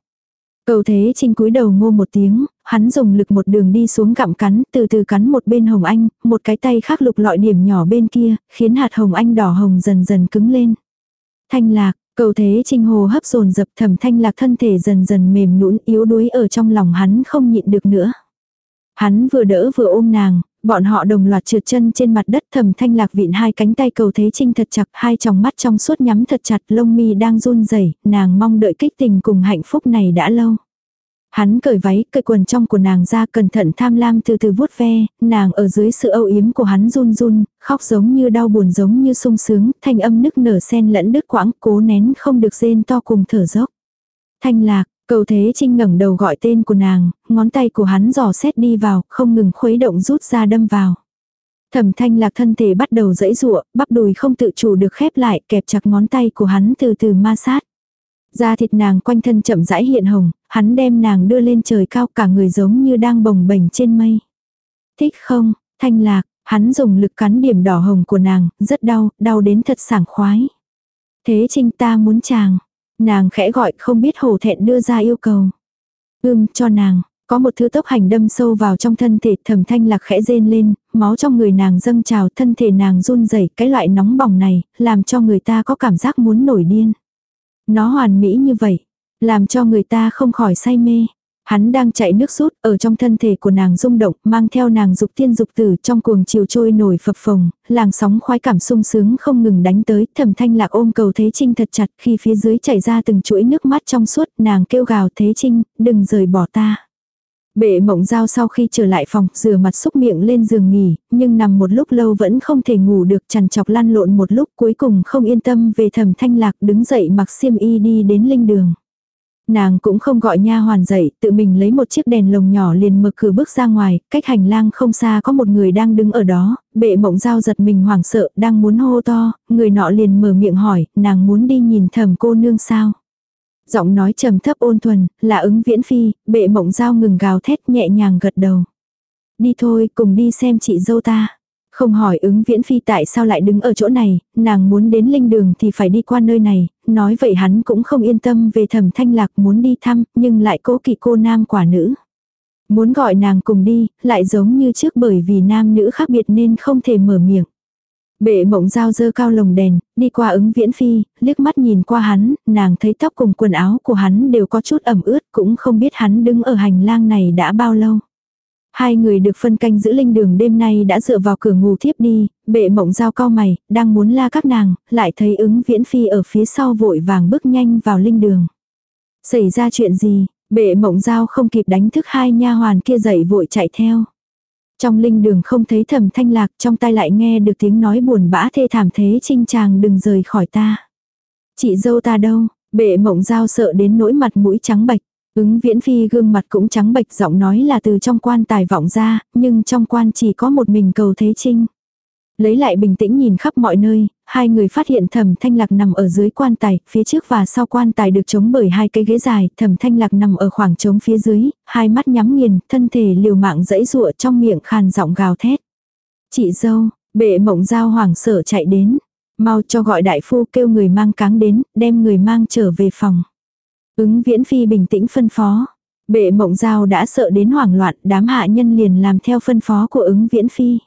Cầu Thế Trinh cúi đầu ngô một tiếng, hắn dùng lực một đường đi xuống gặm cắn, từ từ cắn một bên hồng anh, một cái tay khác lục lọi điểm nhỏ bên kia, khiến hạt hồng anh đỏ hồng dần dần cứng lên. Thanh lạc, cầu Thế Trinh hồ hấp dồn dập thẩm thanh lạc thân thể dần dần mềm nũng yếu đuối ở trong lòng hắn không nhịn được nữa. Hắn vừa đỡ vừa ôm nàng, bọn họ đồng loạt trượt chân trên mặt đất thầm thanh lạc vịn hai cánh tay cầu thế trinh thật chặt, hai tròng mắt trong suốt nhắm thật chặt, lông mi đang run rẩy nàng mong đợi kích tình cùng hạnh phúc này đã lâu. Hắn cởi váy, cởi quần trong của nàng ra cẩn thận tham lam từ từ vuốt ve, nàng ở dưới sự âu yếm của hắn run run, khóc giống như đau buồn giống như sung sướng, thanh âm nức nở sen lẫn đứt quãng, cố nén không được rên to cùng thở dốc. Thanh lạc, cầu thế trinh ngẩng đầu gọi tên của nàng, ngón tay của hắn giò xét đi vào, không ngừng khuấy động rút ra đâm vào. Thẩm thanh lạc thân thể bắt đầu dẫy rụa, bắp đùi không tự chủ được khép lại, kẹp chặt ngón tay của hắn từ từ ma sát. Da thịt nàng quanh thân chậm rãi hiện hồng, hắn đem nàng đưa lên trời cao cả người giống như đang bồng bềnh trên mây. Thích không, thanh lạc, hắn dùng lực cắn điểm đỏ hồng của nàng, rất đau, đau đến thật sảng khoái. Thế trinh ta muốn chàng. Nàng khẽ gọi không biết hổ thẹn đưa ra yêu cầu. Ưm cho nàng, có một thứ tốc hành đâm sâu vào trong thân thể thầm thanh lạc khẽ rên lên, máu trong người nàng dâng trào thân thể nàng run rẩy cái loại nóng bỏng này, làm cho người ta có cảm giác muốn nổi điên. Nó hoàn mỹ như vậy, làm cho người ta không khỏi say mê. Hắn đang chạy nước rút ở trong thân thể của nàng rung động, mang theo nàng dục tiên dục tử trong cuồng chiều trôi nổi phập phồng, làng sóng khoái cảm sung sướng không ngừng đánh tới, thầm thanh lạc ôm cầu Thế Trinh thật chặt khi phía dưới chảy ra từng chuỗi nước mắt trong suốt, nàng kêu gào Thế Trinh, đừng rời bỏ ta. Bệ mộng giao sau khi trở lại phòng, rửa mặt xúc miệng lên giường nghỉ, nhưng nằm một lúc lâu vẫn không thể ngủ được chằn chọc lăn lộn một lúc cuối cùng không yên tâm về thầm thanh lạc đứng dậy mặc xiêm y đi đến linh đường. Nàng cũng không gọi nha hoàn dậy, tự mình lấy một chiếc đèn lồng nhỏ liền mở cửa bước ra ngoài, cách hành lang không xa có một người đang đứng ở đó, bệ mộng giao giật mình hoảng sợ, đang muốn hô to, người nọ liền mở miệng hỏi, nàng muốn đi nhìn thầm cô nương sao. Giọng nói trầm thấp ôn thuần, là ứng viễn phi, bệ mộng giao ngừng gào thét nhẹ nhàng gật đầu. Đi thôi, cùng đi xem chị dâu ta. Không hỏi ứng viễn phi tại sao lại đứng ở chỗ này, nàng muốn đến linh đường thì phải đi qua nơi này, nói vậy hắn cũng không yên tâm về thẩm thanh lạc muốn đi thăm, nhưng lại cố kỵ cô nam quả nữ. Muốn gọi nàng cùng đi, lại giống như trước bởi vì nam nữ khác biệt nên không thể mở miệng. Bệ mộng dao dơ cao lồng đèn, đi qua ứng viễn phi, liếc mắt nhìn qua hắn, nàng thấy tóc cùng quần áo của hắn đều có chút ẩm ướt, cũng không biết hắn đứng ở hành lang này đã bao lâu. Hai người được phân canh giữ linh đường đêm nay đã dựa vào cửa ngủ thiếp đi, bệ mộng Giao cao mày, đang muốn la các nàng, lại thấy ứng viễn phi ở phía sau vội vàng bước nhanh vào linh đường. Xảy ra chuyện gì, bệ mộng Giao không kịp đánh thức hai nha hoàn kia dậy vội chạy theo. Trong linh đường không thấy thầm thanh lạc, trong tai lại nghe được tiếng nói buồn bã thê thảm thế trinh chàng đừng rời khỏi ta. Chị dâu ta đâu, bệ mộng Giao sợ đến nỗi mặt mũi trắng bạch. Ứng viễn phi gương mặt cũng trắng bệch giọng nói là từ trong quan tài vọng ra, nhưng trong quan chỉ có một mình cầu thế trinh. Lấy lại bình tĩnh nhìn khắp mọi nơi, hai người phát hiện thẩm thanh lạc nằm ở dưới quan tài, phía trước và sau quan tài được chống bởi hai cây ghế dài, thẩm thanh lạc nằm ở khoảng trống phía dưới, hai mắt nhắm nghiền, thân thể liều mạng dẫy dụa trong miệng khàn giọng gào thét. Chị dâu, bệ mộng giao hoảng sợ chạy đến, mau cho gọi đại phu kêu người mang cáng đến, đem người mang trở về phòng. Ứng viễn phi bình tĩnh phân phó. Bệ mộng giao đã sợ đến hoảng loạn, đám hạ nhân liền làm theo phân phó của ứng viễn phi.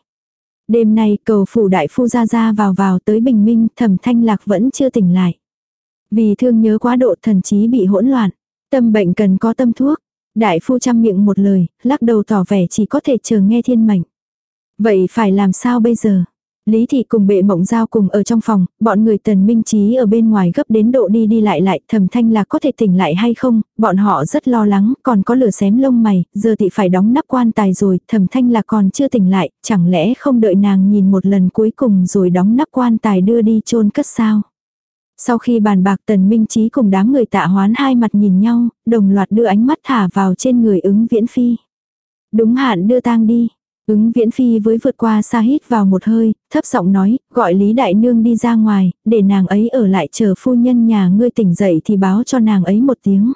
Đêm nay cầu phủ đại phu ra ra vào vào tới bình minh, thẩm thanh lạc vẫn chưa tỉnh lại. Vì thương nhớ quá độ thần trí bị hỗn loạn. Tâm bệnh cần có tâm thuốc. Đại phu chăm miệng một lời, lắc đầu tỏ vẻ chỉ có thể chờ nghe thiên mệnh. Vậy phải làm sao bây giờ? Lý thị cùng bệ mộng giao cùng ở trong phòng, bọn người tần minh trí ở bên ngoài gấp đến độ đi đi lại lại, thầm thanh là có thể tỉnh lại hay không, bọn họ rất lo lắng, còn có lửa xém lông mày, giờ thì phải đóng nắp quan tài rồi, thầm thanh là còn chưa tỉnh lại, chẳng lẽ không đợi nàng nhìn một lần cuối cùng rồi đóng nắp quan tài đưa đi chôn cất sao. Sau khi bàn bạc tần minh trí cùng đám người tạ hoán hai mặt nhìn nhau, đồng loạt đưa ánh mắt thả vào trên người ứng viễn phi. Đúng hạn đưa tang đi, Ứng viễn phi với vượt qua xa hít vào một hơi, thấp giọng nói, gọi Lý Đại Nương đi ra ngoài, để nàng ấy ở lại chờ phu nhân nhà ngươi tỉnh dậy thì báo cho nàng ấy một tiếng.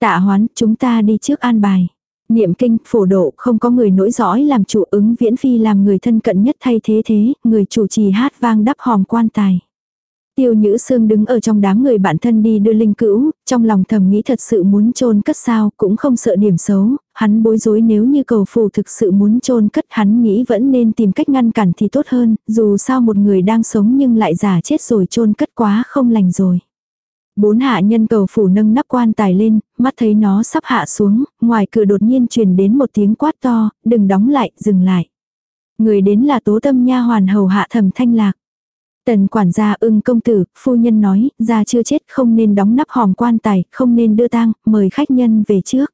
Tạ hoán, chúng ta đi trước an bài. Niệm kinh, phổ độ, không có người nỗi dõi làm chủ ứng viễn phi làm người thân cận nhất thay thế thế, người chủ trì hát vang đắp hòm quan tài. Tiêu Nhữ Sương đứng ở trong đám người bạn thân đi đưa linh cữu, trong lòng thầm nghĩ thật sự muốn chôn cất sao, cũng không sợ điểm xấu, hắn bối rối nếu như cầu phù thực sự muốn chôn cất hắn nghĩ vẫn nên tìm cách ngăn cản thì tốt hơn, dù sao một người đang sống nhưng lại giả chết rồi chôn cất quá không lành rồi. Bốn hạ nhân cầu phủ nâng nắp quan tài lên, mắt thấy nó sắp hạ xuống, ngoài cửa đột nhiên truyền đến một tiếng quát to, đừng đóng lại, dừng lại. Người đến là tố tâm nha hoàn hầu hạ thầm thanh lạc. Tần quản gia ưng công tử, phu nhân nói, gia chưa chết không nên đóng nắp hòm quan tài, không nên đưa tang, mời khách nhân về trước.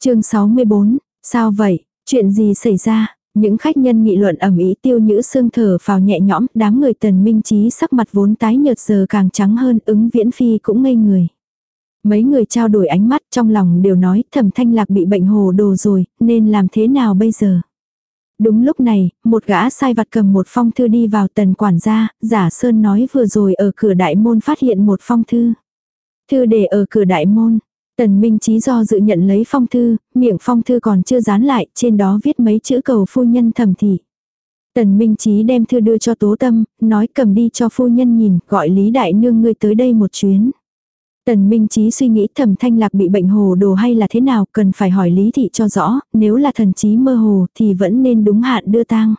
chương 64, sao vậy, chuyện gì xảy ra? Những khách nhân nghị luận ẩm ý tiêu nhữ sương thở vào nhẹ nhõm, đám người tần minh trí sắc mặt vốn tái nhợt giờ càng trắng hơn, ứng viễn phi cũng ngây người. Mấy người trao đổi ánh mắt trong lòng đều nói thẩm thanh lạc bị bệnh hồ đồ rồi, nên làm thế nào bây giờ? Đúng lúc này, một gã sai vặt cầm một phong thư đi vào tần quản gia, giả sơn nói vừa rồi ở cửa đại môn phát hiện một phong thư. Thư để ở cửa đại môn. Tần Minh Chí do dự nhận lấy phong thư, miệng phong thư còn chưa dán lại, trên đó viết mấy chữ cầu phu nhân thẩm thị. Tần Minh Chí đem thư đưa cho Tố Tâm, nói cầm đi cho phu nhân nhìn, gọi Lý Đại Nương ngươi tới đây một chuyến. Tần Minh Chí suy nghĩ thẩm thanh lạc bị bệnh hồ đồ hay là thế nào, cần phải hỏi Lý Thị cho rõ, nếu là thần trí mơ hồ thì vẫn nên đúng hạn đưa tang.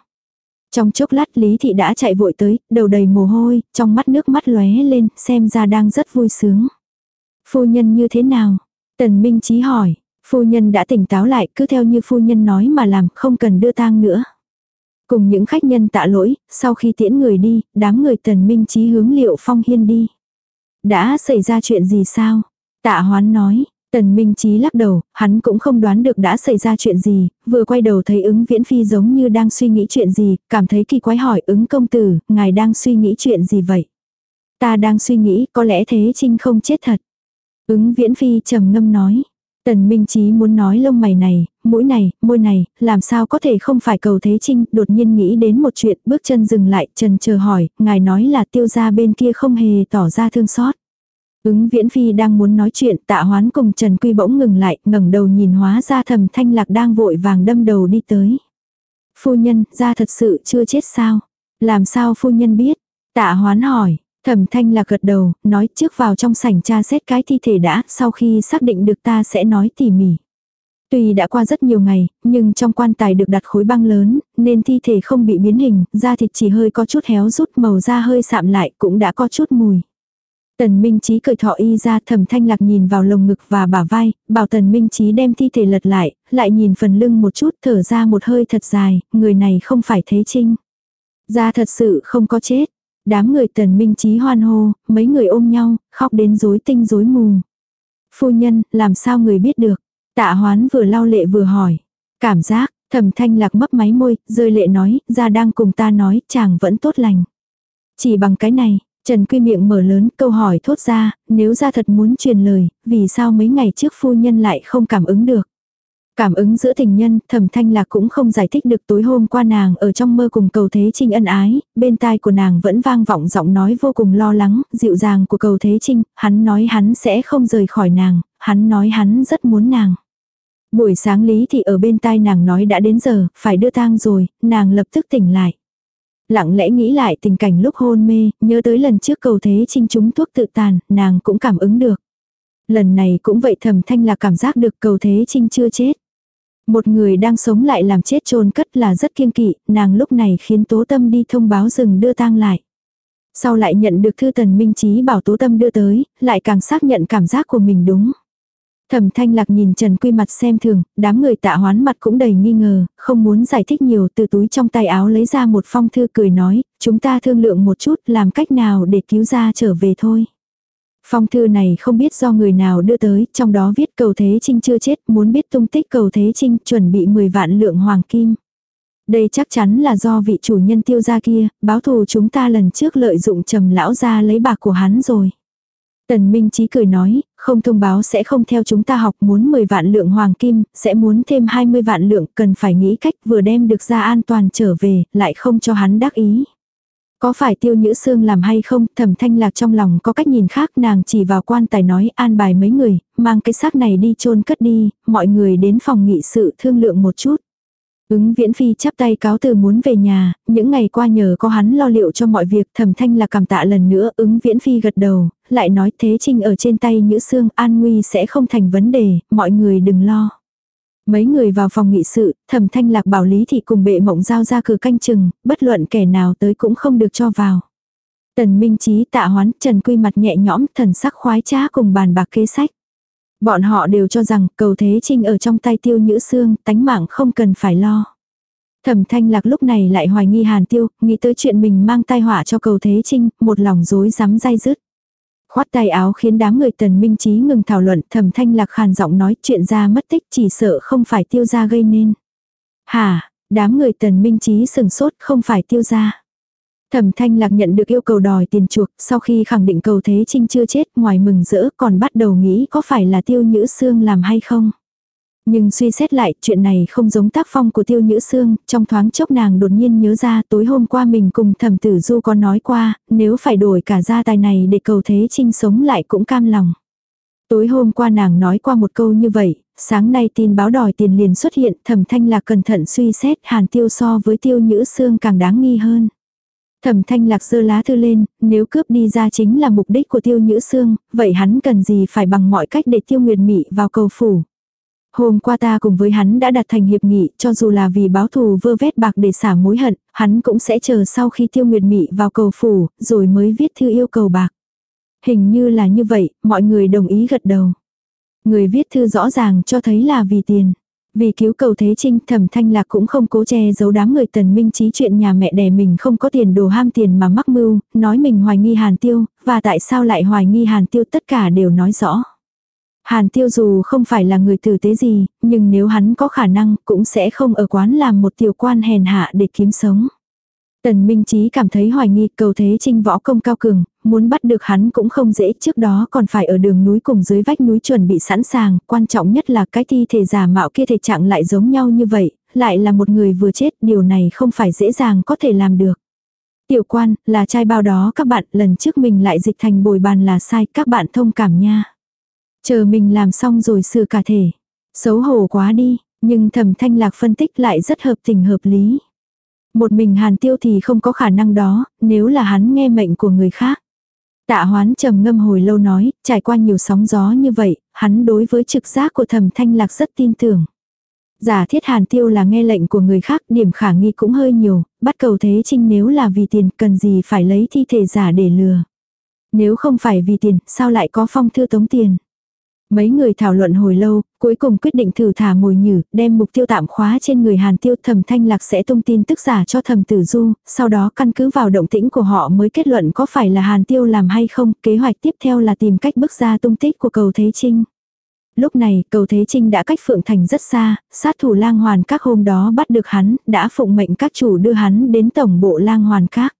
Trong chốc lát Lý Thị đã chạy vội tới, đầu đầy mồ hôi, trong mắt nước mắt lóe lên, xem ra đang rất vui sướng. Phu nhân như thế nào? Tần Minh Chí hỏi, phu nhân đã tỉnh táo lại, cứ theo như phu nhân nói mà làm, không cần đưa tang nữa. Cùng những khách nhân tạ lỗi, sau khi tiễn người đi, đám người Tần Minh Chí hướng liệu phong hiên đi. Đã xảy ra chuyện gì sao? Tạ hoán nói, Tần Minh Chí lắc đầu, hắn cũng không đoán được đã xảy ra chuyện gì, vừa quay đầu thấy ứng viễn phi giống như đang suy nghĩ chuyện gì, cảm thấy kỳ quái hỏi ứng công tử, ngài đang suy nghĩ chuyện gì vậy? Ta đang suy nghĩ có lẽ thế trinh không chết thật. Ứng viễn phi trầm ngâm nói. Tần Minh Chí muốn nói lông mày này, mũi này, môi này, làm sao có thể không phải cầu thế trinh, đột nhiên nghĩ đến một chuyện, bước chân dừng lại, trần chờ hỏi, ngài nói là tiêu gia bên kia không hề tỏ ra thương xót. Ứng viễn phi đang muốn nói chuyện, tạ hoán cùng Trần Quy bỗng ngừng lại, ngẩng đầu nhìn hóa ra thầm thanh lạc đang vội vàng đâm đầu đi tới. Phu nhân, ra thật sự chưa chết sao? Làm sao phu nhân biết? Tạ hoán hỏi, Thẩm thanh là gật đầu, nói trước vào trong sảnh tra xét cái thi thể đã, sau khi xác định được ta sẽ nói tỉ mỉ. Tuy đã qua rất nhiều ngày, nhưng trong quan tài được đặt khối băng lớn, nên thi thể không bị biến hình, da thịt chỉ hơi có chút héo rút màu da hơi sạm lại cũng đã có chút mùi. Tần Minh Chí cởi thọ y ra thẩm thanh lạc nhìn vào lồng ngực và bả vai, bảo tần Minh Chí đem thi thể lật lại, lại nhìn phần lưng một chút thở ra một hơi thật dài, người này không phải thế trinh. Da thật sự không có chết, Đám người tần minh trí hoan hô, mấy người ôm nhau, khóc đến rối tinh rối mù. Phu nhân, làm sao người biết được? Tạ hoán vừa lau lệ vừa hỏi. Cảm giác, thầm thanh lạc mấp máy môi, rơi lệ nói, ra đang cùng ta nói, chàng vẫn tốt lành. Chỉ bằng cái này, Trần Quy miệng mở lớn câu hỏi thốt ra, nếu ra thật muốn truyền lời, vì sao mấy ngày trước phu nhân lại không cảm ứng được. Cảm ứng giữa tình nhân, thẩm thanh lạc cũng không giải thích được tối hôm qua nàng ở trong mơ cùng cầu thế trinh ân ái, bên tai của nàng vẫn vang vọng giọng nói vô cùng lo lắng, dịu dàng của cầu thế trinh, hắn nói hắn sẽ không rời khỏi nàng, hắn nói hắn rất muốn nàng. Buổi sáng lý thì ở bên tai nàng nói đã đến giờ, phải đưa tang rồi, nàng lập tức tỉnh lại. Lặng lẽ nghĩ lại tình cảnh lúc hôn mê, nhớ tới lần trước cầu thế trinh chúng thuốc tự tàn, nàng cũng cảm ứng được. Lần này cũng vậy thầm thanh là cảm giác được cầu thế trinh chưa chết. Một người đang sống lại làm chết chôn cất là rất kiêng kỵ, nàng lúc này khiến Tố Tâm đi thông báo rừng đưa tang lại. Sau lại nhận được thư tần minh trí bảo Tố Tâm đưa tới, lại càng xác nhận cảm giác của mình đúng. Thẩm thanh lạc nhìn Trần Quy mặt xem thường, đám người tạ hoán mặt cũng đầy nghi ngờ, không muốn giải thích nhiều từ túi trong tay áo lấy ra một phong thư cười nói, chúng ta thương lượng một chút làm cách nào để cứu ra trở về thôi. Phong thư này không biết do người nào đưa tới, trong đó viết cầu Thế Trinh chưa chết, muốn biết tung tích cầu Thế Trinh, chuẩn bị 10 vạn lượng hoàng kim. Đây chắc chắn là do vị chủ nhân tiêu gia kia, báo thù chúng ta lần trước lợi dụng trầm lão ra lấy bạc của hắn rồi. Tần Minh Chí cười nói, không thông báo sẽ không theo chúng ta học muốn 10 vạn lượng hoàng kim, sẽ muốn thêm 20 vạn lượng, cần phải nghĩ cách vừa đem được ra an toàn trở về, lại không cho hắn đắc ý. Có phải tiêu nhữ xương làm hay không, thẩm thanh lạc trong lòng có cách nhìn khác nàng chỉ vào quan tài nói an bài mấy người, mang cái xác này đi chôn cất đi, mọi người đến phòng nghị sự thương lượng một chút. Ứng viễn phi chắp tay cáo từ muốn về nhà, những ngày qua nhờ có hắn lo liệu cho mọi việc thẩm thanh là cảm tạ lần nữa ứng viễn phi gật đầu, lại nói thế trinh ở trên tay nhữ xương an nguy sẽ không thành vấn đề, mọi người đừng lo. Mấy người vào phòng nghị sự, thẩm thanh lạc bảo Lý Thị cùng bệ mộng giao ra cửa canh chừng, bất luận kẻ nào tới cũng không được cho vào. Tần Minh Chí tạ hoán, Trần Quy mặt nhẹ nhõm, thần sắc khoái trá cùng bàn bạc kế sách. Bọn họ đều cho rằng cầu thế trinh ở trong tay tiêu nhữ xương, tánh mạng không cần phải lo. Thẩm thanh lạc lúc này lại hoài nghi hàn tiêu, nghĩ tới chuyện mình mang tai họa cho cầu thế trinh, một lòng dối dám dai dứt. Khoát tay áo khiến đám người tần minh trí ngừng thảo luận thẩm thanh lạc khàn giọng nói chuyện ra mất tích chỉ sợ không phải tiêu ra gây nên. hà đám người tần minh trí sừng sốt không phải tiêu ra. Thẩm thanh lạc nhận được yêu cầu đòi tiền chuộc, sau khi khẳng định cầu thế trinh chưa chết, ngoài mừng rỡ còn bắt đầu nghĩ có phải là tiêu nhữ xương làm hay không. Nhưng suy xét lại, chuyện này không giống tác phong của tiêu nhữ xương, trong thoáng chốc nàng đột nhiên nhớ ra tối hôm qua mình cùng thẩm tử du có nói qua, nếu phải đổi cả gia tài này để cầu thế trinh sống lại cũng cam lòng. Tối hôm qua nàng nói qua một câu như vậy, sáng nay tin báo đòi tiền liền xuất hiện, thẩm thanh lạc cẩn thận suy xét hàn tiêu so với tiêu nhữ xương càng đáng nghi hơn. Thẩm thanh lạc dơ lá thư lên, nếu cướp đi ra chính là mục đích của tiêu nhữ xương, vậy hắn cần gì phải bằng mọi cách để tiêu nguyệt mị vào cầu phủ. Hôm qua ta cùng với hắn đã đặt thành hiệp nghị, cho dù là vì báo thù vơ vét bạc để xả mối hận, hắn cũng sẽ chờ sau khi tiêu nguyệt mị vào cầu phủ, rồi mới viết thư yêu cầu bạc. Hình như là như vậy, mọi người đồng ý gật đầu. Người viết thư rõ ràng cho thấy là vì tiền. Vì cứu cầu thế trinh thẩm thanh lạc cũng không cố che giấu đám người tần minh trí chuyện nhà mẹ đẻ mình không có tiền đồ ham tiền mà mắc mưu, nói mình hoài nghi hàn tiêu, và tại sao lại hoài nghi hàn tiêu tất cả đều nói rõ. Hàn tiêu dù không phải là người tử tế gì, nhưng nếu hắn có khả năng cũng sẽ không ở quán làm một tiểu quan hèn hạ để kiếm sống. Tần Minh Chí cảm thấy hoài nghi cầu thế trinh võ công cao cường, muốn bắt được hắn cũng không dễ trước đó còn phải ở đường núi cùng dưới vách núi chuẩn bị sẵn sàng, quan trọng nhất là cái thi thể giả mạo kia thể trạng lại giống nhau như vậy, lại là một người vừa chết, điều này không phải dễ dàng có thể làm được. Tiểu quan, là trai bao đó các bạn, lần trước mình lại dịch thành bồi bàn là sai, các bạn thông cảm nha. Chờ mình làm xong rồi sửa cả thể. Xấu hổ quá đi, nhưng thẩm thanh lạc phân tích lại rất hợp tình hợp lý. Một mình hàn tiêu thì không có khả năng đó, nếu là hắn nghe mệnh của người khác. Tạ hoán trầm ngâm hồi lâu nói, trải qua nhiều sóng gió như vậy, hắn đối với trực giác của thẩm thanh lạc rất tin tưởng. Giả thiết hàn tiêu là nghe lệnh của người khác, điểm khả nghi cũng hơi nhiều, bắt cầu thế trinh nếu là vì tiền cần gì phải lấy thi thể giả để lừa. Nếu không phải vì tiền, sao lại có phong thư tống tiền. Mấy người thảo luận hồi lâu, cuối cùng quyết định thử thả mồi nhử, đem mục tiêu tạm khóa trên người Hàn Tiêu thẩm thanh lạc sẽ tung tin tức giả cho thẩm tử du, sau đó căn cứ vào động tĩnh của họ mới kết luận có phải là Hàn Tiêu làm hay không, kế hoạch tiếp theo là tìm cách bước ra tung tích của cầu Thế Trinh. Lúc này, cầu Thế Trinh đã cách Phượng Thành rất xa, sát thủ lang hoàn các hôm đó bắt được hắn, đã phụng mệnh các chủ đưa hắn đến tổng bộ lang hoàn các.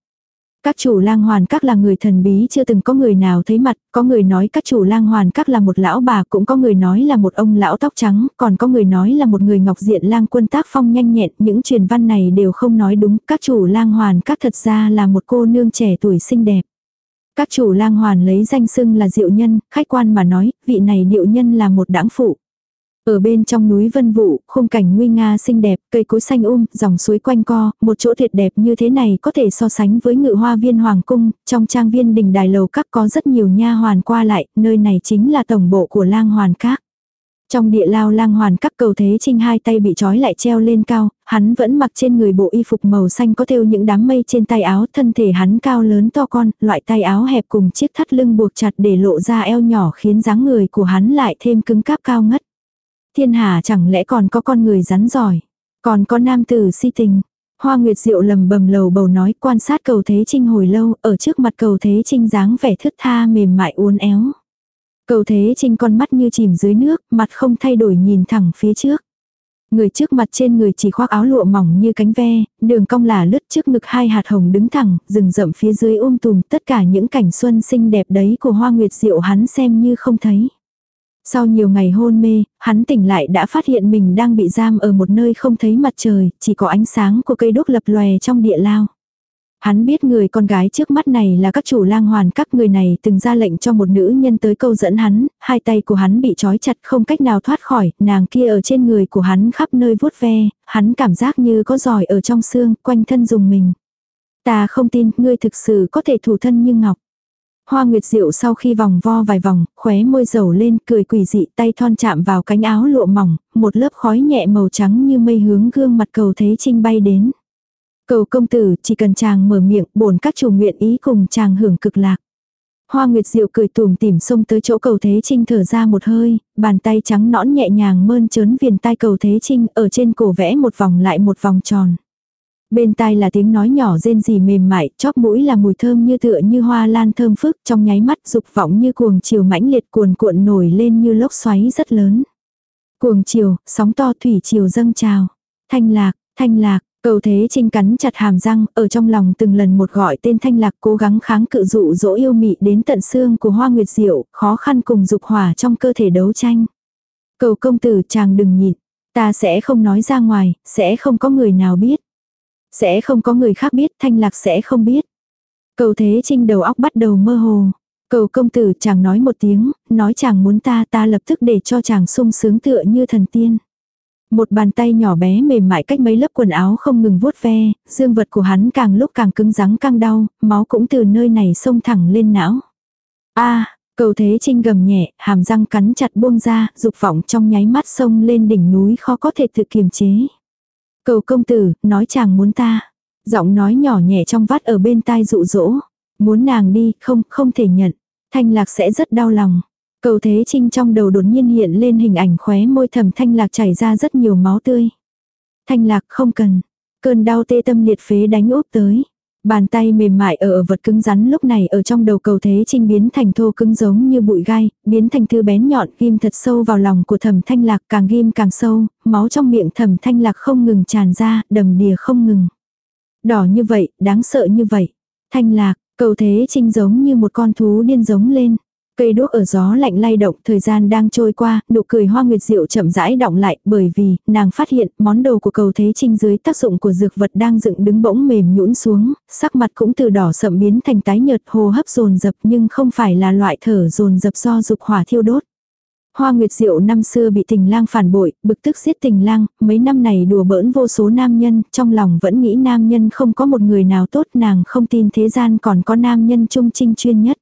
Các chủ lang hoàn các là người thần bí chưa từng có người nào thấy mặt, có người nói các chủ lang hoàn các là một lão bà, cũng có người nói là một ông lão tóc trắng, còn có người nói là một người ngọc diện lang quân tác phong nhanh nhẹn, những truyền văn này đều không nói đúng, các chủ lang hoàn các thật ra là một cô nương trẻ tuổi xinh đẹp. Các chủ lang hoàn lấy danh xưng là diệu nhân, khách quan mà nói, vị này diệu nhân là một đảng phụ. Ở bên trong núi Vân Vũ, khung cảnh nguy nga xinh đẹp, cây cối xanh um, dòng suối quanh co, một chỗ tuyệt đẹp như thế này có thể so sánh với ngự hoa viên hoàng cung, trong trang viên đình đài lầu các có rất nhiều nha hoàn qua lại, nơi này chính là tổng bộ của lang hoàn các. Trong địa lao lang hoàn các cầu thế trinh hai tay bị trói lại treo lên cao, hắn vẫn mặc trên người bộ y phục màu xanh có thêu những đám mây trên tay áo, thân thể hắn cao lớn to con, loại tay áo hẹp cùng chiếc thắt lưng buộc chặt để lộ ra eo nhỏ khiến dáng người của hắn lại thêm cứng cáp cao ngất. Thiên hạ chẳng lẽ còn có con người rắn giỏi, còn có nam tử si tình. Hoa Nguyệt Diệu lầm bầm lầu bầu nói quan sát cầu Thế Trinh hồi lâu, ở trước mặt cầu Thế Trinh dáng vẻ thướt tha mềm mại uốn éo. Cầu Thế Trinh con mắt như chìm dưới nước, mặt không thay đổi nhìn thẳng phía trước. Người trước mặt trên người chỉ khoác áo lụa mỏng như cánh ve, đường cong là lướt trước ngực hai hạt hồng đứng thẳng, rừng rậm phía dưới ôm tùm tất cả những cảnh xuân xinh đẹp đấy của Hoa Nguyệt Diệu hắn xem như không thấy. Sau nhiều ngày hôn mê, hắn tỉnh lại đã phát hiện mình đang bị giam ở một nơi không thấy mặt trời, chỉ có ánh sáng của cây đúc lập lòe trong địa lao. Hắn biết người con gái trước mắt này là các chủ lang hoàn các người này từng ra lệnh cho một nữ nhân tới câu dẫn hắn, hai tay của hắn bị trói chặt không cách nào thoát khỏi, nàng kia ở trên người của hắn khắp nơi vuốt ve, hắn cảm giác như có giỏi ở trong xương, quanh thân dùng mình. Ta không tin, ngươi thực sự có thể thủ thân như ngọc. Hoa Nguyệt Diệu sau khi vòng vo vài vòng, khóe môi dầu lên, cười quỷ dị, tay thon chạm vào cánh áo lụa mỏng, một lớp khói nhẹ màu trắng như mây hướng gương mặt cầu thế trinh bay đến. Cầu công tử, chỉ cần chàng mở miệng, bổn các chủ nguyện ý cùng chàng hưởng cực lạc. Hoa Nguyệt Diệu cười tùm tìm xông tới chỗ cầu Thế Trinh thở ra một hơi, bàn tay trắng nõn nhẹ nhàng mơn trớn viền tai cầu Thế Trinh ở trên cổ vẽ một vòng lại một vòng tròn. Bên tai là tiếng nói nhỏ rên rỉ mềm mại, chóp mũi là mùi thơm như tựa như hoa lan thơm phức, trong nháy mắt dục vọng như cuồng chiều mãnh liệt cuồn cuộn nổi lên như lốc xoáy rất lớn. Cuồng chiều, sóng to thủy chiều dâng trào. Thanh lạc, thanh lạc, cầu thế trinh cắn chặt hàm răng, ở trong lòng từng lần một gọi tên thanh lạc cố gắng kháng cự dụ dỗ yêu mị đến tận xương của hoa nguyệt diệu, khó khăn cùng dục hỏa trong cơ thể đấu tranh. Cầu công tử chàng đừng nhịn, ta sẽ không nói ra ngoài, sẽ không có người nào biết. Sẽ không có người khác biết, thanh lạc sẽ không biết. Cầu thế trinh đầu óc bắt đầu mơ hồ. Cầu công tử chàng nói một tiếng, nói chàng muốn ta ta lập tức để cho chàng sung sướng tựa như thần tiên. Một bàn tay nhỏ bé mềm mại cách mấy lớp quần áo không ngừng vuốt ve, dương vật của hắn càng lúc càng cứng rắn căng đau, máu cũng từ nơi này xông thẳng lên não. a cầu thế trinh gầm nhẹ, hàm răng cắn chặt buông ra, dục vọng trong nháy mắt sông lên đỉnh núi khó có thể tự kiềm chế. Cầu công tử, nói chàng muốn ta. Giọng nói nhỏ nhẹ trong vắt ở bên tai dụ dỗ. Muốn nàng đi, không, không thể nhận. Thanh lạc sẽ rất đau lòng. Cầu thế trinh trong đầu đột nhiên hiện lên hình ảnh khóe môi thầm thanh lạc chảy ra rất nhiều máu tươi. Thanh lạc không cần. Cơn đau tê tâm liệt phế đánh úp tới. Bàn tay mềm mại ở, vật cứng rắn lúc này ở trong đầu cầu thế trinh biến thành thô cứng giống như bụi gai, biến thành thư bén nhọn ghim thật sâu vào lòng của thẩm thanh lạc càng ghim càng sâu, máu trong miệng thẩm thanh lạc không ngừng tràn ra, đầm đìa không ngừng. Đỏ như vậy, đáng sợ như vậy. Thanh lạc, cầu thế trinh giống như một con thú điên giống lên. Cây đuốc ở gió lạnh lay động, thời gian đang trôi qua, nụ cười hoa nguyệt diệu chậm rãi động lại, bởi vì, nàng phát hiện, món đồ của cầu thế trinh dưới tác dụng của dược vật đang dựng đứng bỗng mềm nhũn xuống, sắc mặt cũng từ đỏ sậm biến thành tái nhợt hô hấp dồn dập nhưng không phải là loại thở dồn dập do dục hỏa thiêu đốt. Hoa Nguyệt Diệu năm xưa bị tình lang phản bội, bực tức giết tình lang, mấy năm này đùa bỡn vô số nam nhân, trong lòng vẫn nghĩ nam nhân không có một người nào tốt nàng không tin thế gian còn có nam nhân trung trinh chuyên nhất.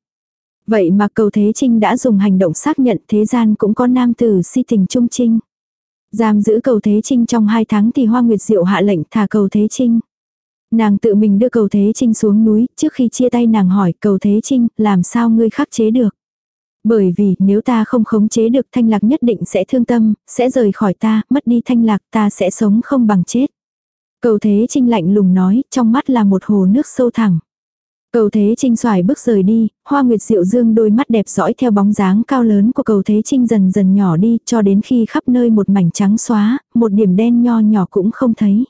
Vậy mà cầu Thế Trinh đã dùng hành động xác nhận thế gian cũng có nam tử si tình trung trinh. Giam giữ cầu Thế Trinh trong hai tháng thì Hoa Nguyệt Diệu hạ lệnh thả cầu Thế Trinh. Nàng tự mình đưa cầu Thế Trinh xuống núi, trước khi chia tay nàng hỏi cầu Thế Trinh, làm sao ngươi khắc chế được. Bởi vì nếu ta không khống chế được thanh lạc nhất định sẽ thương tâm, sẽ rời khỏi ta, mất đi thanh lạc ta sẽ sống không bằng chết. Cầu Thế Trinh lạnh lùng nói, trong mắt là một hồ nước sâu thẳng. Cầu Thế Trinh xoài bước rời đi, Hoa Nguyệt Diệu Dương đôi mắt đẹp dõi theo bóng dáng cao lớn của cầu Thế Trinh dần dần nhỏ đi cho đến khi khắp nơi một mảnh trắng xóa, một điểm đen nho nhỏ cũng không thấy.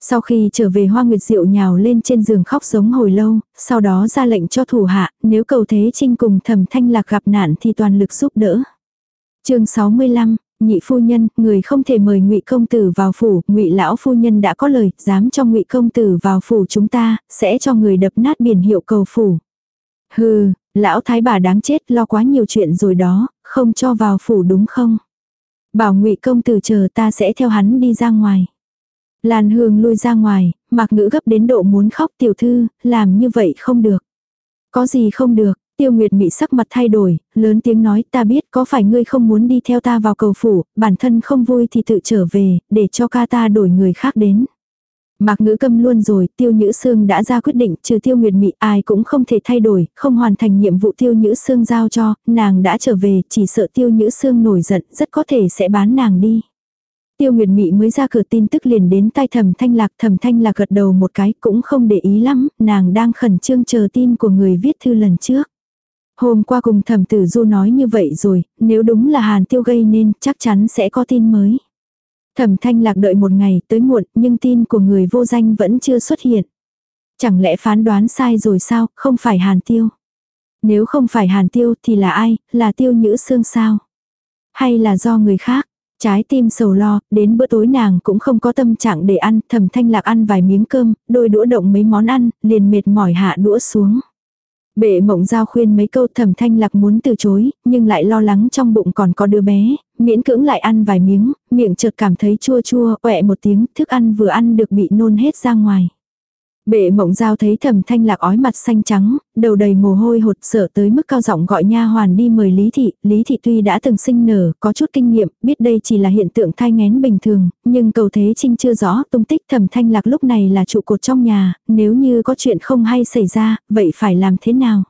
Sau khi trở về Hoa Nguyệt Diệu nhào lên trên giường khóc giống hồi lâu, sau đó ra lệnh cho thủ hạ, nếu cầu Thế Trinh cùng thẩm thanh lạc gặp nạn thì toàn lực giúp đỡ. chương 65, nhị phu nhân, người không thể mời ngụy công tử vào phủ, ngụy lão phu nhân đã có lời, dám cho ngụy công tử vào phủ chúng ta, sẽ cho người đập nát biển hiệu cầu phủ. Hừ, lão thái bà đáng chết lo quá nhiều chuyện rồi đó, không cho vào phủ đúng không? Bảo ngụy công tử chờ ta sẽ theo hắn đi ra ngoài. Lan hương lui ra ngoài, mặc ngữ gấp đến độ muốn khóc tiểu thư, làm như vậy không được. Có gì không được, Tiêu Nguyệt Mị sắc mặt thay đổi, lớn tiếng nói ta biết có phải ngươi không muốn đi theo ta vào cầu phủ, bản thân không vui thì tự trở về, để cho ca ta đổi người khác đến. Mạc ngữ câm luôn rồi, tiêu nhữ xương đã ra quyết định, trừ tiêu nguyệt mị ai cũng không thể thay đổi, không hoàn thành nhiệm vụ tiêu nhữ xương giao cho, nàng đã trở về, chỉ sợ tiêu nhữ xương nổi giận, rất có thể sẽ bán nàng đi. Tiêu Nguyệt Mị mới ra cửa tin tức liền đến tay Thẩm Thanh Lạc, Thẩm Thanh Lạc gật đầu một cái, cũng không để ý lắm, nàng đang khẩn trương chờ tin của người viết thư lần trước. Hôm qua cùng thẩm tử du nói như vậy rồi, nếu đúng là hàn tiêu gây nên chắc chắn sẽ có tin mới. Thẩm thanh lạc đợi một ngày tới muộn nhưng tin của người vô danh vẫn chưa xuất hiện. Chẳng lẽ phán đoán sai rồi sao, không phải hàn tiêu. Nếu không phải hàn tiêu thì là ai, là tiêu nhữ xương sao. Hay là do người khác. Trái tim sầu lo, đến bữa tối nàng cũng không có tâm trạng để ăn, thẩm thanh lạc ăn vài miếng cơm, đôi đũa động mấy món ăn, liền mệt mỏi hạ đũa xuống. Bệ mộng giao khuyên mấy câu thẩm thanh lạc muốn từ chối, nhưng lại lo lắng trong bụng còn có đứa bé, miễn cưỡng lại ăn vài miếng, miệng chợt cảm thấy chua chua, quẹ một tiếng, thức ăn vừa ăn được bị nôn hết ra ngoài. Bệ mộng giao thấy thẩm thanh lạc ói mặt xanh trắng, đầu đầy mồ hôi hột sợ tới mức cao giọng gọi nha hoàn đi mời Lý Thị. Lý Thị tuy đã từng sinh nở, có chút kinh nghiệm, biết đây chỉ là hiện tượng thai ngén bình thường, nhưng cầu thế trinh chưa rõ tung tích thẩm thanh lạc lúc này là trụ cột trong nhà, nếu như có chuyện không hay xảy ra, vậy phải làm thế nào?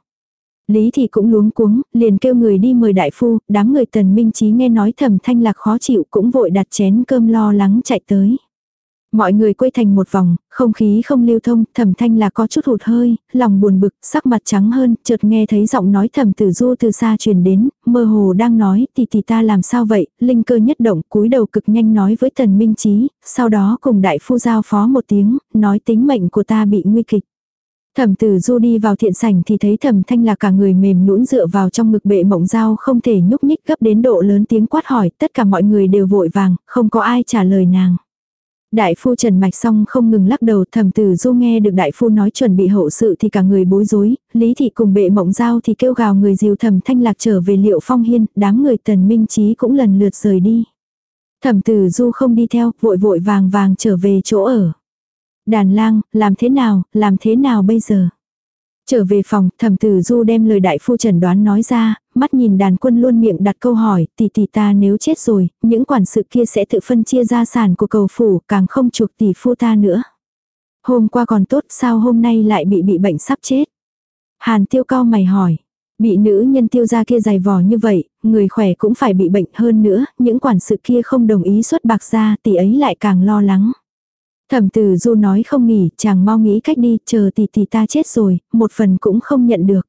Lý Thị cũng luống cuống, liền kêu người đi mời đại phu, đám người tần minh trí nghe nói thẩm thanh lạc khó chịu cũng vội đặt chén cơm lo lắng chạy tới. Mọi người quay thành một vòng, không khí không lưu thông, thẩm thanh là có chút hụt hơi, lòng buồn bực, sắc mặt trắng hơn, chợt nghe thấy giọng nói thẩm tử du từ xa truyền đến, mơ hồ đang nói, tỷ tỷ ta làm sao vậy, linh cơ nhất động, cúi đầu cực nhanh nói với tần minh trí, sau đó cùng đại phu giao phó một tiếng, nói tính mệnh của ta bị nguy kịch. Thẩm tử du đi vào thiện sảnh thì thấy thẩm thanh là cả người mềm nũn dựa vào trong ngực bệ mộng dao không thể nhúc nhích gấp đến độ lớn tiếng quát hỏi, tất cả mọi người đều vội vàng, không có ai trả lời nàng. Đại phu trần mạch xong không ngừng lắc đầu thầm tử du nghe được đại phu nói chuẩn bị hậu sự thì cả người bối rối, lý thị cùng bệ mộng giao thì kêu gào người diều thầm thanh lạc trở về liệu phong hiên, đám người tần minh trí cũng lần lượt rời đi. Thẩm tử du không đi theo, vội vội vàng vàng trở về chỗ ở. Đàn lang, làm thế nào, làm thế nào bây giờ? Trở về phòng, thẩm tử du đem lời đại phu trần đoán nói ra, mắt nhìn đàn quân luôn miệng đặt câu hỏi, tỷ tỷ ta nếu chết rồi, những quản sự kia sẽ tự phân chia gia sản của cầu phủ, càng không chuộc tỷ phu ta nữa. Hôm qua còn tốt, sao hôm nay lại bị bị bệnh sắp chết? Hàn tiêu cao mày hỏi. Bị nữ nhân tiêu gia kia dày vò như vậy, người khỏe cũng phải bị bệnh hơn nữa, những quản sự kia không đồng ý xuất bạc ra, tỷ ấy lại càng lo lắng. Thẩm tử du nói không nghỉ, chàng mau nghĩ cách đi, chờ tỷ tỷ ta chết rồi, một phần cũng không nhận được.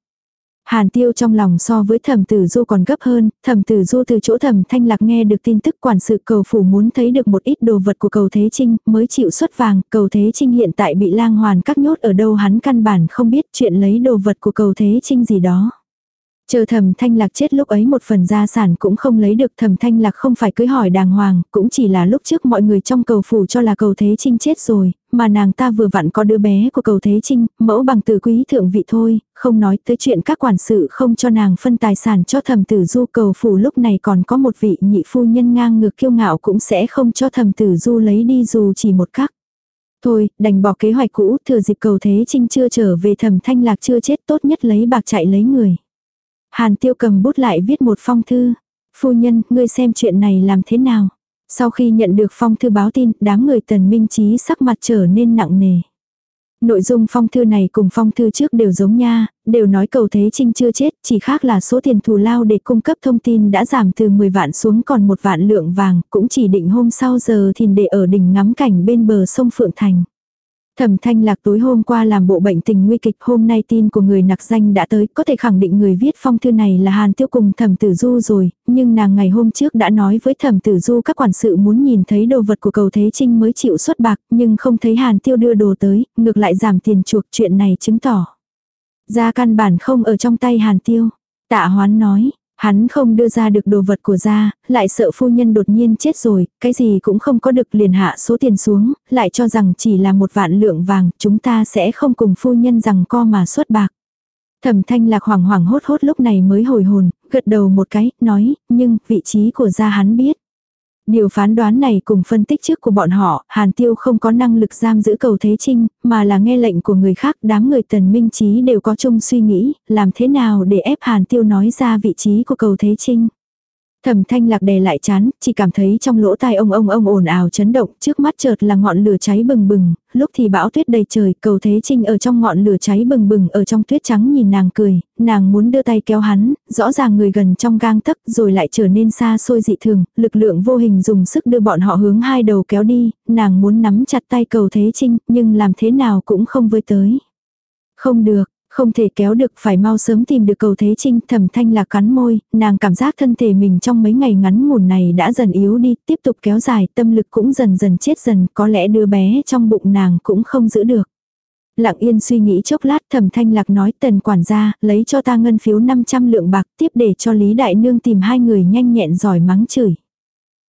Hàn tiêu trong lòng so với thẩm tử du còn gấp hơn, thẩm tử du từ chỗ thẩm thanh lạc nghe được tin tức quản sự cầu phủ muốn thấy được một ít đồ vật của cầu Thế Trinh mới chịu xuất vàng, cầu Thế Trinh hiện tại bị lang hoàn các nhốt ở đâu hắn căn bản không biết chuyện lấy đồ vật của cầu Thế Trinh gì đó. Chờ thầm thanh lạc chết lúc ấy một phần gia sản cũng không lấy được thầm thanh lạc không phải cưới hỏi đàng hoàng, cũng chỉ là lúc trước mọi người trong cầu phủ cho là cầu thế trinh chết rồi, mà nàng ta vừa vặn có đứa bé của cầu thế trinh, mẫu bằng từ quý thượng vị thôi, không nói tới chuyện các quản sự không cho nàng phân tài sản cho thầm tử du cầu phủ lúc này còn có một vị nhị phu nhân ngang ngược kiêu ngạo cũng sẽ không cho thầm tử du lấy đi dù chỉ một khắc. Thôi, đành bỏ kế hoạch cũ, thừa dịp cầu thế trinh chưa trở về thầm thanh lạc chưa chết tốt nhất lấy bạc chạy lấy người. Hàn tiêu cầm bút lại viết một phong thư. Phu nhân, ngươi xem chuyện này làm thế nào? Sau khi nhận được phong thư báo tin, đám người tần minh trí sắc mặt trở nên nặng nề. Nội dung phong thư này cùng phong thư trước đều giống nha, đều nói cầu Thế Trinh chưa chết, chỉ khác là số tiền thù lao để cung cấp thông tin đã giảm từ 10 vạn xuống còn một vạn lượng vàng, cũng chỉ định hôm sau giờ thìn để ở đỉnh ngắm cảnh bên bờ sông Phượng Thành. Thẩm thanh lạc tối hôm qua làm bộ bệnh tình nguy kịch hôm nay tin của người nặc danh đã tới có thể khẳng định người viết phong thư này là Hàn Tiêu cùng thẩm tử du rồi, nhưng nàng ngày hôm trước đã nói với thẩm tử du các quản sự muốn nhìn thấy đồ vật của cầu Thế Trinh mới chịu xuất bạc nhưng không thấy Hàn Tiêu đưa đồ tới, ngược lại giảm tiền chuộc chuyện này chứng tỏ. Ra căn bản không ở trong tay Hàn Tiêu. Tạ hoán nói, Hắn không đưa ra được đồ vật của gia, lại sợ phu nhân đột nhiên chết rồi, cái gì cũng không có được liền hạ số tiền xuống, lại cho rằng chỉ là một vạn lượng vàng, chúng ta sẽ không cùng phu nhân rằng co mà xuất bạc. Thẩm thanh lạc hoảng hoảng hốt hốt lúc này mới hồi hồn, gật đầu một cái, nói, nhưng vị trí của gia hắn biết. Điều phán đoán này cùng phân tích trước của bọn họ, Hàn Tiêu không có năng lực giam giữ cầu Thế Trinh, mà là nghe lệnh của người khác, đám người tần minh trí đều có chung suy nghĩ, làm thế nào để ép Hàn Tiêu nói ra vị trí của cầu Thế Trinh. Thẩm thanh lạc đè lại chán, chỉ cảm thấy trong lỗ tai ông ông ông ồn ào chấn động, trước mắt chợt là ngọn lửa cháy bừng bừng, lúc thì bão tuyết đầy trời, cầu thế trinh ở trong ngọn lửa cháy bừng bừng ở trong tuyết trắng nhìn nàng cười, nàng muốn đưa tay kéo hắn, rõ ràng người gần trong gang tấc rồi lại trở nên xa xôi dị thường, lực lượng vô hình dùng sức đưa bọn họ hướng hai đầu kéo đi, nàng muốn nắm chặt tay cầu thế trinh, nhưng làm thế nào cũng không với tới. Không được, không thể kéo được phải mau sớm tìm được cầu thế trinh thẩm thanh là cắn môi, nàng cảm giác thân thể mình trong mấy ngày ngắn ngủn này đã dần yếu đi, tiếp tục kéo dài, tâm lực cũng dần dần chết dần, có lẽ đứa bé trong bụng nàng cũng không giữ được. Lặng yên suy nghĩ chốc lát thẩm thanh lạc nói tần quản gia, lấy cho ta ngân phiếu 500 lượng bạc tiếp để cho Lý Đại Nương tìm hai người nhanh nhẹn giỏi mắng chửi.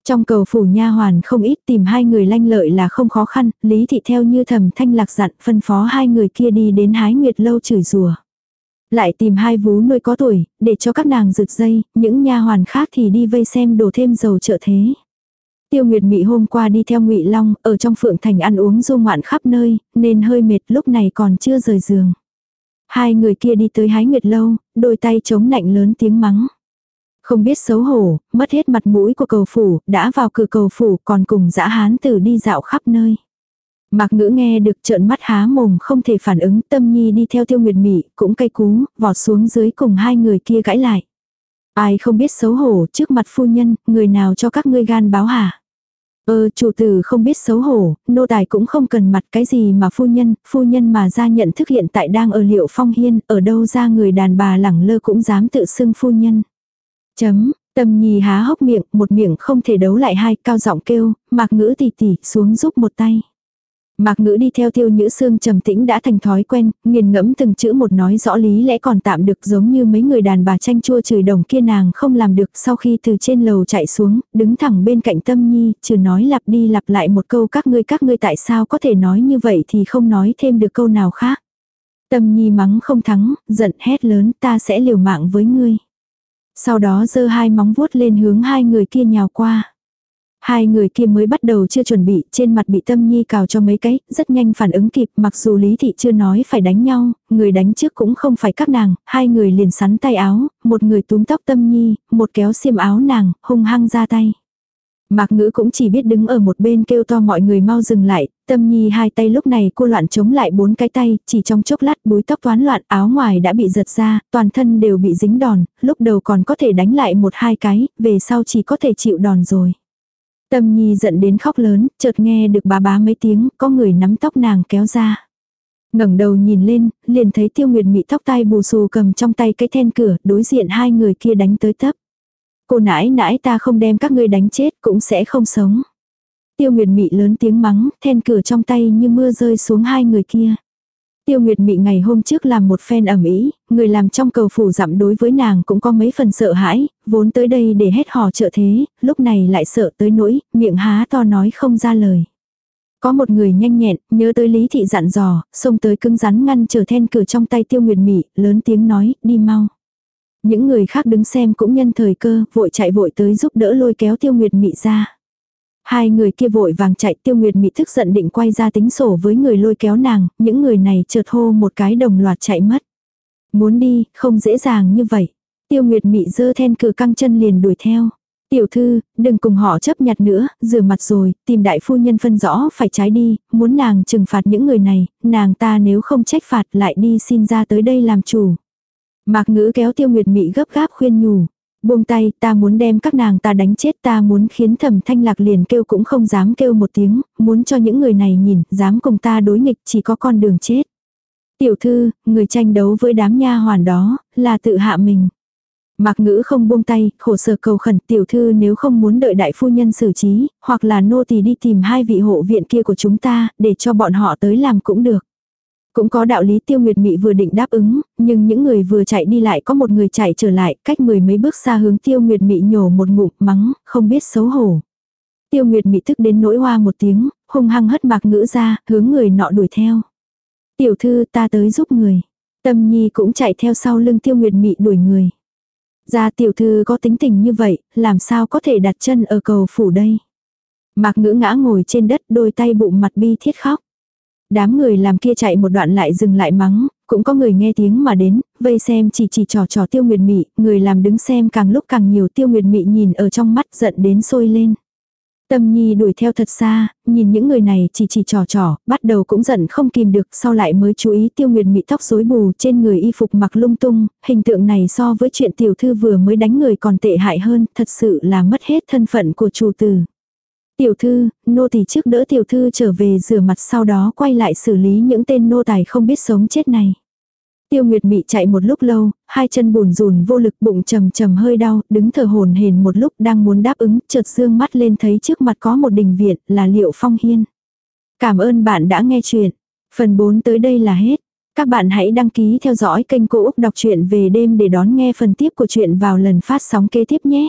Trong cầu phủ nha hoàn không ít tìm hai người lanh lợi là không khó khăn, Lý Thị theo như thầm thanh lạc dặn phân phó hai người kia đi đến hái nguyệt lâu chửi rùa. Lại tìm hai vú nuôi có tuổi, để cho các nàng rực dây, những nha hoàn khác thì đi vây xem đổ thêm dầu trợ thế. Tiêu Nguyệt Mị hôm qua đi theo Ngụy Long, ở trong phượng thành ăn uống du ngoạn khắp nơi, nên hơi mệt lúc này còn chưa rời giường. Hai người kia đi tới hái nguyệt lâu, đôi tay chống nạnh lớn tiếng mắng. Không biết xấu hổ, mất hết mặt mũi của cầu phủ, đã vào cửa cầu phủ còn cùng dã hán tử đi dạo khắp nơi. Mạc ngữ nghe được trợn mắt há mồm không thể phản ứng tâm nhi đi theo tiêu nguyệt mị cũng cay cú, vọt xuống dưới cùng hai người kia gãi lại. Ai không biết xấu hổ trước mặt phu nhân, người nào cho các ngươi gan báo hả? Ơ chủ tử không biết xấu hổ, nô tài cũng không cần mặt cái gì mà phu nhân, phu nhân mà ra nhận thức hiện tại đang ở liệu phong hiên, ở đâu ra người đàn bà lẳng lơ cũng dám tự xưng phu nhân. Chấm, tâm nhi há hốc miệng, một miệng không thể đấu lại hai, cao giọng kêu, mạc ngữ tỉ tỉ, xuống giúp một tay. Mạc ngữ đi theo tiêu nhữ xương trầm tĩnh đã thành thói quen, nghiền ngẫm từng chữ một nói rõ lý lẽ còn tạm được giống như mấy người đàn bà tranh chua chửi đồng kia nàng không làm được sau khi từ trên lầu chạy xuống, đứng thẳng bên cạnh tâm nhi, trừ nói lặp đi lặp lại một câu các ngươi các ngươi tại sao có thể nói như vậy thì không nói thêm được câu nào khác. Tâm nhi mắng không thắng, giận hét lớn ta sẽ liều mạng với ngươi. Sau đó giơ hai móng vuốt lên hướng hai người kia nhào qua. Hai người kia mới bắt đầu chưa chuẩn bị, trên mặt bị tâm nhi cào cho mấy cái, rất nhanh phản ứng kịp, mặc dù lý thị chưa nói phải đánh nhau, người đánh trước cũng không phải các nàng, hai người liền sắn tay áo, một người túm tóc tâm nhi, một kéo xiêm áo nàng, hung hăng ra tay. Mạc ngữ cũng chỉ biết đứng ở một bên kêu to mọi người mau dừng lại, tâm nhi hai tay lúc này cô loạn chống lại bốn cái tay, chỉ trong chốc lát búi tóc toán loạn áo ngoài đã bị giật ra, toàn thân đều bị dính đòn, lúc đầu còn có thể đánh lại một hai cái, về sau chỉ có thể chịu đòn rồi. Tâm nhi giận đến khóc lớn, chợt nghe được bà bá mấy tiếng, có người nắm tóc nàng kéo ra. ngẩng đầu nhìn lên, liền thấy tiêu nguyệt mị tóc tai bù xù cầm trong tay cái then cửa, đối diện hai người kia đánh tới tấp. Cô nãi nãi ta không đem các ngươi đánh chết cũng sẽ không sống. Tiêu nguyệt mị lớn tiếng mắng, then cửa trong tay như mưa rơi xuống hai người kia. Tiêu Nguyệt Mị ngày hôm trước làm một phen ẩm ý, người làm trong cầu phủ dặm đối với nàng cũng có mấy phần sợ hãi, vốn tới đây để hết hò trợ thế, lúc này lại sợ tới nỗi, miệng há to nói không ra lời. Có một người nhanh nhẹn, nhớ tới Lý Thị dặn dò, xông tới cứng rắn ngăn trở then cửa trong tay Tiêu Nguyệt Mị, lớn tiếng nói, đi mau. Những người khác đứng xem cũng nhân thời cơ, vội chạy vội tới giúp đỡ lôi kéo Tiêu Nguyệt Mị ra. Hai người kia vội vàng chạy tiêu nguyệt mị thức giận định quay ra tính sổ với người lôi kéo nàng, những người này chợt hô một cái đồng loạt chạy mất. Muốn đi, không dễ dàng như vậy. Tiêu nguyệt mị dơ then cử căng chân liền đuổi theo. Tiểu thư, đừng cùng họ chấp nhặt nữa, rửa mặt rồi, tìm đại phu nhân phân rõ phải trái đi, muốn nàng trừng phạt những người này, nàng ta nếu không trách phạt lại đi xin ra tới đây làm chủ. Mạc ngữ kéo tiêu nguyệt mị gấp gáp khuyên nhủ. Buông tay, ta muốn đem các nàng ta đánh chết ta muốn khiến thẩm thanh lạc liền kêu cũng không dám kêu một tiếng, muốn cho những người này nhìn, dám cùng ta đối nghịch chỉ có con đường chết. Tiểu thư, người tranh đấu với đám nha hoàn đó, là tự hạ mình. Mạc ngữ không buông tay, khổ sở cầu khẩn tiểu thư nếu không muốn đợi đại phu nhân xử trí, hoặc là nô tỳ đi tìm hai vị hộ viện kia của chúng ta, để cho bọn họ tới làm cũng được. Cũng có đạo lý tiêu nguyệt mị vừa định đáp ứng, nhưng những người vừa chạy đi lại có một người chạy trở lại, cách mười mấy bước xa hướng tiêu nguyệt mị nhổ một ngụm mắng, không biết xấu hổ. Tiêu nguyệt mị thức đến nỗi hoa một tiếng, hung hăng hất mạc ngữ ra, hướng người nọ đuổi theo. Tiểu thư ta tới giúp người. Tâm nhi cũng chạy theo sau lưng tiêu nguyệt mị đuổi người. Ra tiểu thư có tính tình như vậy, làm sao có thể đặt chân ở cầu phủ đây. Mạc ngữ ngã ngồi trên đất đôi tay bụng mặt bi thiết khóc. Đám người làm kia chạy một đoạn lại dừng lại mắng, cũng có người nghe tiếng mà đến, vây xem chỉ chỉ trò trò tiêu nguyệt mị, người làm đứng xem càng lúc càng nhiều tiêu nguyệt mị nhìn ở trong mắt giận đến sôi lên. Tâm nhi đuổi theo thật xa, nhìn những người này chỉ chỉ trò trò, bắt đầu cũng giận không kìm được, sau lại mới chú ý tiêu nguyệt mị tóc rối bù trên người y phục mặc lung tung, hình tượng này so với chuyện tiểu thư vừa mới đánh người còn tệ hại hơn, thật sự là mất hết thân phận của chủ tử. Tiểu thư, nô tỳ trước đỡ tiểu thư trở về rửa mặt sau đó quay lại xử lý những tên nô tài không biết sống chết này. Tiêu Nguyệt Mị chạy một lúc lâu, hai chân bùn rùn vô lực bụng trầm trầm hơi đau, đứng thở hồn hền một lúc đang muốn đáp ứng, chợt dương mắt lên thấy trước mặt có một đình viện, là Liệu Phong Hiên. Cảm ơn bạn đã nghe chuyện. Phần 4 tới đây là hết. Các bạn hãy đăng ký theo dõi kênh Cô Úc Đọc truyện về đêm để đón nghe phần tiếp của chuyện vào lần phát sóng kế tiếp nhé.